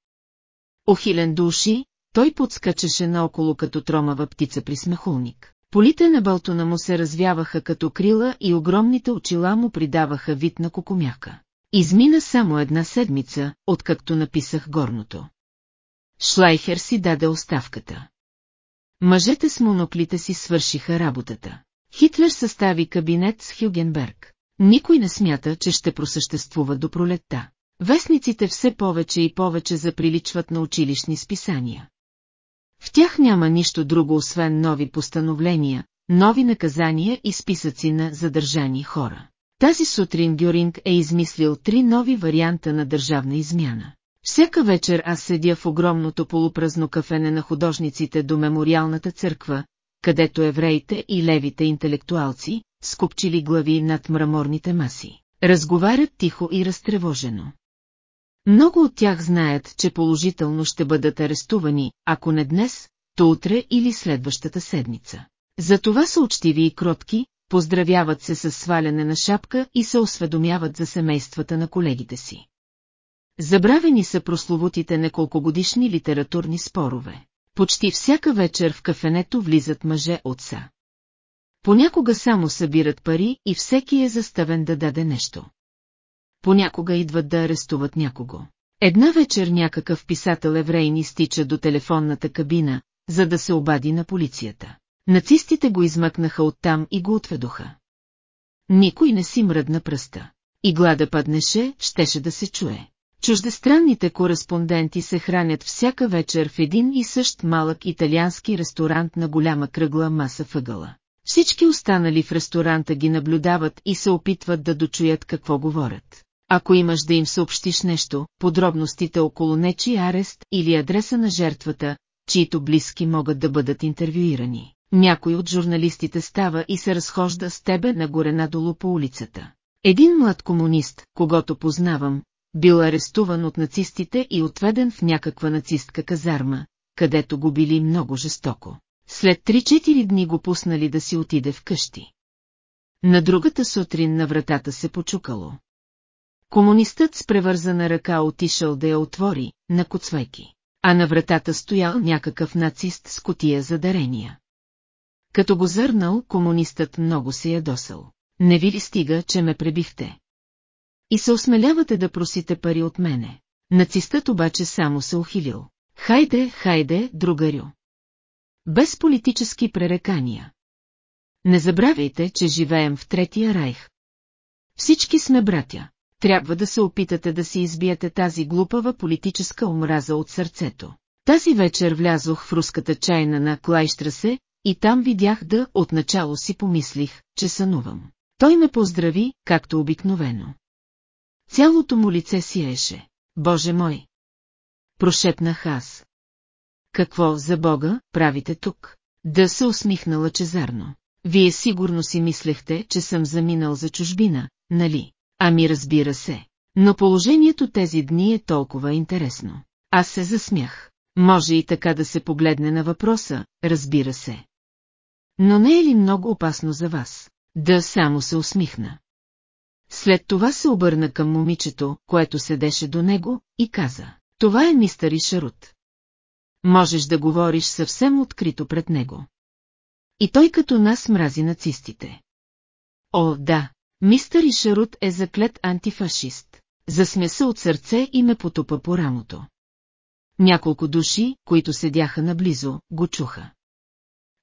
Охилен души, той подскачаше наоколо като тромава птица при смехулник. Полите на Балтона му се развяваха като крила и огромните очила му придаваха вид на кокомяка. Измина само една седмица, откакто написах горното. Шлайхер си даде оставката. Мъжете с моноклите си свършиха работата. Хитлер състави кабинет с Хюгенберг. Никой не смята, че ще просъществува до пролетта. Вестниците все повече и повече заприличват на училищни списания. В тях няма нищо друго освен нови постановления, нови наказания и списъци на задържани хора. Тази сутрин Гюринг е измислил три нови варианта на държавна измяна. Всяка вечер аз седя в огромното полупразно кафене на художниците до мемориалната църква, където евреите и левите интелектуалци, скупчили глави над мраморните маси, разговарят тихо и разтревожено. Много от тях знаят, че положително ще бъдат арестувани, ако не днес, то утре или следващата седмица. Затова са учтиви и кротки, поздравяват се с сваляне на шапка и се осведомяват за семействата на колегите си. Забравени са прословутите неколкогодишни литературни спорове. Почти всяка вечер в кафенето влизат мъже отца. Понякога само събират пари и всеки е заставен да даде нещо. Понякога идват да арестуват някого. Една вечер някакъв писател еврейн изтича до телефонната кабина, за да се обади на полицията. Нацистите го измъкнаха оттам и го отведоха. Никой не си мръдна пръста. И глада паднеше, щеше да се чуе. Чуждестранните кореспонденти се хранят всяка вечер в един и същ малък италиански ресторант на голяма кръгла маса въгъла. Всички останали в ресторанта ги наблюдават и се опитват да дочуят какво говорят. Ако имаш да им съобщиш нещо, подробностите около нечи арест или адреса на жертвата, чието близки могат да бъдат интервюирани. Някой от журналистите става и се разхожда с тебе нагоре-надолу по улицата. Един млад комунист, когато познавам, бил арестуван от нацистите и отведен в някаква нацистка казарма, където го били много жестоко. След 3-4 дни го пуснали да си отиде в къщи. На другата сутрин на вратата се почукало. Комунистът с превързана ръка отишъл да я отвори, на коцвайки, а на вратата стоял някакъв нацист с котия за дарения. Като го зърнал, комунистът много се ядосал. Не ви ли стига, че ме пребихте? И се осмелявате да просите пари от мене. Нацистът обаче само се ухилил. Хайде, хайде, другарю. Без политически пререкания. Не забравяйте, че живеем в Третия райх. Всички сме братя. Трябва да се опитате да си избиете тази глупава политическа омраза от сърцето. Тази вечер влязох в руската чайна на Клайштрасе и там видях да, отначало си помислих, че сънувам. Той ме поздрави, както обикновено. Цялото му лице сияеше. Боже мой! Прошепнах аз. Какво за Бога правите тук? Да се усмихна лъчезарно. Вие сигурно си мислехте, че съм заминал за чужбина, нали? Ами разбира се. Но положението тези дни е толкова интересно. Аз се засмях. Може и така да се погледне на въпроса, разбира се. Но не е ли много опасно за вас? Да само се усмихна. След това се обърна към момичето, което седеше до него, и каза, това е мистър Ишарут. Можеш да говориш съвсем открито пред него. И той като нас мрази нацистите. О, да, мистър Ишарут е заклет антифашист. Засмя се от сърце и ме потупа по рамото. Няколко души, които седяха наблизо, го чуха.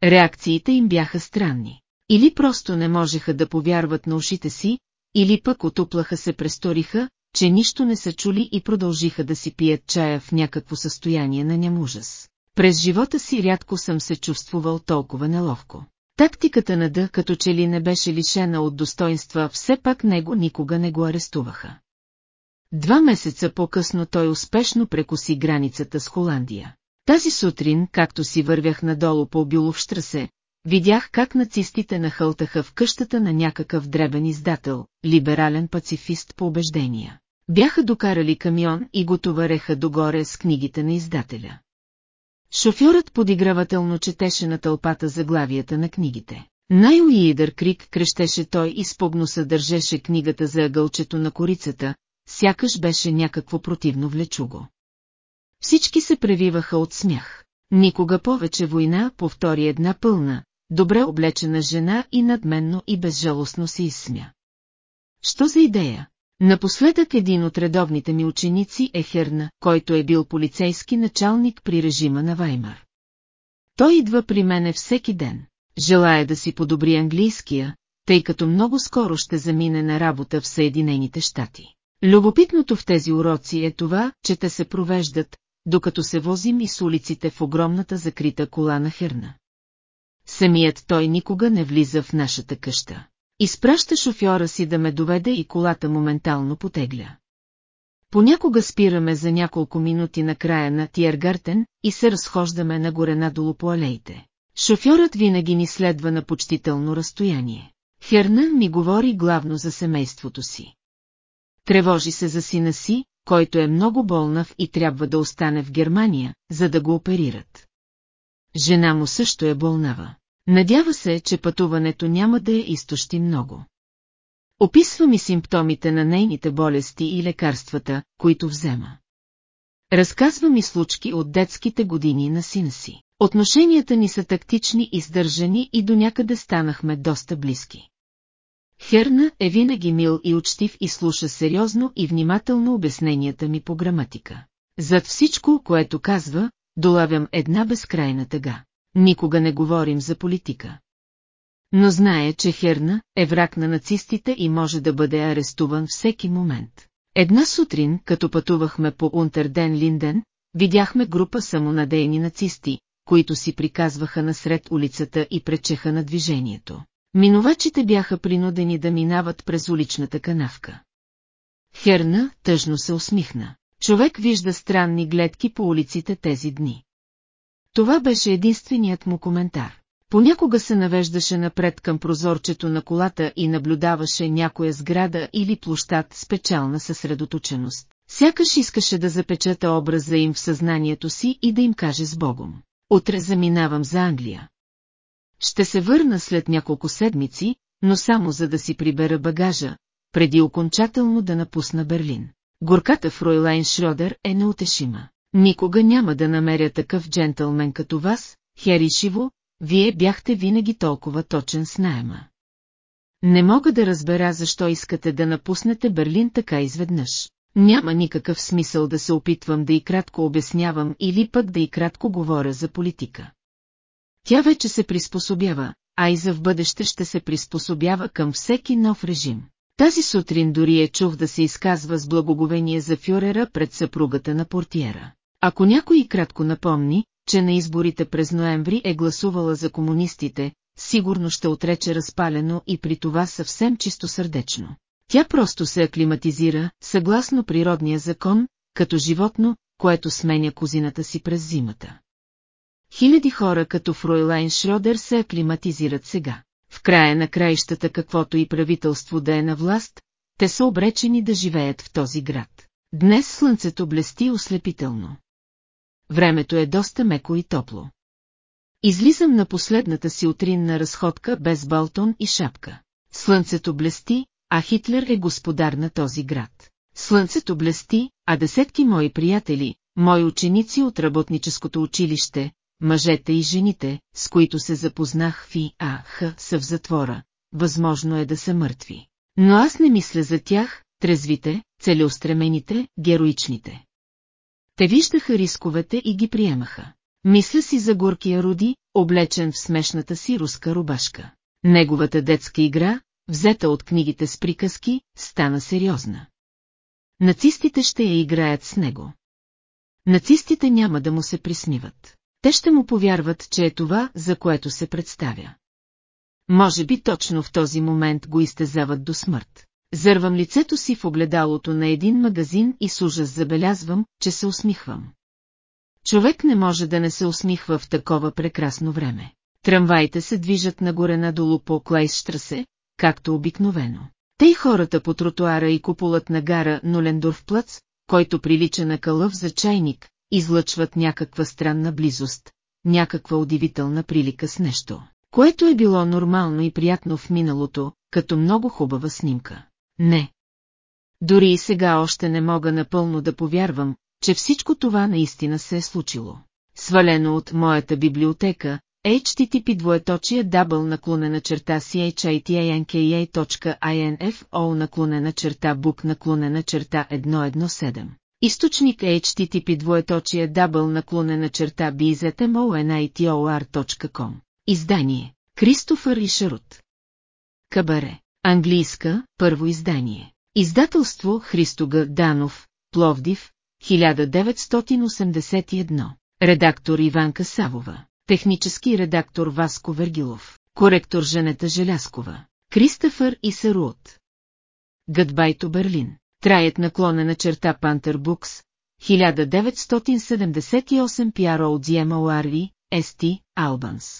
Реакциите им бяха странни. Или просто не можеха да повярват на ушите си, или пък отуплаха се престориха, че нищо не са чули и продължиха да си пият чая в някакво състояние на нямужас. През живота си рядко съм се чувствувал толкова неловко. Тактиката на Д, като че ли не беше лишена от достоинства, все пак него никога не го арестуваха. Два месеца по-късно той успешно прекоси границата с Холандия. Тази сутрин, както си вървях надолу по Бюловштрасе, видях как нацистите нахълтаха в къщата на някакъв дребен издател, либерален пацифист по убеждения. Бяха докарали камион и го товареха догоре с книгите на издателя. Шофьорът подигравателно четеше на тълпата заглавията на книгите. Най-уидър крик крещеше той и спогно съдържеше книгата за ъгълчето на корицата, сякаш беше някакво противно влечуго. Всички се превиваха от смях. Никога повече война повтори една пълна, добре облечена жена и надменно и безжалостно се изсмя. Що за идея? Напоследък един от редовните ми ученици е Херна, който е бил полицейски началник при режима на Ваймар. Той идва при мене всеки ден. Желая да си подобри английския, тъй като много скоро ще замине на работа в Съединените щати. Любопитното в тези уроци е това, че те се провеждат, докато се возим и с улиците в огромната закрита кола на Херна. Самият той никога не влиза в нашата къща. Изпраща шофьора си да ме доведе и колата моментално потегля. Понякога спираме за няколко минути на края на Тиергартен и се разхождаме нагоре надолу по алеите. Шофьорът винаги ни следва на почтително разстояние. Херна ми говори главно за семейството си. Тревожи се за сина си, който е много болнав и трябва да остане в Германия, за да го оперират. Жена му също е болнава. Надява се, че пътуването няма да я изтощи много. Описва ми симптомите на нейните болести и лекарствата, които взема. Разказва ми случки от детските години на сина си. Отношенията ни са тактични и сдържани и до някъде станахме доста близки. Херна е винаги мил и учтив и слуша сериозно и внимателно обясненията ми по граматика. Зад всичко, което казва, долавям една безкрайна тъга. Никога не говорим за политика. Но знае, че Херна е враг на нацистите и може да бъде арестуван всеки момент. Една сутрин, като пътувахме по Унтерден Линден, видяхме група самонадейни нацисти, които си приказваха насред улицата и пречеха на движението. Минувачите бяха принудени да минават през уличната канавка. Херна тъжно се усмихна. Човек вижда странни гледки по улиците тези дни. Това беше единственият му коментар. Понякога се навеждаше напред към прозорчето на колата и наблюдаваше някоя сграда или площад с печална съсредоточеност. Сякаш искаше да запечата образа им в съзнанието си и да им каже с Богом. Утре заминавам за Англия. Ще се върна след няколко седмици, но само за да си прибера багажа, преди окончателно да напусна Берлин. Горката в Ройлайн Шрёдер е неутешима. Никога няма да намеря такъв джентълмен като вас, Хери Шиво, вие бяхте винаги толкова точен с найема. Не мога да разбера защо искате да напуснете Берлин така изведнъж. Няма никакъв смисъл да се опитвам да и кратко обяснявам или пък да и кратко говоря за политика. Тя вече се приспособява, а и за в бъдеще ще се приспособява към всеки нов режим. Тази сутрин дори е чух да се изказва с благоговение за фюрера пред съпругата на портиера. Ако някой кратко напомни, че на изборите през ноември е гласувала за комунистите, сигурно ще отрече разпалено и при това съвсем чистосърдечно. Тя просто се аклиматизира, съгласно природния закон, като животно, което сменя козината си през зимата. Хиляди хора като Фройлайн Шродер се аклиматизират сега. В края на краищата каквото и правителство да е на власт, те са обречени да живеят в този град. Днес слънцето блести ослепително. Времето е доста меко и топло. Излизам на последната си утринна разходка без балтон и шапка. Слънцето блести, а Хитлер е господар на този град. Слънцето блести, а десетки мои приятели, мои ученици от работническото училище, мъжете и жените, с които се запознах в ИАХ, са в затвора, възможно е да са мъртви. Но аз не мисля за тях, трезвите, целеустремените, героичните. Те виждаха рисковете и ги приемаха. Мисля си за горкия Руди, облечен в смешната си руска рубашка. Неговата детска игра, взета от книгите с приказки, стана сериозна. Нацистите ще я играят с него. Нацистите няма да му се присмиват. Те ще му повярват, че е това, за което се представя. Може би точно в този момент го изтезават до смърт. Зървам лицето си в огледалото на един магазин и с ужас забелязвам, че се усмихвам. Човек не може да не се усмихва в такова прекрасно време. Трамваите се движат нагоре-надолу по Клайсштрасе, както обикновено. Те и хората по тротуара и куполът на гара Нулендорф плъц, който прилича на кълъв за чайник, излъчват някаква странна близост, някаква удивителна прилика с нещо, което е било нормално и приятно в миналото, като много хубава снимка. Не. Дори и сега още не мога напълно да повярвам, че всичко това наистина се е случило. Свалено от моята библиотека, http двоеточие дабъл наклонена черта chitanka.info наклонена черта бук наклонена черта 117. Източник http двоеточие дабъл наклонена черта bzmonitor.com Издание Кристофър и Шарут Кабаре Английска, първо издание Издателство Христо Г. Данов, Пловдив, 1981. Редактор Иванка Савова. Технически редактор Васко Вергилов. Коректор Женета Желяскова. Кристофър и Саруот. Гъдбайто Берлин. Траят наклонена черта Пантер Букс, 1978 Пиаро от Диема Уарви, Ести, Албанс.